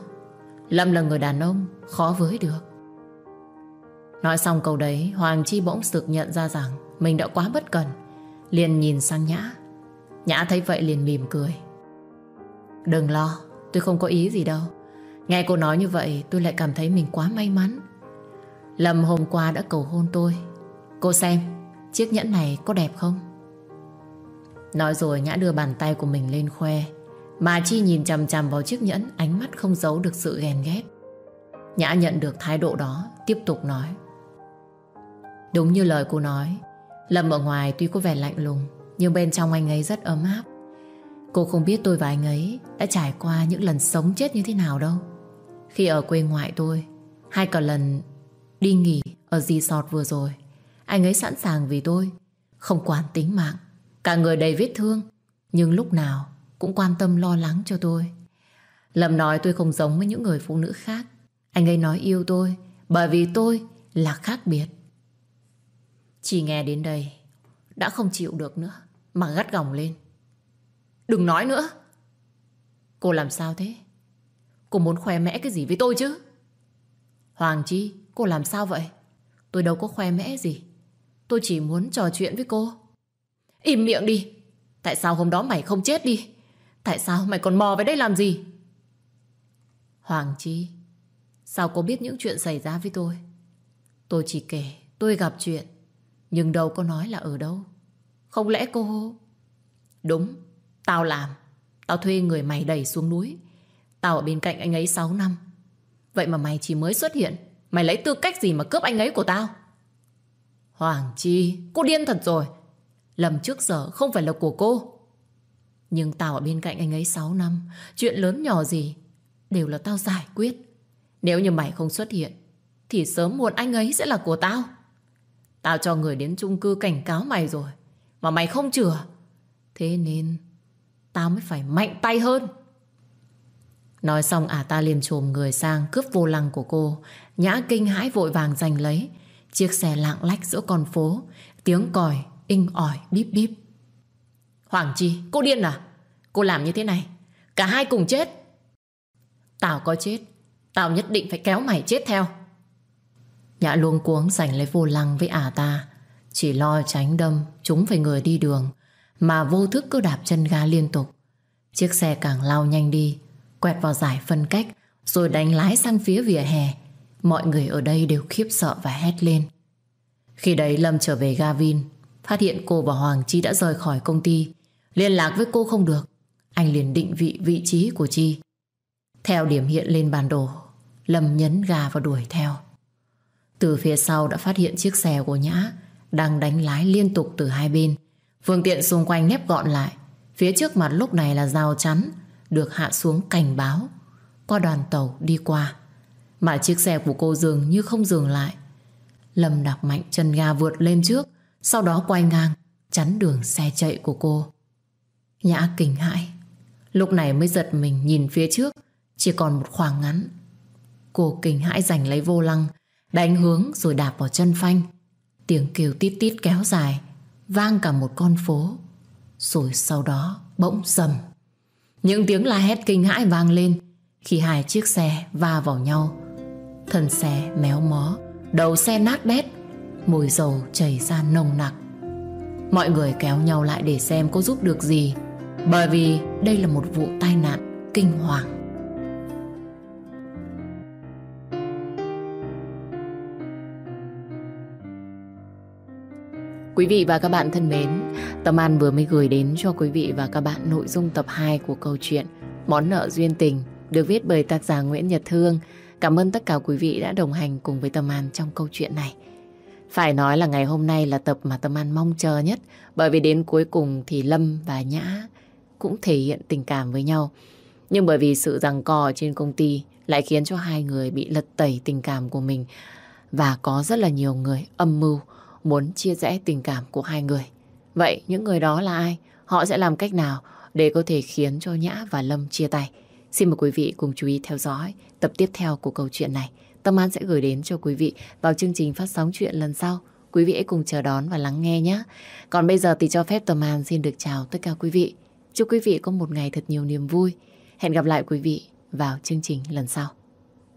Lâm là người đàn ông, Khó với được. Nói xong câu đấy, Hoàng Chi bỗng sực nhận ra rằng Mình đã quá bất cần Liền nhìn sang Nhã. Nhã thấy vậy liền mỉm cười. Đừng lo Tôi không có ý gì đâu. Nghe cô nói như vậy, tôi lại cảm thấy mình quá may mắn. Lâm hôm qua đã cầu hôn tôi. Cô xem, Chiếc nhẫn này có đẹp không? Nói rồi Nhã đưa bàn tay của mình lên khoe. Mà Chi nhìn chằm chằm vào chiếc nhẫn, Ánh mắt không giấu được sự ghen ghét. Nhã nhận được thái độ đó, Tiếp tục nói. Đúng như lời cô nói, Lâm ở ngoài tuy có vẻ lạnh lùng, Nhưng bên trong anh ấy rất ấm áp. Cô không biết tôi và anh ấy Đã trải qua những lần sống chết như thế nào đâu. Khi ở quê ngoại tôi, hai cả lần đi nghỉ Ở resort vừa rồi, Anh ấy sẵn sàng vì tôi, Không quản tính mạng. Cả người đầy vết thương, Nhưng lúc nào cũng quan tâm lo lắng cho tôi. Lâm nói tôi không giống với những người phụ nữ khác. Anh ấy nói yêu tôi Bởi vì tôi là khác biệt. Chỉ nghe đến đây, Đã không chịu được nữa, Mà gắt gỏng lên. Đừng nói nữa Cô làm sao thế Cô muốn khoe mẽ cái gì với tôi chứ Hoàng Chi Cô làm sao vậy Tôi đâu có khoe mẽ gì Tôi chỉ muốn trò chuyện với cô Im miệng đi. Tại sao hôm đó mày không chết đi? Tại sao mày còn mò về đây làm gì? Hoàng Chi, sao cô biết những chuyện xảy ra với tôi? Tôi chỉ kể tôi gặp chuyện, nhưng đâu có nói là ở đâu. Không lẽ cô... Đúng, tao làm. Tao thuê người mày đẩy xuống núi. Tao ở bên cạnh anh ấy 6 năm. Vậy mà mày chỉ mới xuất hiện. Mày lấy tư cách gì mà cướp anh ấy của tao? Hoàng Chi, cô điên thật rồi. Lầm trước giờ không phải là của cô Nhưng tao ở bên cạnh anh ấy 6 năm Chuyện lớn nhỏ gì Đều là tao giải quyết Nếu như mày không xuất hiện Thì sớm muộn anh ấy sẽ là của tao Tao cho người đến chung cư cảnh cáo mày rồi Mà mày không chừa Thế nên Tao mới phải mạnh tay hơn Nói xong ả ta liền trồm người sang Cướp vô lăng của cô Nhã kinh hãi vội vàng giành lấy Chiếc xe lạng lách giữa con phố Tiếng còi inh ỏi bíp bíp. Hoàng Chi, cô điên à? Cô làm như thế này, cả hai cùng chết. Tao có chết, tao nhất định phải kéo mày chết theo. Nhã luống cuống giành lấy vô lăng với ả ta, chỉ lo tránh đâm, chúng phải người đi đường, mà vô thức cứ đạp chân ga liên tục. Chiếc xe càng lao nhanh đi, quẹt vào giải phân cách, rồi đánh lái sang phía vỉa hè. Mọi người ở đây đều khiếp sợ và hét lên. Khi đấy Lâm trở về Gavin Phát hiện cô và Hoàng Chi đã rời khỏi công ty Liên lạc với cô không được Anh liền định vị vị trí của Chi Theo điểm hiện lên bản đồ Lâm nhấn gà và đuổi theo Từ phía sau đã phát hiện chiếc xe của Nhã Đang đánh lái liên tục từ hai bên Phương tiện xung quanh nếp gọn lại. Phía trước mặt lúc này là rào chắn Được hạ xuống cảnh báo. Qua đoàn tàu đi qua. Mà chiếc xe của cô dường như không dừng lại. Lâm đạp mạnh chân ga vượt lên trước sau đó quay ngang Chắn đường xe chạy của cô. Nhã kinh hãi. Lúc này mới giật mình nhìn phía trước Chỉ còn một khoảng ngắn. Cô kinh hãi giành lấy vô lăng Đánh hướng rồi đạp vào chân phanh. Tiếng kêu tít tít kéo dài, vang cả một con phố. Rồi sau đó bỗng dầm. Những tiếng la hét kinh hãi vang lên khi hai chiếc xe va vào nhau. Thân xe méo mó, đầu xe nát bét, mùi dầu chảy ra nồng nặc. Mọi người kéo nhau lại để xem có giúp được gì bởi vì đây là một vụ tai nạn kinh hoàng. Quý vị và các bạn thân mến, Tâm An vừa mới gửi đến cho quý vị và các bạn nội dung tập 2 của câu chuyện Món nợ duyên tình được viết bởi tác giả Nguyễn Nhật Thương. Cảm ơn tất cả quý vị đã đồng hành cùng với Tâm An trong câu chuyện này. Phải nói là ngày hôm nay là tập mà Tâm An mong chờ nhất bởi vì đến cuối cùng thì Lâm và Nhã cũng thể hiện tình cảm với nhau. Nhưng bởi vì sự giằng co trên công ty lại khiến cho hai người bị lật tẩy tình cảm của mình và có rất là nhiều người âm mưu muốn chia rẽ tình cảm của hai người. Vậy những người đó là ai? Họ sẽ làm cách nào để có thể khiến cho Nhã và Lâm chia tay? Xin mời quý vị cùng chú ý theo dõi tập tiếp theo của câu chuyện này. Tâm An sẽ gửi đến cho quý vị vào chương trình phát sóng chuyện lần sau. Quý vị hãy cùng chờ đón và lắng nghe nhé. Còn bây giờ thì cho phép Tâm An xin được chào tất cả quý vị. Chúc quý vị có một ngày thật nhiều niềm vui. Hẹn gặp lại quý vị vào chương trình lần sau.